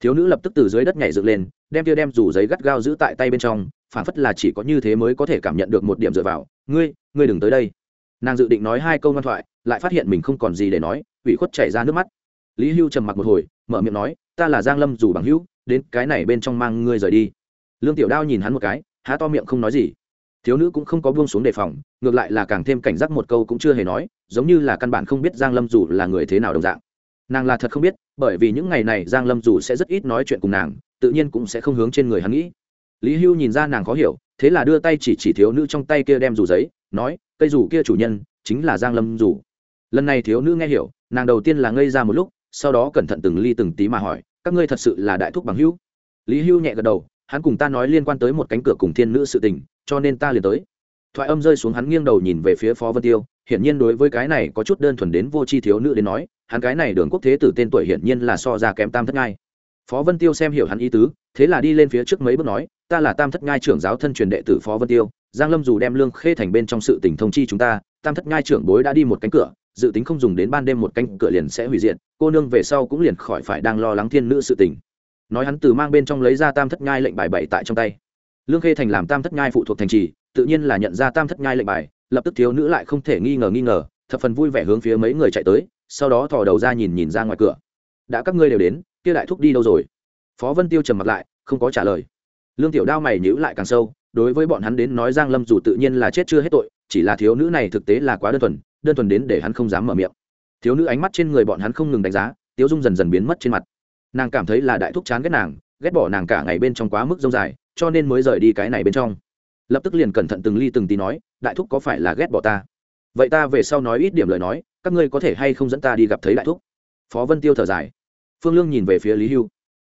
Thiếu nữ lập tức từ dưới đất nhảy dựng lên, đem tiêu đem rủ giấy gắt gao giữ tại tay bên trong phản phất là chỉ có như thế mới có thể cảm nhận được một điểm dựa vào. Ngươi ngươi đừng tới đây. Nàng dự định nói hai câu ngoan thoại, lại phát hiện mình không còn gì để nói ủy khuất chảy ra nước mắt. Lý hưu trầm mặc một hồi, mở miệng nói, ta là giang lâm dù bằng hữu, đến cái này bên trong mang ngươi rời đi. Lương tiểu đao nhìn hắn một cái, há to miệng không nói gì. Thiếu nữ cũng không có buông xuống đề phòng, ngược lại là càng thêm cảnh giác một câu cũng chưa hề nói, giống như là căn bản không biết giang lâm dù là người thế nào đồng dạng. Nàng là thật không biết, bởi vì những ngày này giang lâm dù sẽ rất ít nói chuyện cùng nàng, tự nhiên cũng sẽ không hướng trên người hắn nghĩ. Lý hưu nhìn ra nàng khó hiểu, thế là đưa tay chỉ chỉ thiếu nữ trong tay kia đem dù giấy, nói, cây dù kia chủ nhân, chính là giang lâm dù. Lần này thiếu nữ nghe hiểu nàng đầu tiên là ngây ra một lúc, sau đó cẩn thận từng ly từng tí mà hỏi, các ngươi thật sự là đại thúc bằng hữu? Lý hưu nhẹ gật đầu, hắn cùng ta nói liên quan tới một cánh cửa cùng thiên nữ sự tình, cho nên ta liền tới. Thoại âm rơi xuống hắn nghiêng đầu nhìn về phía phó vân tiêu, hiển nhiên đối với cái này có chút đơn thuần đến vô tri thiếu nữ đến nói, hắn cái này đường quốc thế tử tên tuổi hiển nhiên là so ra kém tam thất ngai. Phó vân tiêu xem hiểu hắn ý tứ, thế là đi lên phía trước mấy bước nói, ta là tam thất ngai trưởng giáo thân truyền đệ tử phó vân tiêu giang lâm dù đem lương khê thành bên trong sự tình thông chi chúng ta, tam thất ngai trưởng bối đã đi một cánh cửa, dự tính không dùng đến ban đêm một cánh cửa liền sẽ hủy diện. cô nương về sau cũng liền khỏi phải đang lo lắng thiên nữ sự tình. Nói hắn từ mang bên trong lấy ra tam thất nhai lệnh bài bảy tại trong tay. Lương khê thành làm tam thất nhai phụ thuộc thành trì, tự nhiên là nhận ra tam thất nhai lệnh bài, lập tức thiếu nữ lại không thể nghi ngờ nghi ngờ, thập phần vui vẻ hướng phía mấy người chạy tới, sau đó thò đầu ra nhìn nhìn ra ngoài cửa. Đã các ngươi đều đến, kia đại thúc đi đâu rồi? Phó vân tiêu trầm mặt lại, không có trả lời. Lương tiểu đao mày nhữ lại càng sâu đối với bọn hắn đến nói giang lâm dù tự nhiên là chết chưa hết tội, chỉ là thiếu nữ này thực tế là quá đơn thuần đơn thuần đến để hắn không dám mở miệng. Thiếu nữ ánh mắt trên người bọn hắn không ngừng đánh giá, tiếu dung dần dần biến mất trên mặt. Nàng cảm thấy là đại thúc chán ghét nàng, ghét bỏ nàng cả ngày bên trong quá mức dông dài, cho nên mới rời đi cái này bên trong. Lập tức liền cẩn thận từng ly từng tí nói, đại thúc có phải là ghét bỏ ta? Vậy ta về sau nói ít điểm lời nói, các ngươi có thể hay không dẫn ta đi gặp thấy đại thúc? Phó vân tiêu thở dài. Phương lương nhìn về phía lý hưu.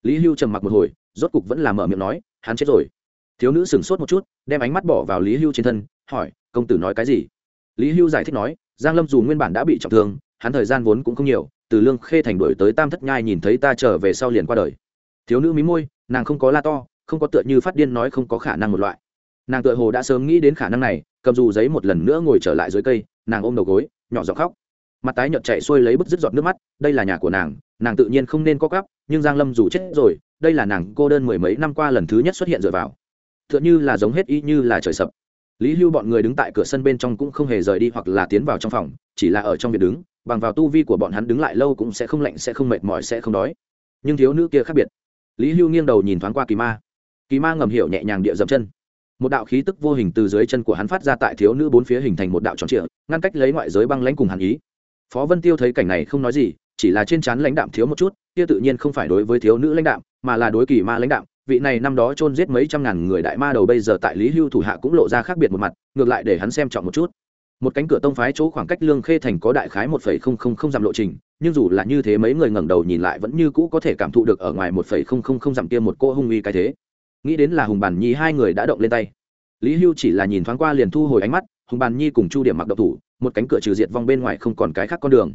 Lý hưu trầm mặc một hồi, rốt cục vẫn là mở miệng nói, hắn chết rồi thiếu nữ sửng sốt một chút, đem ánh mắt bỏ vào lý hưu trên thân, hỏi, công tử nói cái gì? Lý hưu giải thích nói, giang lâm dù nguyên bản đã bị trọng thương, hắn thời gian vốn cũng không nhiều, từ lương khê thành đổi tới tam thất nhai nhìn thấy ta trở về sau liền qua đời. Thiếu nữ mí môi, nàng không có la to, không có tựa như phát điên nói không có khả năng một loại. Nàng tựa hồ đã sớm nghĩ đến khả năng này, cầm dù giấy một lần nữa ngồi trở lại dưới cây, nàng ôm đầu gối, nhỏ giọng khóc. Mặt tái nhợt chạy xuôi lấy bứt dứt giọt nước mắt, đây là nhà của nàng nàng tự nhiên không nên có cắp, nhưng giang lâm dù chết rồi, đây là nàng cô đơn mười mấy năm qua lần thứ nhất xuất hiện dựa vào tựa như là giống hết y như là trời sập. Lý hưu bọn người đứng tại cửa sân bên trong cũng không hề rời đi hoặc là tiến vào trong phòng, chỉ là ở trong việc đứng, bằng vào tu vi của bọn hắn đứng lại lâu cũng sẽ không lạnh, sẽ không mệt mỏi, sẽ không đói. Nhưng thiếu nữ kia khác biệt. Lý hưu nghiêng đầu nhìn thoáng qua kỳ ma. Kỳ ma ngầm hiểu nhẹ nhàng địa dậm chân. Một đạo khí tức vô hình từ dưới chân của hắn phát ra tại thiếu nữ bốn phía hình thành một đạo tròn trịa, ngăn cách lấy ngoại giới băng lãnh cùng hàn ý. Phó vân tiêu thấy cảnh này không nói gì, chỉ là trên trán lãnh đạm thiếu một chút, kia tự nhiên không phải đối với thiếu nữ lãnh đạm, mà là đối kỳ ma lãnh đạm vị này năm đó chôn giết mấy trăm ngàn người đại ma đầu bây giờ tại lý hưu thủ hạ cũng lộ ra khác biệt một mặt, ngược lại để hắn xem trọng một chút. Một cánh cửa tông phái chỗ khoảng cách lương khê thành có đại khái một phẩy không không không dặm lộ trình, nhưng dù là như thế mấy người ngẩng đầu nhìn lại vẫn như cũ có thể cảm thụ được ở ngoài một phẩy không không không dặm kia một cô hung uy cái thế. Nghĩ đến là hùng bản nhi hai người đã động lên tay. Lý hưu chỉ là nhìn thoáng qua liền thu hồi ánh mắt, hùng bàn nhi cùng chu điểm mặc độc thủ, một cánh cửa trừ diệt vong bên ngoài không còn cái khác con đường.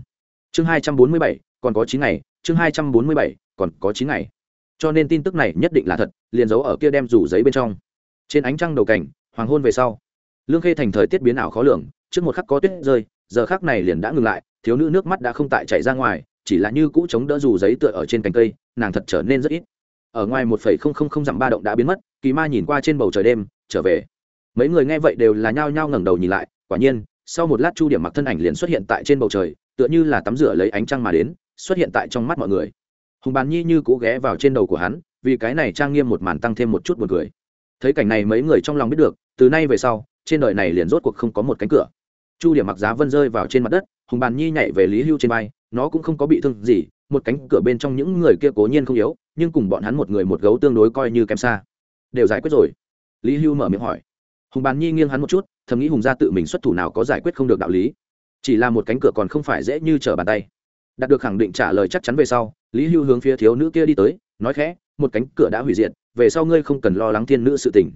Chương hai trăm bốn mươi bảy, còn có 9 ngày, chương hai trăm bốn mươi bảy, còn có 9 ngày cho nên tin tức này nhất định là thật, liền giấu ở kia đem rủ giấy bên trong. Trên ánh trăng đầu cảnh, hoàng hôn về sau, lương khê thành thời tiết biến ảo khó lường, trước một khắc có tuyết rơi, giờ khắc này liền đã ngừng lại, thiếu nữ nước mắt đã không tại chảy ra ngoài, chỉ là như cũ chống đỡ dù giấy tựa ở trên cành cây, nàng thật trở nên rất ít. Ở ngoài một phẩy không không không dặm ba động đã biến mất, kỳ ma nhìn qua trên bầu trời đêm, trở về. Mấy người nghe vậy đều là nhao nhao ngẩng đầu nhìn lại, quả nhiên, sau một lát chu điểm mặc thân ảnh liền xuất hiện tại trên bầu trời, tựa như là tắm rửa lấy ánh trăng mà đến, xuất hiện tại trong mắt mọi người hùng bàn nhi như cũ ghé vào trên đầu của hắn, vì cái này trang nghiêm một màn tăng thêm một chút buồn cười. Thấy cảnh này mấy người trong lòng biết được, từ nay về sau, trên đời này liền rốt cuộc không có một cánh cửa. Chu điểm mặc giá vân rơi vào trên mặt đất, hùng bàn nhi nhảy về lý hưu trên vai, nó cũng không có bị thương gì, một cánh cửa bên trong những người kia cố nhiên không yếu, nhưng cùng bọn hắn một người một gấu tương đối coi như kém xa. Đều giải quyết rồi. Lý hưu mở miệng hỏi. Hùng bàn nhi nghiêng hắn một chút, thầm nghĩ hùng gia tự mình xuất thủ nào có giải quyết không được đạo lý. Chỉ là một cánh cửa còn không phải dễ như trở bàn tay đạt được khẳng định trả lời chắc chắn về sau, lý hưu hướng phía thiếu nữ kia đi tới, nói khẽ, một cánh cửa đã hủy diệt, về sau ngươi không cần lo lắng thiên nữ sự tình.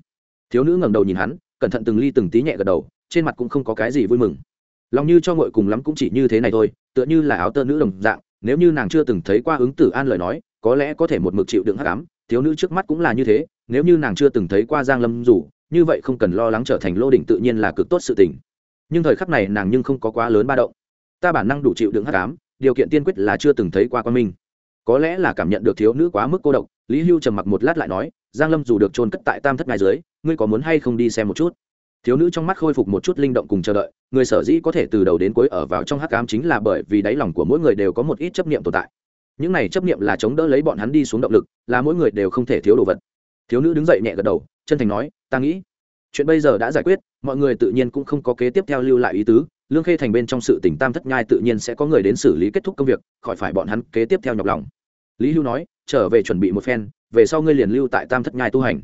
Thiếu nữ ngẩng đầu nhìn hắn, cẩn thận từng ly từng tí nhẹ gật đầu, trên mặt cũng không có cái gì vui mừng. Lòng như cho ngội cùng lắm cũng chỉ như thế này thôi, tựa như là áo tơ nữ đồng dạng, nếu như nàng chưa từng thấy qua ứng tử an lời nói, có lẽ có thể một mực chịu đựng hắc ám, thiếu nữ trước mắt cũng là như thế, nếu như nàng chưa từng thấy qua giang lâm rủ như vậy không cần lo lắng trở thành lô đỉnh tự nhiên là cực tốt sự tình. Nhưng thời khắc này nàng nhưng không có quá lớn ba động. Ta bản năng đủ chịu đựng hắc ám điều kiện tiên quyết là chưa từng thấy qua quan minh. Có lẽ là cảm nhận được thiếu nữ quá mức cô độc, lý hưu trầm mặc một lát lại nói, giang lâm dù được trôn cất tại tam thất ngài dưới, ngươi có muốn hay không đi xem một chút? Thiếu nữ trong mắt khôi phục một chút linh động cùng chờ đợi, người sở dĩ có thể từ đầu đến cuối ở vào trong hắc ám chính là bởi vì đáy lòng của mỗi người đều có một ít chấp niệm tồn tại. Những này chấp niệm là chống đỡ lấy bọn hắn đi xuống động lực, là mỗi người đều không thể thiếu đồ vật. Thiếu nữ đứng dậy nhẹ gật đầu, chân thành nói, ta nghĩ, chuyện bây giờ đã giải quyết, mọi người tự nhiên cũng không có kế tiếp theo lưu lại ý tứ lương khê thành bên trong sự tỉnh tam thất nhai tự nhiên sẽ có người đến xử lý kết thúc công việc, khỏi phải bọn hắn kế tiếp theo nhọc lòng. Lý hưu nói, trở về chuẩn bị một phen, về sau ngươi liền lưu tại tam thất nhai tu hành.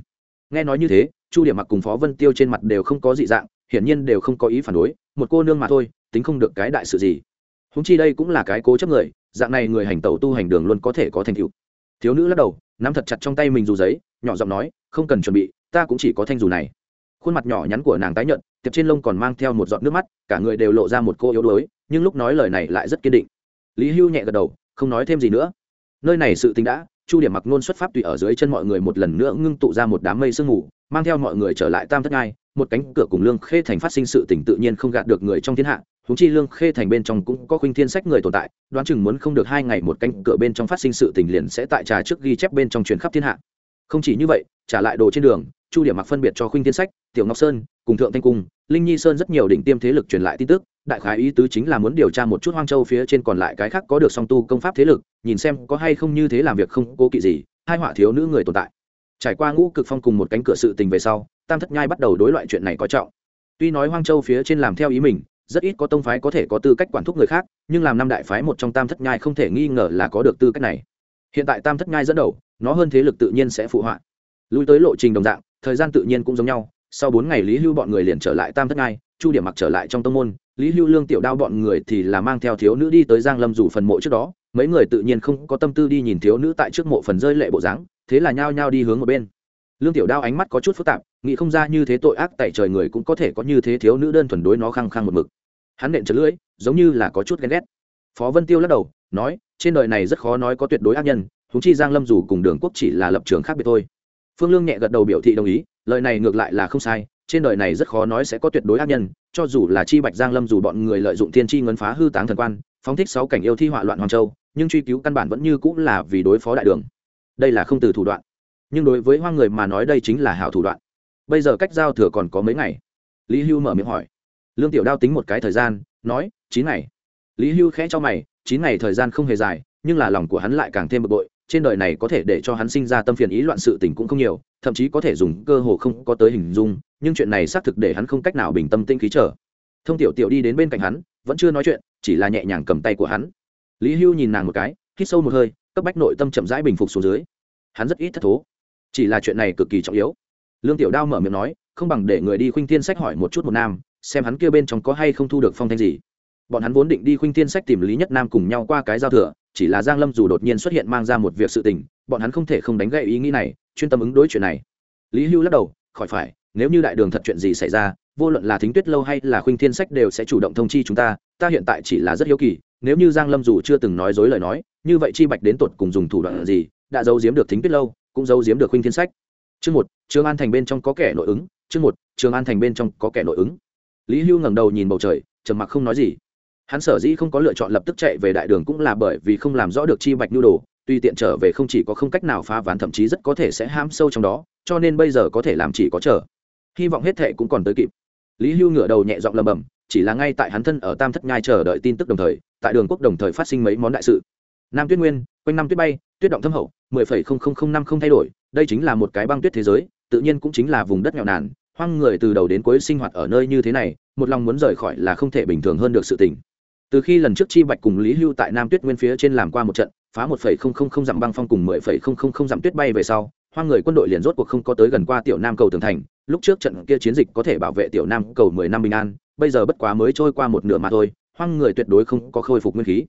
Nghe nói như thế, chu điểm mặc cùng phó vân tiêu trên mặt đều không có dị dạng, hiển nhiên đều không có ý phản đối, một cô nương mà thôi, tính không được cái đại sự gì. Húng chi đây cũng là cái cố chấp người, dạng này người hành tẩu tu hành đường luôn có thể có thành tựu. Thiếu nữ lắc đầu, nắm thật chặt trong tay mình dù giấy, nhỏ giọng nói, không cần chuẩn bị, ta cũng chỉ có thanh dù này khuôn mặt nhỏ nhắn của nàng tái nhợt, tiệp trên lông còn mang theo một giọt nước mắt, cả người đều lộ ra một cô yếu đuối, nhưng lúc nói lời này lại rất kiên định. Lý hưu nhẹ gật đầu, không nói thêm gì nữa. Nơi này sự tình đã, chu điểm mặc nôn xuất pháp tùy ở dưới chân mọi người một lần nữa ngưng tụ ra một đám mây sương mù, mang theo mọi người trở lại tam thất ngai, một cánh cửa cùng lương khê thành phát sinh sự tỉnh tự nhiên không gạt được người trong thiên hạ húng chi lương khê thành bên trong cũng có khuynh thiên sách người tồn tại, đoán chừng muốn không được hai ngày một cánh cửa bên trong phát sinh sự tình liền sẽ tại trà trước ghi chép bên trong truyền khắp thiên hạ. Không chỉ như vậy trả lại đồ trên đường, chu điểm mặc phân biệt cho khuynh thiên sách, tiểu ngọc sơn, cùng thượng thanh cung, linh nhi sơn rất nhiều đỉnh tiêm thế lực truyền lại tin tức, đại khái ý tứ chính là muốn điều tra một chút hoang châu phía trên còn lại cái khác có được song tu công pháp thế lực, nhìn xem có hay không như thế làm việc không cố kỵ gì, hai họa thiếu nữ người tồn tại. Trải qua ngũ cực phong cùng một cánh cửa sự tình về sau, tam thất nhai bắt đầu đối loại chuyện này có trọng. Tuy nói hoang châu phía trên làm theo ý mình, rất ít có tông phái có thể có tư cách quản thúc người khác, nhưng làm năm đại phái một trong tam thất nhai không thể nghi ngờ là có được tư cách này. Hiện tại tam thất nhai dẫn đầu, nó hơn thế lực tự nhiên sẽ phụ họa lui tới lộ trình đồng dạng thời gian tự nhiên cũng giống nhau sau bốn ngày lý hưu bọn người liền trở lại tam thất ngai, chu điểm mặc trở lại trong tông môn lý hưu lương tiểu đao bọn người thì là mang theo thiếu nữ đi tới giang lâm rủ phần mộ trước đó mấy người tự nhiên không có tâm tư đi nhìn thiếu nữ tại trước mộ phần rơi lệ bộ dáng thế là nhao nhao đi hướng một bên. Lương tiểu đao ánh mắt có chút phức tạp nghĩ không ra như thế tội ác tại trời người cũng có thể có như thế thiếu nữ đơn thuần đối nó khăng khăng một mực. Hắn nện chật lưỡi giống như là có chút ghen ghét. Phó vân tiêu lắc đầu nói trên đời này rất khó nói có tuyệt đối ác nhân húng chi giang lâm dù cùng đường quốc chỉ là lập trường khác biệt thôi phương lương nhẹ gật đầu biểu thị đồng ý, lời này ngược lại là không sai, trên đời này rất khó nói sẽ có tuyệt đối ác nhân, cho dù là chi bạch giang lâm dù bọn người lợi dụng thiên chi ngấn phá hư táng thần quan, phóng thích sáu cảnh yêu thi họa loạn hoàng châu, nhưng truy cứu căn bản vẫn như cũng là vì đối phó đại đường. Đây là không từ thủ đoạn. Nhưng đối với hoang người mà nói đây chính là hảo thủ đoạn. Bây giờ cách giao thừa còn có mấy ngày? Lý hưu mở miệng hỏi. Lương tiểu đao tính một cái thời gian, nói, chín ngày. Lý hưu khẽ cho mày, chín ngày thời gian không hề dài, nhưng là lòng của hắn lại càng thêm bực bội trên đời này có thể để cho hắn sinh ra tâm phiền ý loạn sự tình cũng không nhiều, thậm chí có thể dùng cơ hồ không có tới hình dung, nhưng chuyện này xác thực để hắn không cách nào bình tâm tinh khí trở. Thông tiểu tiểu đi đến bên cạnh hắn, vẫn chưa nói chuyện, chỉ là nhẹ nhàng cầm tay của hắn. Lý hưu nhìn nàng một cái, hít sâu một hơi, cấp bách nội tâm chậm rãi bình phục xuống dưới. Hắn rất ít thất thố, chỉ là chuyện này cực kỳ trọng yếu. Lương tiểu đao mở miệng nói, không bằng để người đi khuynh thiên sách hỏi một chút một nam, xem hắn kia bên trong có hay không thu được phong thanh gì bọn hắn vốn định đi khuynh thiên sách tìm lý nhất nam cùng nhau qua cái giao thừa, chỉ là giang lâm dù đột nhiên xuất hiện mang ra một việc sự tình, bọn hắn không thể không đánh gậy ý nghĩ này, chuyên tâm ứng đối chuyện này. Lý hưu lắc đầu, khỏi phải, nếu như đại đường thật chuyện gì xảy ra, vô luận là thính tuyết lâu hay là khuynh thiên sách đều sẽ chủ động thông chi chúng ta ta hiện tại chỉ là rất hiếu kỳ, nếu như giang lâm dù chưa từng nói dối lời nói, như vậy chi bạch đến tột cùng dùng thủ đoạn gì, đã giấu giếm được thính tuyết lâu, cũng giấu giếm được khuynh thiên sách. Chương một, trường an thành bên trong có kẻ nội ứng, chương một, trường an thành bên trong có kẻ nội ứng. Lý hưu ngẩng đầu nhìn bầu trời, trầm mặc không nói gì hắn sở dĩ không có lựa chọn lập tức chạy về đại đường cũng là bởi vì không làm rõ được chi bạch nhu đồ, tuy tiện trở về không chỉ có không cách nào phá ván, thậm chí rất có thể sẽ ham sâu trong đó, cho nên bây giờ có thể làm chỉ có chờ. Hy vọng hết thệ cũng còn tới kịp. Lý hưu ngửa đầu nhẹ giọng lầm bầm chỉ là ngay tại hắn thân ở tam thất nhai chờ đợi tin tức đồng thời, tại đường quốc đồng thời phát sinh mấy món đại sự. Nam tuyết nguyên, quanh năm tuyết bay, tuyết động thâm hậu, mười phẩy không không không năm không thay đổi, đây chính là một cái băng tuyết thế giới, tự nhiên cũng chính là vùng đất nghèo nàn, hoang người từ đầu đến cuối sinh hoạt ở nơi như thế này, một lòng muốn rời khỏi là không thể bình thường hơn được sự tình từ khi lần trước chi bạch cùng lý hưu tại nam tuyết nguyên phía trên làm qua một trận, phá một phẩy không không không dặm băng phong cùng mười phẩy không không không dặm tuyết bay về sau, hoang người quân đội liền rốt cuộc không có tới gần qua tiểu nam cầu tường thành. Lúc trước trận kia chiến dịch có thể bảo vệ tiểu nam cầu mười năm bình an, bây giờ bất quá mới trôi qua một nửa mà thôi, hoang người tuyệt đối không có khôi phục nguyên khí.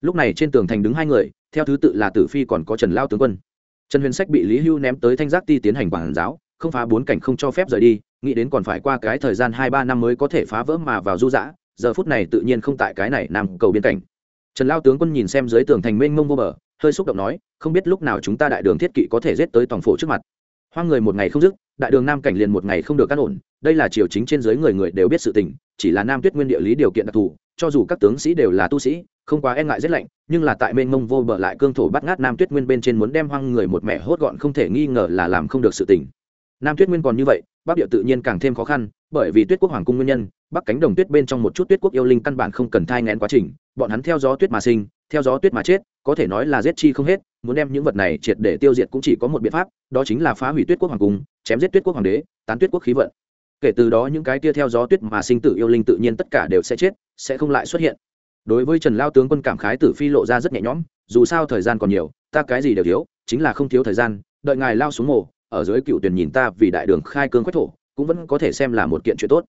Lúc này trên tường thành đứng hai người, theo thứ tự là tử phi còn có trần lao tướng quân. Trần huyền sách bị lý hưu ném tới thanh giác ti tiến hành quản giáo, không phá bốn cảnh không cho phép rời đi, nghĩ đến còn phải qua cái thời gian hai ba năm mới có thể phá vỡ mà vào du dã giờ phút này tự nhiên không tại cái này nam cầu biên cảnh. Trần lao tướng quân nhìn xem dưới tường thành mênh mông vô bờ, hơi xúc động nói, không biết lúc nào chúng ta đại đường thiết kỵ có thể giết tới tổng phổ trước mặt. Hoang người một ngày không dứt, đại đường nam cảnh liền một ngày không được cắt ổn, đây là triều chính trên dưới người người đều biết sự tình, chỉ là nam tuyết nguyên địa lý điều kiện đặc thù, cho dù các tướng sĩ đều là tu sĩ, không quá e ngại rét lạnh, nhưng là tại mênh mông vô bờ lại cương thổ bắt ngát nam tuyết nguyên bên trên muốn đem hoang người một mẹ hốt gọn không thể nghi ngờ là làm không được sự tình. Nam tuyết nguyên còn như vậy, bắc địa tự nhiên càng thêm khó khăn, bởi vì tuyết quốc hoàng cung nguyên nhân bắc cánh đồng tuyết bên trong một chút tuyết quốc yêu linh căn bản không cần thai ngén quá trình bọn hắn theo gió tuyết mà sinh theo gió tuyết mà chết có thể nói là giết chi không hết muốn đem những vật này triệt để tiêu diệt cũng chỉ có một biện pháp đó chính là phá hủy tuyết quốc hoàng cung chém giết tuyết quốc hoàng đế tán tuyết quốc khí vận. Kể từ đó những cái tia theo gió tuyết mà sinh tử yêu linh tự nhiên tất cả đều sẽ chết sẽ không lại xuất hiện. Đối với trần lao tướng quân cảm khái tử phi lộ ra rất nhẹ nhõm dù sao thời gian còn nhiều ta cái gì đều thiếu chính là không thiếu thời gian đợi ngài lao xuống mồ, ở dưới cựu tuyển nhìn ta vì đại đường khai cương quách thổ cũng vẫn có thể xem là một kiện chuyện tốt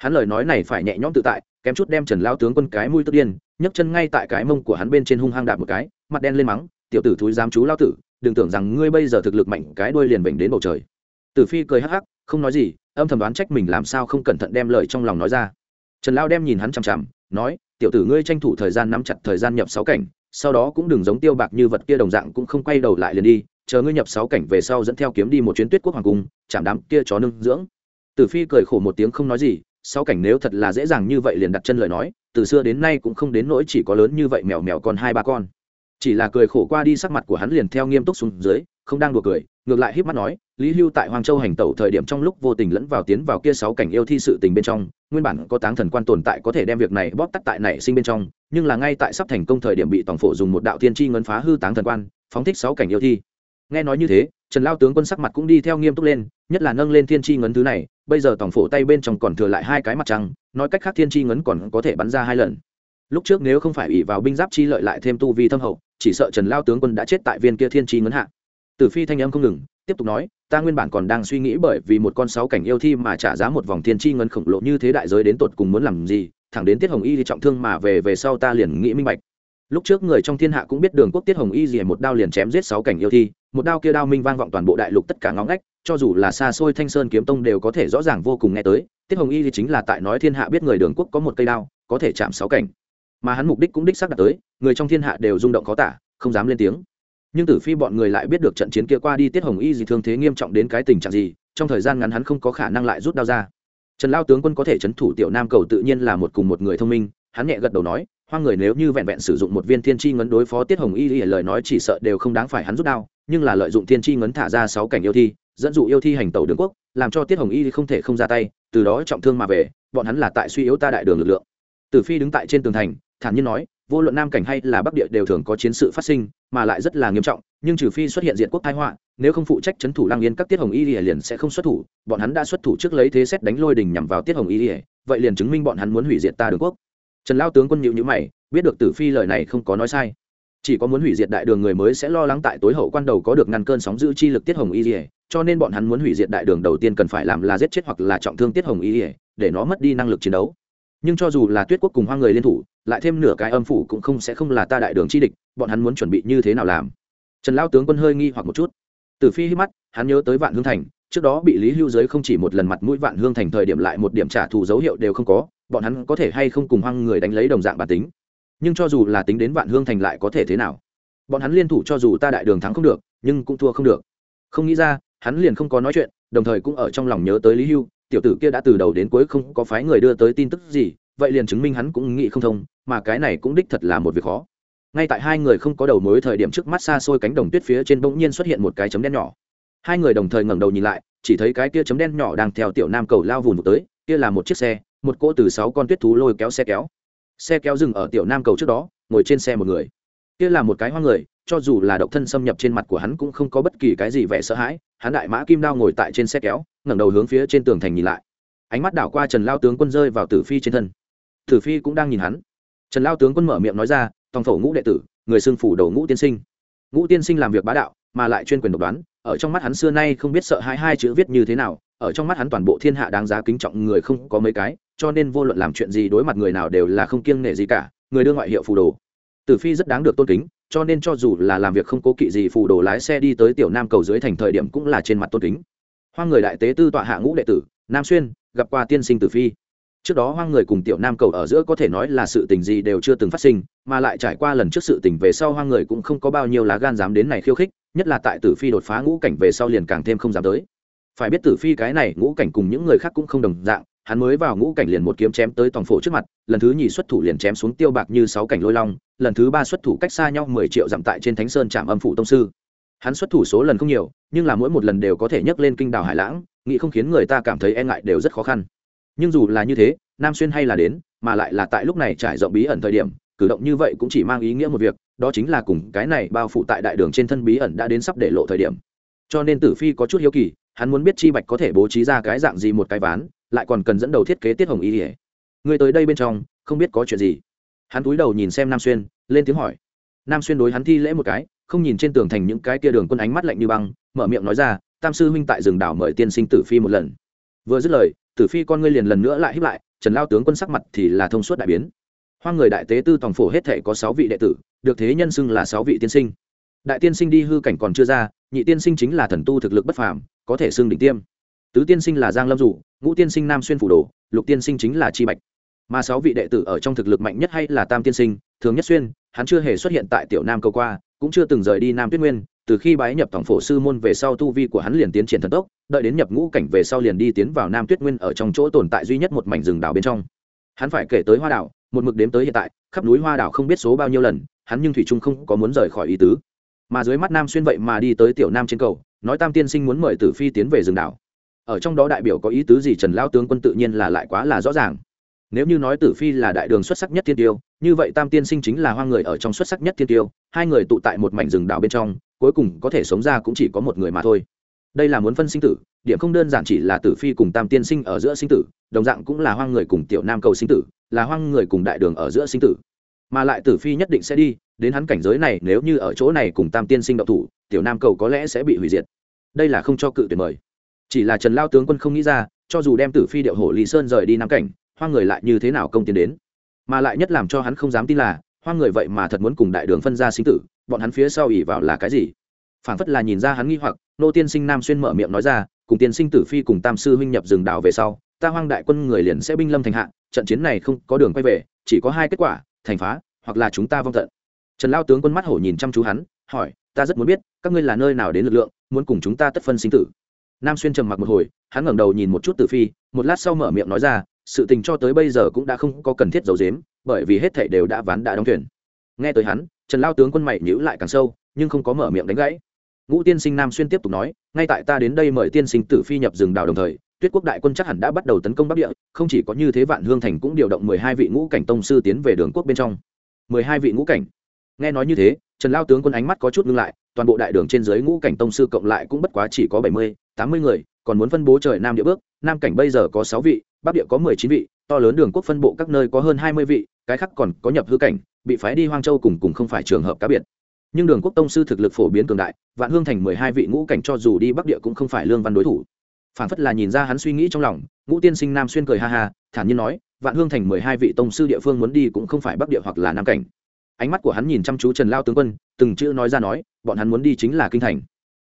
hắn lời nói này phải nhẹ nhõm tự tại, kém chút đem trần lao tướng quân cái mũi tức điên, nhấc chân ngay tại cái mông của hắn bên trên hung hang đạp một cái, mặt đen lên mắng, tiểu tử thúi dám chú lao tử, đừng tưởng rằng ngươi bây giờ thực lực mạnh, cái đuôi liền bệnh đến bầu trời. Tử phi cười hắc hắc, không nói gì, âm thầm đoán trách mình làm sao không cẩn thận đem lời trong lòng nói ra. Trần lao đem nhìn hắn chằm chằm, nói, tiểu tử ngươi tranh thủ thời gian nắm chặt thời gian nhập sáu cảnh, sau đó cũng đừng giống tiêu bạc như vật kia đồng dạng cũng không quay đầu lại liền đi, chờ ngươi nhập sáu cảnh về sau dẫn theo kiếm đi một chuyến tuyết quốc hoàng cung, chạm đám kia chó nương dưỡng. Tử phi cười khổ một tiếng không nói gì sáu cảnh nếu thật là dễ dàng như vậy liền đặt chân lời nói, từ xưa đến nay cũng không đến nỗi chỉ có lớn như vậy mèo mèo còn hai ba con. Chỉ là cười khổ qua đi sắc mặt của hắn liền theo nghiêm túc xuống dưới, không đang đùa cười, ngược lại híp mắt nói, lý hưu tại hoàng châu hành tẩu thời điểm trong lúc vô tình lẫn vào tiến vào kia sáu cảnh yêu thi sự tình bên trong, nguyên bản có táng thần quan tồn tại có thể đem việc này bóp tắt tại nảy sinh bên trong, nhưng là ngay tại sắp thành công thời điểm bị tổng phổ dùng một đạo tiên tri ngân phá hư táng thần quan, phóng thích sáu cảnh yêu thi. Nghe nói như thế, trần lao tướng quân sắc mặt cũng đi theo nghiêm túc lên, nhất là nâng lên thiên tri ngấn thứ này bây giờ tổng phổ tay bên trong còn thừa lại hai cái mặt trăng, nói cách khác thiên tri ngấn còn có thể bắn ra hai lần. Lúc trước nếu không phải ỉ vào binh giáp chi lợi lại thêm tu vi thâm hậu, chỉ sợ trần lao tướng quân đã chết tại viên kia thiên tri ngấn hạ. Tử phi thanh âm không ngừng, tiếp tục nói, ta nguyên bản còn đang suy nghĩ bởi vì một con sáu cảnh yêu thi mà trả giá một vòng thiên tri ngấn khổng lồ như thế đại giới đến tột cùng muốn làm gì, thẳng đến tiết hồng y thì trọng thương mà về về sau ta liền nghĩ minh bạch. Lúc trước người trong thiên hạ cũng biết đường quốc tiết hồng y gì một đao liền chém giết sáu cảnh yêu thi, một đao kia đao minh vang vọng toàn bộ đại lục tất cả ngõ ngách cho dù là xa xôi thanh sơn kiếm tông đều có thể rõ ràng vô cùng nghe tới, tiết hồng y thì chính là tại nói thiên hạ biết người đường quốc có một cây đao, có thể chạm sáu cảnh. Mà hắn mục đích cũng đích xác đạt tới, người trong thiên hạ đều rung động khó tả, không dám lên tiếng. Nhưng tử phi bọn người lại biết được trận chiến kia qua đi tiết hồng y gì thương thế nghiêm trọng đến cái tình trạng gì, trong thời gian ngắn hắn không có khả năng lại rút đao ra. Trần lao tướng quân có thể c h ấ n thủ tiểu nam cầu tự nhiên là một cùng một người thông minh, hắn nhẹ gật đầu nói, hoang người nếu như vẹn vẹn sử dụng một viên thiên tri ngấn đối phó tiết hồng y y lời nói chỉ sợ đều không đáng phải hắn rút đao, nhưng là lợi dụng thiên tri ngấn thả ra sáu cảnh yêu thi dẫn dụ yêu thi hành tàu đường quốc, làm cho tiết hồng y không thể không ra tay, từ đó trọng thương mà về, bọn hắn là tại suy yếu ta đại đường lực lượng. Tử phi đứng tại trên tường thành, thản nhiên nói, vô luận nam cảnh hay là bắc địa đều thường có chiến sự phát sinh, mà lại rất là nghiêm trọng, nhưng trừ phi xuất hiện diện quốc thái họa, nếu không phụ trách c h ấ n thủ lang yên, các tiết hồng y liền sẽ không xuất thủ, bọn hắn đã xuất thủ trước lấy thế xét đánh lôi đình nhằm vào tiết hồng y vậy liền chứng minh bọn hắn muốn hủy diệt ta đường quốc. Trần lao tướng quân nhịu nhữ mày, biết được tử phi lời này không có nói sai. Chỉ có muốn hủy diệt đại đường người mới sẽ lo lắng tại tối hậu quan đầu có được ngăn cơn sóng giữ chi lực tiết hồng y cho nên bọn hắn muốn hủy diệt đại đường đầu tiên cần phải làm là giết chết hoặc là trọng thương tiết hồng y để nó mất đi năng lực chiến đấu. Nhưng cho dù là tuyết quốc cùng hoa người liên thủ, lại thêm nửa cái âm phủ cũng không sẽ không là ta đại đường chi địch, bọn hắn muốn chuẩn bị như thế nào làm? Trần lao tướng quân hơi nghi hoặc một chút. Từ phi hít mắt, hắn nhớ tới vạn hương thành, trước đó bị lý hưu giới không chỉ một lần mặt mũi vạn hương thành thời điểm lại một điểm trả thù dấu hiệu đều không có, bọn hắn có thể hay không cùng hoang người đánh lấy đồng dạng bản tính? Nhưng cho dù là tính đến vạn hương thành lại có thể thế nào? Bọn hắn liên thủ cho dù ta đại đường thắng không được, nhưng cũng thua không được. Không nghĩ ra hắn liền không có nói chuyện, đồng thời cũng ở trong lòng nhớ tới lý hưu, tiểu tử kia đã từ đầu đến cuối không có phái người đưa tới tin tức gì, vậy liền chứng minh hắn cũng nghĩ không thông, mà cái này cũng đích thật là một việc khó. Ngay tại hai người không có đầu mối thời điểm trước mắt xa xôi cánh đồng tuyết phía trên bỗng nhiên xuất hiện một cái chấm đen nhỏ. Hai người đồng thời ngẩng đầu nhìn lại, chỉ thấy cái kia chấm đen nhỏ đang theo tiểu nam cầu lao vùn vụt tới, kia là một chiếc xe, một cỗ từ sáu con tuyết thú lôi kéo xe kéo. Xe kéo dừng ở tiểu nam cầu trước đó, ngồi trên xe một người. Kia là một cái hoa người cho dù là độc thân xâm nhập trên mặt của hắn cũng không có bất kỳ cái gì vẻ sợ hãi, hắn đại mã kim đao ngồi tại trên xe kéo, ngẩng đầu hướng phía trên tường thành nhìn lại. Ánh mắt đảo qua trần lao tướng quân rơi vào tử phi trên thân. Tử phi cũng đang nhìn hắn. Trần lao tướng quân mở miệng nói ra, tòng phổ ngũ đệ tử, người xưng phủ đầu ngũ tiên sinh. Ngũ tiên sinh làm việc bá đạo, mà lại chuyên quyền độc đoán, ở trong mắt hắn xưa nay không biết sợ hai hai chữ viết như thế nào, ở trong mắt hắn toàn bộ thiên hạ đáng giá kính trọng người không có mấy cái, cho nên vô luận làm chuyện gì đối mặt người nào đều là không kiêng nể gì cả, người đưa ngoại hiệu phù đồ. Tử phi rất đáng được tôn kính cho nên cho dù là làm việc không cố kỵ gì phù đồ lái xe đi tới tiểu nam cầu dưới thành thời điểm cũng là trên mặt tôn kính. Hoa người đại tế tư tọa hạ ngũ đệ tử, nam xuyên, gặp qua tiên sinh tử phi. Trước đó hoang người cùng tiểu nam cầu ở giữa có thể nói là sự tình gì đều chưa từng phát sinh, mà lại trải qua lần trước sự tình về sau hoang người cũng không có bao nhiêu lá gan dám đến này khiêu khích, nhất là tại tử phi đột phá ngũ cảnh về sau liền càng thêm không dám tới. Phải biết tử phi cái này ngũ cảnh cùng những người khác cũng không đồng dạng, hắn mới vào ngũ cảnh liền một kiếm chém tới tòng phổ trước mặt, lần thứ nhì xuất thủ liền chém xuống tiêu bạc như sáu cảnh lôi long lần thứ ba xuất thủ cách xa nhau mười triệu dặm tại trên thánh sơn trạm âm phủ tông sư. Hắn xuất thủ số lần không nhiều, nhưng là mỗi một lần đều có thể nhấc lên kinh đảo hải lãng, nghĩ không khiến người ta cảm thấy e ngại đều rất khó khăn. Nhưng dù là như thế, nam xuyên hay là đến, mà lại là tại lúc này trải rộng bí ẩn thời điểm, cử động như vậy cũng chỉ mang ý nghĩa một việc, đó chính là cùng cái này bao phủ tại đại đường trên thân bí ẩn đã đến sắp để lộ thời điểm. Cho nên tử phi có chút hiếu kỳ, hắn muốn biết chi bạch có thể bố trí ra cái dạng gì một cái ván, lại còn cần dẫn đầu thiết kế tiết hồng ý ỉa người tới đây bên trong, không biết có chuyện gì hắn cúi đầu nhìn xem nam xuyên, lên tiếng hỏi. Nam xuyên đối hắn thi lễ một cái, không nhìn trên tường thành những cái kia đường quân ánh mắt lạnh như băng, mở miệng nói ra, tam sư huynh tại rừng đảo mời tiên sinh tử phi một lần. Vừa dứt lời, tử phi con ngươi liền lần nữa lại hiếp lại, trần lao tướng quân sắc mặt thì là thông suốt đại biến. Hoa người đại tế tư tòng phổ hết thể có sáu vị đệ tử, được thế nhân xưng là sáu vị tiên sinh. Đại tiên sinh đi hư cảnh còn chưa ra, nhị tiên sinh chính là thần tu thực lực bất phàm, có thể xưng đỉnh tiêm. Tứ tiên sinh là giang lâm dụ, ngũ tiên sinh nam xuyên phủ đồ, lục tiên sinh chính là chi bạch mà sáu vị đệ tử ở trong thực lực mạnh nhất hay là tam tiên sinh, thường nhất xuyên, hắn chưa hề xuất hiện tại tiểu nam cầu qua, cũng chưa từng rời đi nam tuyết nguyên, từ khi bái nhập tổng phổ sư môn về sau tu vi của hắn liền tiến triển thần tốc, đợi đến nhập ngũ cảnh về sau liền đi tiến vào nam tuyết nguyên ở trong chỗ tồn tại duy nhất một mảnh rừng đảo bên trong. Hắn phải kể tới hoa đảo, một mực đếm tới hiện tại, khắp núi hoa đảo không biết số bao nhiêu lần, hắn nhưng thủy trung không có muốn rời khỏi ý tứ. Mà dưới mắt nam xuyên vậy mà đi tới tiểu nam trên cầu, nói tam tiên sinh muốn mời tử phi tiến về rừng đảo. Ở trong đó đại biểu có ý tứ gì trần lao tướng quân tự nhiên là lại quá là rõ ràng nếu như nói tử phi là đại đường xuất sắc nhất thiên tiêu, như vậy tam tiên sinh chính là hoa người ở trong xuất sắc nhất thiên tiêu, hai người tụ tại một mảnh rừng đảo bên trong, cuối cùng có thể sống ra cũng chỉ có một người mà thôi. Đây là muốn phân sinh tử, điểm không đơn giản chỉ là tử phi cùng tam tiên sinh ở giữa sinh tử, đồng dạng cũng là hoang người cùng tiểu nam cầu sinh tử, là hoang người cùng đại đường ở giữa sinh tử. Mà lại tử phi nhất định sẽ đi, đến hắn cảnh giới này nếu như ở chỗ này cùng tam tiên sinh đậu thủ, tiểu nam cầu có lẽ sẽ bị hủy diệt. Đây là không cho cự tuyệt mời. Chỉ là trần lao tướng quân không nghĩ ra, cho dù đem tử phi điệu hổ lý sơn rời đi nam cảnh hoang người lại như thế nào công tiến đến? Mà lại nhất làm cho hắn không dám tin là, hoang người vậy mà thật muốn cùng đại đường phân ra sinh tử, bọn hắn phía sau ỉ vào là cái gì? Phảng phất là nhìn ra hắn nghi hoặc, nô tiên sinh nam xuyên mở miệng nói ra, cùng tiên sinh tử phi cùng tam sư huynh nhập rừng đào về sau, ta hoang đại quân người liền sẽ binh lâm thành hạ, trận chiến này không có đường quay về, chỉ có hai kết quả, thành phá, hoặc là chúng ta vong tận. Trần lao tướng quân mắt hổ nhìn chăm chú hắn, hỏi, ta rất muốn biết, các ngươi là nơi nào đến lực lượng, muốn cùng chúng ta tất phân sinh tử? Nam xuyên trầm mặc một hồi, hắn ngẩng đầu nhìn một chút tử phi, một lát sau mở miệng nói ra sự tình cho tới bây giờ cũng đã không có cần thiết giấu giếm, bởi vì hết thảy đều đã ván đã đóng thuyền. Nghe tới hắn, trần lao tướng quân mày nhíu lại càng sâu, nhưng không có mở miệng đánh gãy. Ngũ tiên sinh nam xuyên tiếp tục nói, ngay tại ta đến đây mời tiên sinh tử phi nhập rừng đào đồng thời, tuyết quốc đại quân chắc hẳn đã bắt đầu tấn công bắc địa, không chỉ có như thế vạn hương thành cũng điều động mười hai vị ngũ cảnh tông sư tiến về đường quốc bên trong. mười hai vị ngũ cảnh. Nghe nói như thế, trần lao tướng quân ánh mắt có chút ngưng lại, toàn bộ đại đường trên dưới ngũ cảnh tông sư cộng lại cũng bất quá chỉ có bảy mươi, tám mươi người còn muốn phân bố trời nam địa bước, nam cảnh bây giờ có sáu vị, bắc địa có mười chín vị, to lớn đường quốc phân bộ các nơi có hơn hai mươi vị, cái khác còn có nhập hư cảnh, bị phái đi hoang châu cùng cùng không phải trường hợp cá biệt. Nhưng đường quốc tông sư thực lực phổ biến cường đại, vạn hương thành mười hai vị ngũ cảnh cho dù đi bắc địa cũng không phải lương văn đối thủ. Phản phất là nhìn ra hắn suy nghĩ trong lòng, ngũ tiên sinh nam xuyên cười ha ha, thản nhiên nói, vạn hương thành mười hai vị tông sư địa phương muốn đi cũng không phải bắc địa hoặc là nam cảnh. Ánh mắt của hắn nhìn chăm chú trần lao tướng quân, từng chữ nói ra nói, bọn hắn muốn đi chính là kinh thành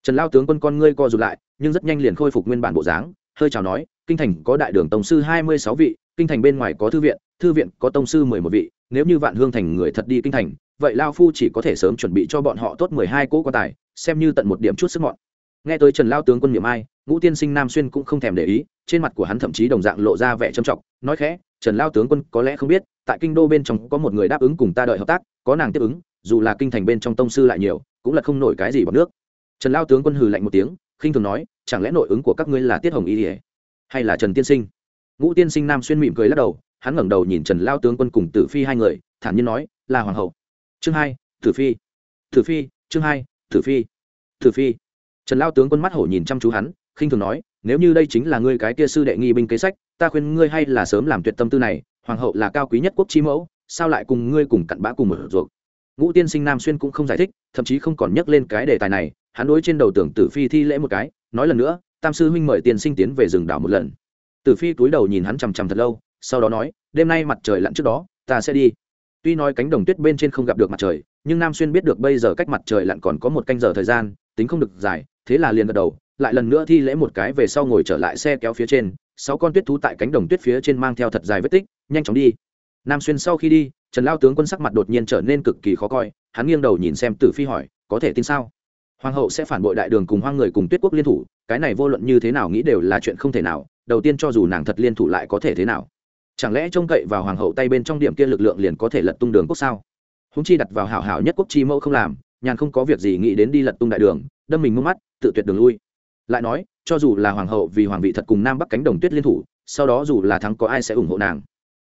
trần lao tướng quân con ngươi co rụt lại, nhưng rất nhanh liền khôi phục nguyên bản bộ dáng, hơi chào nói, kinh thành có đại đường tổng sư hai mươi sáu vị, kinh thành bên ngoài có thư viện thư viện có tông sư mười một vị, nếu như vạn hương thành người thật đi kinh thành, vậy lao phu chỉ có thể sớm chuẩn bị cho bọn họ tốt mười hai cỗ quan tài, xem như tận một điểm chút sức mọn. Nghe tới trần lao tướng quân niệm ai, ngũ tiên sinh nam xuyên cũng không thèm để ý, trên mặt của hắn thậm chí đồng dạng lộ ra vẻ trầm trọng, nói khẽ, trần lao tướng quân, có lẽ không biết, tại kinh đô bên trong có một người đáp ứng cùng ta đợi hợp tác, có nàng tiếp ứng, dù là kinh thành bên trong tông sư lại nhiều, cũng là không nổi cái gì bằng nước trần lao tướng quân hừ lạnh một tiếng, khinh thường nói, chẳng lẽ nội ứng của các ngươi là tiết hồng y ỉa hay là trần tiên sinh? Ngũ tiên sinh nam xuyên mỉm cười lắc đầu, hắn ngẩng đầu nhìn trần lao tướng quân cùng tử phi hai người, thản nhiên nói, là hoàng hậu. Chương hai, tử phi. Tử phi chương hai, tử phi. Tử phi. Trần lao tướng quân mắt hổ nhìn chăm chú hắn, khinh thường nói, nếu như đây chính là ngươi cái kia sư đệ nghi binh kế sách, ta khuyên ngươi hay là sớm làm tuyệt tâm tư này, hoàng hậu là cao quý nhất quốc chi mẫu, sao lại cùng ngươi cùng cặn bã cùng một ruột ngũ tiên sinh nam xuyên cũng không giải thích, thậm chí không còn nhắc lên cái đề tài này hắn đối trên đầu tưởng tử phi thi lễ một cái, nói lần nữa, tam sư huynh mời tiên sinh tiến về rừng đảo một lần. Tử phi túi đầu nhìn hắn chằm chằm thật lâu, sau đó nói, đêm nay mặt trời lặn trước đó, ta sẽ đi. Tuy nói cánh đồng tuyết bên trên không gặp được mặt trời, nhưng nam xuyên biết được bây giờ cách mặt trời lặn còn có một canh giờ thời gian, tính không được dài, thế là liền gật đầu, lại lần nữa thi lễ một cái về sau ngồi trở lại xe kéo phía trên, sáu con tuyết thú tại cánh đồng tuyết phía trên mang theo thật dài vết tích, nhanh chóng đi. Nam xuyên sau khi đi, trần lao tướng quân sắc mặt đột nhiên trở nên cực kỳ khó coi, hắn nghiêng đầu nhìn xem tử phi hỏi, có thể tin sao? Hoàng hậu sẽ phản bội đại đường cùng hoang người cùng tuyết quốc liên thủ, cái này vô luận như thế nào nghĩ đều là chuyện không thể nào, đầu tiên cho dù nàng thật liên thủ lại có thể thế nào? Chẳng lẽ trông cậy vào hoàng hậu tay bên trong điểm kia lực lượng liền có thể lật tung đường quốc sao? Húng chi đặt vào hảo hảo nhất quốc chi mẫu không làm, nhàn không có việc gì nghĩ đến đi lật tung đại đường, đâm mình mông mắt, tự tuyệt đường lui. Lại nói, cho dù là hoàng hậu vì hoàng vị thật cùng nam bắc cánh đồng tuyết liên thủ, sau đó dù là thắng có ai sẽ ủng hộ nàng?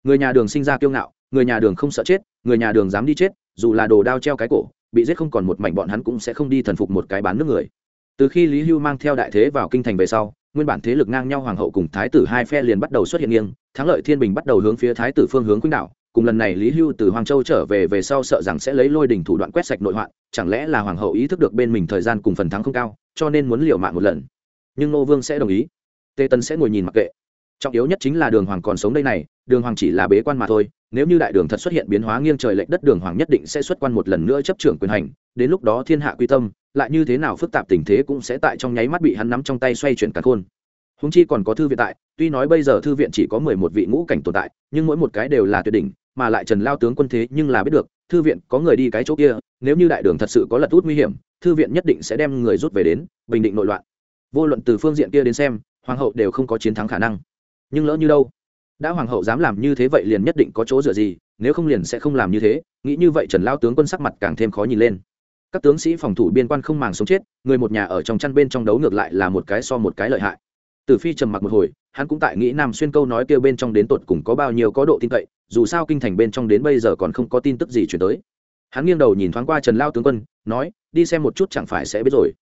Người nhà đường sinh ra kiêu ngạo, người nhà đường không sợ chết, người nhà đường dám đi chết, dù là đồ đao treo cái cổ bị giết không còn một mảnh bọn hắn cũng sẽ không đi thần phục một cái bán nước người. Từ khi lý hưu mang theo đại thế vào kinh thành về sau, nguyên bản thế lực ngang nhau hoàng hậu cùng thái tử hai phe liền bắt đầu xuất hiện nghiêng, thắng lợi thiên bình bắt đầu hướng phía thái tử phương hướng quýnh đạo cùng lần này lý hưu từ hoàng châu trở về về sau sợ rằng sẽ lấy lôi đình thủ đoạn quét sạch nội hoạn, chẳng lẽ là hoàng hậu ý thức được bên mình thời gian cùng phần thắng không cao, cho nên muốn liều mạng một lần. Nhưng nô vương sẽ đồng ý. Tê tân sẽ ngồi nhìn mặc kệ. Trọng yếu nhất chính là đường hoàng còn sống đây này, đường hoàng chỉ là bế quan mà thôi nếu như đại đường thật xuất hiện biến hóa nghiêng trời lệch đất, đường hoàng nhất định sẽ xuất quan một lần nữa chấp trưởng quyền hành. Đến lúc đó thiên hạ quy tâm, lại như thế nào phức tạp tình thế cũng sẽ tại trong nháy mắt bị hắn nắm trong tay xoay chuyển cả khôn. Húng chi còn có thư viện tại, tuy nói bây giờ thư viện chỉ có mười một vị ngũ cảnh tồn tại, nhưng mỗi một cái đều là tuyệt đỉnh, mà lại trần lao tướng quân thế nhưng là biết được, thư viện có người đi cái chỗ kia, nếu như đại đường thật sự có lật út nguy hiểm, thư viện nhất định sẽ đem người rút về đến, bình định nội loạn. Vô luận từ phương diện kia đến xem, hoàng hậu đều không có chiến thắng khả năng. Nhưng lỡ như đâu đã hoàng hậu dám làm như thế vậy liền nhất định có chỗ dựa gì, nếu không liền sẽ không làm như thế. Nghĩ như vậy trần lao tướng quân sắc mặt càng thêm khó nhìn lên. Các tướng sĩ phòng thủ biên quan không màng sống chết, người một nhà ở trong chăn bên trong đấu ngược lại là một cái so một cái lợi hại. Từ phi trầm mặc một hồi, hắn cũng tại nghĩ nam xuyên câu nói kêu bên trong đến tột cùng có bao nhiêu có độ tin cậy, dù sao kinh thành bên trong đến bây giờ còn không có tin tức gì chuyển tới. Hắn nghiêng đầu nhìn thoáng qua trần lao tướng quân, nói, đi xem một chút chẳng phải sẽ biết rồi.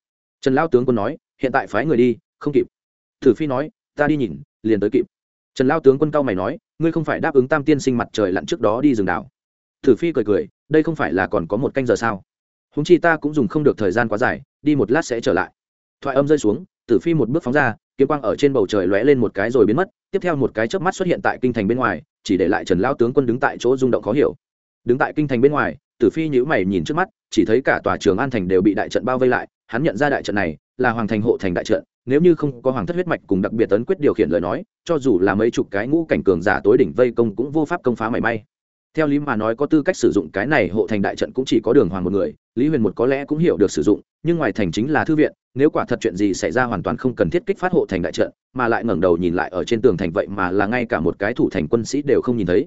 Trần lao tướng quân nói, hiện tại phái người đi, không kịp. Thử phi nói, ta đi nhìn, liền tới kịp trần lao tướng quân cao mày nói, ngươi không phải đáp ứng tam tiên sinh mặt trời lặn trước đó đi rừng đảo. Thử phi cười cười, đây không phải là còn có một canh giờ sao? Húng chi ta cũng dùng không được thời gian quá dài, đi một lát sẽ trở lại. Thoại âm rơi xuống, tử phi một bước phóng ra, kiếm quang ở trên bầu trời lóe lên một cái rồi biến mất, tiếp theo một cái chớp mắt xuất hiện tại kinh thành bên ngoài, chỉ để lại trần lao tướng quân đứng tại chỗ rung động khó hiểu. Đứng tại kinh thành bên ngoài, tử phi nhữ mày nhìn trước mắt, chỉ thấy cả tòa trường an thành đều bị đại trận bao vây lại, hắn nhận ra đại trận này là hoàng thành hộ thành đại trận nếu như không có hoàng thất huyết mạch cùng đặc biệt tấn quyết điều khiển lời nói, cho dù là mấy chục cái ngũ cảnh cường giả tối đỉnh vây công cũng vô pháp công phá mảy may. Theo lý mà nói có tư cách sử dụng cái này hộ thành đại trận cũng chỉ có đường hoàng một người, lý huyền một có lẽ cũng hiểu được sử dụng, nhưng ngoài thành chính là thư viện, nếu quả thật chuyện gì xảy ra hoàn toàn không cần thiết kích phát hộ thành đại trận, mà lại ngẩng đầu nhìn lại ở trên tường thành vậy mà là ngay cả một cái thủ thành quân sĩ đều không nhìn thấy.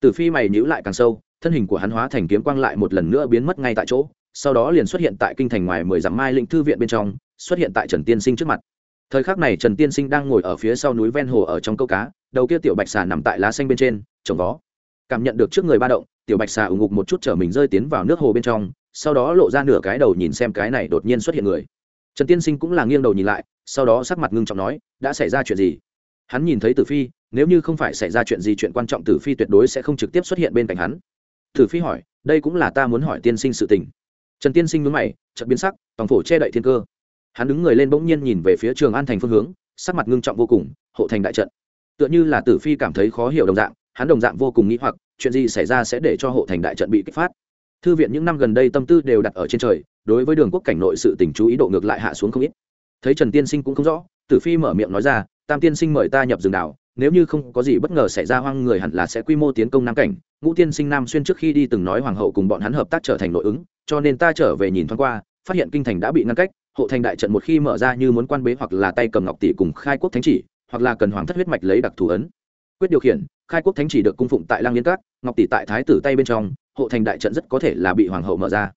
Từ phi mày nhữ lại càng sâu, thân hình của hắn hóa thành kiếm quang lại một lần nữa biến mất ngay tại chỗ, sau đó liền xuất hiện tại kinh thành ngoài mười dặm mai lĩnh thư viện bên trong, xuất hiện tại trần tiên sinh trước mặt thời khắc này trần tiên sinh đang ngồi ở phía sau núi ven hồ ở trong câu cá, đầu kia tiểu bạch xà nằm tại lá xanh bên trên, trồng vó. Cảm nhận được trước người ba động, tiểu bạch xà ủng ngục một chút chở mình rơi tiến vào nước hồ bên trong, sau đó lộ ra nửa cái đầu nhìn xem cái này đột nhiên xuất hiện người. Trần tiên sinh cũng là nghiêng đầu nhìn lại, sau đó sắc mặt ngưng trọng nói, đã xảy ra chuyện gì? Hắn nhìn thấy tử phi, nếu như không phải xảy ra chuyện gì chuyện quan trọng tử phi tuyệt đối sẽ không trực tiếp xuất hiện bên cạnh hắn. Tử phi hỏi, đây cũng là ta muốn hỏi tiên sinh sự tình. Trần tiên sinh mướn mày, chợt biến sắc, tòng phổ che đậy thiên cơ hắn đứng người lên bỗng nhiên nhìn về phía trường an thành phương hướng, sắc mặt ngưng trọng vô cùng, hộ thành đại trận. Tựa như là tử phi cảm thấy khó hiểu đồng dạng, hắn đồng dạng vô cùng nghĩ hoặc, chuyện gì xảy ra sẽ để cho hộ thành đại trận bị kích phát. Thư viện những năm gần đây tâm tư đều đặt ở trên trời, đối với đường quốc cảnh nội sự tình chú ý độ ngược lại hạ xuống không ít. Thấy trần tiên sinh cũng không rõ, tử phi mở miệng nói ra, tam tiên sinh mời ta nhập rừng đảo, nếu như không có gì bất ngờ xảy ra hoang người hẳn là sẽ quy mô tiến công nam cảnh. Ngũ tiên sinh nam xuyên trước khi đi từng nói hoàng hậu cùng bọn hắn hợp tác trở thành nội ứng, cho nên ta trở về nhìn thoáng qua, phát hiện kinh thành đã bị ngăn cách hộ thành đại trận một khi mở ra như muốn quan bế hoặc là tay cầm ngọc tỷ cùng khai quốc thánh chỉ, hoặc là cần hoàng thất huyết mạch lấy đặc thù ấn. Quyết điều khiển, khai quốc thánh chỉ được cung phụng tại lang liên cát ngọc tỷ tại thái tử tay bên trong, hộ thành đại trận rất có thể là bị hoàng hậu mở ra.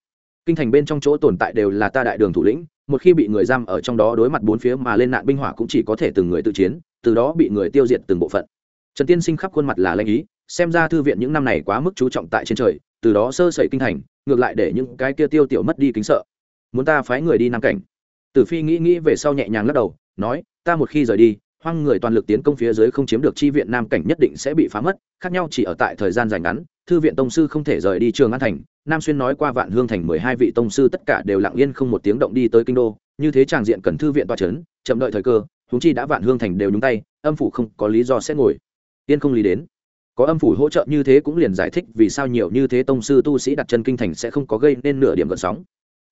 Kinh thành bên trong chỗ tồn tại đều là ta đại đường thủ lĩnh, một khi bị người giam ở trong đó đối mặt bốn phía mà lên nạn binh hỏa cũng chỉ có thể từng người tự chiến, từ đó bị người tiêu diệt từng bộ phận. Trần tiên sinh khắp khuôn mặt là lanh ý, xem ra thư viện những năm này quá mức chú trọng tại trên trời, từ đó sơ sẩy kinh thành, ngược lại để những cái kia tiêu tiểu mất đi kính sợ. Muốn ta phái người đi nam cảnh? Tử phi nghĩ nghĩ về sau nhẹ nhàng lắc đầu, nói, ta một khi rời đi, hoang người toàn lực tiến công phía dưới không chiếm được chi viện nam cảnh nhất định sẽ bị phá mất, khác nhau chỉ ở tại thời gian dài ngắn, thư viện tông sư không thể rời đi trường an thành, nam xuyên nói qua vạn hương thành mười hai vị tông sư tất cả đều lặng yên không một tiếng động đi tới kinh đô, như thế tràng diện cần thư viện toa c h ấ n chậm đợi thời cơ húng chi đã vạn hương thành đều nhúng tay, âm phủ không có lý do sẽ ngồi. Yên không lý đến. Có âm phủ hỗ trợ như thế cũng liền giải thích vì sao nhiều như thế tông sư tu sĩ đặt chân kinh thành sẽ không có gây nên nửa điểm gợn sóng.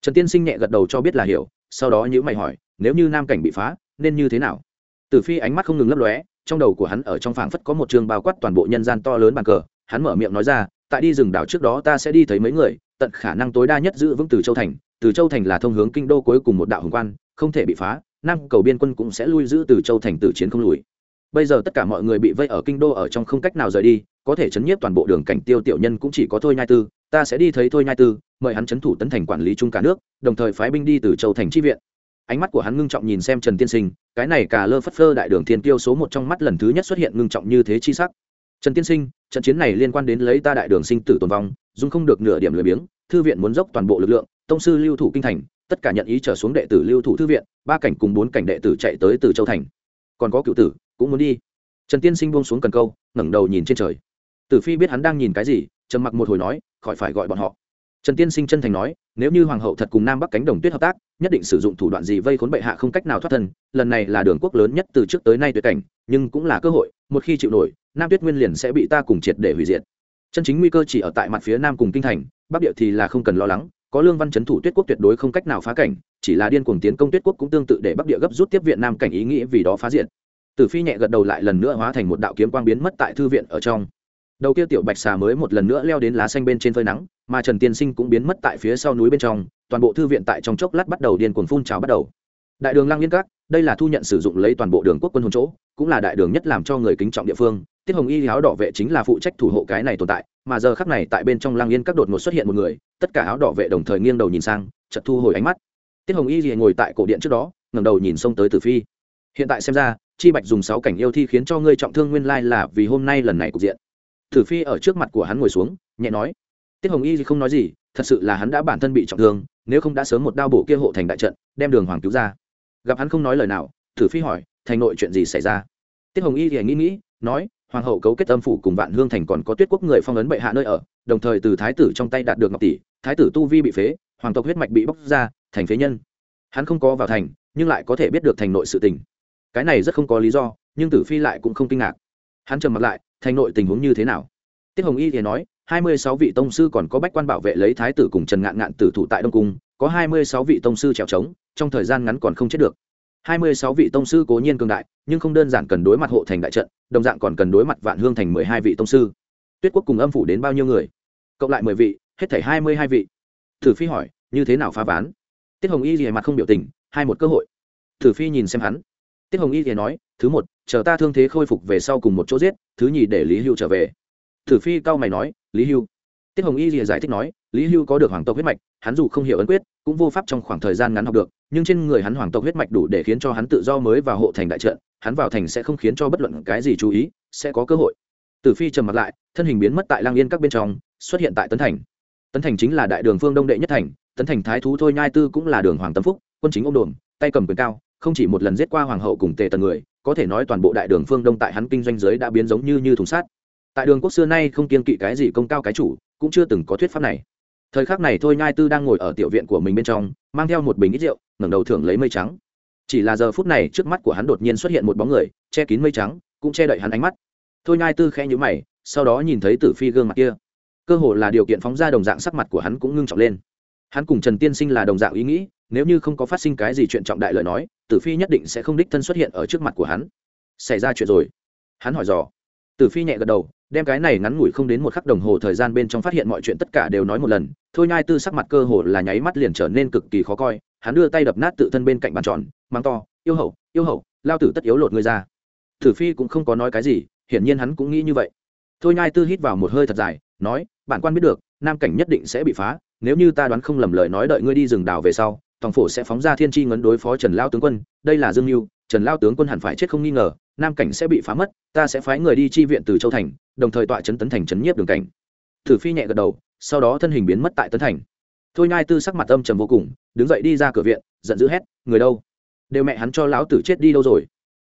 Trần tiên sinh nhẹ gật đầu cho biết là hiểu sau đó nhữ mày hỏi, nếu như nam cảnh bị phá, nên như thế nào? Tử phi ánh mắt không ngừng lấp lóe, trong đầu của hắn ở trong phảng phất có một trường bao quát toàn bộ nhân gian to lớn bàn cờ, hắn mở miệng nói ra, tại đi rừng đảo trước đó ta sẽ đi thấy mấy người, tận khả năng tối đa nhất giữ vững từ châu thành, từ châu thành là thông hướng kinh đô cuối cùng một đạo hồng quan, không thể bị phá, nam cầu biên quân cũng sẽ lui giữ từ châu thành từ chiến không lùi. Bây giờ tất cả mọi người bị vây ở kinh đô ở trong không cách nào rời đi có thể chấn nhiếp toàn bộ đường cảnh tiêu tiểu nhân cũng chỉ có thôi nhai tư, ta sẽ đi thấy thôi nhai tư, mời hắn chấn thủ tấn thành quản lý chung cả nước, đồng thời phái binh đi từ châu thành chi viện. Ánh mắt của hắn ngưng trọng nhìn xem trần tiên sinh, cái này cả lơ phất phơ đại đường thiên tiêu số một trong mắt lần thứ nhất xuất hiện ngưng trọng như thế chi sắc. Trần tiên sinh, trận chiến này liên quan đến lấy ta đại đường sinh tử tồn vong dung không được nửa điểm lười biếng, thư viện muốn dốc toàn bộ lực lượng, tông sư lưu thủ kinh thành, tất cả nhận ý trở xuống đệ tử lưu thủ thư viện, ba cảnh cùng bốn cảnh đệ tử chạy tới từ châu thành. Còn có cựu tử, cũng muốn đi. Trần tiên sinh buông xuống cần câu, ngẩng đầu nhìn trên trời tử phi biết hắn đang nhìn cái gì, trầm mặc một hồi nói, khỏi phải gọi bọn họ. Trần tiên sinh chân thành nói, nếu như hoàng hậu thật cùng nam bắc cánh đồng tuyết hợp tác, nhất định sử dụng thủ đoạn gì vây khốn bệ hạ không cách nào thoát thân, lần này là đường quốc lớn nhất từ trước tới nay tuyệt cảnh, nhưng cũng là cơ hội, một khi chịu nổi, nam tuyết nguyên liền sẽ bị ta cùng triệt để hủy diệt. Chân chính nguy cơ chỉ ở tại mặt phía nam cùng kinh thành, bắc địa thì là không cần lo lắng, có lương văn chấn thủ tuyết quốc tuyệt đối không cách nào phá cảnh, chỉ là điên cuồng tiến công tuyết quốc cũng tương tự để bắc địa gấp rút tiếp viện nam cảnh ý nghĩa vì đó phá diện tử phi nhẹ gật đầu lại lần nữa hóa thành một đạo kiếm quang biến mất tại thư viện ở trong đầu kia tiểu bạch xà mới một lần nữa leo đến lá xanh bên trên phơi nắng, mà trần tiên sinh cũng biến mất tại phía sau núi bên trong, toàn bộ thư viện tại trong chốc lát bắt đầu điên cuồng phun trào bắt đầu. Đại đường lang yên các, đây là thu nhận sử dụng lấy toàn bộ đường quốc quân hồn chỗ, cũng là đại đường nhất làm cho người kính trọng địa phương. Tiết hồng y áo đỏ vệ chính là phụ trách thủ hộ cái này tồn tại, mà giờ khắc này tại bên trong lang yên các đột ngột xuất hiện một người, tất cả áo đỏ vệ đồng thời nghiêng đầu nhìn sang chật thu hồi ánh mắt. Tiết hồng y ngồi tại cổ điện trước đó, ngẩng đầu nhìn xông tới tử phi. Hiện tại xem ra, chi bạch dùng sáu cảnh yêu thi khiến cho ngươi trọng thương nguyên lai là vì hôm nay lần này cục diện. Thử phi ở trước mặt của hắn ngồi xuống, nhẹ nói, tiết hồng y thì không nói gì, thật sự là hắn đã bản thân bị trọng thương, nếu không đã sớm một đao bổ kia hộ thành đại trận, đem đường hoàng cứu ra. Gặp hắn không nói lời nào, Thử phi hỏi, thành nội chuyện gì xảy ra? Tiết hồng y thì nghĩ nghĩ, nói, hoàng hậu cấu kết âm phủ cùng vạn hương thành còn có tuyết quốc người phong ấn bệ hạ nơi ở, đồng thời từ thái tử trong tay đạt được ngọc tỷ, thái tử tu vi bị phế, hoàng tộc huyết mạch bị bóc ra, thành phế nhân. Hắn không có vào thành, nhưng lại có thể biết được thành nội sự tình. Cái này rất không có lý do, nhưng tử phi lại cũng không kinh ngạc. Hắn trầm mặt lại thành nội tình huống như thế nào? Tiết hồng y thì nói, hai mươi sáu vị tông sư còn có bách quan bảo vệ lấy thái tử cùng trần ngạn ngạn tử thủ tại đông cung, có hai mươi sáu vị tông sư trèo trống, trong thời gian ngắn còn không chết được. hai mươi sáu vị tông sư cố nhiên cường đại, nhưng không đơn giản cần đối mặt hộ thành đại trận, đồng dạng còn cần đối mặt vạn hương thành mười hai vị tông sư. Tuyết quốc cùng âm phủ đến bao nhiêu người? Cộng lại mười vị, hết thảy hai mươi hai vị. Thử phi hỏi, như thế nào phá ván? Tiết hồng y gì mặt không biểu tình, hai một cơ hội. Thử phi nhìn xem hắn tiết hồng y thì nói, thứ một, chờ ta thương thế khôi phục về sau cùng một chỗ giết, thứ nhì để lý hưu trở về. Thử phi cao mày nói, lý hưu? Tiết hồng y thì giải thích nói, lý hưu có được hoàng tộc huyết mạch, hắn dù không hiểu ấn quyết, cũng vô pháp trong khoảng thời gian ngắn học được, nhưng trên người hắn hoàng tộc huyết mạch đủ để khiến cho hắn tự do mới vào hộ thành đại trận, hắn vào thành sẽ không khiến cho bất luận cái gì chú ý, sẽ có cơ hội. Tử phi trầm mặt lại, thân hình biến mất tại lang yên các bên trong, xuất hiện tại tấn thành. Tấn thành chính là đại đường phương đông đệ nhất thành, tấn thành thái thú thôi nhai tư cũng là đường hoàng tâm phúc, quân chính ông đồn tay cầm quyền cao không chỉ một lần giết qua hoàng hậu cùng tề tần người, có thể nói toàn bộ đại đường phương đông tại hắn kinh doanh giới đã biến giống như như thùng sát tại đường quốc xưa nay không kiên kỵ cái gì công cao cái chủ, cũng chưa từng có thuyết pháp này. Thời khắc này thôi nhai tư đang ngồi ở tiểu viện của mình bên trong, mang theo một bình ít rượu, ngẩng đầu thưởng lấy mây trắng. Chỉ là giờ phút này trước mắt của hắn đột nhiên xuất hiện một bóng người, che kín mây trắng, cũng che đậy hắn ánh mắt. Thôi nhai tư khẽ nhữ mày, sau đó nhìn thấy tử phi gương mặt kia. Cơ hồ là điều kiện phóng ra đồng dạng sắc mặt của hắn cũng ngưng trọng lên hắn cùng trần tiên sinh là đồng dạng ý nghĩ, nếu như không có phát sinh cái gì chuyện trọng đại lời nói, tử phi nhất định sẽ không đích thân xuất hiện ở trước mặt của hắn. Xảy ra chuyện rồi. Hắn hỏi dò. Tử phi nhẹ gật đầu, đem cái này ngắn ngủi không đến một khắc đồng hồ thời gian bên trong phát hiện mọi chuyện tất cả đều nói một lần, thôi nhai tư sắc mặt cơ hồ là nháy mắt liền trở nên cực kỳ khó coi, hắn đưa tay đập nát tự thân bên cạnh bàn tròn mang to, yêu hậu yêu hậu, lao tử tất yếu lột người ra. Tử phi cũng không có nói cái gì, hiển nhiên hắn cũng nghĩ như vậy. Thôi nhai tư hít vào một hơi thật dài, nói, bản quan biết được, nam cảnh nhất định sẽ bị phá nếu như ta đoán không lầm lời nói đợi ngươi đi rừng đào về sau, tòng phổ sẽ phóng ra thiên tri ngấn đối phó trần lao tướng quân, đây là dương mưu trần lao tướng quân hẳn phải chết không nghi ngờ, nam cảnh sẽ bị phá mất, ta sẽ phái người đi chi viện từ châu thành, đồng thời tọa trấn tấn thành trấn nhiếp đường cảnh. Thử phi nhẹ gật đầu, sau đó thân hình biến mất tại tấn thành. Thôi nhai tư sắc mặt âm trầm vô cùng, đứng dậy đi ra cửa viện, giận dữ hét, người đâu? Đều mẹ hắn cho lão tử chết đi đâu rồi?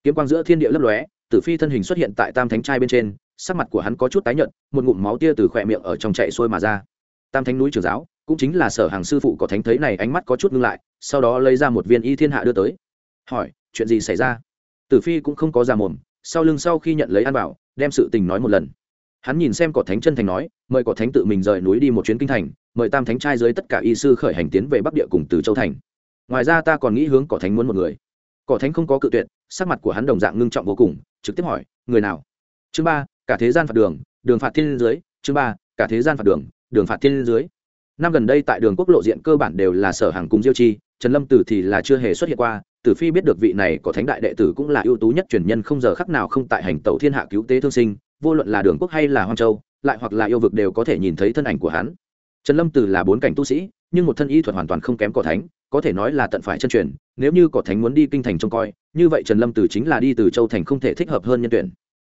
Kiếm quang giữa thiên địa lấp lóe, tử phi thân hình xuất hiện tại tam thánh trai bên trên, sắc mặt của hắn có chút tái nhợt, một ngụm máu tia từ khỏe miệng ở trong chạy xuôi mà ra. Tam thánh núi trường giáo cũng chính là sở hàng sư phụ có thánh thấy này ánh mắt có chút ngưng lại, sau đó lấy ra một viên y thiên hạ đưa tới. Hỏi, chuyện gì xảy ra? Tử phi cũng không có ra mồm, sau lưng sau khi nhận lấy ăn bảo, đem sự tình nói một lần. Hắn nhìn xem cỏ thánh chân thành nói, mời cỏ thánh tự mình rời núi đi một chuyến kinh thành, mời tam thánh trai dưới tất cả y sư khởi hành tiến về bắc địa cùng từ châu thành. Ngoài ra ta còn nghĩ hướng cỏ thánh muốn một người. Cỏ thánh không có cự tuyệt, sắc mặt của hắn đồng dạng ngưng trọng vô cùng, trực tiếp hỏi, người nào? Chương ba, cả thế gian phạt đường đường phạt thiên dưới, chương ba, cả thế gian phạt đường đường phạt thiên dưới năm gần đây tại đường quốc lộ diện cơ bản đều là sở hàng cùng diêu chi, trần lâm tử thì là chưa hề xuất hiện qua, tử phi biết được vị này có thánh đại đệ tử cũng là ưu tú nhất truyền nhân không giờ khắc nào không tại hành tẩu thiên hạ cứu tế thương sinh, vô luận là đường quốc hay là hoang châu, lại hoặc là yêu vực đều có thể nhìn thấy thân ảnh của hắn. Trần lâm tử là bốn cảnh tu sĩ, nhưng một thân y thuật hoàn toàn không kém cỏ thánh, có thể nói là tận phải chân truyền, nếu như cỏ thánh muốn đi kinh thành trông coi, như vậy trần lâm tử chính là đi từ châu thành không thể thích hợp hơn nhân tuyển.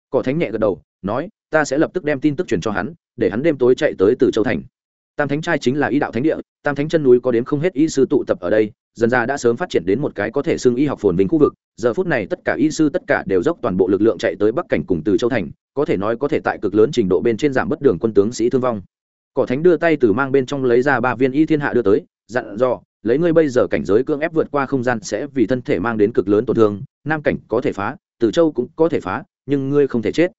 Cỏ thánh nhẹ gật đầu, nói, ta sẽ lập tức đem tin tức truyền cho hắn, để hắn đêm tối chạy tới từ châu thành tam thánh trai chính là y đạo thánh địa, tam thánh chân núi có đến không hết y sư tụ tập ở đây, dần ra đã sớm phát triển đến một cái có thể xưng y học phồn vinh khu vực. Giờ phút này tất cả y sư tất cả đều dốc toàn bộ lực lượng chạy tới bắc cảnh cùng từ châu thành, có thể nói có thể tại cực lớn trình độ bên trên giảm bất đường quân tướng sĩ thương vong. Cỏ thánh đưa tay từ mang bên trong lấy ra ba viên y thiên hạ đưa tới, dặn dò, lấy ngươi bây giờ cảnh giới cưỡng ép vượt qua không gian sẽ vì thân thể mang đến cực lớn tổn thương, nam cảnh có thể phá, từ châu cũng có thể phá, nhưng ngươi không thể chết.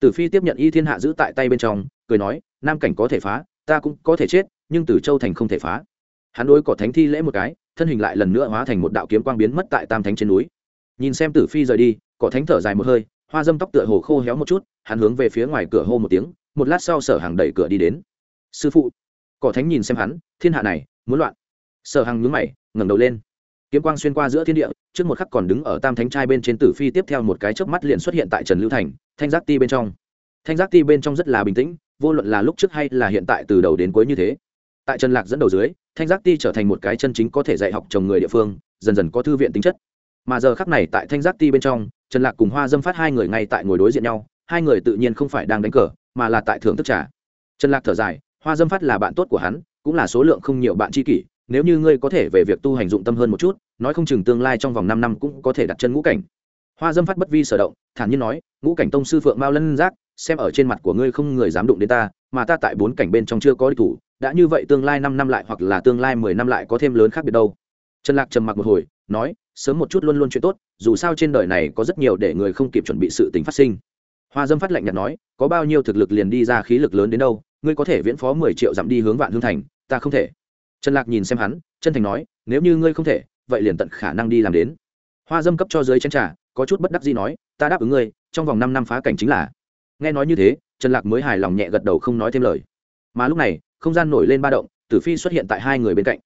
Tử phi tiếp nhận y thiên hạ giữ tại tay bên trong, cười nói, nam cảnh có thể phá ta cũng có thể chết, nhưng từ châu thành không thể phá. Hắn đối cỏ thánh thi lễ một cái, thân hình lại lần nữa hóa thành một đạo kiếm quang biến mất tại tam thánh trên núi. Nhìn xem tử phi rời đi, cỏ thánh thở dài một hơi, hoa dâm tóc tựa hồ khô héo một chút, hắn hướng về phía ngoài cửa hô một tiếng, một lát sau sở hàng đẩy cửa đi đến. Sư phụ. Cỏ thánh nhìn xem hắn, thiên hạ này, muốn loạn. Sở hàng nhướng mày, ngẩng đầu lên. Kiếm quang xuyên qua giữa thiên địa, trước một khắc còn đứng ở tam thánh trai bên trên tử phi, tiếp theo một cái chớp mắt liền xuất hiện tại trần lưu thành, thanh giác ti bên trong. Thanh giác ti bên trong rất là bình tĩnh vô luận là lúc trước hay là hiện tại từ đầu đến cuối như thế. Tại trần lạc dẫn đầu dưới, thanh giác ti trở thành một cái chân chính có thể dạy học chồng người địa phương, dần dần có thư viện tính chất. Mà giờ khắc này tại thanh giác ti bên trong, trần lạc cùng hoa dâm phát hai người ngay tại ngồi đối diện nhau, hai người tự nhiên không phải đang đánh cờ, mà là tại thưởng thức trà. Trần lạc thở dài, hoa dâm phát là bạn tốt của hắn, cũng là số lượng không nhiều bạn tri kỷ, nếu như ngươi có thể về việc tu hành dụng tâm hơn một chút, nói không chừng tương lai trong vòng năm năm cũng có thể đặt chân ngũ cảnh. Hoa dâm phát bất vi sở động, thản nhiên nói, ngũ cảnh tông sư phượng mao lân giác xem ở trên mặt của ngươi không người dám đụng đến ta, mà ta tại bốn cảnh bên trong chưa có địch thủ, đã như vậy tương lai năm năm lại hoặc là tương lai mười năm lại có thêm lớn khác biệt đâu. Trần lạc trầm mặc một hồi, nói, sớm một chút luôn luôn chuyện tốt, dù sao trên đời này có rất nhiều để người không kịp chuẩn bị sự tình phát sinh. Hoa dâm phát lạnh nhạt nói, có bao nhiêu thực lực liền đi ra khí lực lớn đến đâu, ngươi có thể viễn phó mười triệu dặm đi hướng vạn hương thành, ta không thể. Trần lạc nhìn xem hắn, chân thành nói, nếu như ngươi không thể, vậy liền tận khả năng đi làm đến. Hoa dâm cấp cho dưới chén trà, có chút bất đắc gì nói, ta đáp ứng ngươi, trong vòng năm năm phá cảnh chính là nghe nói như thế, trần lạc mới hài lòng nhẹ gật đầu không nói thêm lời. Mà lúc này, không gian nổi lên ba động, tử phi xuất hiện tại hai người bên cạnh.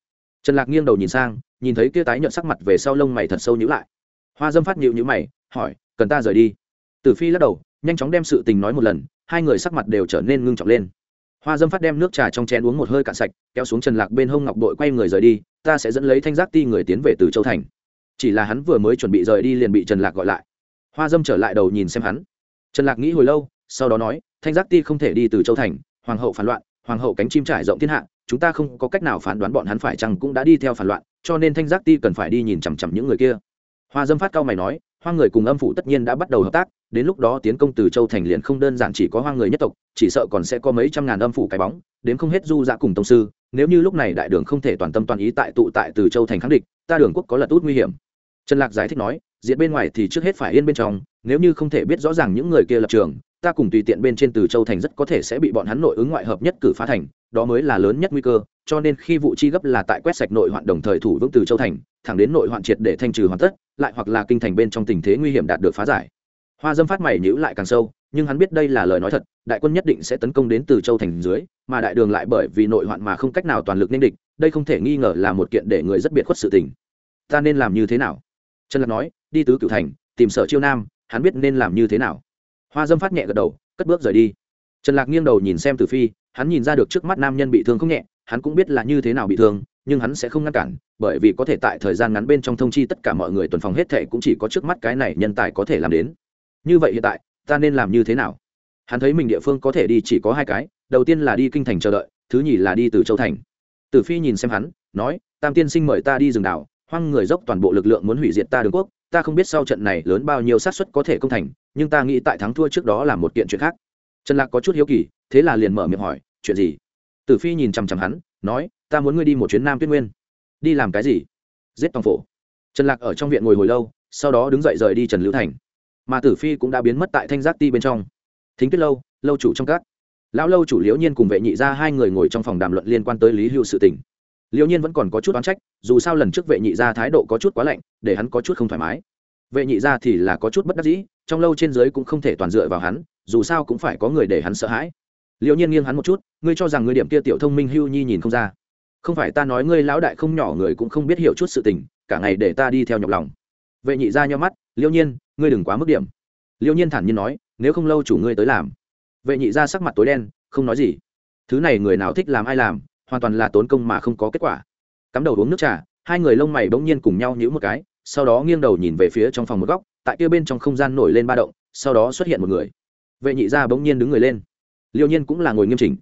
Trần lạc nghiêng đầu nhìn sang, nhìn thấy kia tái nhợt sắc mặt về sau lông mày thật sâu nhữ lại. Hoa dâm phát nhịu nhữ mày, hỏi, cần ta rời đi? Tử phi lắc đầu, nhanh chóng đem sự tình nói một lần, hai người sắc mặt đều trở nên ngưng trọng lên. Hoa dâm phát đem nước trà trong chén uống một hơi cạn sạch, kéo xuống trần lạc bên hông ngọc đội quay người rời đi, ta sẽ dẫn lấy thanh giác ti người tiến về từ châu thành. Chỉ là hắn vừa mới chuẩn bị rời đi liền bị trần lạc gọi lại. Hoa dâm trở lại đầu nhìn xem hắn. Trần lạc nghĩ hồi lâu sau đó nói, thanh giác ti không thể đi từ châu thành, hoàng hậu phản loạn, hoàng hậu cánh chim trải rộng thiên hạ, chúng ta không có cách nào phán đoán bọn hắn phải chăng cũng đã đi theo phản loạn, cho nên thanh giác ti cần phải đi nhìn chằm chằm những người kia. Hoa dâm phát cao mày nói hoa người cùng âm phủ tất nhiên đã bắt đầu hợp tác, đến lúc đó tiến công từ châu thành liền không đơn giản chỉ có hoa người nhất tộc, chỉ sợ còn sẽ có mấy trăm ngàn âm phủ cái bóng, đến không hết du dạ cùng tông sư, nếu như lúc này đại đường không thể toàn tâm toàn ý tại tụ tại từ châu thành kháng địch, ta đường quốc có lật út nguy hiểm. Trần lạc giải thích nói, diện bên ngoài thì trước hết phải yên bên trong, nếu như không thể biết rõ ràng những người kia lập trường ta cùng tùy tiện bên trên từ châu thành rất có thể sẽ bị bọn hắn nội ứng ngoại hợp nhất cử phá thành, đó mới là lớn nhất nguy cơ, cho nên khi vụ chi gấp là tại quét sạch nội hoạn đồng thời thủ vững từ châu thành, thẳng đến nội hoạn triệt để thanh trừ hoàn tất, lại hoặc là kinh thành bên trong tình thế nguy hiểm đạt được phá giải. Hoa dâm phát mày nhữ lại càng sâu, nhưng hắn biết đây là lời nói thật, đại quân nhất định sẽ tấn công đến từ châu thành dưới, mà đại đường lại bởi vì nội hoạn mà không cách nào toàn lực nên địch, đây không thể nghi ngờ là một kiện để người rất biệt khuất sự tình. Ta nên làm như thế nào? Trần lạc nói, đi tứ cửu thành, tìm sở chiêu nam, hắn biết nên làm như thế nào? Hoa dâm phát nhẹ gật đầu, cất bước rời đi. Trần lạc nghiêng đầu nhìn xem tử phi, hắn nhìn ra được trước mắt nam nhân bị thương không nhẹ, hắn cũng biết là như thế nào bị thương, nhưng hắn sẽ không ngăn cản, bởi vì có thể tại thời gian ngắn bên trong thông chi tất cả mọi người tuần phòng hết thệ cũng chỉ có trước mắt cái này nhân tài có thể làm đến. Như vậy hiện tại, ta nên làm như thế nào? Hắn thấy mình địa phương có thể đi chỉ có hai cái, đầu tiên là đi kinh thành chờ đợi, thứ nhì là đi từ châu thành. Tử phi nhìn xem hắn, nói, tam tiên sinh mời ta đi rừng đảo, hoang người dốc toàn bộ lực lượng muốn hủy diệt ta đường quốc ta không biết sau trận này lớn bao nhiêu xác suất có thể công thành, nhưng ta nghĩ tại thắng thua trước đó là một kiện chuyện khác. Trần lạc có chút hiếu kỳ, thế là liền mở miệng hỏi, chuyện gì? Tử phi nhìn chằm chằm hắn, nói, ta muốn ngươi đi một chuyến nam tuyết nguyên. Đi làm cái gì? Giết tòng phổ. Trần lạc ở trong viện ngồi hồi lâu, sau đó đứng dậy rời đi trần lưu thành. Mà tử phi cũng đã biến mất tại thanh giác ti bên trong. Thính tuyết lâu lâu chủ trong các. Lão lâu chủ liễu nhiên cùng vệ nhị ra hai người ngồi trong phòng đàm luận liên quan tới lý hưu sự tình liễu nhiên vẫn còn có chút oán trách, dù sao lần trước vệ nhị gia thái độ có chút quá lạnh, để hắn có chút không thoải mái. Vệ nhị gia thì là có chút bất đắc dĩ, trong lâu trên dưới cũng không thể toàn dựa vào hắn, dù sao cũng phải có người để hắn sợ hãi. Liễu nhiên nghiêng hắn một chút, ngươi cho rằng ngươi điểm kia tiểu thông minh hưu nhi nhìn không ra. Không phải ta nói ngươi lão đại không nhỏ người cũng không biết hiểu chút sự tình, cả ngày để ta đi theo nhọc lòng. Vệ nhị gia nho mắt liễu nhiên, ngươi đừng quá mức điểm. Liễu nhiên thản nhiên nói, nếu không lâu chủ ngươi tới làm. Vệ nhị gia sắc mặt tối đen, không nói gì. Thứ này người nào thích làm ai làm hoàn toàn là tốn công mà không có kết quả. Cắm đầu uống nước trà, hai người lông mày bỗng nhiên cùng nhau nhữ một cái, sau đó nghiêng đầu nhìn về phía trong phòng một góc, tại kia bên trong không gian nổi lên ba động, sau đó xuất hiện một người. Vệ nhị gia bỗng nhiên đứng người lên. Liêu nhiên cũng là ngồi nghiêm chỉnh.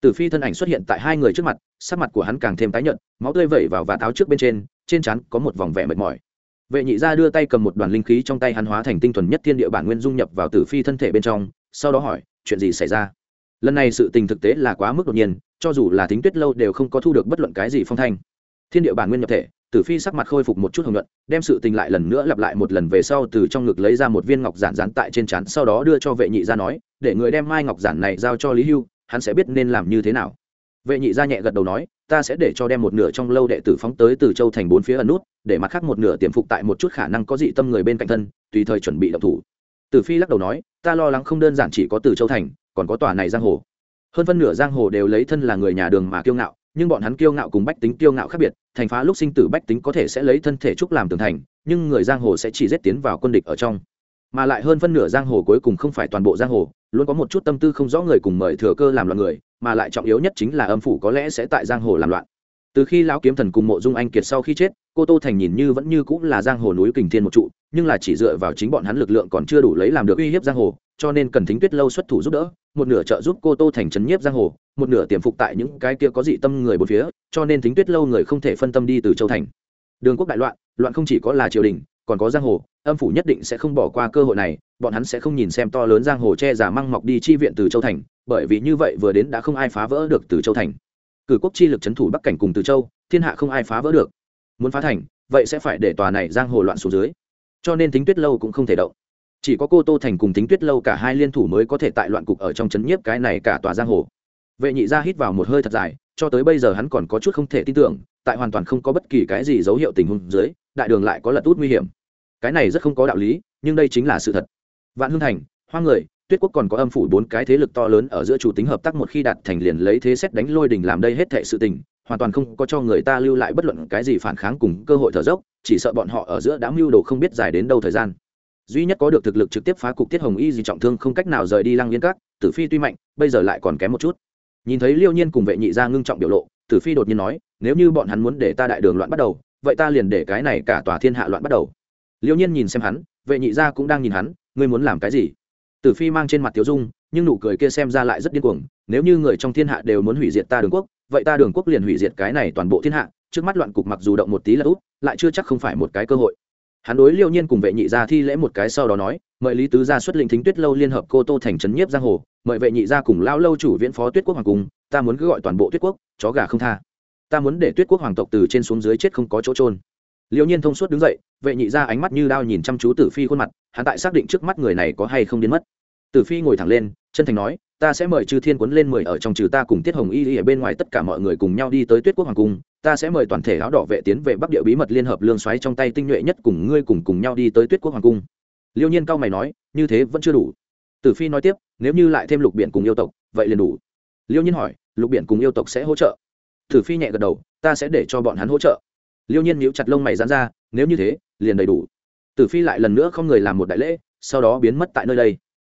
Tử phi thân ảnh xuất hiện tại hai người trước mặt, sắc mặt của hắn càng thêm tái nhợt, máu tươi vẩy vào và tháo trước bên trên trên trán có một vòng vẻ mệt mỏi. Vệ nhị gia đưa tay cầm một đoàn linh khí trong tay hắn hóa thành tinh thuần nhất thiên địa bản nguyên dung nhập vào tử phi thân thể bên trong, sau đó hỏi, chuyện gì xảy ra? Lần này sự tình thực tế là quá mức đột nhiên cho dù là tính tuyết lâu đều không có thu được bất luận cái gì phong thanh. Thiên địa bản nguyên nhập thể, tử phi sắc mặt khôi phục một chút hồng nhuận, đem sự tình lại lần nữa lặp lại một lần về sau từ trong ngực lấy ra một viên ngọc giản dán tại trên trán, sau đó đưa cho vệ nhị gia nói, để người đem mai ngọc giản này giao cho lý hưu, hắn sẽ biết nên làm như thế nào. Vệ nhị gia nhẹ gật đầu nói, ta sẽ để cho đem một nửa trong lâu đệ tử phóng tới từ châu thành bốn phía ẩn nút, để mặt khác một nửa tiềm phục tại một chút khả năng có dị tâm người bên cạnh thân, tùy thời chuẩn bị động thủ. Tử phi lắc đầu nói, ta lo lắng không đơn giản chỉ có từ châu thành, còn có tòa này giang hồ hơn phân nửa giang hồ đều lấy thân là người nhà đường mà kiêu ngạo, nhưng bọn hắn kiêu ngạo cùng bách tính kiêu ngạo khác biệt, thành phá lúc sinh tử bách tính có thể sẽ lấy thân thể trúc làm tường thành, nhưng người giang hồ sẽ chỉ giết tiến vào quân địch ở trong. Mà lại hơn phân nửa giang hồ cuối cùng không phải toàn bộ giang hồ, luôn có một chút tâm tư không rõ người cùng mời thừa cơ làm loạn người, mà lại trọng yếu nhất chính là âm phủ có lẽ sẽ tại giang hồ làm loạn từ khi lão kiếm thần cùng mộ dung anh kiệt sau khi chết, cô tô thành nhìn như vẫn như cũng là giang hồ núi kình thiên một trụ, nhưng là chỉ dựa vào chính bọn hắn lực lượng còn chưa đủ lấy làm được uy hiếp giang hồ, cho nên cần thính tuyết lâu xuất thủ giúp đỡ, một nửa trợ giúp cô tô thành chấn nhiếp giang hồ, một nửa tiềm phục tại những cái kia có dị tâm người bốn phía, cho nên thính tuyết lâu người không thể phân tâm đi từ châu thành. Đường quốc đại loạn loạn không chỉ có là triều đình, còn có giang hồ, âm phủ nhất định sẽ không bỏ qua cơ hội này, bọn hắn sẽ không nhìn xem to lớn giang hồ che giả măng mọc đi chi viện từ châu thành, bởi vì như vậy vừa đến đã không ai phá vỡ được từ châu thành cử quốc chi lực c h ấ n thủ bắc cảnh cùng từ châu, thiên hạ không ai phá vỡ được. Muốn phá thành, vậy sẽ phải để tòa này giang hồ loạn xuống dưới. Cho nên tính tuyết lâu cũng không thể động. Chỉ có cô tô thành cùng tính tuyết lâu cả hai liên thủ mới có thể tại loạn cục ở trong c h ấ n nhiếp cái này cả tòa giang hồ. Vệ nhị ra hít vào một hơi thật dài, cho tới bây giờ hắn còn có chút không thể tin tưởng, tại hoàn toàn không có bất kỳ cái gì dấu hiệu tình huống dưới, đại đường lại có lật út nguy hiểm. Cái này rất không có đạo lý, nhưng đây chính là sự thật. Vạn hương thành hoa người tuyết quốc còn có âm phủ bốn cái thế lực to lớn ở giữa chủ tính hợp tác một khi đạt thành liền lấy thế xét đánh lôi đình làm đây hết thệ sự tình, hoàn toàn không có cho người ta lưu lại bất luận cái gì phản kháng cùng cơ hội thở dốc, chỉ sợ bọn họ ở giữa đã mưu đồ không biết dài đến đâu thời gian. Duy nhất có được thực lực trực tiếp phá cục tiết hồng y gì trọng thương không cách nào rời đi lăng yên các, tử phi tuy mạnh, bây giờ lại còn kém một chút. Nhìn thấy liêu nhiên cùng vệ nhị gia ngưng trọng biểu lộ, tử phi đột nhiên nói, nếu như bọn hắn muốn để ta đại đường loạn bắt đầu, vậy ta liền để cái này cả tòa thiên hạ loạn bắt đầu. Liêu nhiên nhìn xem hắn, vệ nhị gia cũng đang nhìn hắn, ngươi muốn làm cái gì? Tử phi mang trên mặt tiếu dung, nhưng nụ cười kia xem ra lại rất điên cuồng, nếu như người trong thiên hạ đều muốn hủy diệt ta đường quốc, vậy ta đường quốc liền hủy diệt cái này toàn bộ thiên hạ, trước mắt loạn cục mặc dù động một tí là út, lại chưa chắc không phải một cái cơ hội. Hắn đối liêu nhiên cùng vệ nhị gia thi lễ một cái sau đó nói, mời lý tứ gia xuất lĩnh thính tuyết lâu liên hợp cô tô thành trấn nhiếp giang hồ, mời vệ nhị gia cùng lao lâu chủ viễn phó tuyết quốc hoàng cung ta muốn cứ gọi toàn bộ tuyết quốc, chó gà không tha. Ta muốn để tuyết quốc hoàng tộc từ trên xuống dưới chết không có chỗ trôn liêu nhiên thông suốt đứng dậy vệ nhị ra ánh mắt như đao nhìn chăm chú tử phi khuôn mặt, hắn tại xác định trước mắt người này có hay không đến mất. Tử phi ngồi thẳng lên, chân thành nói, ta sẽ mời chư thiên quấn lên mười ở trong trừ ta cùng tiết hồng y ở bên ngoài tất cả mọi người cùng nhau đi tới tuyết quốc hoàng cung. Ta sẽ mời toàn thể áo đỏ vệ tiến về bắc địa bí mật liên hợp lương xoáy trong tay tinh nhuệ nhất cùng ngươi cùng cùng nhau đi tới tuyết quốc hoàng cung. Liêu nhiên cao mày nói, như thế vẫn chưa đủ. Tử phi nói tiếp, nếu như lại thêm lục biển cùng yêu tộc, vậy liền đủ. Liêu nhiên hỏi, lục biển cùng yêu tộc sẽ hỗ trợ? Tử phi nhẹ gật đầu, ta sẽ để cho bọn hắn hỗ trợ. Liêu nhiên nhíu chặt lông mày dán ra, nếu như thế liền đầy đủ. Tử phi lại lần nữa không người làm một đại lễ, sau đó biến mất tại nơi đây.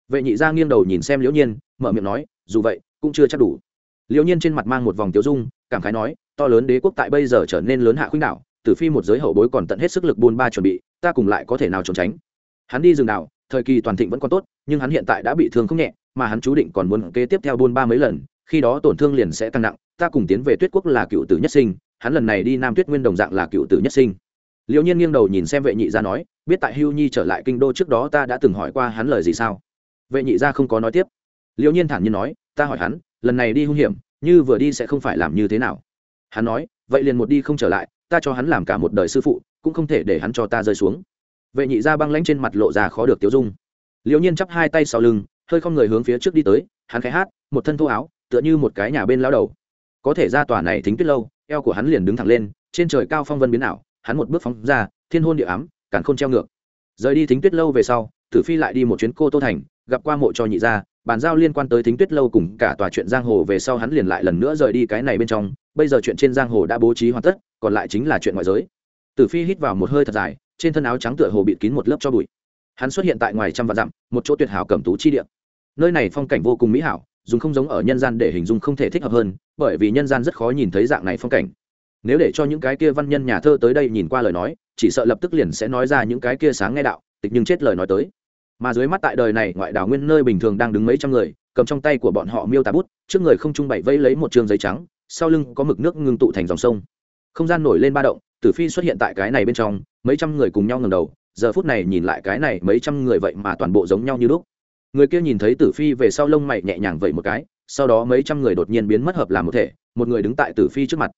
Vệ nhị gia nghiêng đầu nhìn xem liễu nhiên, mở miệng nói, dù vậy, cũng chưa chắc đủ. Liễu nhiên trên mặt mang một vòng tiêu dung, cảm khái nói, to lớn đế quốc tại bây giờ trở nên lớn hạ khuynh đảo, tử phi một giới hậu bối còn tận hết sức lực buôn ba chuẩn bị, ta cùng lại có thể nào trốn tránh? Hắn đi rừng đảo, thời kỳ toàn thịnh vẫn còn tốt, nhưng hắn hiện tại đã bị thương không nhẹ, mà hắn chú định còn muốn kế tiếp theo buôn ba mấy lần, khi đó tổn thương liền sẽ tăng nặng, ta cùng tiến về tuyết quốc là cựu tử nhất sinh, hắn lần này đi nam tuyết nguyên đồng dạng là cựu tử nhất sinh liễu nhiên nghiêng đầu nhìn xem vệ nhị gia nói, biết tại hưu nhi trở lại kinh đô trước đó ta đã từng hỏi qua hắn lời gì sao? Vệ nhị gia không có nói tiếp. Liễu nhiên thản nhiên nói, ta hỏi hắn, lần này đi hung hiểm, như vừa đi sẽ không phải làm như thế nào? Hắn nói, vậy liền một đi không trở lại, ta cho hắn làm cả một đời sư phụ, cũng không thể để hắn cho ta rơi xuống. Vệ nhị gia băng lãnh trên mặt lộ ra khó được tiêu dung. Liễu nhiên chắp hai tay sau lưng, hơi không người hướng phía trước đi tới, hắn khẽ hát, một thân thô áo, tựa như một cái nhà bên lao đầu. Có thể ra tòa này thính tuyết lâu, eo của hắn liền đứng thẳng lên, trên trời cao phong vân biến ảo hắn một bước phóng ra, thiên hôn địa ám cản khôn treo ngược. Rời đi thính tuyết lâu về sau, tử phi lại đi một chuyến cô tô thành, gặp qua mộ cho nhị gia, bàn giao liên quan tới thính tuyết lâu cùng cả tòa chuyện giang hồ về sau hắn liền lại lần nữa rời đi cái này bên trong, bây giờ chuyện trên giang hồ đã bố trí hoàn tất, còn lại chính là chuyện ngoại giới. Tử phi hít vào một hơi thật dài, trên thân áo trắng tựa hồ bịt kín một lớp cho bụi. Hắn xuất hiện tại ngoài trăm vạn dặm, một chỗ tuyệt hảo cẩm tú chi địa. Nơi này phong cảnh vô cùng mỹ hảo, dùng không giống ở nhân gian để hình dung không thể thích hợp hơn, bởi vì nhân gian rất khó nhìn thấy dạng này phong cảnh nếu để cho những cái kia văn nhân nhà thơ tới đây nhìn qua lời nói, chỉ sợ lập tức liền sẽ nói ra những cái kia sáng nghe đạo, tịch nhưng chết lời nói tới. Mà dưới mắt tại đời này, ngoại đảo nguyên nơi bình thường đang đứng mấy trăm người, cầm trong tay của bọn họ miêu tả bút, trước người không trung bày vây lấy một trường giấy trắng, sau lưng có mực nước ngưng tụ thành dòng sông. Không gian nổi lên ba động, tử phi xuất hiện tại cái này bên trong, mấy trăm người cùng nhau ngầm đầu, giờ phút này nhìn lại cái này mấy trăm người vậy mà toàn bộ giống nhau như lúc. Người kia nhìn thấy tử phi về sau lông mày nhẹ nhàng vậy một cái, sau đó mấy trăm người đột nhiên biến mất hợp làm một thể, một người đứng tại tử phi trước mặt.